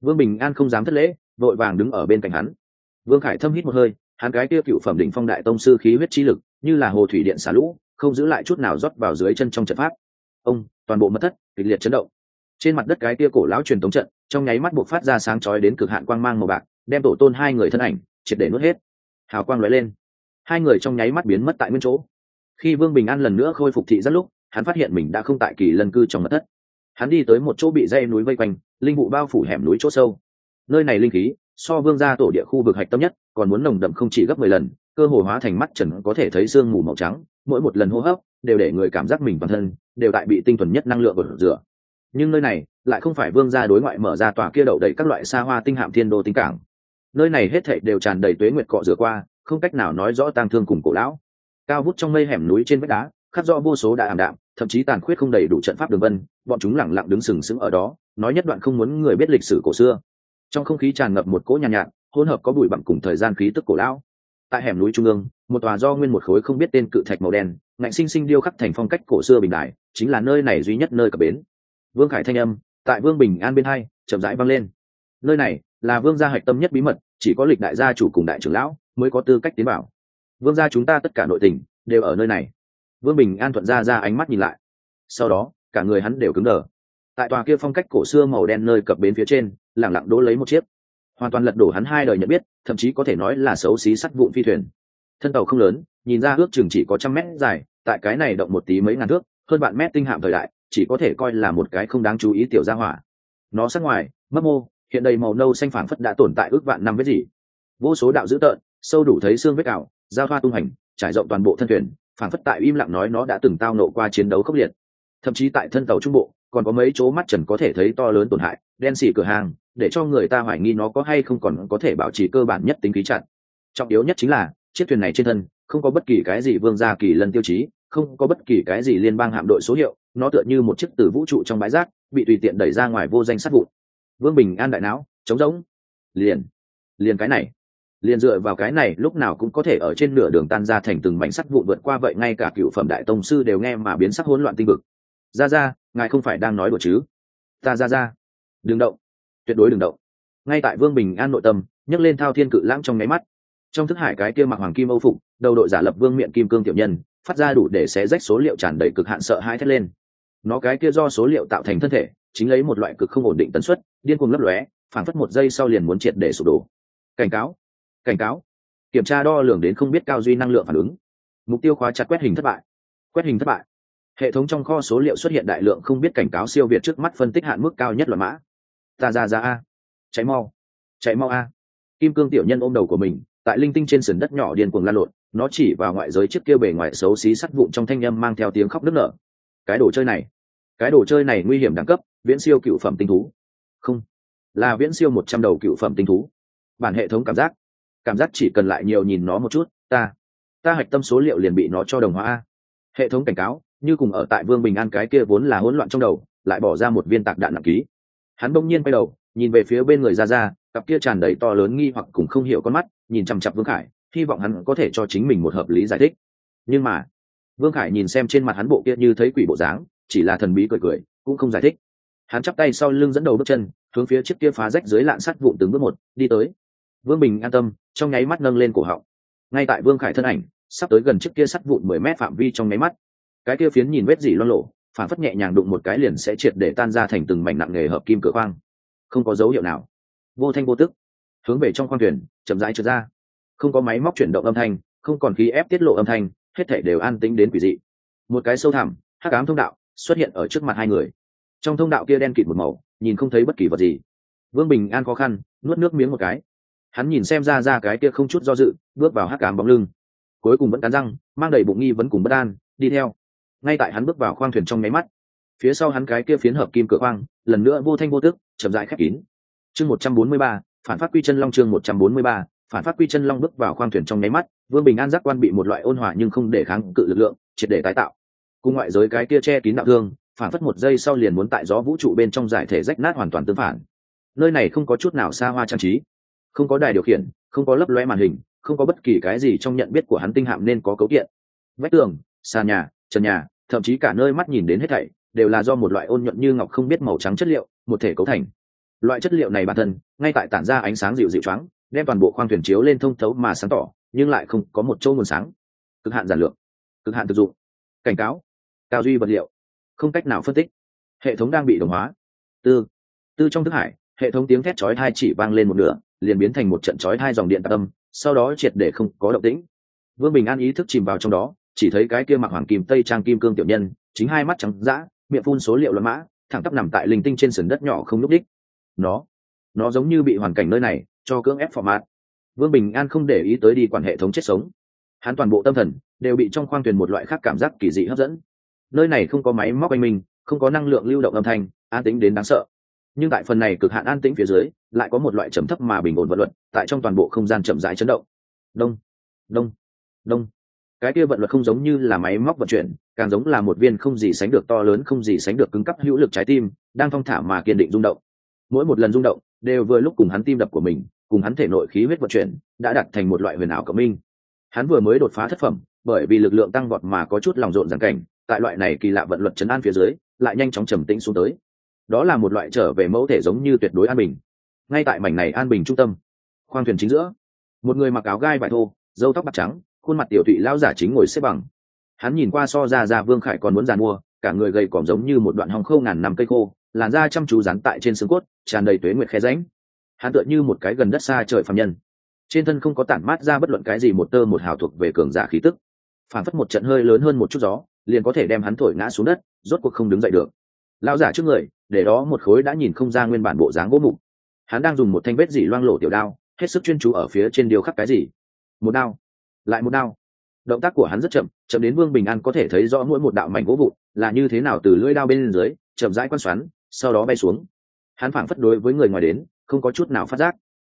Vương bình an không dám thất lễ, vội vàng đứng ở bên cạnh hắn. Vương khải thâm hít một hơi, hắn cái kia cựu phẩm đỉnh phong đại tông sư khí huyết chi lực, như là hồ thủy điện xả lũ, không giữ lại chút nào rót vào dưới chân trong trận pháp. Ông, toàn bộ mất thất, kịch liệt chấn động. Trên mặt đất cái kia cổ lão truyền tống trận, trong nháy mắt buộc phát ra sáng chói đến cực hạn quang mang màu bạc, đem tổ tôn hai người thân ảnh, triệt để nuốt hết. Hào quang lóe lên. Hai người trong nháy mắt biến mất tại nguyên chỗ. Khi vương bình an lần nữa khôi phục thị rất lúc hắn phát hiện mình đã không tại kỳ lân cư trong mặt thất. Hắn đi tới một chỗ bị dây núi vây quanh, linh vụ bao phủ hẻm núi chỗ sâu. Nơi này linh khí, so vương gia tổ địa khu vực hạch tâm nhất, còn muốn nồng đậm không chỉ gấp mười lần, cơ hồ hóa thành mắt trần có thể thấy sương mù màu trắng, mỗi một lần hô hấp đều để người cảm giác mình bản thân đều tại bị tinh thuần nhất năng lượng của rửa. Nhưng nơi này lại không phải vương gia đối ngoại mở ra tòa kia đậu đầy các loại xa hoa tinh hạm thiên đô tinh cảng. Nơi này hết thảy đều tràn đầy tuế nguyệt cọ rửa qua, không cách nào nói rõ tang thương cùng cổ lão. Cao vút trong mây hẻm núi trên vách đá khắc do vô số đã ảm đạm thậm chí tàn khuyết không đầy đủ trận pháp đường vân bọn chúng lẳng lặng đứng sừng sững ở đó nói nhất đoạn không muốn người biết lịch sử cổ xưa. Trong không khí tràn ngập một cỗ nhàn nhạt, nhạt hỗn hợp có bụi bặm cùng thời gian khí tức cổ lão. Tại hẻm núi trung ương một tòa do nguyên một khối không biết tên cự thạch màu đen ngạnh sinh sinh điêu khắc thành phong cách cổ xưa bình đại chính là nơi này duy nhất nơi cập bến. Vương khải thanh âm tại vương bình an bên hai chậm rãi vang lên. Nơi này là vương gia hạch tâm nhất bí mật chỉ có lịch đại gia chủ cùng đại trưởng lão mới có tư cách tiến bảo vương gia chúng ta tất cả nội tình đều ở nơi này vương bình an thuận ra ra ánh mắt nhìn lại. Sau đó, cả người hắn đều cứng đờ. Tại tòa kia phong cách cổ xưa màu đen nơi cập bến phía trên lẳng lặng đỗ lấy một chiếc. Hoàn toàn lật đổ hắn hai đời nhận biết, thậm chí có thể nói là xấu xí sắt vụn phi thuyền. Thân tàu không lớn, nhìn ra ước chừng chỉ có trăm mét dài, tại cái này động một tí mấy ngàn thước, hơn bạn mét tinh hạm thời đại, chỉ có thể coi là một cái không đáng chú ý tiểu gia hỏa. Nó sắc ngoài, mấp mô, hiện đầy màu nâu xanh phảng phất đã tồn tại ước vạn năm với gì. Vô số đạo dữ tợn, sâu đủ thấy xương vết ảo, giao thoa tung hành, trải rộng toàn bộ thân thuyền phản phất tại im lặng nói nó đã từng tao nộ qua chiến đấu khốc liệt. Thậm chí tại thân tàu trung bộ, còn có mấy chỗ mắt trần có thể thấy to lớn tổn hại, đen xỉ cửa hàng, để cho người ta hoài nghi nó có hay không còn có thể bảo trì cơ bản nhất tính khí chặn. Trọng yếu nhất chính là, chiếc thuyền này trên thân, không có bất kỳ cái gì vương gia kỳ lân tiêu chí, không có bất kỳ cái gì liên bang hạm đội số hiệu, nó tựa như một chiếc từ vũ trụ trong bãi rác, bị tùy tiện đẩy ra ngoài vô danh sát vụn. Vương bình an đại não, trống rỗng. Liền liền cái này liền dựa vào cái này, lúc nào cũng có thể ở trên nửa đường tan ra thành từng mảnh sắt vụn vượt qua vậy, ngay cả cựu phẩm đại tông sư đều nghe mà biến sắc hỗn loạn tinh vực. Ra ra, ngài không phải đang nói đùa chứ? Ta ra ra. Đừng động. Tuyệt đối đừng động. Ngay tại vương bình an nội tâm, nhấc lên thao thiên cự lãng trong nháy mắt. Trong thức hải cái kia mặc hoàng kim âu phục, đầu đội giả lập vương miệng kim cương tiểu nhân, phát ra đủ để xé rách số liệu tràn đầy cực hạn sợ hãi thét lên. Nó cái kia do số liệu tạo thành thân thể, chính lấy một loại cực không ổn định tần suất, điên cuồng lấp lóe, phảng phất một giây sau liền muốn triệt để sụp đổ. Cảnh cáo cảnh cáo. Kiểm tra đo lường đến không biết cao duy năng lượng phản ứng. Mục tiêu khóa chặt quét hình thất bại. Quét hình thất bại. Hệ thống trong kho số liệu xuất hiện đại lượng không biết cảnh cáo siêu việt trước mắt phân tích hạn mức cao nhất loại mã. Ta ra ra a. Cháy mau. Cháy mau a. Kim cương tiểu nhân ôm đầu của mình, tại linh tinh trên sườn đất nhỏ điên cuồng lan lộn, nó chỉ vào ngoại giới chiếc kia bề ngoài xấu xí sắt vụn trong thanh â mang theo tiếng khóc nức nở. Cái đồ chơi này. Cái đồ chơi này nguy hiểm đẳng cấp, viễn siêu cựu phẩm tinh thú. Không. Là viễn siêu một trăm đầu cựu phẩm tinh thú. Bản hệ thống cảm giác cảm giác chỉ cần lại nhiều nhìn nó một chút, ta ta hạch tâm số liệu liền bị nó cho đồng hóa a. Hệ thống cảnh cáo, như cùng ở tại vương bình an cái kia vốn là hỗn loạn trong đầu, lại bỏ ra một viên tạc đạn nặng ký. Hắn bỗng nhiên quay đầu, nhìn về phía bên người ra ra cặp kia tràn đầy to lớn nghi hoặc cùng không hiểu con mắt, nhìn chằm chặp vương khải, hy vọng hắn có thể cho chính mình một hợp lý giải thích. Nhưng mà, vương khải nhìn xem trên mặt hắn bộ kia như thấy quỷ bộ dáng, chỉ là thần bí cười cười, cũng không giải thích. Hắn chắp tay sau lưng dẫn đầu bước chân, hướng phía chiếc kia phá rách dưới lạn sắt vụn từng bước một, đi tới vương bình an tâm, trong nháy mắt nâng lên cổ họng. Ngay tại vương khải thân ảnh, sắp tới gần chiếc kia sắt vụn mười mét phạm vi trong nháy mắt. Cái kia phiến nhìn vết dỉ loan lộ phản phất nhẹ nhàng đụng một cái liền sẽ triệt để tan ra thành từng mảnh nặng nghề hợp kim cửa khoang. Không có dấu hiệu nào. Vô thanh vô tức. Hướng về trong khoang thuyền, chậm rãi trượt ra. Không có máy móc chuyển động âm thanh, không còn khí ép tiết lộ âm thanh, hết thể đều an tĩnh đến quỷ dị. Một cái sâu thẳm, hắc ám thông đạo xuất hiện ở trước mặt hai người. Trong thông đạo kia đen kịt một màu, nhìn không thấy bất kỳ vật gì. Vương bình an khó khăn, nuốt nước miếng một cái hắn nhìn xem ra ra cái kia không chút do dự, bước vào hắc cám bóng lưng. Cuối cùng vẫn cắn răng, mang đầy bụng nghi vẫn cùng bất an, đi theo. Ngay tại hắn bước vào khoang thuyền trong nháy mắt, phía sau hắn cái kia phiến hợp kim cửa khoang, lần nữa vô thanh vô tức, chậm rãi khép kín. Chương một trăm bốn mươi ba, phản phát quy chân long chương một trăm bốn mươi ba, phản phát quy chân long bước vào khoang thuyền trong nháy mắt, vương bình an giác quan bị một loại ôn hòa nhưng không để kháng cự lực lượng, triệt để tái tạo. Cùng ngoại giới cái kia che kín đạo thương, phản phất một giây sau liền muốn tại gió vũ trụ bên trong giải thể rách nát hoàn toàn tương phản. Nơi này không có chút nào xa hoa trang trí không có đài điều khiển, không có lấp loe màn hình, không có bất kỳ cái gì trong nhận biết của hắn tinh hạm nên có cấu kiện. Vách tường, sàn nhà, trần nhà, thậm chí cả nơi mắt nhìn đến hết thảy đều là do một loại ôn nhuận như ngọc không biết màu trắng chất liệu, một thể cấu thành. Loại chất liệu này bản thân, ngay tại tản ra ánh sáng dịu dịu trắng đem toàn bộ khoang thuyền chiếu lên thông thấu mà sáng tỏ, nhưng lại không có một chỗ nguồn sáng. Cực hạn giản lược, cực hạn thực dụng. Cảnh cáo, cao duy vật liệu, không cách nào phân tích. Hệ thống đang bị đồng hóa. Tư tư trong thức hải, hệ thống tiếng thét chói thai chỉ vang lên một nửa liền biến thành một trận chói hai dòng điện tạc âm, sau đó triệt để không có động tĩnh. Vương bình an ý thức chìm vào trong đó, chỉ thấy cái kia mặc hoàng kim, tây trang kim cương tiểu nhân, chính hai mắt trắng dã, miệng phun số liệu luận mã, thẳng tắp nằm tại linh tinh trên sườn đất nhỏ không nhúc đích nó nó giống như bị hoàn cảnh nơi này, cho cưỡng ép format vương bình an không để ý tới đi quản hệ thống chết sống. Hắn toàn bộ tâm thần đều bị trong khoang thuyền một loại khác cảm giác kỳ dị hấp dẫn. Nơi này không có máy móc anh minh, không có năng lượng lưu động âm thanh, an tính đến đáng sợ nhưng tại phần này cực hạn an tĩnh phía dưới, lại có một loại trầm thấp mà bình ổn vận luật tại trong toàn bộ không gian chậm rãi chấn động. Đông đông đông. Cái kia vận luật không giống như là máy móc vận chuyển, càng giống là một viên không gì sánh được to lớn, không gì sánh được cứng cắp hữu lực trái tim, đang thong thả mà kiên định rung động. Mỗi một lần rung động, đều vừa lúc cùng hắn tim đập của mình, cùng hắn thể nội khí huyết vận chuyển, đã đặt thành một loại huyền ảo cộng minh. Hắn vừa mới đột phá thất phẩm, bởi vì lực lượng tăng vọt mà có chút lòng rộn giàn cảnh, tại loại này kỳ lạ vận luật chấn an phía dưới, lại nhanh chóng trầm tĩnh xuống tới đó là một loại trở về mẫu thể giống như tuyệt đối an bình. Ngay tại mảnh này an bình trung tâm, khoang thuyền chính giữa, một người mặc áo gai vải thô dâu tóc bạc trắng, khuôn mặt tiểu thụy lao giả chính ngồi xếp bằng. Hắn nhìn qua so ra ra vương khải còn muốn giàn mua, cả người gầy còm giống như một đoạn hòng khâu ngàn năm cây khô, làn da chăm chú rắn tại trên xương cốt, tràn đầy tuế nguyệt khe ránh hắn tựa như một cái gần đất xa trời phạm nhân. Trên thân không có tản mát ra bất luận cái gì một tơ một hào thuộc về cường giả khí tức. Phản phất một trận hơi lớn hơn một chút gió, liền có thể đem hắn thổi ngã xuống đất, rốt cuộc không đứng dậy được. Lao giả trước người để đó một khối đã nhìn không ra nguyên bản bộ dáng gỗ mục. Hắn đang dùng một thanh vết dỉ loang lổ tiểu đao, hết sức chuyên chú ở phía trên điều khắc cái gì. Một đao, lại một đao. Động tác của hắn rất chậm chậm đến vương bình an có thể thấy rõ mỗi một đạo mảnh gỗ vụn là như thế nào từ lưỡi đao bên dưới, chậm rãi quan xoắn, sau đó bay xuống. Hắn phảng phất đối với người ngoài đến, không có chút nào phát giác.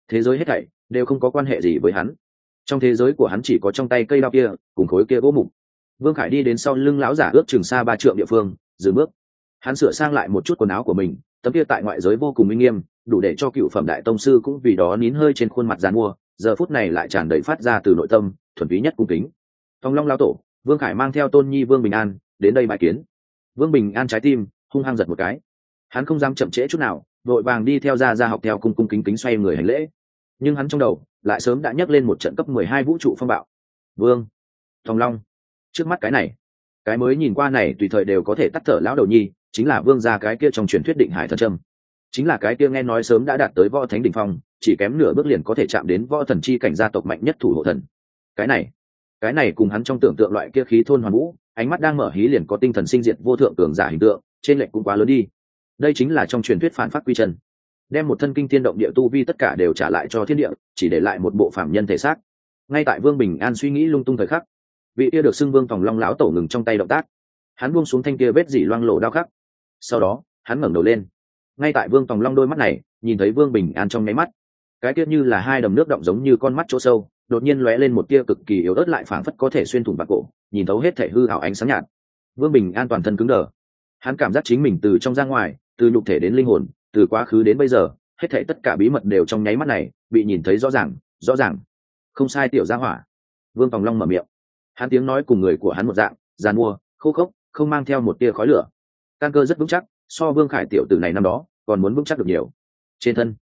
Thế giới hết thảy đều không có quan hệ gì với hắn. Trong thế giới của hắn chỉ có trong tay cây đao kia, cùng khối kia gỗ mục. Vương khải đi đến sau lưng lão giả ước chừng xa ba trượng địa phương, dừng bước hắn sửa sang lại một chút quần áo của mình, tấm kia tại ngoại giới vô cùng minh nghiêm, đủ để cho cựu phẩm đại tông sư cũng vì đó nín hơi trên khuôn mặt dàn mua, giờ phút này lại tràn đầy phát ra từ nội tâm, thuần túy nhất cung kính. Thong long lao tổ, vương khải mang theo tôn nhi vương bình an, đến đây bài kiến. Vương bình an trái tim, hung hăng giật một cái. Hắn không dám chậm trễ chút nào, vội vàng đi theo ra ra học theo cung cung kính kính xoay người hành lễ. Nhưng hắn trong đầu, lại sớm đã nhắc lên một trận cấp mười hai vũ trụ phong bạo. Vương thong long, trước mắt cái này, cái mới nhìn qua này tùy thời đều có thể tắt thở lão đầu nhi chính là vương gia cái kia trong truyền thuyết định hải thần trâm. Chính là cái kia nghe nói sớm đã đạt tới võ thánh đỉnh phong, chỉ kém nửa bước liền có thể chạm đến võ thần chi cảnh gia tộc mạnh nhất thủ hộ thần. Cái này cái này cùng hắn trong tưởng tượng loại kia khí thôn hoàn vũ, ánh mắt đang mở hí liền có tinh thần sinh diệt vô thượng cường giả hình tượng, trên lệnh cũng quá lớn đi. Đây chính là trong truyền thuyết phản phát quy chân. Đem một thân kinh thiên động địa tu vi tất cả đều trả lại cho thiên địa, chỉ để lại một bộ phạm nhân thể xác. Ngay tại vương bình an suy nghĩ lung tung thời khắc, vị kia được xưng vương phòng long lão tổ ngừng trong tay động tác. Hắn buông xuống thanh kia vết dỉ loang lộ đao khắc sau đó, hắn ngẩng đầu lên. Ngay tại vương tòng long đôi mắt này, nhìn thấy vương bình an trong nháy mắt. Cái tiết như là hai đầm nước động giống như con mắt chỗ sâu, đột nhiên lóe lên một tia cực kỳ yếu ớt lại phảng phất có thể xuyên thủng bạc cổ, nhìn thấu hết thể hư hảo ánh sáng nhạt. Vương bình an toàn thân cứng đờ. Hắn cảm giác chính mình từ trong ra ngoài, từ nhục thể đến linh hồn, từ quá khứ đến bây giờ, hết thể tất cả bí mật đều trong nháy mắt này, bị nhìn thấy rõ ràng rõ ràng. Không sai tiểu gia hỏa. Vương tòng long mở miệng. Hắn tiếng nói cùng người của hắn một dạng, giàn mua, khô khốc, không mang theo một tia khói lửa căn cơ rất vững chắc, so vương khải tiểu tử này năm đó còn muốn vững chắc được nhiều. Trên thân,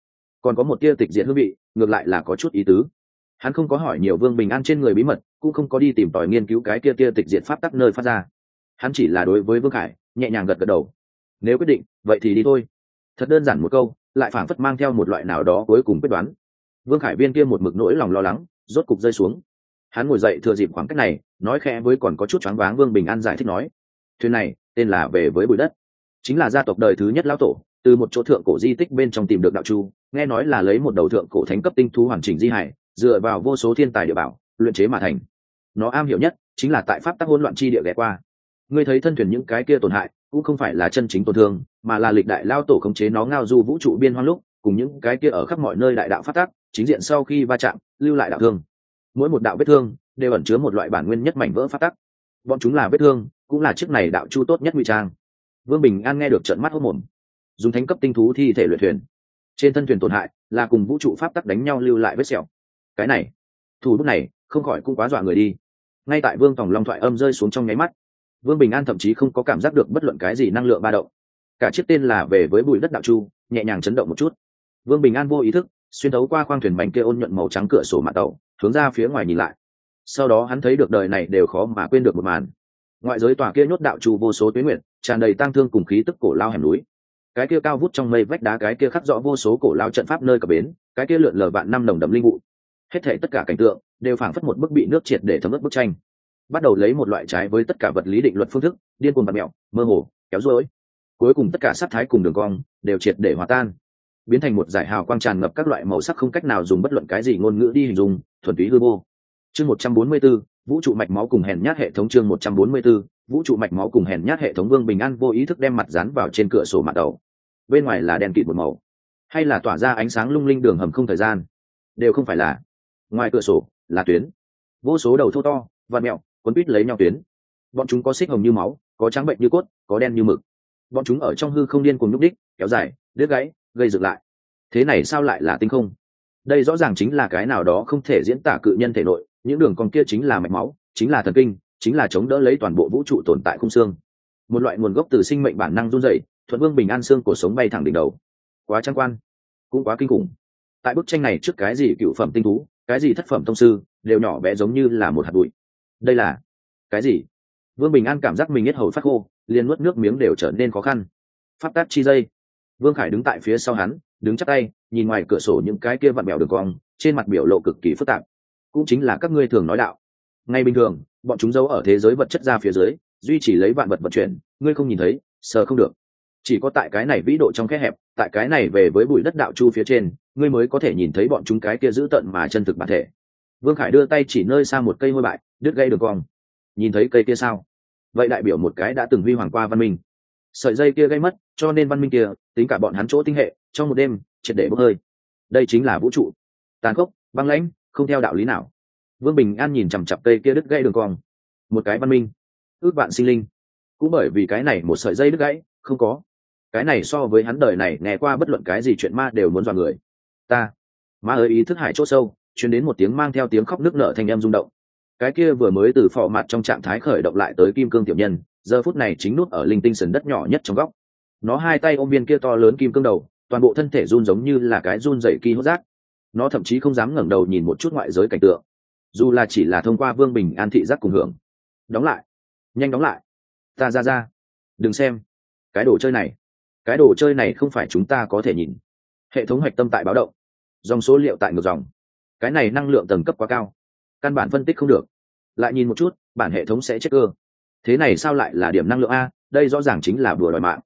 còn có một tia tịch diện hương vị, ngược lại là có chút ý tứ. Hắn không có hỏi nhiều vương bình an trên người bí mật, cũng không có đi tìm tòi nghiên cứu cái tia tia tịch diện pháp tắc nơi phát ra. Hắn chỉ là đối với vương khải nhẹ nhàng gật gật đầu. Nếu quyết định, vậy thì đi thôi. Thật đơn giản một câu, lại phảng phất mang theo một loại nào đó cuối cùng quyết đoán. Vương khải viên kia một mực nỗi lòng lo lắng, rốt cục rơi xuống. Hắn ngồi dậy thừa dịp khoảng cách này, nói khẽ với còn có chút choáng váng vương bình an giải thích nói, thuyền này tên là về với bụi đất. Chính là gia tộc đời thứ nhất lão tổ, từ một chỗ thượng cổ di tích bên trong tìm được đạo chu, nghe nói là lấy một đầu thượng cổ thánh cấp tinh thú hoàn chỉnh di hải, dựa vào vô số thiên tài địa bảo, luyện chế mà thành. Nó am hiểu nhất chính là tại pháp tắc hỗn loạn chi địa ghé qua. Ngươi thấy thân thuyền những cái kia tổn hại, cũng không phải là chân chính tổn thương, mà là lịch đại lao tổ khống chế nó ngao du vũ trụ biên hoang lúc, cùng những cái kia ở khắp mọi nơi đại đạo phát tác chính diện sau khi va chạm, lưu lại đạo thương. Mỗi một đạo vết thương đều ẩn chứa một loại bản nguyên nhất mảnh vỡ phát tắc. Bọn chúng là vết thương cũng là chiếc này đạo chu tốt nhất ngụy trang. Vương bình an nghe được trận mắt hốc mồm. Dùng thánh cấp tinh thú thi thể luyện thuyền. Trên thân thuyền tổn hại là cùng vũ trụ pháp tắc đánh nhau lưu lại vết sẹo. Cái này, thủ bút này không khỏi cũng quá dọa người đi. Ngay tại vương tòng long thoại âm rơi xuống trong nháy mắt, vương bình an thậm chí không có cảm giác được bất luận cái gì năng lượng ba động. Cả chiếc tên là về với bụi đất đạo chu, nhẹ nhàng chấn động một chút. Vương bình an vô ý thức, xuyên thấu qua khoang thuyền bánh kia ôn nhuận màu trắng cửa sổ mạng tàu, hướng ra phía ngoài nhìn lại. Sau đó hắn thấy được đời này đều khó mà quên được một màn ngoại giới tòa kia nhốt đạo trù vô số tuyến nguyện tràn đầy tang thương cùng khí tức cổ lao hẻm núi. Cái kia cao vút trong mây vách đá, cái kia khắc rõ vô số cổ lao trận pháp nơi cập bến, cái kia lượn lờ vạn năm đồng đậm linh vụ. Hết thể tất cả cảnh tượng đều phảng phất một bức bị nước triệt để thấm ướt bức tranh. Bắt đầu lấy một loại trái với tất cả vật lý định luật phương thức, điên cuồng bạt mẹo mơ hồ, kéo rối. Cuối cùng tất cả sắc thái cùng đường cong đều triệt để hòa tan. Biến thành một giải hào quang tràn ngập các loại màu sắc không cách nào dùng bất luận cái gì ngôn ngữ đi hình dung, thuần túy hư vô chương một trăm bốn mươi 144, vũ trụ mạch máu cùng hèn nhát hệ thống chương một trăm bốn mươi 144, vũ trụ mạch máu cùng hèn nhát hệ thống vương bình an vô ý thức đem mặt dán vào trên cửa sổ mặt đầu. Bên ngoài là đèn kịt một màu hay là tỏa ra ánh sáng lung linh đường hầm không thời gian? Đều không phải là. Ngoài cửa sổ là tuyến. Vô số đầu thô to và mẹo quấn quít lấy nhau tuyến. Bọn chúng có xích hồng như máu có trắng bệnh như cốt có đen như mực. Bọn chúng ở trong hư không điên cùng nhúc đích kéo dài đứt gãy gây dựng lại. Thế này sao lại là tinh không? Đây rõ ràng chính là cái nào đó không thể diễn tả cự nhân thể nội những đường con kia chính là mạch máu, chính là thần kinh, chính là chống đỡ lấy toàn bộ vũ trụ tồn tại khung xương. Một loại nguồn gốc từ sinh mệnh bản năng run dậy thuận vương bình an xương cuộc sống bay thẳng đỉnh đầu. Quá trang quan, cũng quá kinh khủng. Tại bức tranh này trước cái gì cựu phẩm tinh thú, cái gì thất phẩm thông sư, đều nhỏ bé giống như là một hạt bụi. Đây là cái gì? Vương bình an cảm giác mình hết hầu phát khô, liền nuốt nước miếng đều trở nên khó khăn. Phát tát chi dây. Vương khải đứng tại phía sau hắn, đứng chắc tay, nhìn ngoài cửa sổ những cái kia vặn bèo đường cong, trên mặt biểu lộ cực kỳ phức tạp cũng chính là các ngươi thường nói đạo. Ngay bình thường, bọn chúng giấu ở thế giới vật chất ra phía dưới, duy trì lấy vạn vật vận chuyển, ngươi không nhìn thấy, sờ không được. Chỉ có tại cái này vĩ độ trong kẽ hẹp, tại cái này về với bụi đất đạo chu phía trên, ngươi mới có thể nhìn thấy bọn chúng cái kia giữ tận mà chân thực bản thể. Vương khải đưa tay chỉ nơi xa một cây ngôi bại, đứt gây đường cong. Nhìn thấy cây kia sao? Vậy đại biểu một cái đã từng huy hoàng qua văn minh. Sợi dây kia gây mất, cho nên văn minh kia, tính cả bọn hắn chỗ tinh hệ, trong một đêm, triệt để bốc hơi. Đây chính là vũ trụ. Tàn khốc, băng lãnh không theo đạo lý nào. Vương bình an nhìn chằm chặp cây kia đứt gãy đường cong. Một cái văn minh. Ước bạn sinh linh. Cũng bởi vì cái này một sợi dây đứt gãy, không có. Cái này so với hắn đời này nghe qua bất luận cái gì chuyện ma đều muốn dọa người. Ta. Ma ơi, ý thức hải c h ỗ sâu chuyển đến một tiếng mang theo tiếng khóc nước nở thành em rung động. Cái kia vừa mới từ phò mặt trong trạng thái khởi động lại tới kim cương tiểu nhân, giờ phút này chính nút ở linh tinh sần đất nhỏ nhất trong góc. Nó hai tay ôm viên kia to lớn kim cương đầu, toàn bộ thân thể run giống như là cái run dày kỳ hốt rác nó thậm chí không dám ngẩng đầu nhìn một chút ngoại giới cảnh tượng. Dù là chỉ là thông qua vương bình an thị giác cùng hưởng. Đóng lại. Nhanh đóng lại. Ta ra ra. Đừng xem. Cái đồ chơi này. Cái đồ chơi này không phải chúng ta có thể nhìn. Hệ thống hoạch tâm tại báo động. Dòng số liệu tại ngược dòng. Cái này năng lượng tầng cấp quá cao. Căn bản phân tích không được. Lại nhìn một chút, bản hệ thống sẽ chết cơ thế này sao lại là điểm năng lượng a? Đây rõ ràng chính là đùa đòi mạng.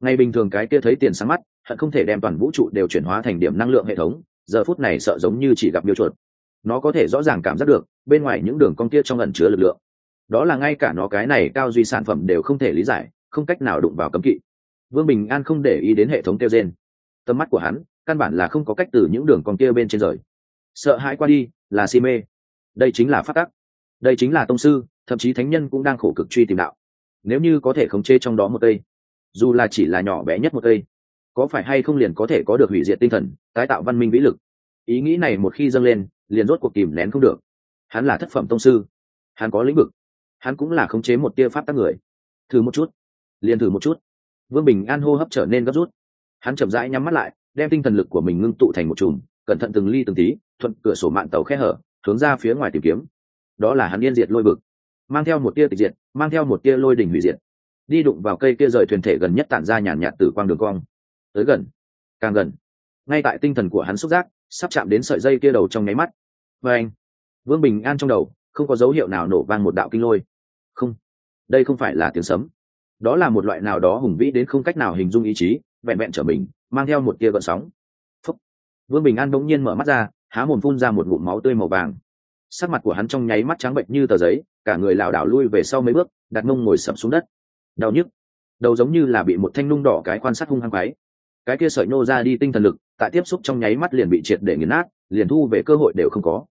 Ngày bình thường cái kia thấy tiền sáng mắt, hận không thể đem toàn vũ trụ đều chuyển hóa thành điểm năng lượng hệ thống giờ phút này sợ giống như chỉ gặp miêu chuột. Nó có thể rõ ràng cảm giác được, bên ngoài những đường cong kia trong ẩn chứa lực lượng. Đó là ngay cả nó cái này cao duy sản phẩm đều không thể lý giải, không cách nào đụng vào cấm kỵ. Vương bình an không để ý đến hệ thống kêu trên tầm mắt của hắn, căn bản là không có cách từ những đường cong kia bên trên rời. Sợ hãi qua đi, là si mê. Đây chính là phát tắc. Đây chính là tông sư, thậm chí thánh nhân cũng đang khổ cực truy tìm đạo. Nếu như có thể khống chế trong đó một cây, dù là chỉ là nhỏ bé nhất một cây có phải hay không liền có thể có được hủy diệt tinh thần, tái tạo văn minh vĩ lực? Ý nghĩ này một khi dâng lên, liền rốt cuộc kìm nén không được. Hắn là thất phẩm tông sư. Hắn có lĩnh vực. Hắn cũng là khống chế một tia pháp tắc người. Thử một chút. Liền thử một chút. Vương bình an hô hấp trở nên gấp rút. Hắn chậm rãi nhắm mắt lại, đem tinh thần lực của mình ngưng tụ thành một chùm, cẩn thận từng ly từng tí, thuận cửa sổ mạng tàu khe hở, hướng ra phía ngoài tìm kiếm. Đó là hắn yên diệt lôi bực mang theo một tia tịch diệt, mang theo một tia lôi đỉnh hủy diệt. Đi đụng vào cây kia rời thuyền thể gần nhất tản ra nhàn nhạt từ quang đường cong tới gần, càng gần. Ngay tại tinh thần của hắn xúc giác, sắp chạm đến sợi dây kia đầu trong nháy mắt. Và anh, vương bình an trong đầu, không có dấu hiệu nào nổ vang một đạo kinh lôi. Không, đây không phải là tiếng sấm. Đó là một loại nào đó hùng vĩ đến không cách nào hình dung ý chí, vẹn vẹn trở mình, mang theo một tia gợn sóng. Phúc. vương bình an bỗng nhiên mở mắt ra, há mồm phun ra một ngụm máu tươi màu vàng. Sắc mặt của hắn trong nháy mắt trắng bệnh như tờ giấy, cả người lảo đảo lui về sau mấy bước, đặt mông ngồi sập xuống đất. Đau nhức. Đầu giống như là bị một thanh nung đỏ cái quan sát hung hăng váy cái kia sợi nô ra đi tinh thần lực, tại tiếp xúc trong nháy mắt liền bị triệt để nghiền nát, liền thu về cơ hội đều không có.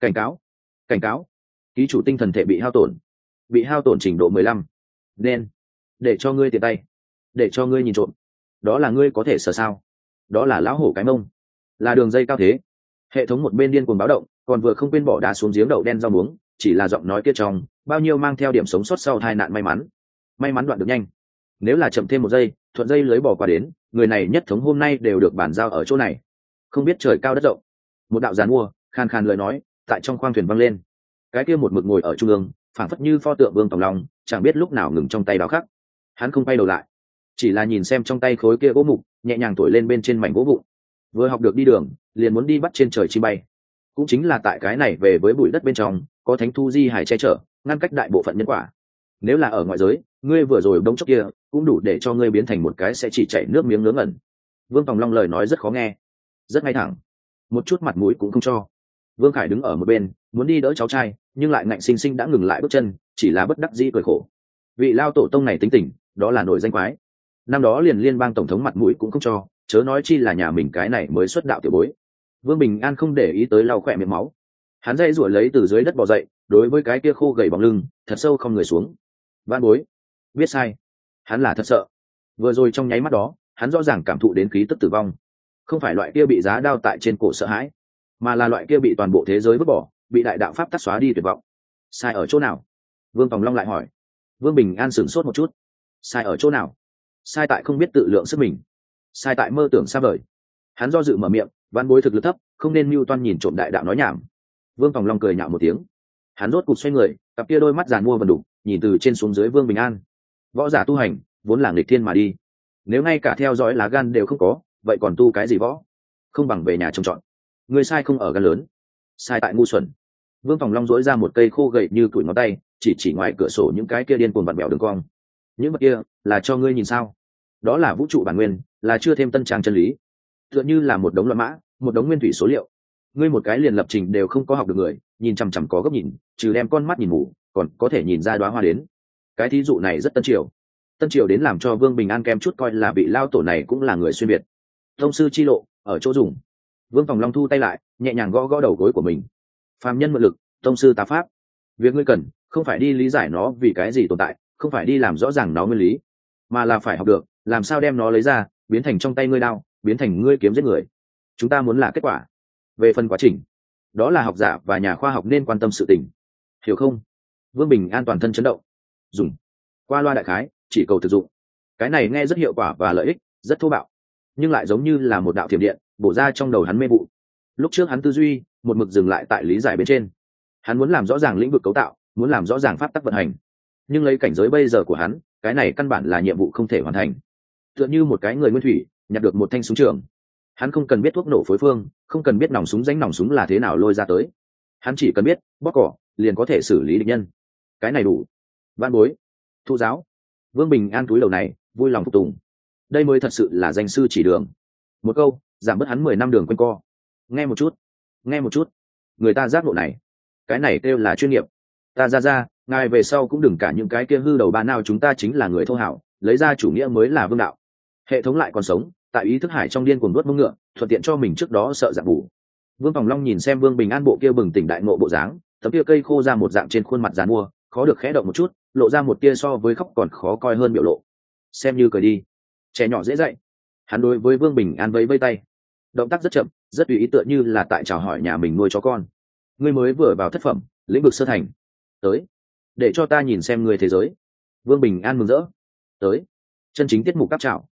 Cảnh cáo cảnh cáo. Ký chủ tinh thần thể bị hao tổn. Bị hao tổn trình độ mười lăm. Nên, để cho ngươi tiện tay. Để cho ngươi nhìn trộm. Đó là ngươi có thể sờ sao? Đó là lão hổ cái mông. Là đường dây cao thế. Hệ thống một bên điên cuồng báo động, còn vừa không quên bỏ đá xuống giếng đậu đen rau muống, chỉ là giọng nói kia trong, bao nhiêu mang theo điểm sống sót sau tai nạn may mắn. May mắn đoạn được nhanh nếu là chậm thêm một giây, thuận dây lưới bỏ qua đến, người này nhất thống hôm nay đều được bàn giao ở chỗ này. Không biết trời cao đất rộng. Một đạo giàn mua khan khan lời nói, tại trong khoang thuyền văng lên. Cái kia một mực ngồi ở trung ương, phảng phất như pho tượng vương tòng long chẳng biết lúc nào ngừng trong tay đào khắc. Hắn không quay đầu lại, chỉ là nhìn xem trong tay khối kia gỗ mục, nhẹ nhàng thổi lên bên trên mảnh gỗ vụn. Vừa học được đi đường, liền muốn đi bắt trên trời chi bay. Cũng chính là tại cái này về với bụi đất bên trong, có thánh thu di hải che chở, ngăn cách đại bộ phận nhân quả. Nếu là ở ngoại giới, ngươi vừa rồi đông chốc kia cũng đủ để cho ngươi biến thành một cái sẽ chỉ chảy nước miếng ngớ ngẩn. Vương tòng long lời nói rất khó nghe, rất ngay thẳng. Một chút mặt mũi cũng không cho. Vương khải đứng ở một bên, muốn đi đỡ cháu trai, nhưng lại ngạnh xinh xinh đã ngừng lại bước chân, chỉ là bất đắc dĩ cười khổ. Vị lao tổ tông này tính tình, đó là nổi danh quái. Năm đó liền liên bang tổng thống mặt mũi cũng không cho, chớ nói chi là nhà mình cái này mới xuất đạo tiểu bối. Vương bình an không để ý tới lau khỏe miệng máu. Hắn dây ruổi lấy từ dưới đất bỏ dậy, đối với cái kia khô gầy bóng lưng, thật sâu không người xuống. Van bối, biết sai hắn là thật sợ. Vừa rồi trong nháy mắt đó, hắn rõ ràng cảm thụ đến khí tức tử vong. Không phải loại kia bị giá đao tại trên cổ sợ hãi, mà là loại kia bị toàn bộ thế giới vứt bỏ, bị đại đạo pháp tắt xóa đi tuyệt vọng. Sai ở chỗ nào? Vương tòng long lại hỏi. Vương bình an sửng sốt một chút. Sai ở chỗ nào? Sai tại không biết tự lượng sức mình. Sai tại mơ tưởng xa vời. Hắn do dự mở miệng, văn bối thực lực thấp, không nên mưu toan nhìn trộm đại đạo nói nhảm. Vương tòng long cười nhạo một tiếng. Hắn rốt cục xoay người, cặp kia đôi mắt giàn mua vần đục nhìn từ trên xuống dưới vương bình an võ giả tu hành, vốn là nghịch thiên mà đi. Nếu ngay cả theo dõi lá gan đều không có, vậy còn tu cái gì võ? Không bằng về nhà trông trọt. Người sai không ở gan lớn, sai tại ngu xuẩn. Vương phòng long dỗi ra một cây khô gậy như tuổi ngón tay, chỉ chỉ ngoài cửa sổ những cái kia điên cuồng vặn mèo đường cong. Những vật kia, là cho ngươi nhìn sao? Đó là vũ trụ bản nguyên, là chưa thêm tân trang chân lý. Tựa như là một đống loạn mã, một đống nguyên thủy số liệu. Ngươi một cái liền lập trình đều không có học được người, nhìn chằm chằm có góc nhìn, trừ đem con mắt nhìn mù còn có thể nhìn ra đoá hoa đến cái thí dụ này rất tân triều. Tân triều đến làm cho vương bình an kem chút coi là bị lao tổ này cũng là người xuyên việt. Thông sư chi lộ, ở chỗ dùng. Vương phòng long thu tay lại, nhẹ nhàng gõ gõ đầu gối của mình. Phàm nhân mượn lực, thông sư tá pháp. Việc ngươi cần, không phải đi lý giải nó vì cái gì tồn tại, không phải đi làm rõ ràng nó nguyên lý, mà là phải học được, làm sao đem nó lấy ra, biến thành trong tay ngươi đao, biến thành ngươi kiếm giết người. Chúng ta muốn là kết quả. Về phần quá trình, đó là học giả và nhà khoa học nên quan tâm sự tình. Hiểu không? Vương bình an toàn thân chấn động dùng. Qua loa đại khái, chỉ cầu thực dụng. Cái này nghe rất hiệu quả và lợi ích, rất thô bạo. Nhưng lại giống như là một đạo thiểm điện, bổ ra trong đầu hắn mê vụ. Lúc trước hắn tư duy, một mực dừng lại tại lý giải bên trên. Hắn muốn làm rõ ràng lĩnh vực cấu tạo, muốn làm rõ ràng pháp tắc vận hành. Nhưng lấy cảnh giới bây giờ của hắn, cái này căn bản là nhiệm vụ không thể hoàn thành. Tựa như một cái người nguyên thủy, nhặt được một thanh súng trường. Hắn không cần biết thuốc nổ phối phương, không cần biết nòng súng danh nòng súng là thế nào lôi ra tới. Hắn chỉ cần biết bóc cỏ, liền có thể xử lý địch nhân. Cái này đủ văn bối, thu giáo. Vương bình an túi đầu này, vui lòng phục tùng. Đây mới thật sự là danh sư chỉ đường. Một câu, giảm bớt hắn mười năm đường q u a n co. Nghe một chút, nghe một chút. Người ta giác ngộ này, cái này kêu là chuyên nghiệp. Ta ra ra, ngài về sau cũng đừng cả những cái kia hư đầu ba nào chúng ta chính là người thô hảo, lấy ra chủ nghĩa mới là vương đạo. Hệ thống lại còn sống, tại ý thức hải trong điên cuồng đốt mông ngựa, thuận tiện cho mình trước đó sợ dạng bù. Vương phòng long nhìn xem vương bình an bộ kia bừng tỉnh đại ngộ bộ dáng, tấm kia cây khô ra một dạng trên khuôn mặt dán mua khó được khẽ động một chút, lộ ra một tia so với khóc còn khó coi hơn biểu lộ. Xem như cười đi. Trẻ nhỏ dễ dạy. Hắn đối với vương bình an vẫy vây tay. Động tác rất chậm, rất tùy ý tựa như là tại chào hỏi nhà mình nuôi chó con. Ngươi mới vừa vào thất phẩm, lĩnh vực sơ thành. Tới. Để cho ta nhìn xem người thế giới. Vương bình an mừng rỡ. Tới. Chân chính tiết mục các trào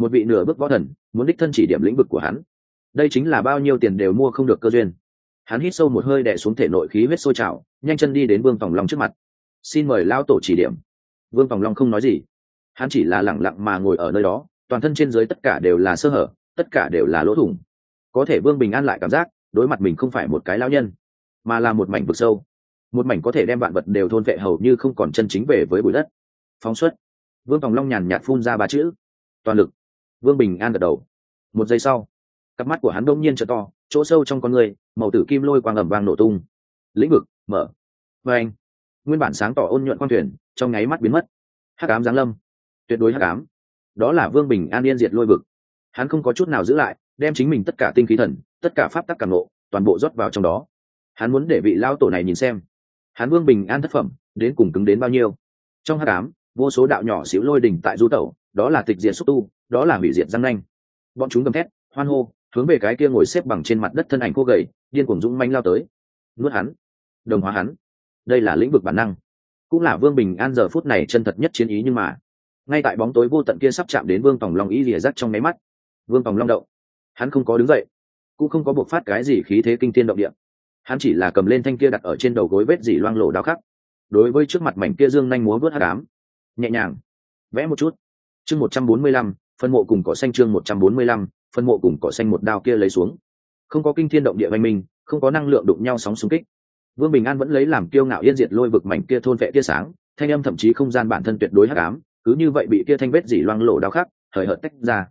một vị nửa bước võ thần, muốn đích thân chỉ điểm lĩnh vực của hắn. Đây chính là bao nhiêu tiền đều mua không được cơ duyên. Hắn hít sâu một hơi đẻ xuống thể nội khí huyết sôi trào, nhanh chân đi đến vương phòng long trước mặt xin mời lao tổ chỉ điểm. Vương phòng long không nói gì. Hắn chỉ là lẳng lặng mà ngồi ở nơi đó, toàn thân trên dưới tất cả đều là sơ hở, tất cả đều là lỗ thủng. Có thể vương bình an lại cảm giác, đối mặt mình không phải một cái lao nhân, mà là một mảnh vực sâu. Một mảnh có thể đem vạn vật đều thôn vệ hầu như không còn chân chính về với bụi đất. Phóng xuất. Vương phòng long nhàn nhạt phun ra ba chữ. Toàn lực. Vương bình an gật đầu. Một giây sau, cặp mắt của hắn đông nhiên trở to, chỗ sâu trong con người, màu tử kim lôi quang ẩm vang nổ tung. Lĩnh vực, mở. Và anh nguyên bản sáng tỏ ôn nhuận quang thuyền, trong nháy mắt biến mất. Hắc ám giáng lâm. Tuyệt đối hắc ám. Đó là vương bình an yên diệt lôi vực. Hắn không có chút nào giữ lại, đem chính mình tất cả tinh khí thần, tất cả pháp tắc càng nộ toàn bộ rót vào trong đó. Hắn muốn để vị lao tổ này nhìn xem, hắn vương bình an thất phẩm, đến cùng cứng đến bao nhiêu. Trong hắc ám, vô số đạo nhỏ xíu lôi đỉnh tại du tẩu, đó là tịch diệt xúc tu, đó là hủy diệt răng nanh. Bọn chúng gầm thét, hoan hô, hướng về cái kia ngồi xếp bằng trên mặt đất thân ảnh cô gầy, điên cuồng dũng manh lao tới. Nuốt hắn. Đồng hóa hắn đây là lĩnh vực bản năng. Cũng là vương bình an giờ phút này chân thật nhất chiến ý nhưng mà, ngay tại bóng tối vô tận kia sắp chạm đến vương tòng long ý rìa rắt trong máy mắt, vương tòng long động, hắn không có đứng dậy, cũng không có buộc phát cái gì khí thế kinh tiên động địa. Hắn chỉ là cầm lên thanh kia đặt ở trên đầu gối vết dỉ loang lổ đau khắc, đối với trước mặt mảnh kia dương nhanh múa vớt hát đám nhẹ nhàng, vẽ một chút. Chương một trăm bốn mươi lăm, phân mộ cùng cỏ xanh chương một trăm bốn mươi lăm, phân mộ cùng cỏ xanh một đao kia lấy xuống. Không có kinh thiên động địa văn minh, không có năng lượng đụng nhau sóng xung kích vương bình an vẫn lấy làm kiêu ngạo yên diệt lôi vực mảnh kia thôn vệ tia sáng, thanh âm thậm chí không gian bản thân tuyệt đối hắc ám, cứ như vậy bị kia thanh vết dỉ loang lộ đau khắc, hời hợt tách ra.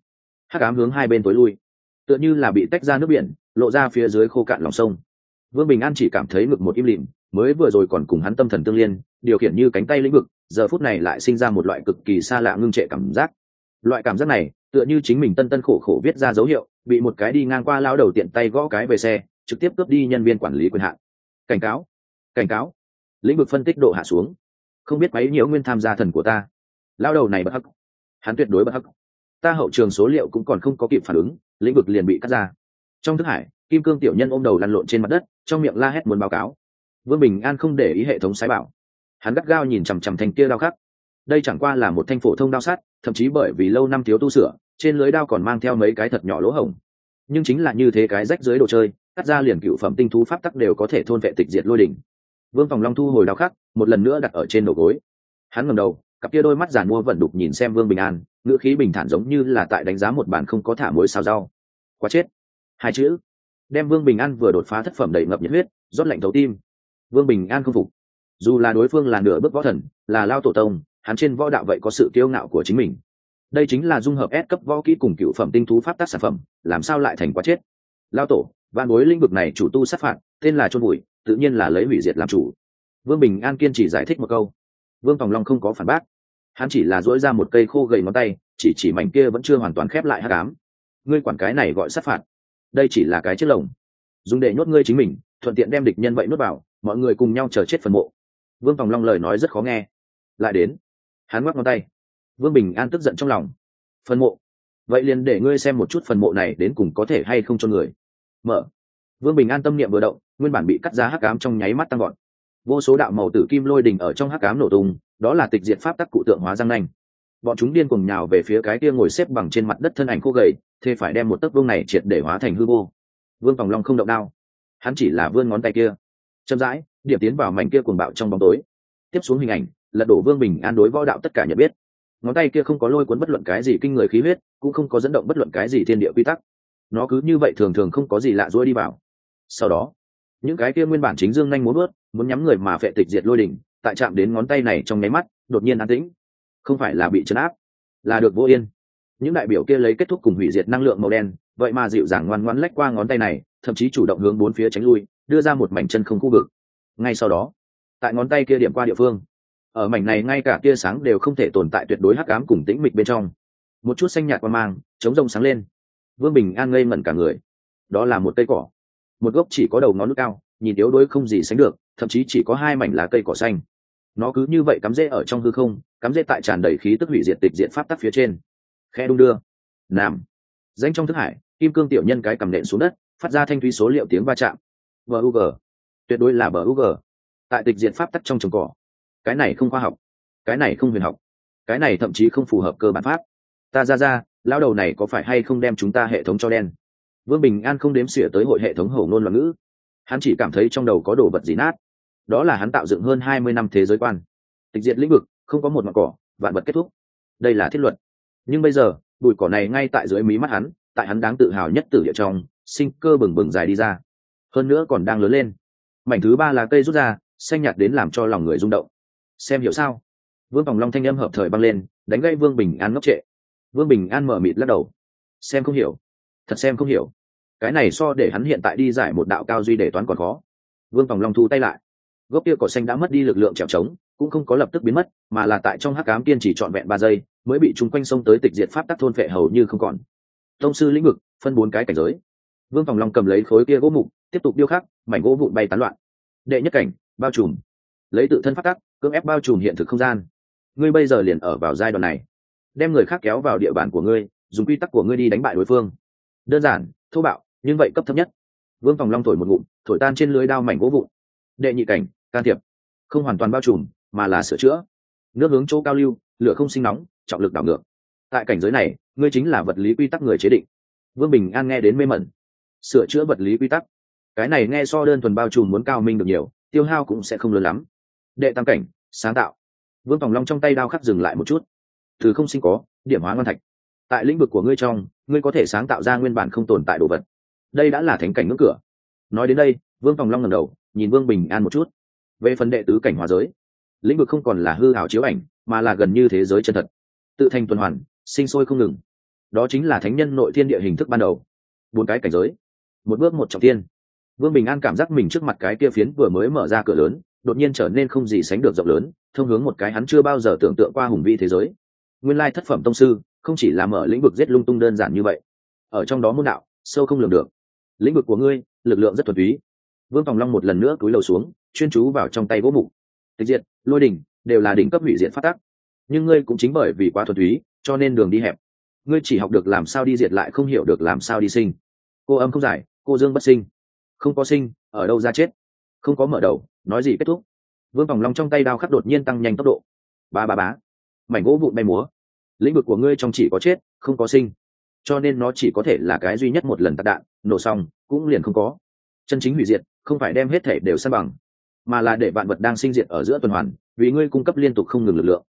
Hắc ám hướng hai bên tối lui, tựa như là bị tách ra nước biển, lộ ra phía dưới khô cạn lòng sông. Vương bình an chỉ cảm thấy ngực một im lìm, mới vừa rồi còn cùng hắn tâm thần tương liên, điều khiển như cánh tay lĩnh vực, giờ phút này lại sinh ra một loại cực kỳ xa lạ ngưng trệ cảm giác. Loại cảm giác này, tựa như chính mình tân tân khổ khổ viết ra dấu hiệu, bị một cái đi ngang qua lao đầu tiện tay gõ cái về xe, trực tiếp cướp đi nhân viên quản lý quyền hạn cảnh cáo cảnh cáo. Lĩnh vực phân tích độ hạ xuống. Không biết mấy nhiễu nguyên tham gia thần của ta. Lao đầu này bất hắc. Hắn tuyệt đối bất hắc. Ta hậu trường số liệu cũng còn không có kịp phản ứng, lĩnh vực liền bị cắt ra. Trong thức hải, kim cương tiểu nhân ôm đầu lăn lộn trên mặt đất, trong miệng la hét muốn báo cáo. Vương bình an không để ý hệ thống sái bảo. Hắn gắt gao nhìn chằm chằm thành kia đao khắc. Đây chẳng qua là một thanh phổ thông đao sắt, thậm chí bởi vì lâu năm thiếu tu sửa, trên lưới đao còn mang theo mấy cái thật nhỏ lỗ hổng. Nhưng chính là như thế cái rách dưới đồ chơi cắt ra liền cựu phẩm tinh thú pháp tắc đều có thể thôn vệ tịch diệt lôi đỉnh. Vương phòng long thu hồi đao khắc, một lần nữa đặt ở trên đầu gối. Hắn ngầm đầu, cặp kia đôi mắt giàn mua vận đục nhìn xem vương bình an, ngữ khí bình thản giống như là tại đánh giá một bản không có thả mối xào rau. Quá chết. Hai chữ. Đem vương bình an vừa đột phá thất phẩm đầy ngập nhiệt huyết, rót lạnh thấu tim. Vương bình an không phục. Dù là đối phương là nửa bước võ thần, là lao tổ tông, hắn trên võ đạo vậy có sự kiêu ngạo của chính mình. Đây chính là dung hợp S cấp võ kỹ cùng cựu phẩm tinh thú pháp tác sản phẩm, làm sao lại thành quá chết? Lao tổ văn bối lĩnh vực này chủ tu sát phạt, tên là chôn bụi, tự nhiên là lấy hủy diệt làm chủ. Vương bình an kiên chỉ giải thích một câu. Vương tòng long không có phản bác. Hắn chỉ là dỗi ra một cây khô gầy ngón tay, chỉ chỉ mảnh kia vẫn chưa hoàn toàn khép lại hát cám ngươi quản cái này gọi sát phạt. Đây chỉ là cái chiếc lồng. Dùng để nhốt ngươi chính mình, thuận tiện đem địch nhân vậy nuốt vào, mọi người cùng nhau chờ chết phần mộ. Vương tòng long lời nói rất khó nghe. Lại đến. Hắn ngoắc ngón tay. Vương bình an tức giận trong lòng. Phần mộ. Vậy liền để ngươi xem một chút phần mộ này đến cùng có thể hay không cho người mở. Vương bình an tâm niệm vừa động, nguyên bản bị cắt giá hắc cám trong nháy mắt tăng gọn vô số đạo màu tử kim lôi đình ở trong hắc cám nổ tung, đó là tịch diệt pháp tắc cụ tượng hóa răng nanh. Bọn chúng điên cùng nhào về phía cái kia ngồi xếp bằng trên mặt đất thân ảnh khô gầy, thế phải đem một tấc vương này triệt để hóa thành hư vô. Vương phòng long không động đao. Hắn chỉ là vươn ngón tay kia. Chậm rãi, điểm tiến vào mảnh kia cuồng bạo trong bóng tối. Tiếp xuống hình ảnh, lật đổ vương bình an đối võ đạo tất cả nhận biết. Ngón tay kia không có lôi cuốn bất luận cái gì kinh người khí huyết, cũng không có dẫn động bất luận cái gì thiên địa quy tắc nó cứ như vậy thường thường không có gì lạ dối đi vào. Sau đó, những cái kia nguyên bản chính dương nhanh muốn bớt muốn nhắm người mà phệ tịch diệt lôi đỉnh, tại chạm đến ngón tay này trong nháy mắt, đột nhiên an tĩnh. Không phải là bị chấn áp, là được vô yên. Những đại biểu kia lấy kết thúc cùng hủy diệt năng lượng màu đen, vậy mà dịu dàng ngoan ngoãn lách qua ngón tay này, thậm chí chủ động hướng bốn phía tránh lui, đưa ra một mảnh chân không khu vực. Ngay sau đó, tại ngón tay kia điểm qua địa phương, ở mảnh này ngay cả tia sáng đều không thể tồn tại tuyệt đối hắc ám cùng tĩnh mịch bên trong. Một chút xanh nhạt qua mang, chống rông sáng lên vương bình an ngây ngẩn cả người. Đó là một cây cỏ. Một gốc chỉ có đầu ngón nước cao nhìn yếu đuối không gì sánh được thậm chí chỉ có hai mảnh lá cây cỏ xanh. Nó cứ như vậy cắm rễ ở trong hư không cắm rễ tại tràn đầy khí tức hủy diệt tịch diện pháp tắc phía trên. Khe đung đưa. Nam danh trong thức hải kim cương tiểu nhân cái cầm nện xuống đất phát ra thanh thúy số liệu tiếng va chạm. Bờ u gờ, tuyệt đối là bờ u gờ, tại tịch diện pháp tắc trong trồng cỏ. Cái này không khoa học. Cái này không huyền học. Cái này thậm chí không phù hợp cơ bản pháp. Ta ra ra lao đầu này có phải hay không đem chúng ta hệ thống cho đen? Vương bình an không đếm xỉa tới hội hệ thống hầu ngôn loạn ngữ. Hắn chỉ cảm thấy trong đầu có đồ vật gì nát. Đó là hắn tạo dựng hơn hai mươi năm thế giới quan. Tịch diệt lĩnh vực, không có một mặt cỏ, vạn vật kết thúc. Đây là thiết luật. Nhưng bây giờ, bụi cỏ này ngay tại dưới mí mắt hắn, tại hắn đáng tự hào nhất tử địa trong, sinh cơ bừng bừng dài đi ra. Hơn nữa còn đang lớn lên. Mảnh thứ ba là cây rút ra, xanh nhạt đến làm cho lòng người rung động. Xem hiểu sao? Vương vòng long thanh âm hợp thời băng lên, đánh gây vương bình an ngốc trệ vương bình an mở mịt lắc đầu. Xem không hiểu. Thật xem không hiểu. Cái này so để hắn hiện tại đi giải một đạo cao duy để toán còn khó. Vương Phòng long thu tay lại. Gốc kia cỏ xanh đã mất đi lực lượng trèo trống, cũng không có lập tức biến mất, mà là tại trong hắc cám kiên chỉ trọn vẹn ba giây, mới bị chúng quanh sông tới tịch diệt pháp tắc thôn phệ hầu như không còn. Tông sư lĩnh vực, phân bốn cái cảnh giới. Vương Phòng long cầm lấy khối kia gỗ mục, tiếp tục điêu khắc, mảnh gỗ vụn bay tán loạn. Đệ nhất cảnh, bao trùm. Lấy tự thân phát tắc, cưỡng ép bao trùm hiện thực không gian. Ngươi bây giờ liền ở vào giai đoạn này đem người khác kéo vào địa bàn của ngươi, dùng quy tắc của ngươi đi đánh bại đối phương. Đơn giản, thô bạo, nhưng vậy cấp thấp nhất. Vương phòng long thổi một ngụm, thổi tan trên lưới đao mảnh gỗ vụn. Đệ nhị cảnh, can thiệp. Không hoàn toàn bao trùm, mà là sửa chữa. Nước hướng chỗ cao lưu, lửa không sinh nóng, trọng lực đảo ngược. Tại cảnh giới này, ngươi chính là vật lý quy tắc người chế định. Vương bình an nghe đến mê mẩn. Sửa chữa vật lý quy tắc. Cái này nghe so đơn thuần bao trùm muốn cao minh được nhiều, tiêu hao cũng sẽ không lớn lắm. Đệ tam cảnh, sáng tạo. Vương phòng long trong tay đao khắc dừng lại một chút từ không sinh có, điểm hóa ngon thạch. Tại lĩnh vực của ngươi trong, ngươi có thể sáng tạo ra nguyên bản không tồn tại đồ vật. Đây đã là thánh cảnh ngưỡng cửa. Nói đến đây, vương phòng long ngầm đầu, nhìn vương bình an một chút. Về phần đệ tứ cảnh hóa giới, lĩnh vực không còn là hư hảo chiếu ảnh, mà là gần như thế giới chân thật. Tự thành tuần hoàn, sinh sôi không ngừng. Đó chính là thánh nhân nội thiên địa hình thức ban đầu. Bốn cái cảnh giới. Một bước một trọng tiên vương bình an cảm giác mình trước mặt cái kia phiến vừa mới mở ra cửa lớn, đột nhiên trở nên không gì sánh được rộng lớn, thông hướng một cái hắn chưa bao giờ tưởng tượng qua hùng vĩ thế giới nguyên lai thất phẩm tông sư không chỉ là mở lĩnh vực giết lung tung đơn giản như vậy, ở trong đó môn đạo, sâu không lường được. Lĩnh vực của ngươi, lực lượng rất thuần túy. Vương tòng long một lần nữa cúi đầu xuống, chuyên chú vào trong tay gỗ mục. Tịch diệt, lôi đỉnh, đều là đỉnh cấp hủy diệt phát tắc. Nhưng ngươi cũng chính bởi vì quá thuần túy, cho nên đường đi hẹp. Ngươi chỉ học được làm sao đi diệt lại không hiểu được làm sao đi sinh. Cô âm không giải, cô dương bất sinh. Không có sinh, ở đâu ra chết? Không có mở đầu, nói gì kết thúc? Vương tòng long trong tay đao khắc đột nhiên tăng nhanh tốc độ. Ba ba bá mảnh gỗ vụn bay múa. Lĩnh vực của ngươi trong chỉ có chết, không có sinh. Cho nên nó chỉ có thể là cái duy nhất một lần tạc đạn, nổ xong, cũng liền không có. Chân chính hủy diệt, không phải đem hết thể đều san bằng, mà là để vạn vật đang sinh diệt ở giữa tuần hoàn, vì ngươi cung cấp liên tục không ngừng lực lượng.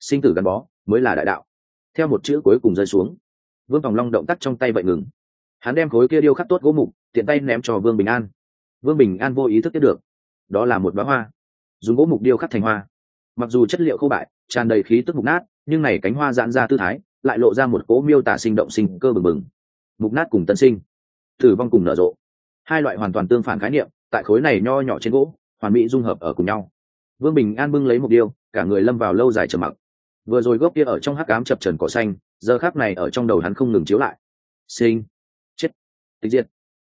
Sinh tử gắn bó, mới là đại đạo. Theo một chữ cuối cùng rơi xuống. Vương phòng long động tác trong tay vậy ngừng. Hắn đem khối kia điêu khắc tốt gỗ mục, tiện tay ném cho vương bình an. Vương bình an vô ý thức biết được. Đó là một bá hoa. Dùng gỗ mục điêu khắc thành hoa. Mặc dù chất liệu khô bại tràn đầy khí tức mục nát, nhưng này cánh hoa giãn ra tư thái, lại lộ ra một cỗ miêu tả sinh động sinh cơ bừng bừng. Mục nát cùng tân sinh, tử vong cùng nở rộ. Hai loại hoàn toàn tương phản khái niệm, tại khối này nho nhỏ trên gỗ, hoàn mỹ dung hợp ở cùng nhau. Vương bình an bưng lấy một điêu, cả người lâm vào lâu dài trầm mặc. Vừa rồi gốc kia ở trong hắc cám chập trần cỏ xanh, giờ khác này ở trong đầu hắn không ngừng chiếu lại. Sinh, chết, tịch diệt,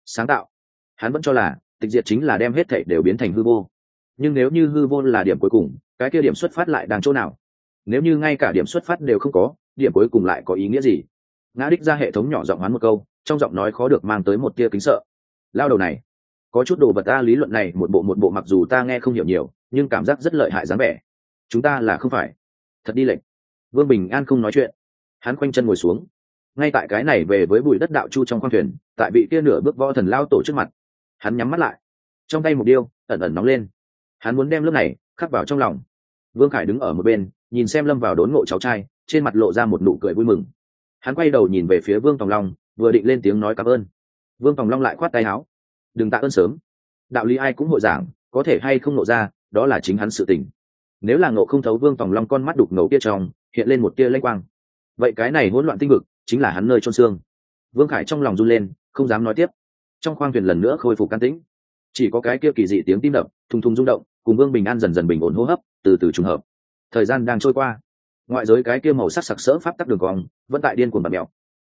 sáng tạo. Hắn vẫn cho là, tịch diệt chính là đem hết thảy đều biến thành hư vô. Nhưng nếu như hư vô là điểm cuối cùng, cái kia điểm xuất phát lại đang chỗ nào? Nếu như ngay cả điểm xuất phát đều không có, điểm cuối cùng lại có ý nghĩa gì? Ngã đích ra hệ thống nhỏ giọng hoán một câu, trong giọng nói khó được mang tới một tia kính sợ. Lao đầu này, có chút đồ vật ta lý luận này một bộ một bộ mặc dù ta nghe không hiểu nhiều, nhưng cảm giác rất lợi hại dáng vẻ. Chúng ta là không phải. Thật đi lệnh. Vương bình an không nói chuyện. Hắn khoanh chân ngồi xuống. Ngay tại cái này về với bụi đất đạo chu trong khoang thuyền, tại vị kia nửa bước võ thần lao tổ trước mặt. Hắn nhắm mắt lại. Trong tay một điêu, ẩn ẩn nóng lên. Hắn muốn đem lớp này khắc vào trong lòng. Vương khải đứng ở một bên nhìn xem lâm vào đốn ngộ cháu trai, trên mặt lộ ra một nụ cười vui mừng. Hắn quay đầu nhìn về phía vương tòng long, vừa định lên tiếng nói cảm ơn. Vương tòng long lại khoát tay áo. Đừng tạ ơn sớm. Đạo lý ai cũng hội giảng, có thể hay không nộ ra, đó là chính hắn sự tình. Nếu là ngộ không thấu vương tòng long con mắt đục ngầu kia trong, hiện lên một tia lanh quang. Vậy cái này hỗn loạn tinh vực, chính là hắn nơi trôn xương. Vương khải trong lòng run lên, không dám nói tiếp. Trong khoang thuyền lần nữa khôi phục can tĩnh. Chỉ có cái kia kỳ dị tiếng tim đập, thùng thùng rung động, cùng vương bình an dần dần bình ổn hô hấp, từ từ trùng hợp thời gian đang trôi qua. Ngoại giới cái kia màu sắc sặc sỡ pháp tắc đường cong vẫn tại điên cuồng bật mèo,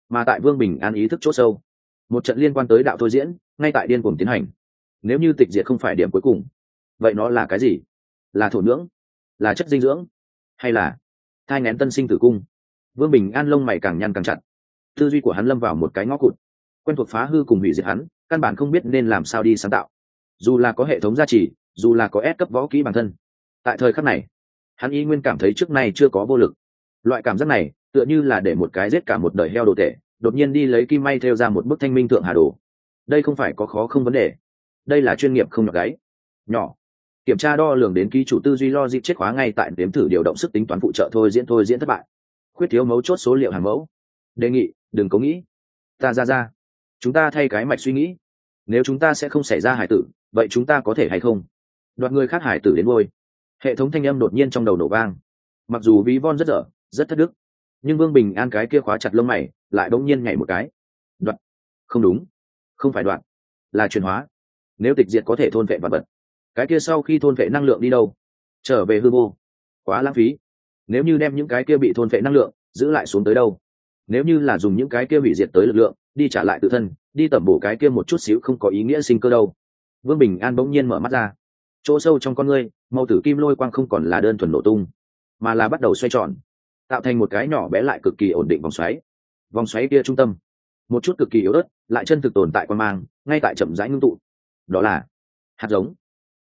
mà tại vương bình an ý thức c h ỗ sâu. Một trận liên quan tới đạo thôi diễn, ngay tại điên cuồng tiến hành. Nếu như tịch diệt không phải điểm cuối cùng, vậy nó là cái gì? Là thổ nhưỡng? Là chất dinh dưỡng? Hay là thai ngén tân sinh tử cung? Vương bình an lông mày càng nhăn càng chặt. Tư duy của hắn lâm vào một cái ngõ cụt. Quen thuộc phá hư cùng hủy diệt hắn, căn bản không biết nên làm sao đi sáng tạo. Dù là có hệ thống gia trì, dù là có ép cấp võ kỹ bản thân, tại thời khắc này hắn y nguyên cảm thấy trước nay chưa có vô lực. Loại cảm giác này, tựa như là để một cái giết cả một đời heo đồ tệ đột nhiên đi lấy kim may theo ra một bức thanh minh thượng hà đồ. Đây không phải có khó không vấn đề. Đây là chuyên nghiệp không nhỏ gáy. Nhỏ. Kiểm tra đo lường đến ký chủ tư duy lo dịp chết khóa ngay tại đếm thử điều động sức tính toán phụ trợ thôi diễn thôi diễn thất bại. Khuyết thiếu mấu chốt số liệu hàng mẫu. Đề nghị, đừng có nghĩ. Ta ra ra. Chúng ta thay cái mạch suy nghĩ. Nếu chúng ta sẽ không xảy ra hải tử, vậy chúng ta có thể hay không? Đoạt người khác hải tử đến ngôi hệ thống thanh âm đột nhiên trong đầu nổ vang. Mặc dù ví von rất dở, rất thất đức, nhưng vương bình an cái kia khóa chặt lông mày, lại đ ỗ n g nhiên nhảy một cái. Đoạn. Không đúng. Không phải đoạn. Là chuyển hóa. Nếu tịch diệt có thể thôn vệ vật vật. Cái kia sau khi thôn vệ năng lượng đi đâu? Trở về hư vô. Quá lãng phí. Nếu như đem những cái kia bị thôn vệ năng lượng giữ lại xuống tới đâu? Nếu như là dùng những cái kia hủy diệt tới lực lượng, đi trả lại tự thân, đi tẩm bổ cái kia một chút xíu không có ý nghĩa sinh cơ đâu. Vương bình an bỗng nhiên mở mắt ra chỗ sâu trong con ngươi, màu tử kim lôi quang không còn là đơn thuần nổ tung, mà là bắt đầu xoay tròn, tạo thành một cái nhỏ bé lại cực kỳ ổn định vòng xoáy. Vòng xoáy kia trung tâm, một chút cực kỳ yếu ớt, lại chân thực tồn tại quan mang, ngay tại chậm rãi ngưng tụ. Đó là hạt giống.